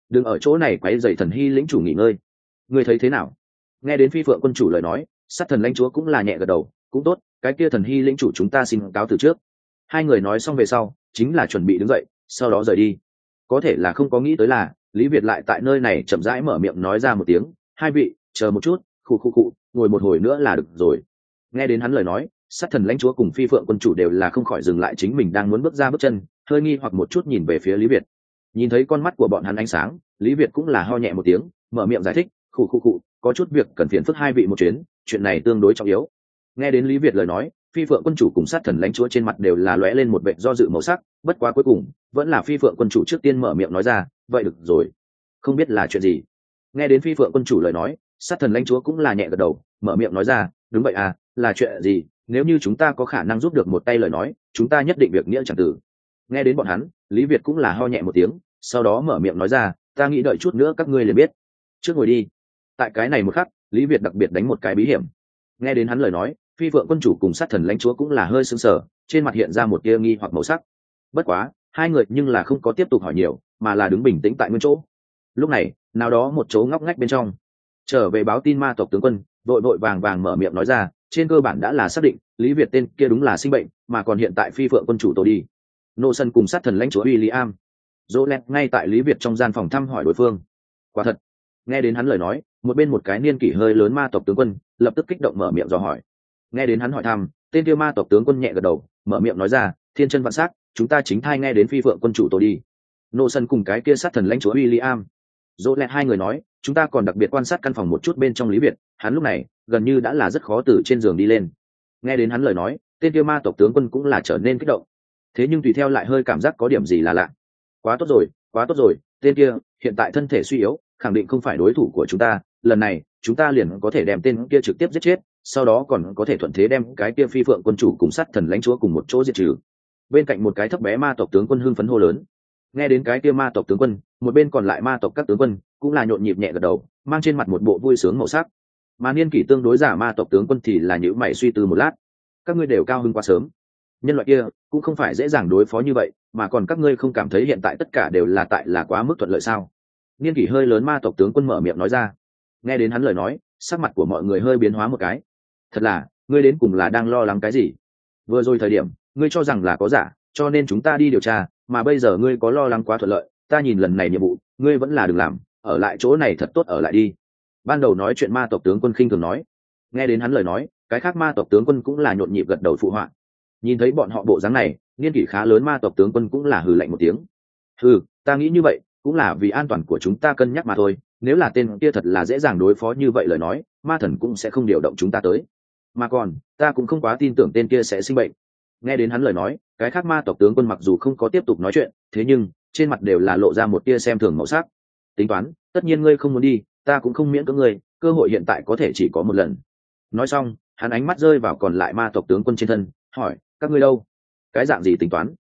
Đừng ở chỗ này quấy dày thần hy lĩnh chủ nghỉ ngơi. Ngươi thấy thế nào? Nghe đến phi phượng quân chủ lời nói, sát thần lãnh chúa cũng là nhẹ gật đầu, cũng tốt, cái kia thần hy lĩnh chủ chúng ta xin cáo từ trước. Hai người nói xong về sau chính là chuẩn bị đứng dậy, sau đó rời đi. Có thể là không có nghĩ tới là, lý việt lại tại nơi này chậm rãi mở miệng nói ra một tiếng, hai vị, chờ một chút, khu khu cụ ngồi một hồi nữa là được rồi. Nghe đến hắn lời nói, sát thần lãnh chúa cùng phi phượng quân chủ đều là không khỏi dừng lại chính mình đang muốn bước ra bước chân, hơi nghi hoặc một chút nhìn về phía lý việt. Nhìn thấy con mắt của bọn hắn ánh sáng, lý việt cũng là ho nhẹ một tiếng, mở miệng giải thích khụ khụ khụ có chút việc cần phiền phức hai vị một chuyến, chuyện này tương đối trọng yếu. Nghe đến lý việt lời nói phi phượng quân chủ cùng sát thần lãnh chúa trên mặt đều là lóe lên một vệ do dự màu sắc, bất quá cuối cùng, vẫn là phi phượng quân chủ trước tiên mở miệng nói ra, vậy được rồi, không biết là chuyện gì. Nghe đến phi phượng quân chủ lời nói, sát thần lãnh chúa cũng là nhẹ gật đầu, mở miệng nói ra, đúng vậy à là chuyện gì? Nếu như chúng ta có khả năng giúp được một tay lời nói, chúng ta nhất định việc nghĩa chẳng tử nghe đến bọn hắn, lý việt cũng là ho nhẹ một tiếng, sau đó mở miệng nói ra, ta nghĩ đợi chút nữa các ngươi liền biết. Trước ngồi đi. Tại cái này một khắc, lý việt đặc biệt đánh một cái bí hiểm. Nghe đến hắn lời nói phi vượng quân chủ cùng sát thần lãnh chúa cũng là hơi sưng sờ trên mặt hiện ra một tia nghi hoặc màu sắc bất quá hai người nhưng là không có tiếp tục hỏi nhiều mà là đứng bình tĩnh tại nguyên chỗ lúc này nào đó một chỗ ngóc ngách bên trong trở về báo tin ma tộc tướng quân đội đội vàng vàng mở miệng nói ra trên cơ bản đã là xác định lý việt tên kia đúng là sinh bệnh mà còn hiện tại phi phượng quân chủ tổ đi nô sân cùng sát thần lãnh chúa William. Dỗ lẹt ngay tại Lý Việt trong gian phòng thăm hỏi đối phương. Quả thật, nghe đến hắn lời nói, một bên một cái niên kỷ hơi lớn ma tộc tướng quân, lập tức kích động mở miệng dò hỏi. Nghe đến hắn hỏi thăm, tên kia ma tộc tướng quân nhẹ gật đầu, mở miệng nói ra, thiên chân vạn sắc, chúng ta chính thai nghe đến phi phượng quân chủ tổ đi. Nô sân cùng cái kia sát thần lãnh chúa William. Dỗ lẹ hai người nói, chúng ta còn đặc biệt quan sát căn phòng một chút bên trong Lý Việt, hắn lúc này gần như đã là rất khó từ trên giường đi lên. Nghe đến hắn lời nói, tên kia ma tộc tướng quân cũng là trở nên kích động thế nhưng tùy theo lại hơi cảm giác có điểm gì là lạ quá tốt rồi quá tốt rồi tên kia hiện tại thân thể suy yếu khẳng định không phải đối thủ của chúng ta lần này chúng ta liền có thể đem tên kia trực tiếp giết chết sau đó còn có thể thuận thế đem cái kia phi phượng quân chủ cùng sát thần lãnh chúa cùng một chỗ diệt trừ. Bên cạnh một cái thấp bé ma tộc tướng quân hưng phấn hô lớn. Nghe đến cái kia ma tộc tướng quân, một bên còn lại ma tộc các tướng quân cũng là nhộn nhịp nhẹ gật đầu, mang trên mặt một bộ vui sướng màu sắc. Mà niên kỷ tương đối giả ma tộc tướng quân thì là những mày suy tư một lát. Các ngươi đều cao hơn quá sớm. Nhân loại kia cũng không phải dễ dàng đối phó như vậy, mà còn các ngươi không cảm thấy hiện tại tất cả đều là tại là quá mức thuận lợi sao? Niên kỷ hơi lớn ma tộc tướng quân mở miệng nói ra. Nghe đến hắn lời nói, sắc mặt của mọi người hơi biến hóa một cái thật là, ngươi đến cùng là đang lo lắng cái gì? Vừa rồi thời điểm, ngươi cho rằng là có giả, cho nên chúng ta đi điều tra, mà bây giờ ngươi có lo lắng quá thuận lợi, ta nhìn lần này nhiệm vụ, ngươi vẫn là đừng làm, ở lại chỗ này thật tốt ở lại đi. Ban đầu nói chuyện ma tộc tướng quân khinh thường nói. Nghe đến hắn lời nói, cái khác ma tộc tướng quân cũng là nhộn nhịp gật đầu phụ họa. Nhìn thấy bọn họ bộ dáng này, niên kỷ khá lớn ma tộc tướng quân cũng là hừ lạnh một tiếng. Hừ, ta nghĩ như vậy, cũng là vì an toàn của chúng ta cân nhắc mà thôi, nếu là tên kia thật là dễ dàng đối phó như vậy lời nói, ma thần cũng sẽ không điều động chúng ta tới mà còn, ta cũng không quá tin tưởng tên kia sẽ sinh bệnh. Nghe đến hắn lời nói, cái khác ma tộc tướng quân mặc dù không có tiếp tục nói chuyện, thế nhưng, trên mặt đều là lộ ra một tia xem thường màu sắc. Tính toán, tất nhiên ngươi không muốn đi, ta cũng không miễn cưỡng ngươi, cơ hội hiện tại có thể chỉ có một lần. Nói xong, hắn ánh mắt rơi vào còn lại ma tộc tướng quân trên thân, hỏi, các ngươi đâu? Cái dạng gì tính toán?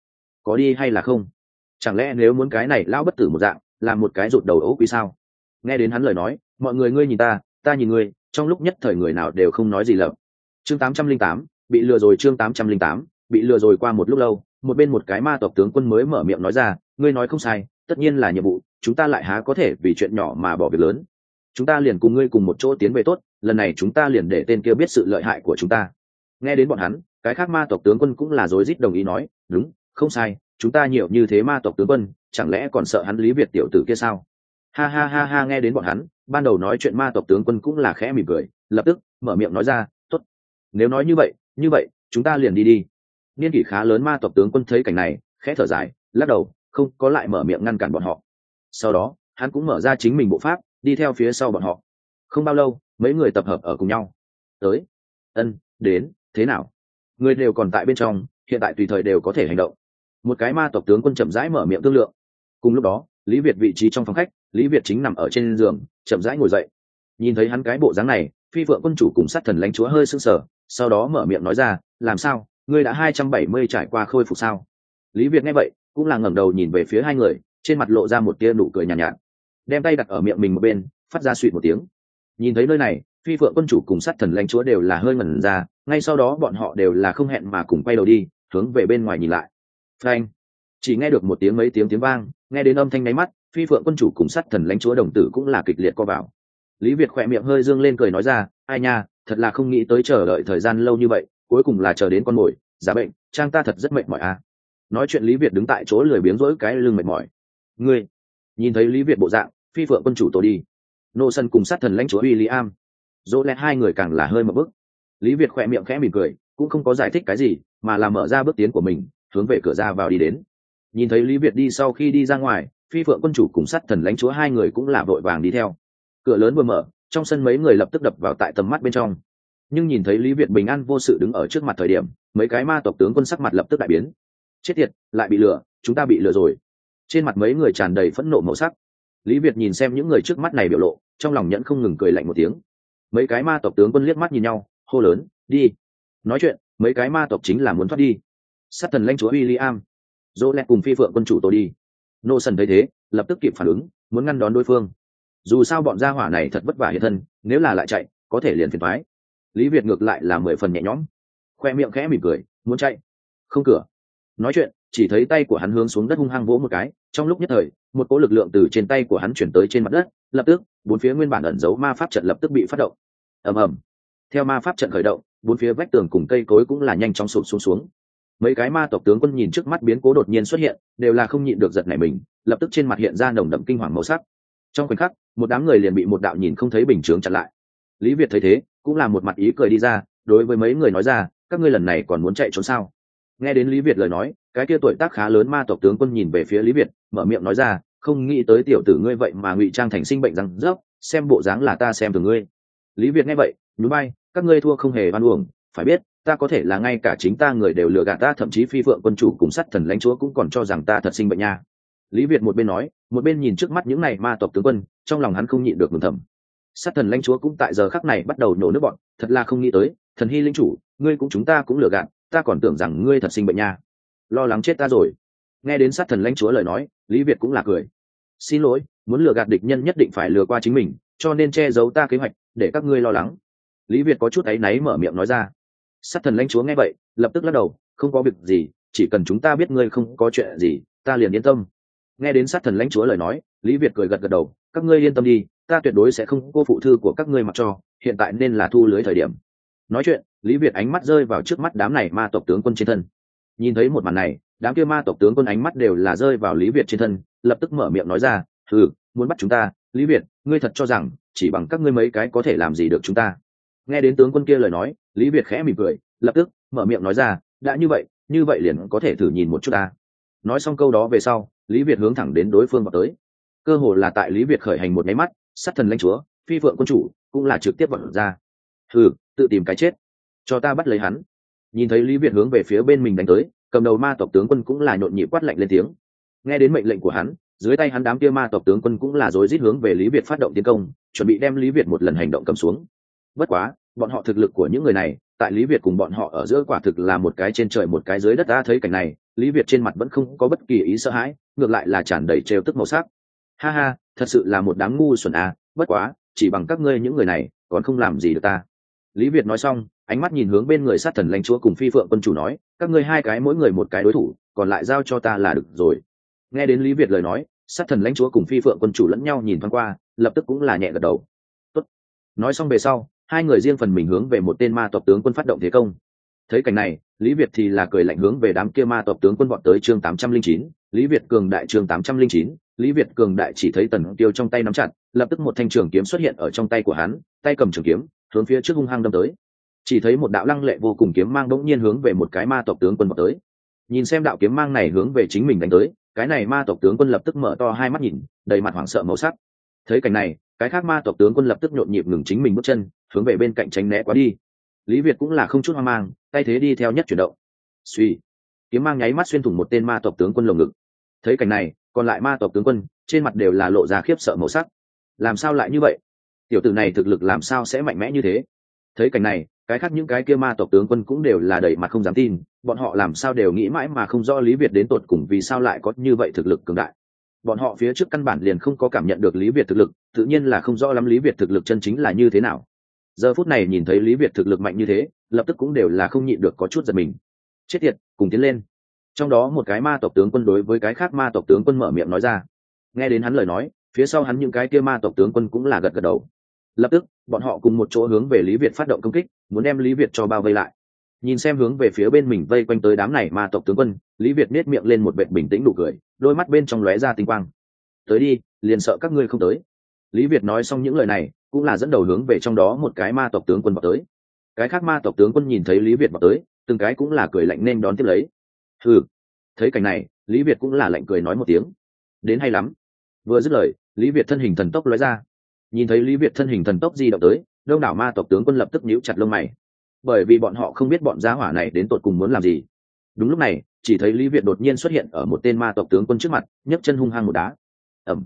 Có đi hay là không? Chẳng lẽ nếu muốn cái này lão bất tử một dạng làm một cái rụt đầu ấu quý sao? Nghe đến hắn lời nói, mọi người ngươi nhìn ta ta nhìn ngươi, trong lúc nhất thời người nào đều không nói gì lợm chương tám trăm linh tám, bị lừa rồi chương tám trăm linh tám, bị lừa rồi qua một lúc lâu, một bên một cái ma tộc tướng quân mới mở miệng nói ra, ngươi nói không sai, tất nhiên là nhiệm vụ, chúng ta lại há có thể vì chuyện nhỏ mà bỏ việc lớn. Chúng ta liền cùng ngươi cùng một chỗ tiến về tốt, lần này chúng ta liền để tên kia biết sự lợi hại của chúng ta. Nghe đến bọn hắn, cái khác ma tộc tướng quân cũng là rối rít đồng ý nói, đúng, không sai, chúng ta nhiều như thế ma tộc tướng quân, chẳng lẽ còn sợ hắn lý việt tiểu tử kia sao? Ha ha ha ha, nghe đến bọn hắn, ban đầu nói chuyện ma tộc tướng quân cũng là khẽ mỉm cười, lập tức mở miệng nói ra nếu nói như vậy như vậy, chúng ta liền đi đi. Niên kỷ khá lớn ma tộc tướng quân thấy cảnh này, khẽ thở dài, lắc đầu, không có lại mở miệng ngăn cản bọn họ. Sau đó, hắn cũng mở ra chính mình bộ pháp, đi theo phía sau bọn họ. Không bao lâu, mấy người tập hợp ở cùng nhau. Tới. Ân, đến, thế nào? Người đều còn tại bên trong, hiện tại tùy thời đều có thể hành động. Một cái ma tộc tướng quân chậm rãi mở miệng thương lượng. Cùng lúc đó, lý việt vị trí trong phòng khách, lý việt chính nằm ở trên giường, chậm rãi ngồi dậy. Nhìn thấy hắn cái bộ dáng này, phi vợ quân chủ cùng sát thần lãnh chúa hơi sưng sờ sau đó mở miệng nói ra làm sao? Ngươi đã hai trăm bảy mươi trải qua khôi phục sao? Lý việt nghe vậy cũng là ngẩng đầu nhìn về phía hai người trên mặt lộ ra một tia nụ cười nhàn nhạt, nhạt. Đem tay đặt ở miệng mình một bên phát ra suỵt một tiếng. Nhìn thấy nơi này phi vợ quân chủ cùng sát thần lãnh chúa đều là hơi ngẩn ra ngay sau đó bọn họ đều là không hẹn mà cùng quay đầu đi hướng về bên ngoài nhìn lại. Frank chỉ nghe được một tiếng mấy tiếng tiếng vang nghe đến âm thanh nháy mắt phi phượng quân chủ cùng sát thần lãnh chúa đồng tử cũng là kịch liệt co vào. Lý việt khỏe miệng hơi dương lên cười nói ra ai nha thật là không nghĩ tới chờ đợi thời gian lâu như vậy, cuối cùng là chờ đến con mồi, giả bệnh, trang ta thật rất mệt mỏi à. Nói chuyện lý việt đứng tại chỗ lười biếng rỗi cái lưng mệt mỏi. Ngươi, nhìn thấy lý việt bộ dạng, phi phượng quân chủ tổ đi. Nô sân cùng sát thần lãnh chúa w i l l i am dỗ lẽ hai người càng là hơi một bức lý việt khỏe miệng khẽ mỉm cười, cũng không có giải thích cái gì, mà là mở ra bước tiến của mình, hướng về cửa ra vào đi đến. Nhìn thấy lý việt đi sau khi đi ra ngoài, phi phượng quân chủ cùng sát thần lãnh chúa hai người cũng là vội vàng đi theo. Cửa lớn vừa mở trong sân mấy người lập tức đập vào tại tầm mắt bên trong. Nhưng nhìn thấy lý việt bình an vô sự đứng ở trước mặt thời điểm, mấy cái ma tộc tướng quân sắc mặt lập tức đại biến. Chết tiệt, lại bị lừa, chúng ta bị lừa rồi. Trên mặt mấy người tràn đầy phẫn nộ màu sắc. Lý việt nhìn xem những người trước mắt này biểu lộ, trong lòng nhẫn không ngừng cười lạnh một tiếng. Mấy cái ma tộc tướng quân liếc mắt nhìn nhau, hô lớn, đi. Nói chuyện, mấy cái ma tộc chính là muốn thoát đi. Sát thần lãnh chúa w i l l i am dỗ lẹt cùng phi phượng quân chủ tôi đi. Nô sần thấy thế, lập tức kịp phản ứng, muốn ngăn đón đối phương dù sao bọn gia hỏa này thật vất vả hiện thân, nếu là lại chạy, có thể liền phiền thoái lý việt ngược lại là mười phần nhẹ nhõm. Khoe miệng khẽ mỉm cười, muốn chạy. Không cửa. Nói chuyện, chỉ thấy tay của hắn hướng xuống đất hung hăng vỗ một cái, trong lúc nhất thời, một cỗ lực lượng từ trên tay của hắn chuyển tới trên mặt đất, lập tức, bốn phía nguyên bản ẩn giấu ma pháp trận lập tức bị phát động. Ầm ầm. Theo ma pháp trận khởi động, bốn phía vách tường cùng cây cối cũng là nhanh chóng sụp xuống xuống. Mấy cái ma tộc tướng quân nhìn trước mắt biến cố đột nhiên xuất hiện, đều là không nhịn được giật nảy mình, lập tức trên mặt hiện ra nồng đậm kinh hoàng màu sắc. Trong khoảnh khắc một đám người liền bị một đạo nhìn không thấy bình chướng chặn lại. Lý việt thấy thế, cũng là một mặt ý cười đi ra, đối với mấy người nói ra, các ngươi lần này còn muốn chạy trốn sao? Nghe đến lý việt lời nói, cái kia tuổi tác khá lớn ma tộc tướng quân nhìn về phía lý việt, mở miệng nói ra, không nghĩ tới tiểu tử ngươi vậy mà ngụy trang thành sinh bệnh răng rớp, xem bộ dáng là ta xem từ ngươi. Lý việt nghe vậy núi bay các ngươi thua không hề oan uổng, phải biết, ta có thể là ngay cả chính ta người đều lừa gạt ta, thậm chí phi phượng quân chủ cùng sát thần lãnh chúa cũng còn cho rằng ta thật sinh bệnh nha lý việt một bên nói, một bên nhìn trước mắt những này ma tộc tướng quân, trong lòng hắn không nhịn được mừng thầm. Sát thần lãnh chúa cũng tại giờ khắc này bắt đầu nổ nước bọn, thật là không nghĩ tới, thần hy linh chủ, ngươi cũng chúng ta cũng lừa gạt, ta còn tưởng rằng ngươi thật sinh bệnh nha. Lo lắng chết ta rồi. Nghe đến sát thần lãnh chúa lời nói, lý việt cũng là cười. Xin lỗi, muốn lừa gạt địch nhân nhất định phải lừa qua chính mình, cho nên che giấu ta kế hoạch, để các ngươi lo lắng. Lý việt có chút áy náy mở miệng nói ra. Sát thần lãnh chúa nghe vậy, lập tức lắc đầu, không có việc gì, chỉ cần chúng ta biết ngươi không có chuyện gì, ta liền yên tâm nghe đến sát thần lãnh chúa lời nói, lý việt cười gật gật đầu, các ngươi yên tâm đi, ta tuyệt đối sẽ không cô phụ thư của các ngươi mặc cho, hiện tại nên là thu lưới thời điểm. Nói chuyện, lý việt ánh mắt rơi vào trước mắt đám này ma tộc tướng quân trên thân. Nhìn thấy một màn này, đám kia ma tộc tướng quân ánh mắt đều là rơi vào lý việt trên thân, lập tức mở miệng nói ra ừ muốn bắt chúng ta, lý việt, ngươi thật cho rằng, chỉ bằng các ngươi mấy cái có thể làm gì được chúng ta? Nghe đến tướng quân kia lời nói, lý việt khẽ mỉm cười, lập tức mở miệng nói ra, đã như vậy như vậy liền có thể thử nhìn một chút ta. Nói xong câu đó về sau lý việt hướng thẳng đến đối phương vào tới. Cơ hồ là tại lý việt khởi hành một máy mắt, sát thần lãnh chúa, phi phượng quân chủ, cũng là trực tiếp vận ra. Thử tự tìm cái chết. Cho ta bắt lấy hắn. Nhìn thấy lý việt hướng về phía bên mình đánh tới, cầm đầu ma tộc tướng quân cũng là nhộn nhịp quát lạnh lên tiếng. Nghe đến mệnh lệnh của hắn, dưới tay hắn đám kia ma tộc tướng quân cũng là rối rít hướng về lý việt phát động tiến công, chuẩn bị đem lý việt một lần hành động cầm xuống. Bất quá, bọn họ thực lực của những người này, tại lý việt cùng bọn họ ở giữa quả thực là một cái trên trời một cái dưới đất, ta thấy cảnh này lý việt trên mặt vẫn không có bất kỳ ý sợ hãi, ngược lại là tràn đầy trêu tức màu sắc. Ha ha, thật sự là một đám ngu xuẩn à bất quá, chỉ bằng các ngươi những người này, còn không làm gì được ta. Lý việt nói xong, ánh mắt nhìn hướng bên người sát thần lãnh chúa cùng phi phượng quân chủ nói, các ngươi hai cái mỗi người một cái đối thủ, còn lại giao cho ta là được rồi. Nghe đến lý việt lời nói, sát thần lãnh chúa cùng phi phượng quân chủ lẫn nhau nhìn thoáng qua, lập tức cũng là nhẹ gật đầu. Tốt. nói xong về sau, hai người riêng phần mình hướng về một tên ma tộc tướng quân phát động thế công thấy cảnh này, lý việt thì là cười lạnh hướng về đám kia ma tộc tướng quân bọn tới chương tám trăm linh chín. Lý việt cường đại chương tám trăm linh chín. Lý việt cường đại chỉ thấy tần tiêu trong tay nắm chặt, lập tức một thanh trường kiếm xuất hiện ở trong tay của hắn, tay cầm trường kiếm, hướng phía trước hung hăng đâm tới. Chỉ thấy một đạo lăng lệ vô cùng kiếm mang đ ỗ n g nhiên hướng về một cái ma tộc tướng quân bọn tới. Nhìn xem đạo kiếm mang này hướng về chính mình đánh tới, cái này ma tộc tướng quân lập tức mở to hai mắt nhìn, đầy mặt hoảng sợ màu sắc. Thấy cảnh này, cái khác ma tộc tướng quân lập tức nhộn nhịp ngừng chính mình bước chân, hướng về bên cạnh tránh né quá đi lý việt cũng là không chút hoang mang, tay thế đi theo nhất chuyển động. Suy, kiếm mang nháy mắt xuyên thủng một tên ma tộc tướng quân lồng ngực. Thấy cảnh này, còn lại ma tộc tướng quân, trên mặt đều là lộ ra khiếp sợ màu sắc. Làm sao lại như vậy? Tiểu tử này thực lực làm sao sẽ mạnh mẽ như thế? Thấy cảnh này, cái khác những cái kia ma tộc tướng quân cũng đều là đầy mặt không dám tin, bọn họ làm sao đều nghĩ mãi mà không rõ lý việt đến tột cùng vì sao lại có như vậy thực lực cường đại. Bọn họ phía trước căn bản liền không có cảm nhận được lý việt thực lực, tự nhiên là không rõ lắm lý việt thực lực chân chính là như thế nào giờ phút này nhìn thấy lý việt thực lực mạnh như thế, lập tức cũng đều là không nhịn được có chút giật mình. Chết tiệt, cùng tiến lên. Trong đó một cái ma tộc tướng quân đối với cái khác ma tộc tướng quân mở miệng nói ra. Nghe đến hắn lời nói, phía sau hắn những cái kia ma tộc tướng quân cũng là gật gật đầu. Lập tức, bọn họ cùng một chỗ hướng về lý việt phát động công kích, muốn đem lý việt cho bao vây lại. Nhìn xem hướng về phía bên mình vây quanh tới đám này ma tộc tướng quân, lý việt nết miệng lên một vệ bình tĩnh đủ cười, đôi mắt bên trong lóe ra tinh quang. Tới đi, liền sợ các ngươi không tới. Lý việt nói xong những lời này cũng là dẫn đầu hướng về trong đó một cái ma tộc tướng quân vào tới. Cái khác ma tộc tướng quân nhìn thấy lý việt vào tới, từng cái cũng là cười lạnh nên đón tiếp lấy. Ừ thấy cảnh này, lý việt cũng là lạnh cười nói một tiếng. Đến hay lắm. Vừa dứt lời, lý việt thân hình thần tốc lóe ra. Nhìn thấy lý việt thân hình thần tốc di động tới, đông đảo ma tộc tướng quân lập tức nhíu chặt lông mày. Bởi vì bọn họ không biết bọn giá hỏa này đến tột cùng muốn làm gì. Đúng lúc này, chỉ thấy lý việt đột nhiên xuất hiện ở một tên ma tộc tướng quân trước mặt, nhấc chân hung hăng một đá. Ẩm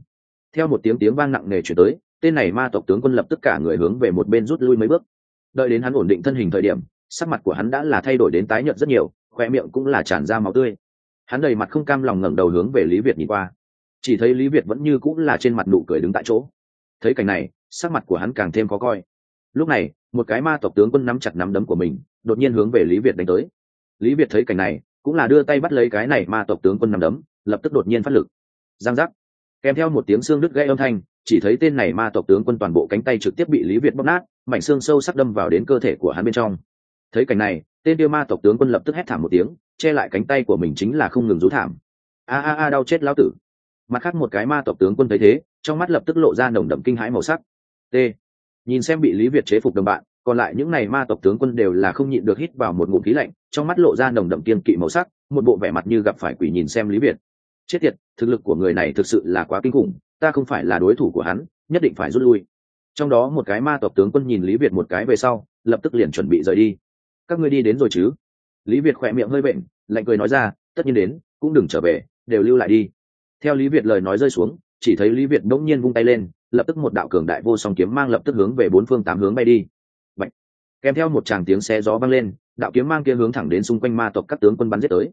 theo một tiếng tiếng vang nặng nề chuyển tới tên này ma tộc tướng quân lập tức cả người hướng về một bên rút lui mấy bước. Đợi đến hắn ổn định thân hình thời điểm, sắc mặt của hắn đã là thay đổi đến tái nhợt rất nhiều khoe miệng cũng là tràn ra máu tươi. Hắn đầy mặt không cam lòng ngẩng đầu hướng về lý việt nhìn qua. Chỉ thấy lý việt vẫn như cũng là trên mặt nụ cười đứng tại chỗ. Thấy cảnh này, sắc mặt của hắn càng thêm khó coi. Lúc này, một cái ma tộc tướng quân nắm chặt nắm đấm của mình, đột nhiên hướng về lý việt đánh tới. Lý việt thấy cảnh này, cũng là đưa tay bắt lấy cái này ma tộc tướng quân nắm đấm, lập tức đột nhiên phát lực. Giang giác. Kèm theo một tiếng xương đứt gây âm thanh chỉ thấy tên này ma tộc tướng quân toàn bộ cánh tay trực tiếp bị lý việt bóp nát, mảnh xương sâu sắc đâm vào đến cơ thể của hắn bên trong. Thấy cảnh này, tên tiêu ma tộc tướng quân lập tức hét thảm một tiếng, che lại cánh tay của mình chính là không ngừng rú thảm. A a a, đau chết lão tử. Mặt khác một cái ma tộc tướng quân thấy thế, trong mắt lập tức lộ ra nồng đậm kinh hãi màu sắc. T. Nhìn xem bị lý việt chế phục đồng bạn, còn lại những này ma tộc tướng quân đều là không nhịn được hít vào một ngụm khí lạnh, trong mắt lộ ra nồng đậm kiên kỵ màu sắc, một bộ vẻ mặt như gặp phải quỷ nhìn xem lý việt. Chết tiệt, thực lực của người này thực sự là quá kinh khủng ta không phải là đối thủ của hắn, nhất định phải rút lui. Trong đó một cái ma tộc tướng quân nhìn lý việt một cái về sau, lập tức liền chuẩn bị rời đi. Các ngươi đi đến rồi chứ? Lý việt khỏe miệng hơi bệnh, lạnh cười nói ra, tất nhiên đến, cũng đừng trở về, đều lưu lại đi. Theo lý việt lời nói rơi xuống, chỉ thấy lý việt đỗng nhiên vung tay lên, lập tức một đạo cường đại vô song kiếm mang lập tức hướng về bốn phương tám hướng bay đi. Bạch. kèm theo một tràng tiếng xe gió vang lên, đạo kiếm mang kia hướng thẳng đến xung quanh ma tộc các tướng quân bắn giết tới.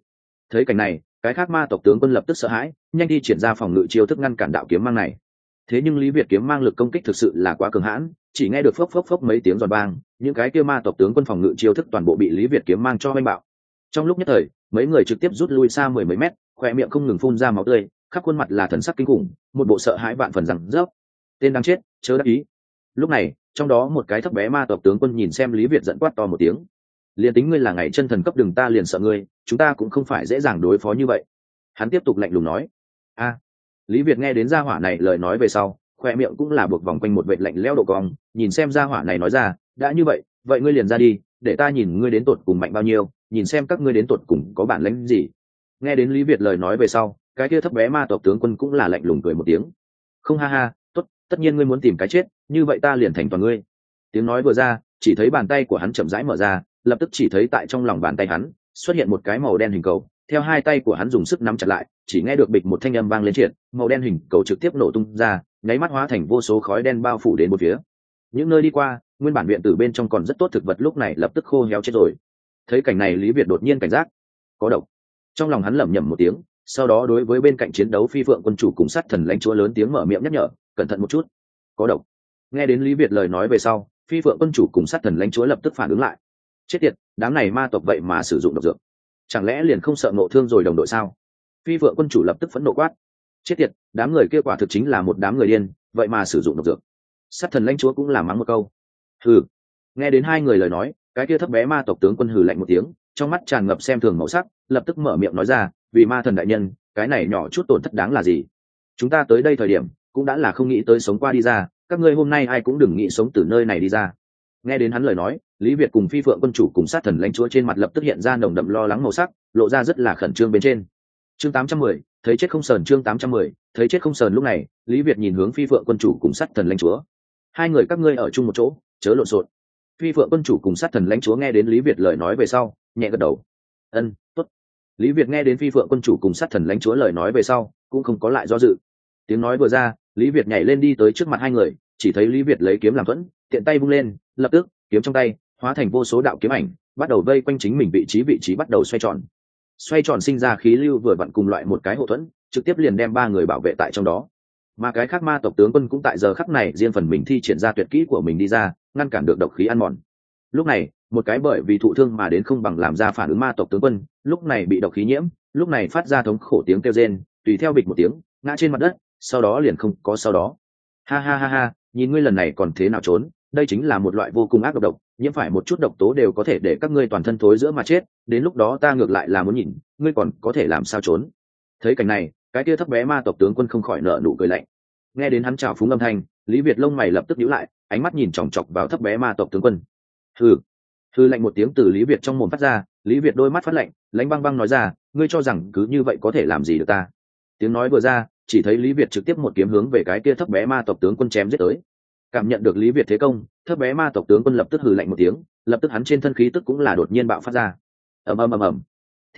Thấy cảnh này cái khác ma tộc tướng quân lập tức sợ hãi nhanh đi triển ra phòng ngự chiêu thức ngăn cản đạo kiếm mang này. Thế nhưng lý việt kiếm mang lực công kích thực sự là quá cường hãn chỉ nghe được phốc phốc phốc mấy tiếng giòn bang, những cái kia ma tộc tướng quân phòng ngự chiêu thức toàn bộ bị lý việt kiếm mang cho manh bạo. Trong lúc nhất thời mấy người trực tiếp rút lui xa mười mấy mét khoe miệng không ngừng phun ra máu tươi khắp khuôn mặt là thần sắc kinh khủng một bộ sợ hãi vạn phần rằng rớp. Tên đang chết chớ đắc ý. Lúc này trong đó một cái thấp bé ma tộc tướng quân nhìn xem lý việt dẫn quát to một tiếng liền tính ngươi là ngày chân thần cấp đừng ta liền sợ ngươi, chúng ta cũng không phải dễ dàng đối phó như vậy. Hắn tiếp tục lạnh lùng nói. A, lý việt nghe đến gia hỏa này lời nói về sau, khoe miệng cũng là buộc vòng quanh một vệ lạnh leo độ cong, nhìn xem gia hỏa này nói ra, đã như vậy vậy ngươi liền ra đi, để ta nhìn ngươi đến tột cùng mạnh bao nhiêu, nhìn xem các ngươi đến tột cùng có bản lãnh gì. Nghe đến lý việt lời nói về sau, cái kia thấp bé ma tộc tướng quân cũng là lạnh lùng cười một tiếng. Không, ha ha, tốt, tất nhiên ngươi muốn tìm cái chết, như vậy ta liền thành toàn ngươi. Tiếng nói vừa ra, chỉ thấy bàn tay của hắn chậm rãi mở ra lập tức chỉ thấy tại trong lòng bàn tay hắn, xuất hiện một cái màu đen hình cầu. Theo hai tay của hắn dùng sức nắm chặt lại, chỉ nghe được bịch một thanh âm vang lên triệt, màu đen hình cầu trực tiếp nổ tung ra, nháy mắt hóa thành vô số khói đen bao phủ đến một phía. Những nơi đi qua, nguyên bản viện từ bên trong còn rất tốt thực vật lúc này lập tức khô héo chết rồi. Thấy cảnh này, lý việt đột nhiên cảnh giác. Có độc. Trong lòng hắn lẩm nhẩm một tiếng, sau đó đối với bên cạnh chiến đấu phi phượng quân chủ cùng sát thần lãnh chúa lớn tiếng mở miệng nhắc nhở, cẩn thận một chút. Có độc. Nghe đến lý việt lời nói về sau, phi phượng quân chủ cùng sát thần lãnh chúa lập tức phản ứng lại chết tiệt, đám này ma tộc vậy mà sử dụng độc dược. Chẳng lẽ liền không sợ nộ thương rồi đồng đội sao? Phi vợ quân chủ lập tức phẫn nộ quát. Chết tiệt, đám người kia quả thực chính là một đám người điên, vậy mà sử dụng độc dược. Sát thần lãnh chúa cũng làm mắng một câu. Hừ. Nghe đến hai người lời nói, cái kia thấp bé ma tộc tướng quân hừ lạnh một tiếng, trong mắt tràn ngập xem thường màu sắc, lập tức mở miệng nói ra, vì ma thần đại nhân, cái này nhỏ chút tổn thất đáng là gì? Chúng ta tới đây thời điểm, cũng đã là không nghĩ tới sống qua đi ra, các ngươi hôm nay ai cũng đừng nghĩ sống từ nơi này đi ra nghe đến hắn lời nói, lý việt cùng phi phượng quân chủ cùng sát thần lãnh chúa trên mặt lập tức hiện ra nồng đậm lo lắng màu sắc, lộ ra rất là khẩn trương bên trên. Chương tám trăm mười, thấy chết không sờn chương tám trăm mười, thấy chết không sờn lúc này, lý việt nhìn hướng phi phượng quân chủ cùng sát thần lãnh chúa. Hai người các ngươi ở chung một chỗ, chớ lộn xộn. Phi phượng quân chủ cùng sát thần lãnh chúa nghe đến lý việt lời nói về sau, nhẹ gật đầu. Ân t ố t lý việt nghe đến phi phượng quân chủ cùng sát thần lãnh chúa lời nói về sau, cũng không có lại do dự. Tiếng nói vừa ra, lý việt nhảy lên đi tới trước mặt hai người chỉ thấy lý việt lấy kiếm làm thuẫn, tiện tay vung lên, lập tức, kiếm trong tay, hóa thành vô số đạo kiếm ảnh, bắt đầu vây quanh chính mình vị trí vị trí bắt đầu xoay tròn. Xoay tròn sinh ra khí lưu vừa vặn cùng loại một cái hậu thuẫn, trực tiếp liền đem ba người bảo vệ tại trong đó. Mà cái khác ma tộc tướng quân cũng tại giờ khắc này riêng phần mình thi triển ra tuyệt kỹ của mình đi ra, ngăn cản được độc khí ăn mòn. Lúc này, một cái bởi vì thụ thương mà đến không bằng làm ra phản ứng ma tộc tướng quân, lúc này bị độc khí nhiễm, lúc này phát ra thống khổ tiếng kêu rên, tùy theo bịch một tiếng, ngã trên mặt đất, sau đó liền không có sau đó. Ha ha ha ha nhìn ngươi lần này còn thế nào trốn, đây chính là một loại vô cùng ác độc độc, nhiễm phải một chút độc tố đều có thể để các ngươi toàn thân thối giữa mà chết, đến lúc đó ta ngược lại là muốn nhìn, ngươi còn có thể làm sao trốn. Thấy cảnh này, cái kia thấp bé ma tộc tướng quân không khỏi nợ nụ cười lạnh. Nghe đến hắn chào phúng âm thanh, lý việt lông mày lập tức nhíu lại, ánh mắt nhìn chòng chọc vào thấp bé ma tộc tướng quân. Hừ. Hư lạnh một tiếng từ lý việt trong mồm phát ra, lý việt đôi mắt phát lạnh lãnh băng băng nói ra, ngươi cho rằng cứ như vậy có thể làm gì được ta? Tiếng nói vừa ra, chỉ thấy lý việt trực tiếp một kiếm hướng về cái kia thấp bé ma tộc tướng quân chém giết tới cảm nhận được lý việt thế công, thấp bé ma tộc tướng quân lập tức hừ lạnh một tiếng, lập tức hắn trên thân khí tức cũng là đột nhiên bạo phát ra. Ầm ầm ầm ầm.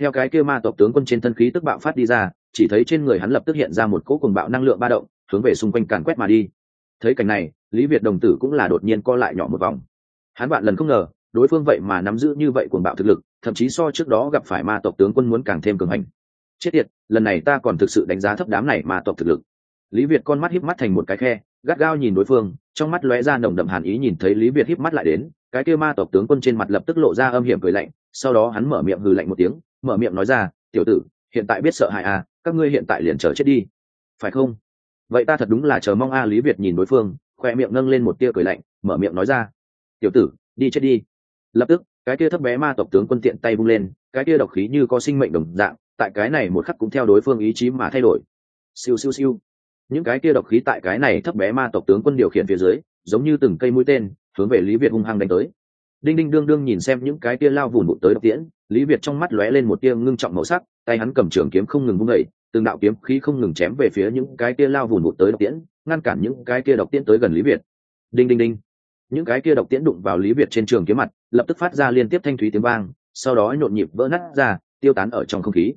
Theo cái kia ma tộc tướng quân trên thân khí tức bạo phát đi ra, chỉ thấy trên người hắn lập tức hiện ra một cỗ cùng bạo năng lượng ba động, hướng về xung quanh càn quét mà đi. Thấy cảnh này, lý việt đồng tử cũng là đột nhiên co lại nhỏ một vòng. Hắn bạn lần không ngờ, đối phương vậy mà nắm giữ như vậy cuồng bạo thực lực, thậm chí so trước đó gặp phải ma tộc tướng quân muốn càng thêm cường hành. Chết tiệt, lần này ta còn thực sự đánh giá thấp đám này ma tộc thực lực lý việt con mắt híp mắt thành một cái khe, gắt gao nhìn đối phương, trong mắt lóe ra nồng đậm hàn ý nhìn thấy lý việt híp mắt lại đến, cái kia ma tộc tướng quân trên mặt lập tức lộ ra âm hiểm cười lạnh, sau đó hắn mở miệng hừ lạnh một tiếng, mở miệng nói ra, tiểu tử, hiện tại biết sợ hãi à các ngươi hiện tại liền chờ chết đi. Phải không? Vậy ta thật đúng là chờ mong a. Lý việt nhìn đối phương, khoe miệng nâng lên một tia cười lạnh, mở miệng nói ra, tiểu tử, đi chết đi. Lập tức, cái kia thấp bé ma tộc tướng quân tiện tay vung lên, cái kia độc khí như có sinh mệnh đồng dạng, tại cái này một khắc cũng theo đối phương ý chí mà thay đổi. Siêu siêu siêu những cái kia độc khí tại cái này thấp bé ma tộc tướng quân điều khiển phía dưới, giống như từng cây mũi tên, hướng về lý việt hung hăng đánh tới. Đinh đinh đương đương nhìn xem những cái kia lao vùn vụt tới độc tiễn, lý việt trong mắt lóe lên một tia ngưng trọng màu sắc, tay hắn cầm trường kiếm không ngừng vung đẩy từng đạo kiếm khí không ngừng chém về phía những cái kia lao vùn vụt tới độc tiễn, ngăn cản những cái kia độc tiễn tới gần lý việt. Đinh đinh đinh. Những cái kia độc tiễn đụng vào lý việt trên trường kiếm mặt, lập tức phát ra liên tiếp thanh thúy tiếng vang, sau đó nhộn nhịp vỡ nát ra, tiêu tán ở trong không khí.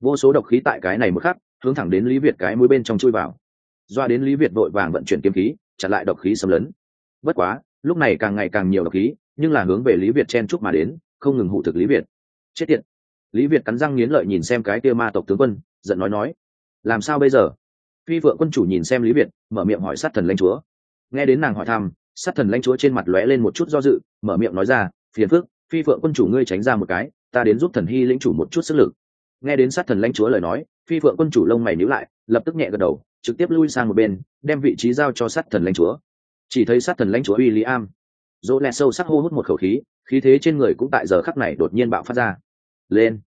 Vô số độc khí tại cái này một khắc, hướng thẳng đến lý việt cái mũi bên trong chui vào doa đến lý việt vội vàng vận chuyển kiếm khí, chặn lại độc khí xâm lấn. Bất quá, lúc này càng ngày càng nhiều độc khí, nhưng là hướng về lý việt chen chúc mà đến, không ngừng hụ thực lý việt. Chết tiệt! Lý việt cắn răng nghiến lợi nhìn xem cái kia ma tộc tướng quân, giận nói nói, làm sao bây giờ? Phi vợ quân chủ nhìn xem lý việt, mở miệng hỏi sát thần lãnh chúa. Nghe đến nàng hỏi thăm, sát thần lãnh chúa trên mặt lóe lên một chút do dự, mở miệng nói ra, phiền phước phi vợ quân chủ ngươi tránh ra một cái, ta đến giúp thần hy lĩnh chủ một chút sức lực. Nghe đến sát thần lãnh chúa lời nói, phi vượng quân chủ lông mày níu lại, lập tức nhẹ gật đầu trực tiếp lui sang một bên, đem vị trí giao cho sát thần lãnh chúa. Chỉ thấy sát thần lãnh chúa uy lý am dỗ lẹ sâu sắc hô hút một khẩu khí khí thế trên người cũng tại giờ khắc này đột nhiên bạo phát ra. Lên!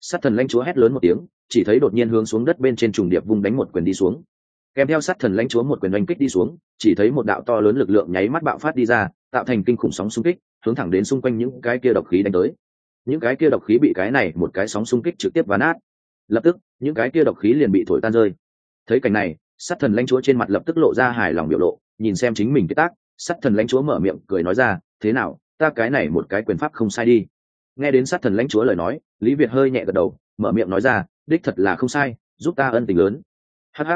Sát thần lãnh chúa hét lớn một tiếng, chỉ thấy đột nhiên hướng xuống đất bên trên trùng điệp vung đánh một quyền đi xuống. Kèm theo sát thần lãnh chúa một quyền oanh kích đi xuống, chỉ thấy một đạo to lớn lực lượng nháy mắt bạo phát đi ra, tạo thành kinh khủng sóng xung kích, hướng thẳng đến xung quanh những cái kia độc khí đánh tới. Những cái kia độc khí bị cái này một cái sóng xung kích trực tiếp ván át lập tức, những cái kia độc khí liền bị thổi tan rơi thấy cảnh này, sát thần lãnh chúa trên mặt lập tức lộ ra hài lòng biểu lộ, nhìn xem chính mình cái tác, sát thần lãnh chúa mở miệng cười nói ra, thế nào, ta cái này một cái quyền pháp không sai đi. Nghe đến sát thần lãnh chúa lời nói, lý việt hơi nhẹ gật đầu, mở miệng nói ra, đích thật là không sai, giúp ta ân tình lớn. Hh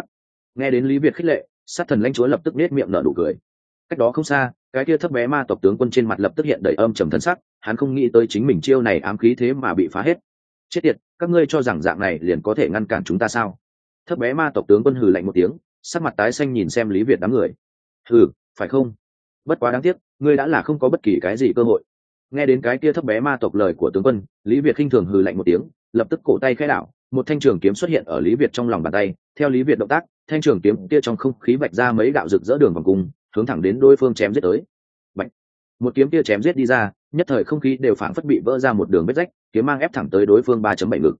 nghe đến lý việt khích lệ, sát thần lãnh chúa lập tức nết miệng nở nụ cười. Cách đó không xa, cái kia thấp bé ma tộc tướng quân trên mặt lập tức hiện đầy âm trầm thân sắc, hắn không nghĩ tới chính mình chiêu này ám khí thế mà bị phá hết. Chết tiệt, các ngươi cho rằng dạng này liền có thể ngăn cản chúng ta sao? Thấp bé ma tộc tướng quân hừ lạnh một tiếng, sắc mặt tái xanh nhìn xem lý việt đám người. Hừ, phải không? Bất quá đáng tiếc, ngươi đã là không có bất kỳ cái gì cơ hội. Nghe đến cái kia thấp bé ma tộc lời của tướng quân, lý việt khinh thường hừ lạnh một tiếng, lập tức cổ tay khai đảo, một thanh trường kiếm xuất hiện ở lý việt trong lòng bàn tay. Theo lý việt động tác, thanh trường kiếm kia trong không khí vạch ra mấy đạo rực rỡ đường vòng cung, hướng thẳng đến đối phương chém giết tới. Bạch. một kiếm kia chém giết đi ra, nhất thời không khí đều phảng phất bị vỡ ra một đường vết rách, kiếm mang ép thẳng tới đối phương ba chấm bảy ngực.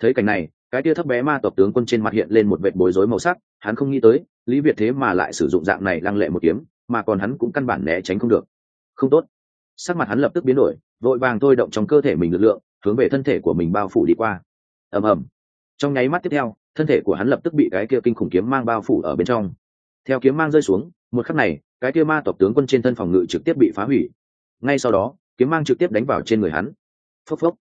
Thấy cảnh này cái tia thấp bé ma tộc tướng quân trên mặt hiện lên một vệt bối rối màu sắc, hắn không nghĩ tới, lý việt thế mà lại sử dụng dạng này lăng lệ một kiếm, mà còn hắn cũng căn bản né tránh không được. Không tốt. Sắc mặt hắn lập tức biến đổi, vội vàng thôi động trong cơ thể mình lực lượng, hướng về thân thể của mình bao phủ đi qua. Ầm ầm. Trong nháy mắt tiếp theo, thân thể của hắn lập tức bị cái kia kinh khủng kiếm mang bao phủ ở bên trong. Theo kiếm mang rơi xuống, một khắc này, cái kia ma tộc tướng quân trên thân phòng ngự trực tiếp bị phá hủy. Ngay sau đó, kiếm mang trực tiếp đánh vào trên người hắn. Phốc phốc.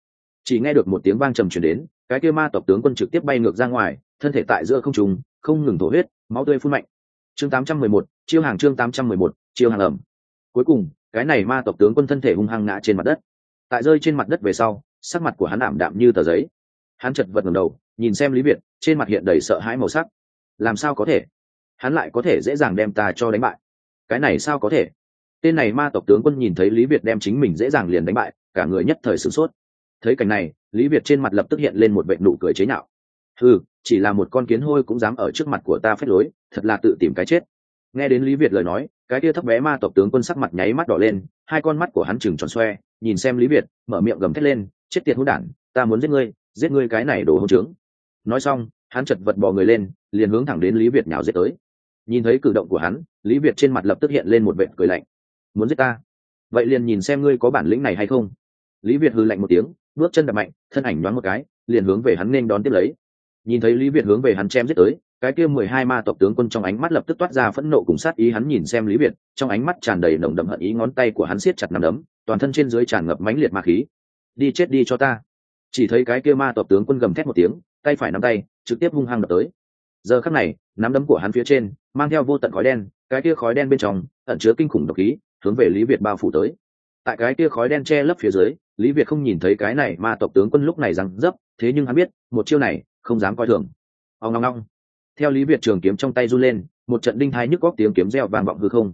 Chỉ nghe được một tiếng vang trầm truyền đến cái kia ma tộc tướng quân trực tiếp bay ngược ra ngoài thân thể tại giữa không trùng không ngừng thổ huyết máu tươi phun mạnh. Chương 811, chiêu hàng chương 811, chiêu hàng ẩm. Cuối cùng cái này ma tộc tướng quân thân thể hung hăng ngã trên mặt đất. Tại rơi trên mặt đất về sau sắc mặt của hắn ảm đạm như tờ giấy. Hắn chật vật ngẩng đầu nhìn xem lý việt trên mặt hiện đầy sợ hãi màu sắc. Làm sao có thể? Hắn lại có thể dễ dàng đem ta cho đánh bại. Cái này sao có thể? Tên này ma tộc tướng quân nhìn thấy lý việt đem chính mình dễ dàng liền đánh bại cả người nhất thời sửng sốt. Thấy cảnh này lý việt trên mặt lập tức hiện lên một vệ nụ cười chế nhạo. Ừ chỉ là một con kiến hôi cũng dám ở trước mặt của ta phép lối, thật là tự tìm cái chết. Nghe đến lý việt lời nói, cái kia thấp bé ma tộc tướng quân sắc mặt nháy mắt đỏ lên, hai con mắt của hắn chừng tròn xoe, nhìn xem lý việt, mở miệng gầm thét lên, chết tiệt hỗn đản, ta muốn giết ngươi giết ngươi cái này đồ hỗn trướng. Nói xong, hắn chật vật bò người lên, liền hướng thẳng đến lý việt nhào giết tới. Nhìn thấy cử động của hắn, lý việt trên mặt lập tức hiện lên một vệ cười lạnh. Muốn giết ta? Vậy liền nhìn xem ngươi có bản lĩnh này hay không. Lý việt hư lạnh một tiếng bước chân đập mạnh, thân ảnh đoán một cái, liền hướng về hắn nên đón tiếp lấy. Nhìn thấy lý việt hướng về hắn chém giết tới, cái kia mười hai ma tộc tướng quân trong ánh mắt lập tức toát ra phẫn nộ cùng sát ý, hắn nhìn xem lý việt, trong ánh mắt tràn đầy nồng đậm hận ý, ngón tay của hắn siết chặt nằm đấm, toàn thân trên dưới tràn ngập mãnh liệt ma khí. Đi chết đi cho ta. Chỉ thấy cái kia ma tộc tướng quân gầm thét một tiếng, tay phải nắm tay, trực tiếp hung hăng đập tới. Giờ khắc này, nắm đấm của hắn phía trên, mang theo vô tận khói đen, cái kia khói đen bên trong ẩn chứa kinh khủng độc khí, hướng về lý việt bao phủ tới. Tại cái kia khói đen che lấp phía dưới lý việt không nhìn thấy cái này ma tộc tướng quân lúc này rằng dấp, thế nhưng hắn biết, một chiêu này, không dám coi thường. Ông ngong ngong theo lý việt trường kiếm trong tay run lên, một trận đinh thái nhức góc tiếng kiếm reo vàng vọng hư không.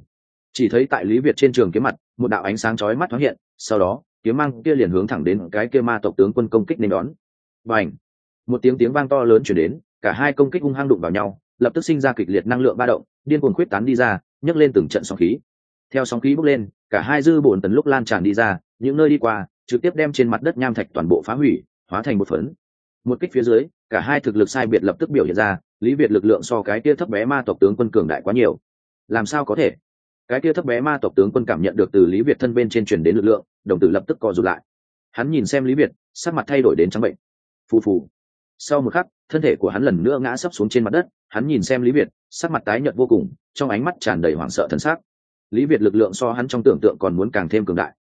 Chỉ thấy tại lý việt trên trường kiếm mặt, một đạo ánh sáng chói mắt thoáng hiện, sau đó, kiếm mang kia liền hướng thẳng đến cái kia ma tộc tướng quân công kích nên đón. Và ảnh một tiếng tiếng vang to lớn chuyển đến, cả hai công kích hung hăng đụng vào nhau, lập tức sinh ra kịch liệt năng lượng ba động, điên cuồng khuyết tán đi ra, nhấc lên từng trận sóng khí. Theo sóng khí bốc lên, cả hai dư bổn tấn lúc lan tràn đi ra, những nơi đi qua trực tiếp đem trên mặt đất nham thạch toàn bộ phá hủy, hóa thành một phấn. Một kích phía dưới, cả hai thực lực sai biệt lập tức biểu hiện ra, lý việt lực lượng so cái kia thấp bé ma tộc tướng quân cường đại quá nhiều. Làm sao có thể? Cái kia thấp bé ma tộc tướng quân cảm nhận được từ lý việt thân bên trên truyền đến lực lượng, đồng tử lập tức co rụt lại. Hắn nhìn xem lý việt, sắc mặt thay đổi đến trắng bệnh. Phù phù. Sau một khắc, thân thể của hắn lần nữa ngã sấp xuống trên mặt đất, hắn nhìn xem lý việt, sắc mặt tái nhợt vô cùng, trong ánh mắt tràn đầy hoảng sợ thân xác lý việt lực lượng so hắn trong tưởng tượng còn muốn càng thêm cường đại.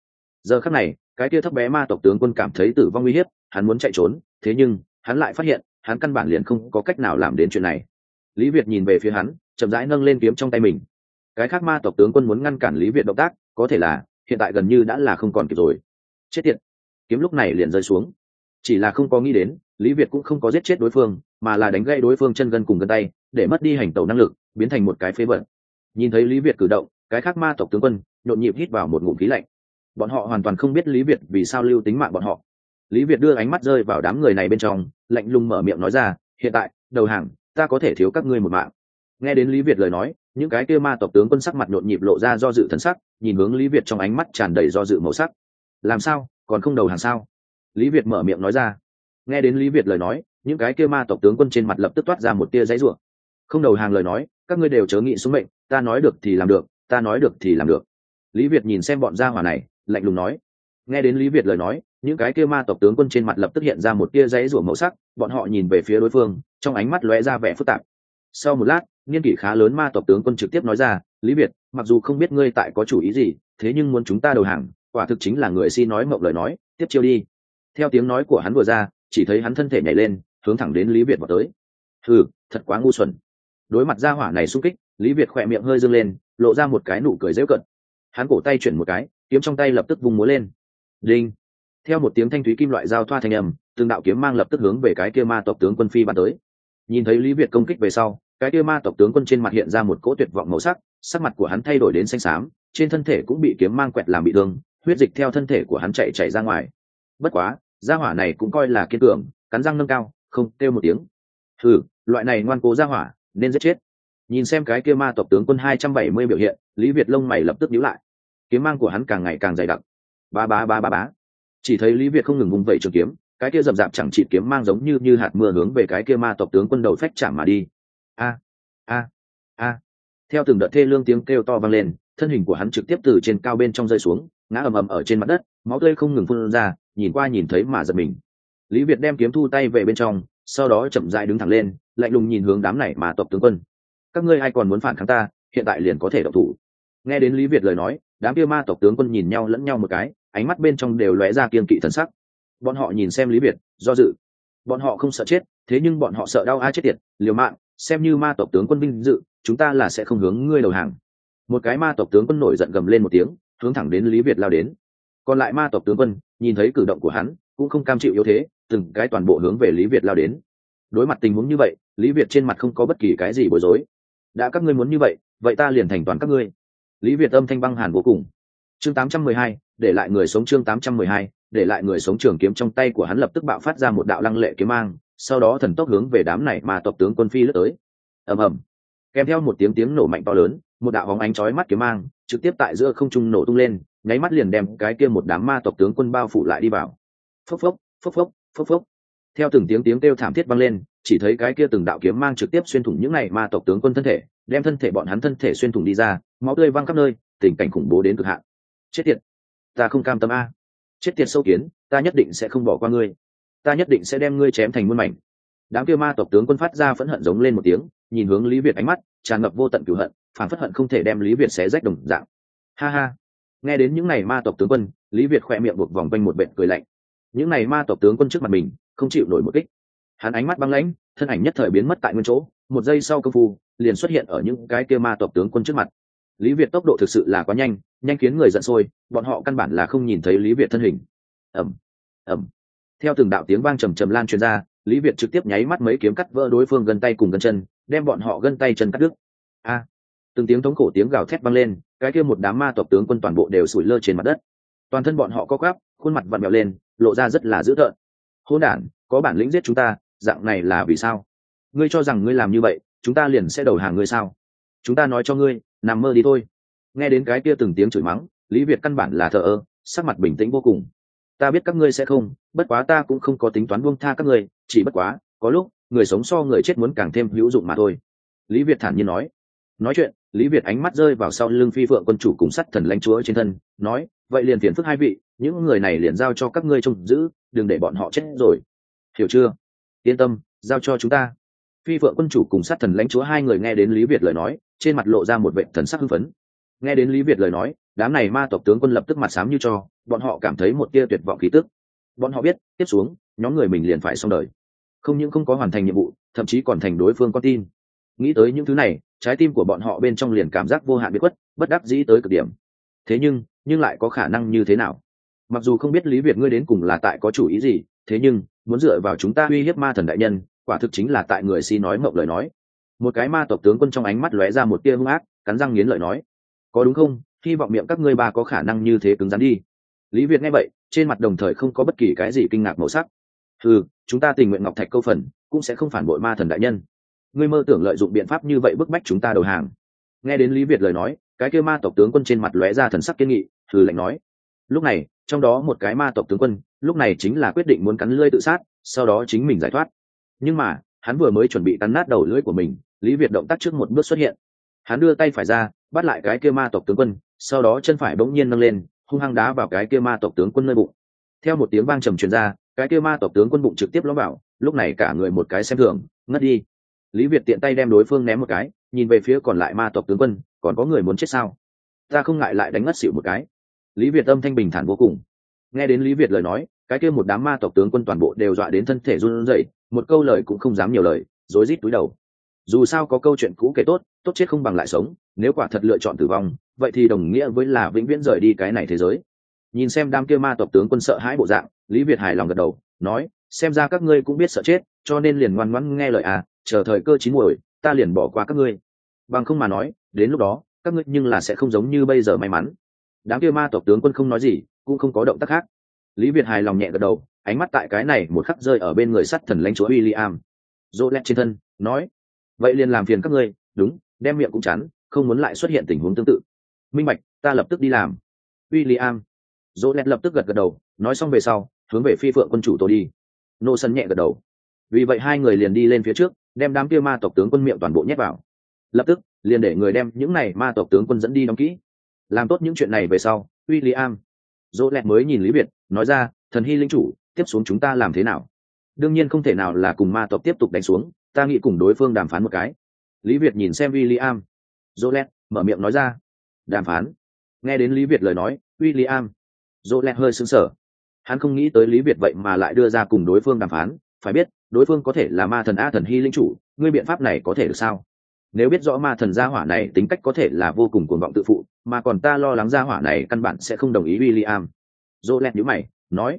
Giờ khắc này cái kia thấp bé ma tộc tướng quân cảm thấy tử vong uy hiếp, hắn muốn chạy trốn, thế nhưng, hắn lại phát hiện, hắn căn bản liền không có cách nào làm đến chuyện này. Lý việt nhìn về phía hắn, chậm rãi nâng lên kiếm trong tay mình. Cái khác ma tộc tướng quân muốn ngăn cản lý việt động tác, có thể là, hiện tại gần như đã là không còn kịp rồi. Chết tiệt! Kiếm lúc này liền rơi xuống. Chỉ là không có nghĩ đến, lý việt cũng không có giết chết đối phương, mà là đánh gây đối phương chân gân cùng gân tay, để mất đi hành tẩu năng lực, biến thành một cái phế vật. Nhìn thấy lý việt cử động, cái khác ma tộc tướng quân, nhộn nhịp hít vào một ngụm khí lạnh bọn họ hoàn toàn không biết lý việt vì sao lưu tính mạng bọn họ. Lý việt đưa ánh mắt rơi vào đám người này bên trong, lạnh lùng mở miệng nói ra, hiện tại, đầu hàng, ta có thể thiếu các ngươi một mạng. Nghe đến lý việt lời nói, những cái kia ma tộc tướng quân sắc mặt nhộn nhịp lộ ra do dự thần sắc, nhìn hướng lý việt trong ánh mắt tràn đầy do dự màu sắc. Làm sao? Còn không đầu hàng sao? Lý việt mở miệng nói ra. Nghe đến lý việt lời nói, những cái kia ma tộc tướng quân trên mặt lập tức toát ra một tia giấy ruộng không đầu hàng lời nói, các ngươi đều chớ nghĩ xuống mệnh, ta nói được thì làm được, ta nói được thì làm được. Lý việt nhìn xem bọn gia hỏa này lạnh lùng nói. Nghe đến lý việt lời nói, những cái kia ma tộc tướng quân trên mặt lập tức hiện ra một tia dãy rủa màu sắc, bọn họ nhìn về phía đối phương, trong ánh mắt lóe ra vẻ phức tạp. Sau một lát niên kỷ khá lớn ma tộc tướng quân trực tiếp nói ra, lý việt, mặc dù không biết ngươi tại có chủ ý gì, thế nhưng muốn chúng ta đầu hàng, quả thực chính là người si nói mộng lời nói, tiếp chiêu đi. Theo tiếng nói của hắn vừa ra, chỉ thấy hắn thân thể nhảy lên, hướng thẳng đến lý việt vào tới. Ừ thật quá ngu xuẩn. Đối mặt gia hỏa này sung kích, lý việt khỏe miệng hơi dâng lên, lộ ra một cái nụ cười dễu cận hắn cổ tay chuyển một cái kiếm trong tay lập tức vung múa lên. Đinh. Theo một tiếng thanh thúy kim loại giao thoa thanh âm, từng đạo kiếm mang lập tức hướng về cái kia ma tộc tướng quân phi bắn tới. Nhìn thấy lý việt công kích về sau, cái kia ma tộc tướng quân trên mặt hiện ra một cỗ tuyệt vọng màu sắc sắc mặt của hắn thay đổi đến xanh xám, trên thân thể cũng bị kiếm mang quẹt làm bị thương, huyết dịch theo thân thể của hắn chạy chạy ra ngoài. Bất quá, gia hỏa này cũng coi là kiên cường, cắn răng nâng cao, không kêu một tiếng. Thử loại này ngoan cố gia hỏa, nên giết chết. Nhìn xem cái kia ma tộc tướng quân hai trăm bảy mươi biểu hiện, lý việt lông mày lập tức nhíu lại kiếm mang của hắn càng ngày càng dày đặc. Ba ba ba ba bá chỉ thấy lý việt không ngừng vung vẩy trường kiếm, cái kia rậm rạp chẳng chịt kiếm mang giống như như hạt mưa hướng về cái kia ma tộc tướng quân đầu phách chạm mà đi. A a a. Theo từng đợt thê lương tiếng kêu to vang lên, thân hình của hắn trực tiếp từ trên cao bên trong rơi xuống, ngã ầm ầm ở trên mặt đất, máu tươi không ngừng phun ra, nhìn qua nhìn thấy mà giật mình. Lý việt đem kiếm thu tay về bên trong, sau đó chậm dại đứng thẳng lên, lạnh lùng nhìn hướng đám này mà tộc tướng quân. Các ngươi ai còn muốn phản kháng ta, hiện tại liền có thể độc thủ. Nghe đến lý việt lời nói đám kia ma tộc tướng quân nhìn nhau lẫn nhau một cái, ánh mắt bên trong đều lóe ra kiên kỵ thần sắc. Bọn họ nhìn xem lý việt, do dự. Bọn họ không sợ chết, thế nhưng bọn họ sợ đau ai chết tiệt, liều mạng, xem như ma tộc tướng quân vinh dự, chúng ta là sẽ không hướng ngươi đầu hàng. Một cái ma tộc tướng quân nổi giận gầm lên một tiếng, hướng thẳng đến lý việt lao đến. Còn lại ma tộc tướng quân, nhìn thấy cử động của hắn, cũng không cam chịu yếu thế, từng cái toàn bộ hướng về lý việt lao đến. Đối mặt tình huống như vậy, lý việt trên mặt không có bất kỳ cái gì bối rối. Đã các ngươi muốn như vậy vậy ta liền thành toàn các ngươi lý việt âm thanh băng hàn vô cùng. Chương 812, để lại người sống chương 812, để lại người sống trường kiếm trong tay của hắn lập tức bạo phát ra một đạo lăng lệ kiếm mang sau đó thần tốc hướng về đám này mà tộc tướng quân phi lướt tới. Ầm ầm. Kèm theo một tiếng tiếng nổ mạnh to lớn một đạo hóng ánh chói mắt kiếm mang trực tiếp tại giữa không trung nổ tung lên nháy mắt liền đem cái kia một đám ma tộc tướng quân bao phủ lại đi vào. Phốc phốc phốc phốc phốc phốc. Theo từng tiếng tiếng kêu thảm thiết vang lên chỉ thấy cái kia từng đạo kiếm mang trực tiếp xuyên thủng những này ma tộc tướng quân thân thể đem thân thể bọn hắn thân thể xuyên thủng đi ra, máu tươi văng khắp nơi, tình cảnh khủng bố đến cực hạn. Chết tiệt, ta không cam tâm a. Chết tiệt sâu kiến, ta nhất định sẽ không bỏ qua ngươi. Ta nhất định sẽ đem ngươi chém thành muôn mảnh. Đám kia ma tộc tướng quân phát ra phẫn hận giống lên một tiếng, nhìn hướng lý việt ánh mắt, tràn ngập vô tận cửu hận, phản phất hận không thể đem lý việt xé rách đồng dạng. Ha ha. Nghe đến những n à y ma tộc tướng quân, lý việt khỏe miệng buộc vòng quanh một bệnh cười lạnh. Những n à y ma tộc tướng quân trước mặt mình, không chịu nổi một kích. Hắn ánh mắt băng lãnh, thân ảnh nhất thời biến mất tại nguyên chỗ, một giây sau công phu liền xuất hiện ở những cái kia ma tộc tướng quân trước mặt. Lý việt tốc độ thực sự là quá nhanh nhanh khiến người giận sôi, bọn họ căn bản là không nhìn thấy lý việt thân hình. Ẩm ẩm theo từng đạo tiếng vang trầm trầm lan truyền ra, lý việt trực tiếp nháy mắt mấy kiếm cắt vỡ đối phương gân tay cùng gân chân, đem bọn họ gân tay chân cắt đứt. A! Từng tiếng thống khổ tiếng gào thét vang lên, cái kia một đám ma tộc tướng quân toàn bộ đều sủi lơ trên mặt đất. Toàn thân bọn họ co quắp, khuôn mặt vặn vẹo lên, lộ ra rất là dữ tợn. Hôn đản, có bản lĩnh giết chúng ta, dạng này là vì sao? Ngươi cho rằng ngươi làm như vậy chúng ta liền sẽ đầu hàng ngươi sao? Chúng ta nói cho ngươi, nằm mơ đi thôi. Nghe đến cái kia từng tiếng chửi mắng, lý việt căn bản là thờ ơ, sắc mặt bình tĩnh vô cùng. Ta biết các ngươi sẽ không, bất quá ta cũng không có tính toán buông tha các ngươi, chỉ bất quá, có lúc, người sống so người chết muốn càng thêm hữu dụng mà thôi. Lý việt thản nhiên nói. Nói chuyện, lý việt ánh mắt rơi vào sau lưng phi phượng quân chủ cùng sắt thần lãnh chúa trên thân, nói, vậy liền phiền phức hai vị, những người này liền giao cho các ngươi trông giữ, đừng để bọn họ chết rồi. Hiểu chưa? Yên tâm, giao cho chúng ta phi phượng quân chủ cùng sát thần lãnh chúa hai người nghe đến lý việt lời nói, trên mặt lộ ra một vệ thần sắc hưng phấn. Nghe đến lý việt lời nói, đám này ma tộc tướng quân lập tức mặt sám như cho, bọn họ cảm thấy một tia tuyệt vọng khí tức. Bọn họ biết, tiếp xuống, nhóm người mình liền phải xong đời. Không những không có hoàn thành nhiệm vụ, thậm chí còn thành đối phương con tin. Nghĩ tới những thứ này, trái tim của bọn họ bên trong liền cảm giác vô hạn biết quất bất đắc dĩ tới cực điểm. Thế nhưng nhưng lại có khả năng như thế nào? Mặc dù không biết lý việt ngươi đến cùng là tại có chủ ý gì, thế nhưng, muốn dựa vào chúng ta uy hiếp ma thần đại nhân quả thực chính là tại người si nói mộng lời nói. Một cái ma tộc tướng quân trong ánh mắt lóe ra một tia hung ác, cắn răng nghiến lợi nói, có đúng không? Hy vọng miệng các ngươi ba có khả năng như thế cứng rắn đi. Lý việt nghe vậy, trên mặt đồng thời không có bất kỳ cái gì kinh ngạc màu sắc. Ừ chúng ta tình nguyện ngọc thạch câu phần, cũng sẽ không phản bội ma thần đại nhân. Ngươi mơ tưởng lợi dụng biện pháp như vậy bức bách chúng ta đầu hàng. Nghe đến lý việt lời nói, cái kia ma tộc tướng quân trên mặt lóe ra thần sắc kiên nghị thử lệnh nói, lúc này, trong đó một cái ma tộc tướng quân, lúc này chính là quyết định muốn cắn lưỡi tự sát, sau đó chính mình giải thoát nhưng mà, hắn vừa mới chuẩn bị cắn nát đầu lưỡi của mình, lý việt động tác trước một bước xuất hiện. Hắn đưa tay phải ra, bắt lại cái kia ma tộc tướng quân, sau đó chân phải bỗng nhiên nâng lên, hung hăng đá vào cái kia ma tộc tướng quân nơi bụng. Theo một tiếng vang trầm truyền ra, cái kia ma tộc tướng quân bụng trực tiếp lõm vào, lúc này cả người một cái xem thường, ngất đi. Lý việt tiện tay đem đối phương ném một cái, nhìn về phía còn lại ma tộc tướng quân, còn có người muốn chết sao? Ta không ngại lại đánh ngất xỉu một cái. Lý việt âm thanh bình thản vô cùng. Nghe đến lý việt lời nói cái kia một đám ma tộc tướng quân toàn bộ đều dọa đến thân thể run rẩy, một câu lời cũng không dám nhiều lời, rối rít túi đầu. Dù sao có câu chuyện cũ kể tốt tốt chết không bằng lại sống, nếu quả thật lựa chọn tử vong, vậy thì đồng nghĩa với là vĩnh viễn rời đi cái này thế giới. Nhìn xem đám kia ma tộc tướng quân sợ hãi bộ dạng, lý việt hài lòng gật đầu, nói, xem ra các ngươi cũng biết sợ chết, cho nên liền ngoan ngoãn nghe lời à chờ thời cơ chín muồi, ta liền bỏ qua các ngươi. Bằng không mà nói, đến lúc đó, các ngươi nhưng là sẽ không giống như bây giờ may mắn. Đám kia ma tộc tướng quân không nói gì, cũng không có động tác khác lý việt hài lòng nhẹ gật đầu ánh mắt tại cái này một khắc rơi ở bên người sắt thần lãnh chúa William. Dỗ lẹt trên thân, nói, vậy liền làm phiền các ngươi, đúng, đem miệng cũng chắn, không muốn lại xuất hiện tình huống tương tự. Minh bạch, ta lập tức đi làm. William. Dỗ lẹt lập tức gật gật đầu, nói xong về sau, hướng về phi phượng quân chủ tôi đi. Nô sân nhẹ gật đầu. Vì vậy hai người liền đi lên phía trước, đem đám kia ma tộc tướng quân miệng toàn bộ nhét vào. Lập tức, liền để người đem những này ma tộc tướng quân dẫn đi đóng kỹ. Làm tốt những chuyện này về sau, William. Dỗ lẹt mới nhìn Lý Việt, nói ra, thần hy linh chủ, tiếp xuống chúng ta làm thế nào? Đương nhiên không thể nào là cùng ma tộc tiếp tục đánh xuống ta nghĩ cùng đối phương đàm phán một cái. Lý việt nhìn xem w i l l i am jolet mở miệng nói ra. Đàm phán? Nghe đến lý việt lời nói w i l l i am jolet hơi sững sờ. Hắn không nghĩ tới lý việt vậy mà lại đưa ra cùng đối phương đàm phán. Phải biết đối phương có thể là ma thần a thần hy linh chủ ngươi biện pháp này có thể được sao? Nếu biết rõ ma thần gia hỏa này tính cách có thể là vô cùng cuồng vọng tự phụ mà còn ta lo lắng gia hỏa này căn bản sẽ không đồng ý w i l l i am jolet nhữ mày, nói,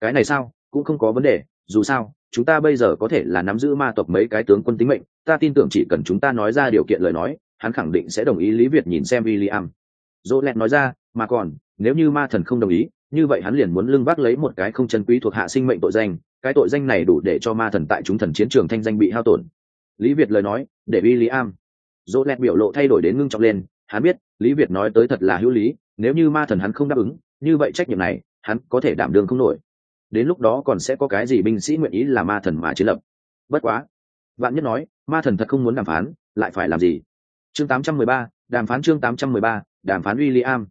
cái này sao? Cũng không có vấn đề, dù sao, chúng ta bây giờ có thể là nắm giữ ma tộc mấy cái tướng quân tính mệnh, ta tin tưởng chỉ cần chúng ta nói ra điều kiện lời nói, hắn khẳng định sẽ đồng ý lý việt nhìn xem w i l l i am dỗ lẹt nói ra, mà còn, nếu như ma thần không đồng ý, như vậy hắn liền muốn lưng vác lấy một cái không chân quý thuộc hạ sinh mệnh tội danh, cái tội danh này đủ để cho ma thần tại chúng thần chiến trường thanh danh bị hao tổn. Lý việt lời nói, để w i l l i am dỗ lẹt biểu lộ thay đổi đến ngưng trọng lên, hắn biết, lý việt nói tới thật là hữu lý, nếu như ma thần hắn không đáp ứng như vậy trách nhiệm này hắn có thể đảm đương không nổi đến lúc đó còn sẽ có cái gì binh sĩ nguyện ý là ma thần mà chiến lập bất quá vạn nhất nói ma thần thật không muốn đàm phán lại phải làm gì chương 813, đàm phán chương 813, đàm phán William.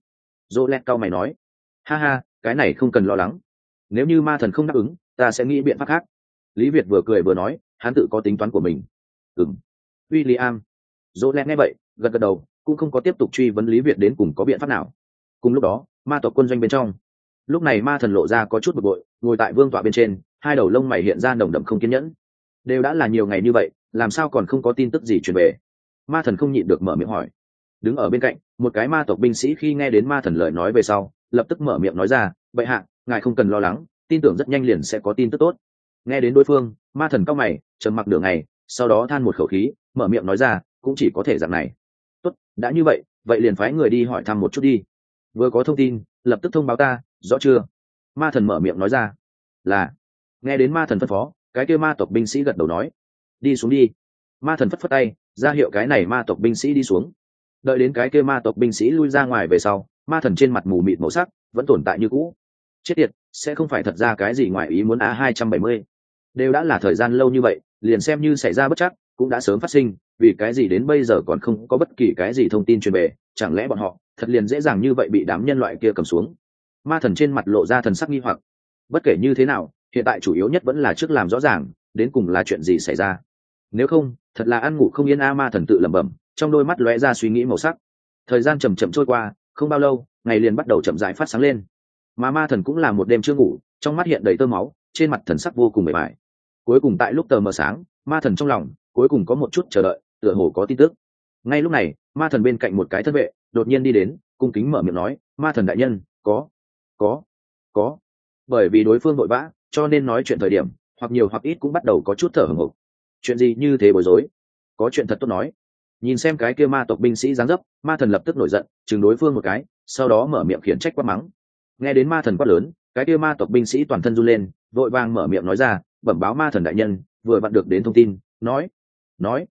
Dỗ lẹt cao mày nói, ha ha, cái này không cần lo lắng. Nếu như ma thần không đáp ứng, ta sẽ nghĩ biện pháp khác. Lý Việt vừa cười vừa nói, hắn tự có tính toán của mình. Ừm. William. Dỗ lẹt nghe vậy, gật gật đầu, cũng không có tiếp tục truy vấn Lý Việt đến cùng có biện pháp nào. Cùng lúc đó, ma tộc quân doanh bên trong. Lúc này ma thần lộ ra có chút bực bội, ngồi tại vương tọa bên trên, hai đầu lông mày hiện ra nồng đậm không kiên nhẫn. Đều đã là nhiều ngày như vậy, làm sao còn không có tin tức gì truyền về? Ma thần không nhịn được mở miệng hỏi đứng ở bên cạnh một cái ma tộc binh sĩ khi nghe đến ma thần lời nói về sau lập tức mở miệng nói ra vậy hạ ngài không cần lo lắng tin tưởng rất nhanh liền sẽ có tin tức tốt nghe đến đối phương ma thần cao mày trầm mặc đường này sau đó than một khẩu khí mở miệng nói ra cũng chỉ có thể dạng này tốt đã như vậy vậy liền phái người đi hỏi thăm một chút đi vừa có thông tin, lập tức thông báo ta, rõ chưa? Ma thần mở miệng nói ra. Là. Nghe đến ma thần phân phó, cái kêu ma tộc binh sĩ gật đầu nói. Đi xuống đi. Ma thần phất phất tay, ra hiệu cái này ma tộc binh sĩ đi xuống. Đợi đến cái kia ma tộc binh sĩ lui ra ngoài về sau, ma thần trên mặt mù mịt màu sắc, vẫn tồn tại như cũ. Chết tiệt, sẽ không phải thật ra cái gì ngoài ý muốn a hai trăm bảy mươi. Đều đã là thời gian lâu như vậy, liền xem như xảy ra bất chắc, cũng đã sớm phát sinh, vì cái gì đến bây giờ còn không có bất kỳ cái gì thông tin truyền về chẳng lẽ bọn họ thật liền dễ dàng như vậy bị đám nhân loại kia cầm xuống? Ma thần trên mặt lộ ra thần sắc nghi hoặc. Bất kể như thế nào, hiện tại chủ yếu nhất vẫn là trước làm rõ ràng, đến cùng là chuyện gì xảy ra. Nếu không, thật là ăn ngủ không yên a, ma thần tự lẩm bẩm, trong đôi mắt lóe ra suy nghĩ màu sắc. Thời gian chầm chậm trôi qua, không bao lâu, ngày liền bắt đầu chậm rãi phát sáng lên. Mà ma thần cũng là một đêm chưa ngủ, trong mắt hiện đầy tơ máu, trên mặt thần sắc vô cùng bề bài cuối cùng tại lúc tờ mờ sáng, ma thần trong lòng, cuối cùng có một chút chờ đợi, tựa hồ có tin tức. Ngay lúc này ma thần bên cạnh một cái thân vệ, đột nhiên đi đến, cung kính mở miệng nói, ma thần đại nhân, có có có. Bởi vì đối phương vội vã, cho nên nói chuyện thời điểm, hoặc nhiều hoặc ít cũng bắt đầu có chút thở hừng hực chuyện gì như thế bối rối? Có chuyện thật tốt nói. Nhìn xem cái kia ma tộc binh sĩ giáng dấp, ma thần lập tức nổi giận, chừng đối phương một cái, sau đó mở miệng khiển trách quát mắng. Nghe đến ma thần quát lớn, cái kia ma tộc binh sĩ toàn thân run lên, vội vàng mở miệng nói ra, bẩm báo ma thần đại nhân, vừa vặn được đến thông tin, nói nói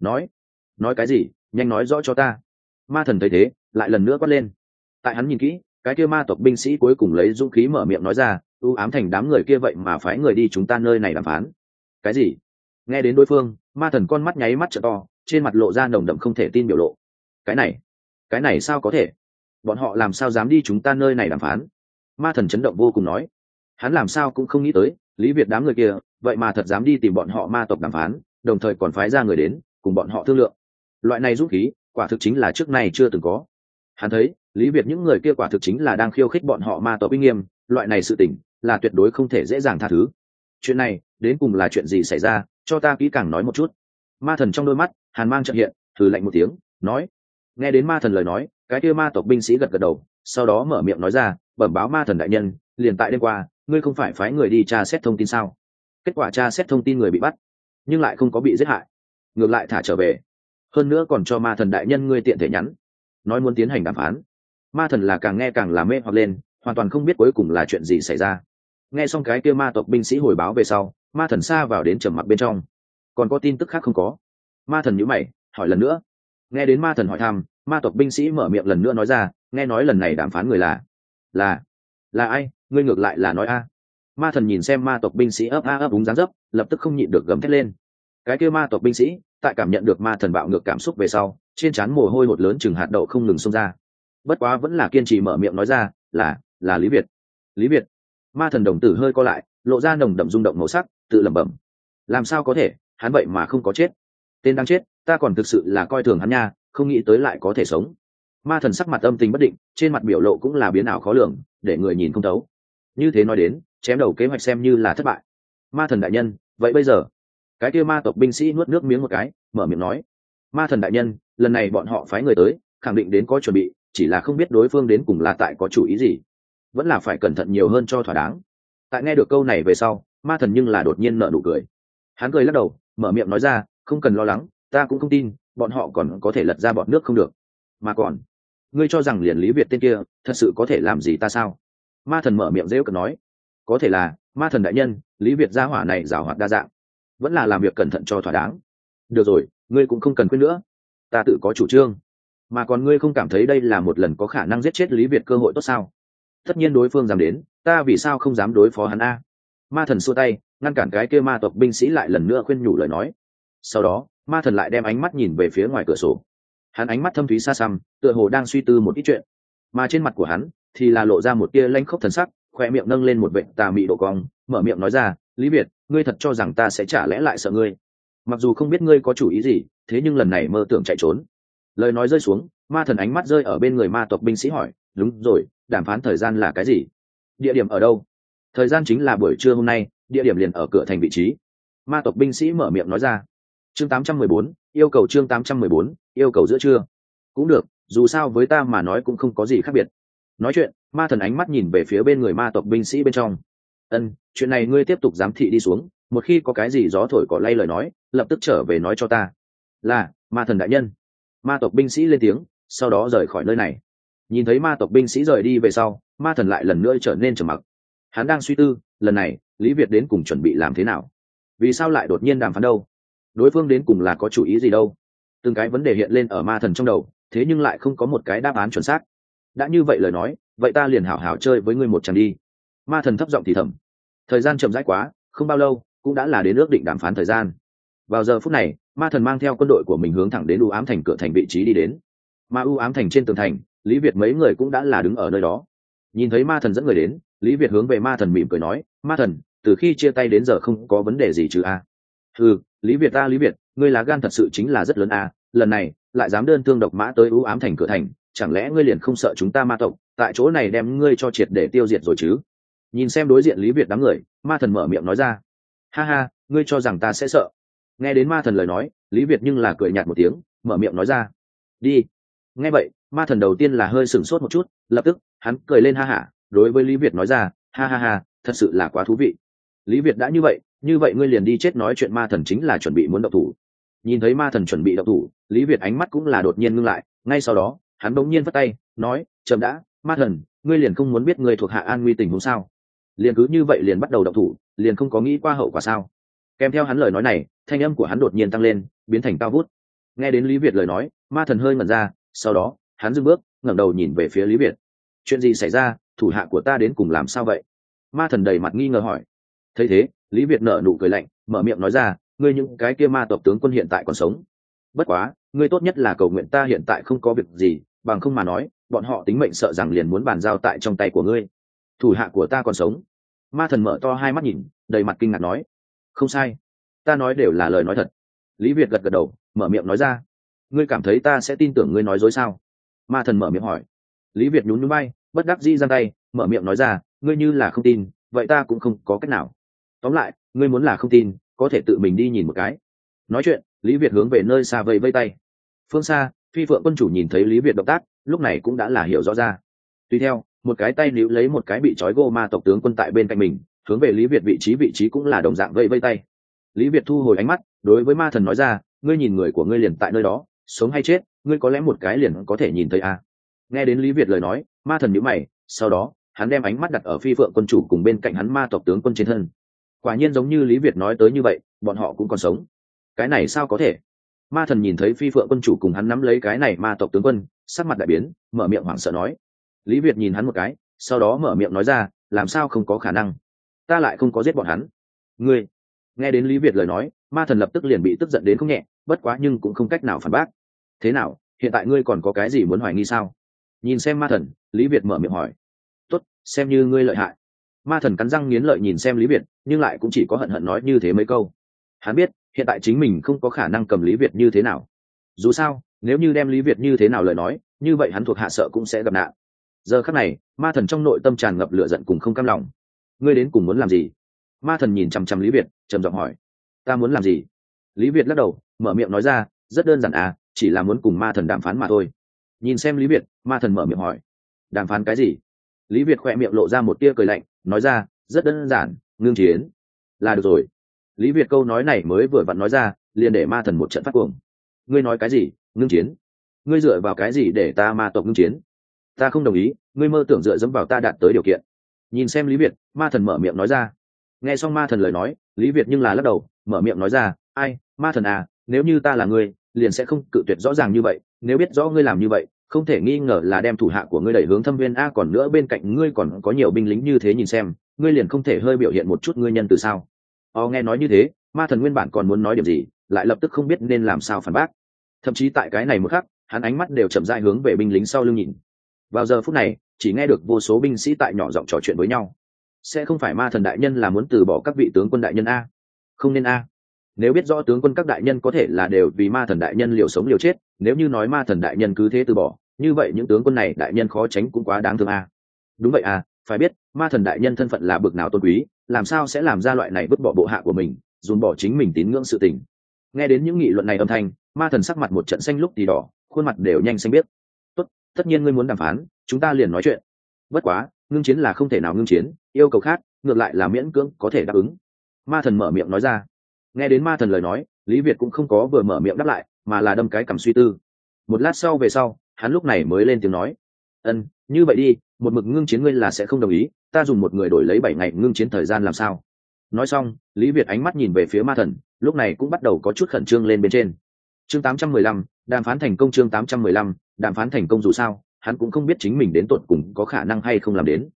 nói nói cái gì? Nhanh nói rõ cho ta. Ma thần thấy thế, lại lần nữa quát lên. Tại hắn nhìn kỹ, cái kia ma tộc binh sĩ cuối cùng lấy dũng khí mở miệng nói ra ưu ám thành đám người kia vậy mà phái người đi chúng ta nơi này đàm phán. Cái gì? Nghe đến đối phương, ma thần con mắt nháy mắt trợ to, trên mặt lộ ra nồng đậm không thể tin biểu lộ. Cái này cái này sao có thể? Bọn họ làm sao dám đi chúng ta nơi này đàm phán? Ma thần chấn động vô cùng nói. Hắn làm sao cũng không nghĩ tới, lý việt đám người kia, vậy mà thật dám đi tìm bọn họ ma tộc đàm phán, đồng thời còn phái ra người đến, cùng bọn họ thương lượng loại này dũng khí, quả thực chính là trước nay chưa từng có. Hắn thấy, lý việt những người kia quả thực chính là đang khiêu khích bọn họ ma tộc uy nghiêm, loại này sự tình là tuyệt đối không thể dễ dàng tha thứ. Chuyện này, đến cùng là chuyện gì xảy ra, cho ta kỹ càng nói một chút. Ma thần trong đôi mắt, hàn mang trận hiện, thử lạnh một tiếng, nói. Nghe đến ma thần lời nói, cái kia ma tộc binh sĩ gật gật đầu, sau đó mở miệng nói ra, bẩm báo ma thần đại nhân, liền tại đêm qua, ngươi không phải phái người đi tra xét thông tin sao? Kết quả tra xét thông tin người bị bắt, nhưng lại không có bị giết hại. Ngược lại thả trở về hơn nữa còn cho ma thần đại nhân ngươi tiện thể nhắn. Nói muốn tiến hành đàm phán. Ma thần là càng nghe càng là mê hoặc lên, hoàn toàn không biết cuối cùng là chuyện gì xảy ra. Nghe xong cái kia ma tộc binh sĩ hồi báo về sau, ma thần xa vào đến trầm mặc bên trong. Còn có tin tức khác không có? Ma thần nhữ mày, hỏi lần nữa. Nghe đến ma thần hỏi thăm, ma tộc binh sĩ mở miệng lần nữa nói ra, nghe nói lần này đàm phán người là là là ai? Ngươi ngược lại là nói a. Ma thần nhìn xem ma tộc binh sĩ ấp a ấp đúng dáng dấp, lập tức không nhịn được gầm thét lên cái kêu ma tộc binh sĩ, tại cảm nhận được ma thần bạo ngược cảm xúc về sau, trên trán mồ hôi một lớn chừng hạt đậu không ngừng xông ra. Bất quá vẫn là kiên trì mở miệng nói ra, là là lý việt. Lý việt? Ma thần đồng tử hơi co lại, lộ ra nồng đậm rung động màu sắc, tự lẩm bẩm. Làm sao có thể? Hắn vậy mà không có chết. Tên đang chết, ta còn thực sự là coi thường hắn nha, không nghĩ tới lại có thể sống. Ma thần sắc mặt âm tình bất định, trên mặt biểu lộ cũng là biến ảo khó lường, để người nhìn không thấu. Như thế nói đến, chém đầu kế hoạch xem như là thất bại. Ma thần đại nhân, vậy bây giờ cái kia ma tộc binh sĩ nuốt nước miếng một cái, mở miệng nói, ma thần đại nhân, lần này bọn họ phái người tới, khẳng định đến có chuẩn bị, chỉ là không biết đối phương đến cùng là tại có chủ ý gì. Vẫn là phải cẩn thận nhiều hơn cho thỏa đáng. Tại nghe được câu này về sau, ma thần nhưng là đột nhiên nợ nụ cười. Hắn cười lắc đầu, mở miệng nói ra, không cần lo lắng, ta cũng không tin, bọn họ còn có thể lật ra bọn nước không được. Mà còn, ngươi cho rằng liền lý việt tên kia, thật sự có thể làm gì ta sao? Ma thần mở miệng rêu cực nói, có thể là, ma thần đại nhân, lý việt gia hỏa này giảo hoạt đa dạng vẫn là làm việc cẩn thận cho thỏa đáng. Được rồi, ngươi cũng không cần quên nữa. Ta tự có chủ trương. Mà còn ngươi không cảm thấy đây là một lần có khả năng giết chết lý việt cơ hội tốt sao? Tất nhiên đối phương dám đến, ta vì sao không dám đối phó hắn a? Ma thần xua tay, ngăn cản cái kia ma tộc binh sĩ lại lần nữa khuyên nhủ lời nói. Sau đó, ma thần lại đem ánh mắt nhìn về phía ngoài cửa sổ. Hắn ánh mắt thâm thúy xa xăm, tựa hồ đang suy tư một ít chuyện. Mà trên mặt của hắn thì là lộ ra một tia lanh khốc thần sắc, khoe miệng nâng lên một vệ tà mị độ cong, mở miệng nói ra, lý việt ngươi thật cho rằng ta sẽ trả lẽ lại sợ ngươi. Mặc dù không biết ngươi có chủ ý gì thế nhưng lần này mơ tưởng chạy trốn. Lời nói rơi xuống ma thần ánh mắt rơi ở bên người ma tộc binh sĩ hỏi đúng rồi đàm phán thời gian là cái gì? Địa điểm ở đâu? Thời gian chính là buổi trưa hôm nay địa điểm liền ở cửa thành vị trí. Ma tộc binh sĩ mở miệng nói ra. Chương 814, yêu cầu chương 814, yêu cầu giữa trưa. Cũng được dù sao với ta mà nói cũng không có gì khác biệt. Nói chuyện ma thần ánh mắt nhìn về phía bên người ma tộc binh sĩ bên trong ân, chuyện này ngươi tiếp tục giám thị đi xuống, một khi có cái gì gió thổi cỏ lay lời nói, lập tức trở về nói cho ta. Là, ma thần đại nhân. Ma tộc binh sĩ lên tiếng, sau đó rời khỏi nơi này. Nhìn thấy ma tộc binh sĩ rời đi về sau, ma thần lại lần nữa trở nên trầm mặc. Hắn đang suy tư, lần này, lý việt đến cùng chuẩn bị làm thế nào? Vì sao lại đột nhiên đàm phán đâu? Đối phương đến cùng là có chủ ý gì đâu? Từng cái vấn đề hiện lên ở ma thần trong đầu, thế nhưng lại không có một cái đáp án chuẩn xác. Đã như vậy lời nói, vậy ta liền hảo hảo chơi với ngươi một chàng đi. Ma thần thấp giọng thì thầm thời gian chậm rãi quá, không bao lâu, cũng đã là đến ước định đàm phán thời gian. Vào giờ phút này, ma thần mang theo quân đội của mình hướng thẳng đến u ám thành cửa thành vị trí đi đến. Ma u ám thành trên tường thành, lý việt mấy người cũng đã là đứng ở nơi đó. Nhìn thấy ma thần dẫn người đến, lý việt hướng về ma thần mỉm cười nói, ma thần, từ khi chia tay đến giờ không có vấn đề gì chứ a? Ừ lý việt ta, lý việt, ngươi lá gan thật sự chính là rất lớn a, lần này, lại dám đơn thương độc mã tới U ám thành cửa thành, chẳng lẽ ngươi liền không sợ chúng ta ma tộc, tại chỗ này đem ngươi cho triệt để tiêu diệt rồi chứ? Nhìn xem đối diện lý việt đám người, ma thần mở miệng nói ra. Ha ha, ngươi cho rằng ta sẽ sợ. Nghe đến ma thần lời nói, lý việt nhưng là cười nhạt một tiếng, mở miệng nói ra. Đi. Nghe vậy, ma thần đầu tiên là hơi sửng sốt một chút, lập tức, hắn cười lên ha hả, đối với lý việt nói ra, ha ha ha, thật sự là quá thú vị. Lý việt đã như vậy như vậy ngươi liền đi chết nói chuyện ma thần chính là chuẩn bị muốn đậu thủ. Nhìn thấy ma thần chuẩn bị đậu thủ, lý việt ánh mắt cũng là đột nhiên ngưng lại, ngay sau đó, hắn bỗng nhiên vất tay, nói, chậm đã, ma thần, ngươi liền không muốn biết người thuộc hạ an nguy tình huống sao? Liền cứ như vậy liền bắt đầu động thủ, liền không có nghĩ qua hậu quả sao? Kèm theo hắn lời nói này, thanh âm của hắn đột nhiên tăng lên, biến thành cao vút. Nghe đến lý việt lời nói, ma thần hơi ngẩn ra, sau đó, hắn dưng bước, ngẩng đầu nhìn về phía lý việt. Chuyện gì xảy ra? Thủ hạ của ta đến cùng làm sao vậy? Ma thần đầy mặt nghi ngờ hỏi. Thấy thế, lý việt nở nụ cười lạnh, mở miệng nói ra, ngươi những cái kia ma tộc tướng quân hiện tại còn sống. Bất quá, ngươi tốt nhất là cầu nguyện ta hiện tại không có việc gì, bằng không mà nói, bọn họ tính mệnh sợ rằng liền muốn bàn giao tại trong tay của ngươi thủ hạ của ta còn sống. Ma thần mở to hai mắt nhìn, đầy mặt kinh ngạc nói, không sai, ta nói đều là lời nói thật. Lý việt gật gật đầu, mở miệng nói ra, ngươi cảm thấy ta sẽ tin tưởng ngươi nói dối sao? Ma thần mở miệng hỏi. Lý việt nhún nhún bay bất đắc dĩ giang tay, mở miệng nói ra, ngươi như là không tin, vậy ta cũng không có cách nào. Tóm lại, ngươi muốn là không tin, có thể tự mình đi nhìn một cái. Nói chuyện, lý việt hướng về nơi xa vây vây tay. Phương xa, phi phượng quân chủ nhìn thấy lý việt động tác, lúc này cũng đã là hiểu rõ ra. Tùy theo một cái tay níu lấy một cái bị trói gô ma tộc tướng quân tại bên cạnh mình, hướng về lý việt vị trí vị trí cũng là đồng dạng vây vây tay. Lý việt thu hồi ánh mắt, đối với ma thần nói ra, ngươi nhìn người của ngươi liền tại nơi đó, sống hay chết, ngươi có lẽ một cái liền có thể nhìn thấy a. À. nghe đến lý việt lời nói, ma thần nhữ mày, sau đó, hắn đem ánh mắt đặt ở phi phượng quân chủ cùng bên cạnh hắn ma tộc tướng quân trên thân. Quả nhiên giống như lý việt nói tới như vậy, bọn họ cũng còn sống. Cái này sao có thể? Ma thần nhìn thấy phi phượng quân chủ cùng hắn nắm lấy cái này ma tộc tướng quân, sắc mặt đại biến, mở miệng hoảng sợ nói lý việt nhìn hắn một cái, sau đó mở miệng nói ra, làm sao không có khả năng? Ta lại không có giết bọn hắn. Ngươi? Nghe đến lý việt lời nói, ma thần lập tức liền bị tức giận đến không nhẹ, bất quá nhưng cũng không cách nào phản bác. Thế nào, hiện tại ngươi còn có cái gì muốn hoài nghi sao? Nhìn xem ma thần, lý việt mở miệng hỏi. Tốt, xem như ngươi lợi hại. Ma thần cắn răng nghiến lợi nhìn xem lý việt, nhưng lại cũng chỉ có hận hận nói như thế mấy câu. Hắn biết, hiện tại chính mình không có khả năng cầm lý việt như thế nào. Dù sao, nếu như đem lý việt như thế nào lời nói, như vậy hắn thuộc hạ sợ cũng sẽ gặp nạn giờ khắc này, ma thần trong nội tâm tràn ngập lửa giận cùng không cam lòng. Ngươi đến cùng muốn làm gì? Ma thần nhìn chằm chằm lý việt, trầm giọng hỏi. Ta muốn làm gì? Lý việt lắc đầu, mở miệng nói ra, rất đơn giản à chỉ là muốn cùng ma thần đàm phán mà thôi. Nhìn xem lý việt, ma thần mở miệng hỏi. Đàm phán cái gì? Lý việt khoe miệng lộ ra một tia cười lạnh, nói ra, rất đơn giản, ngưng chiến. Là được rồi. Lý việt câu nói này mới vừa vặn nói ra, liền để ma thần một trận phát cuồng. Ngươi nói cái gì? Ngưng chiến. Ngươi dựa vào cái gì để ta ma tộc ngưng chiến? Ta không đồng ý, ngươi mơ tưởng dựa dẫm vào ta đạt tới điều kiện. Nhìn xem lý việt, ma thần mở miệng nói ra. Nghe xong ma thần lời nói, lý việt nhưng là lắc đầu, mở miệng nói ra, ai, ma thần à nếu như ta là ngươi, liền sẽ không cự tuyệt rõ ràng như vậy. Nếu biết rõ ngươi làm như vậy, không thể nghi ngờ là đem thủ hạ của ngươi đẩy hướng thâm viên a còn nữa bên cạnh ngươi còn có nhiều binh lính như thế nhìn xem, ngươi liền không thể hơi biểu hiện một chút ngươi nhân từ sao? O nghe nói như thế, ma thần nguyên bản còn muốn nói điểm gì, lại lập tức không biết nên làm sao phản bác. Thậm chí tại cái này một khắc, hắn ánh mắt đều chậm dại hướng về binh lính sau lưng nhìn vào giờ phút này, chỉ nghe được vô số binh sĩ tại nhỏ giọng trò chuyện với nhau. Sẽ không phải ma thần đại nhân là muốn từ bỏ các vị tướng quân đại nhân a? Không nên a. Nếu biết rõ tướng quân các đại nhân có thể là đều vì ma thần đại nhân liều sống liều chết, nếu như nói ma thần đại nhân cứ thế từ bỏ, như vậy những tướng quân này đại nhân khó tránh cũng quá đáng thương a. Đúng vậy à phải biết, ma thần đại nhân thân phận là bực nào tôn quý, làm sao sẽ làm ra loại này vứt bỏ bộ hạ của mình dùn bỏ chính mình tín ngưỡng sự tình. Nghe đến những nghị luận này âm thanh, ma thần sắc mặt một trận xanh lúc thì đỏ, khuôn mặt đều nhanh xanh biết tất nhiên ngươi muốn đàm phán chúng ta liền nói chuyện. Bất quá ngưng chiến là không thể nào ngưng chiến yêu cầu khác ngược lại là miễn cưỡng có thể đáp ứng. Ma thần mở miệng nói ra. Nghe đến ma thần lời nói lý việt cũng không có vừa mở miệng đáp lại mà là đâm cái cầm suy tư. Một lát sau về sau hắn lúc này mới lên tiếng nói. Ân như vậy đi một mực ngưng chiến ngươi là sẽ không đồng ý ta dùng một người đổi lấy bảy ngày ngưng chiến thời gian làm sao? Nói xong lý việt ánh mắt nhìn về phía ma thần lúc này cũng bắt đầu có chút khẩn trương lên bên trên. Chương 815, đàm phán thành công chương 815, đàm phán thành công dù sao hắn cũng không biết chính mình đến tột cùng có khả năng hay không làm đến.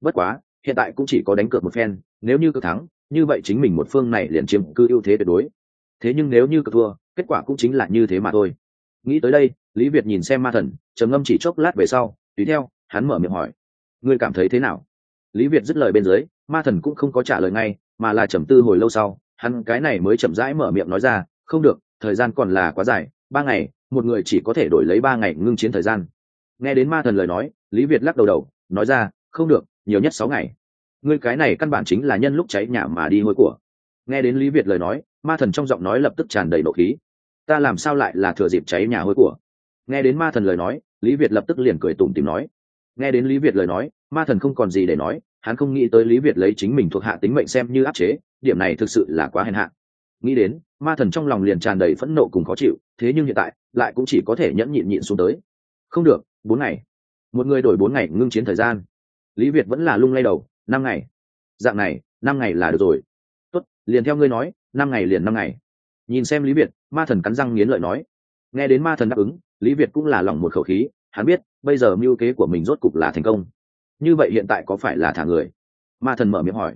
Bất quá hiện tại cũng chỉ có đánh cược một phen nếu như cực thắng như vậy chính mình một phương này liền chiếm cư ưu thế tuyệt đối. Thế nhưng nếu như cực thua kết quả cũng chính là như thế mà thôi. Nghĩ tới đây lý việt nhìn xem ma thần trầm ngâm chỉ chốc lát về sau tùy theo hắn mở miệng hỏi ngươi cảm thấy thế nào? Lý việt dứt lời bên dưới ma thần cũng không có trả lời ngay mà là trầm tư hồi lâu sau hắn cái này mới chậm rãi mở miệng nói ra không được thời gian còn là quá dài ba ngày, một người chỉ có thể đổi lấy ba ngày ngưng chiến thời gian. Nghe đến ma thần lời nói, lý việt lắc đầu đầu, nói ra, không được, nhiều nhất sáu ngày. Ngươi cái này căn bản chính là nhân lúc cháy nhà mà đi hôi của. Nghe đến lý việt lời nói, ma thần trong giọng nói lập tức tràn đầy nộ khí. Ta làm sao lại là thừa dịp cháy nhà hôi của? Nghe đến ma thần lời nói, lý việt lập tức liền cười tủm tìm nói. Nghe đến lý việt lời nói, ma thần không còn gì để nói, hắn không nghĩ tới lý việt lấy chính mình thuộc hạ tính mệnh xem như áp chế, điểm này thực sự là quá hèn hạ nghĩ đến, ma thần trong lòng liền tràn đầy phẫn nộ cùng khó chịu, thế nhưng hiện tại, lại cũng chỉ có thể nhẫn nhịn nhịn xuống tới. Không được, bốn ngày. Một người đổi bốn ngày ngưng chiến thời gian. Lý việt vẫn là lung lay đầu, năm ngày. Dạng này, năm ngày là được rồi. Tốt, liền theo ngươi nói, năm ngày liền năm ngày. Nhìn xem lý việt, ma thần cắn răng nghiến lợi nói. Nghe đến ma thần đáp ứng, lý việt cũng là lòng một khẩu khí, hắn biết, bây giờ mưu kế của mình rốt cục là thành công. Như vậy hiện tại có phải là thả người? Ma thần mở miệng hỏi.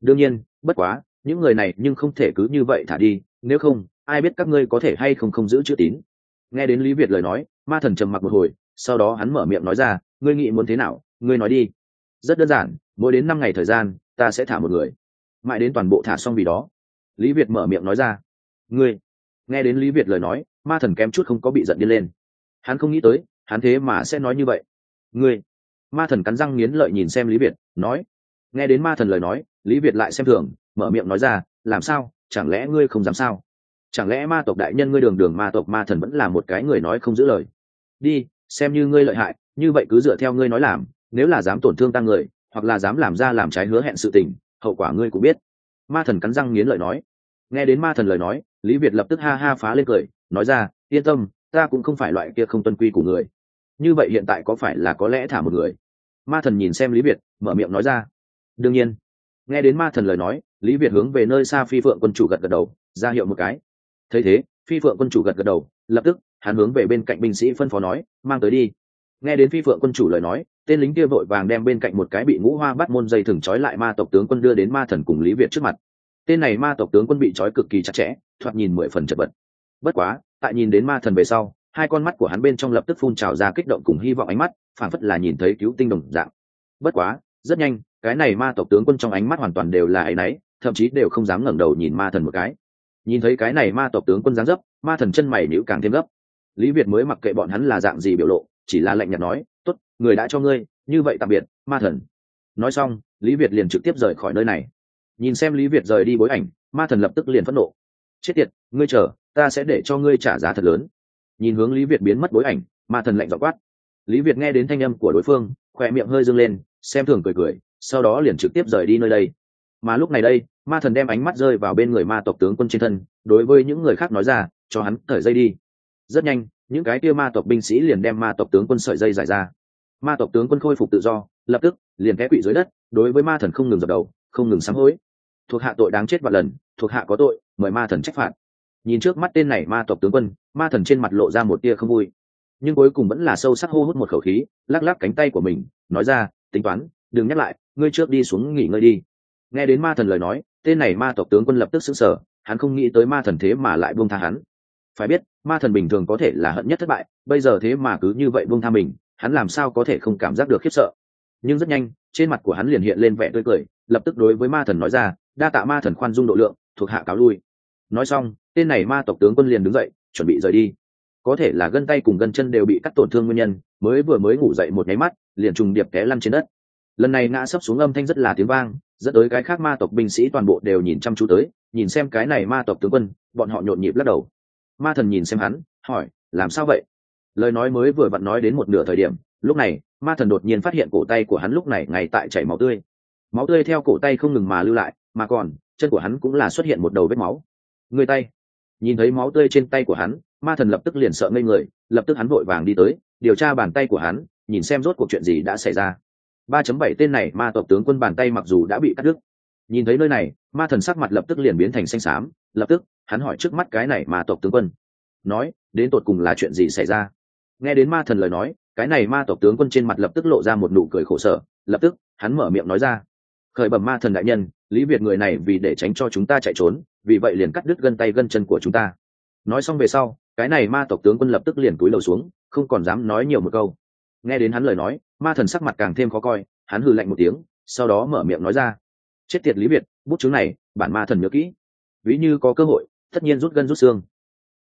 Đương nhiên, bất quá những người này nhưng không thể cứ như vậy thả đi, nếu không, ai biết các ngươi có thể hay không không giữ chữ tín. Nghe đến lý việt lời nói, ma thần trầm mặc một hồi, sau đó hắn mở miệng nói ra, ngươi nghĩ muốn thế nào? Ngươi nói đi. Rất đơn giản, mỗi đến năm ngày thời gian, ta sẽ thả một người. Mãi đến toàn bộ thả xong vì đó, lý việt mở miệng nói ra, ngươi. Nghe đến lý việt lời nói, ma thần kém chút không có bị giận điên lên. Hắn không nghĩ tới, hắn thế mà sẽ nói như vậy. Ngươi. Ma thần cắn răng nghiến lợi nhìn xem lý việt, nói. Nghe đến ma thần lời nói, lý việt lại xem thường mở miệng nói ra, làm sao? Chẳng lẽ ngươi không dám sao? Chẳng lẽ ma tộc đại nhân ngươi đường đường ma tộc ma thần vẫn là một cái người nói không giữ lời? Đi, xem như ngươi lợi hại, như vậy cứ dựa theo ngươi nói làm, nếu là dám tổn thương ta người, hoặc là dám làm ra làm trái hứa hẹn sự tình, hậu quả ngươi cũng biết. Ma thần cắn răng nghiến lợi nói. Nghe đến ma thần lời nói, lý việt lập tức ha ha phá lên cười, nói ra, yên tâm, ta cũng không phải loại kia không tuân quy của người. Như vậy hiện tại có phải là có lẽ thả một người? Ma thần nhìn xem lý việt, mở miệng nói ra. Đương nhiên. Nghe đến ma thần lời nói lý việt hướng về nơi xa phi phượng quân chủ gật gật đầu, ra hiệu một cái. Thấy thế, phi phượng quân chủ gật gật đầu, lập tức, hắn hướng về bên cạnh binh sĩ phân phó nói, mang tới đi. Nghe đến phi phượng quân chủ lời nói, tên lính kia vội vàng đem bên cạnh một cái bị ngũ hoa bắt môn dây thừng trói lại ma tộc tướng quân đưa đến ma thần cùng lý việt trước mặt. Tên này ma tộc tướng quân bị trói cực kỳ chặt chẽ, thoạt nhìn mười phần chật vật. Bất quá, tại nhìn đến ma thần về sau, hai con mắt của hắn bên trong lập tức phun trào ra kích động cùng hy vọng ánh mắt phản phất là nhìn thấy cứu tinh đồng dạng. Bất quá, rất nhanh, cái này ma tộc tướng quân trong ánh mắt hoàn toàn đều là áy náy thậm chí đều không dám ngẩng đầu nhìn ma thần một cái. Nhìn thấy cái này ma tộc tướng quân giáng dấp, ma thần chân mày nhữ càng thêm gấp. Lý việt mới mặc kệ bọn hắn là dạng gì biểu lộ, chỉ là lạnh nhạt nói, tốt, người đã cho ngươi, như vậy tạm biệt, ma thần. Nói xong, lý việt liền trực tiếp rời khỏi nơi này. Nhìn xem lý việt rời đi bối ảnh, ma thần lập tức liền phẫn nộ. Chết tiệt, ngươi chờ, ta sẽ để cho ngươi trả giá thật lớn. Nhìn hướng lý việt biến mất bối ảnh, ma thần lạnh dọ quát. Lý việt nghe đến thanh âm của đối phương khoe miệng hơi dâng lên, xem thường cười cười, sau đó liền trực tiếp rời đi nơi đây mà lúc này đây, ma thần đem ánh mắt rơi vào bên người ma tộc tướng quân trên thân, đối với những người khác nói ra, cho hắn thời dây đi. Rất nhanh, những cái kia ma tộc binh sĩ liền đem ma tộc tướng quân sợi dây giải ra. Ma tộc tướng quân khôi phục tự do, lập tức, liền ghé quỵ dưới đất, đối với ma thần không ngừng dập đầu, không ngừng sám hối. Thuộc hạ tội đáng chết vạn lần, thuộc hạ có tội, mời ma thần trách phạt. Nhìn trước mắt tên này ma tộc tướng quân, ma thần trên mặt lộ ra một tia không vui. Nhưng cuối cùng vẫn là sâu sắc hô hút một khẩu khí, lắc lắc cánh tay của mình, nói ra, tính toán, đừng nhắc lại, ngươi trước đi xuống nghỉ ngơi đi nghe đến ma thần lời nói, tên này ma tộc tướng quân lập tức xứng sở hắn không nghĩ tới ma thần thế mà lại buông tha hắn. Phải biết, ma thần bình thường có thể là hận nhất thất bại, bây giờ thế mà cứ như vậy buông tha mình, hắn làm sao có thể không cảm giác được khiếp sợ. Nhưng rất nhanh, trên mặt của hắn liền hiện lên vẻ tươi cười, lập tức đối với ma thần nói ra, đa tạ ma thần khoan dung độ lượng, thuộc hạ cáo lui. Nói xong, tên này ma tộc tướng quân liền đứng dậy, chuẩn bị rời đi. Có thể là gân tay cùng gân chân đều bị cắt tổn thương nguyên nhân, mới vừa mới ngủ dậy một nháy mắt, liền trùng điệp té lăn trên đất lần này ngã sấp xuống âm thanh rất là tiếng vang, dẫn tới cái khác ma tộc binh sĩ toàn bộ đều nhìn chăm chú tới, nhìn xem cái này ma tộc tướng quân, bọn họ nhộn nhịp lắc đầu. Ma thần nhìn xem hắn, hỏi, làm sao vậy? Lời nói mới vừa vặn nói đến một nửa thời điểm, lúc này, ma thần đột nhiên phát hiện cổ tay của hắn lúc này ngay tại chảy máu tươi. Máu tươi theo cổ tay không ngừng mà lưu lại, mà còn, chân của hắn cũng là xuất hiện một đầu vết máu. Người tay. Nhìn thấy máu tươi trên tay của hắn, ma thần lập tức liền sợ ngây người, lập tức hắn vội vàng đi tới, điều tra bàn tay của hắn, nhìn xem rốt cuộc chuyện gì đã xảy ra ba chấm bảy tên này ma tộc tướng quân bàn tay mặc dù đã bị cắt đứt. Nhìn thấy nơi này, ma thần sắc mặt lập tức liền biến thành xanh xám, lập tức, hắn hỏi trước mắt cái này ma tộc tướng quân. Nói, đến tột cùng là chuyện gì xảy ra? Nghe đến ma thần lời nói, cái này ma tộc tướng quân trên mặt lập tức lộ ra một nụ cười khổ sở, lập tức, hắn mở miệng nói ra. Khởi bẩm ma thần đại nhân, lý việt người này vì để tránh cho chúng ta chạy trốn, vì vậy liền cắt đứt gân tay gân chân của chúng ta. Nói xong về sau, cái này ma tộc tướng quân lập tức liền cúi đầu xuống, không còn dám nói nhiều một câu. Nghe đến hắn lời nói ma thần sắc mặt càng thêm khó coi, hắn hư lạnh một tiếng, sau đó mở miệng nói ra. Chết tiệt lý việt, bút chứng này, bản ma thần nhớ kỹ. Ví như có cơ hội, tất nhiên rút gân rút xương.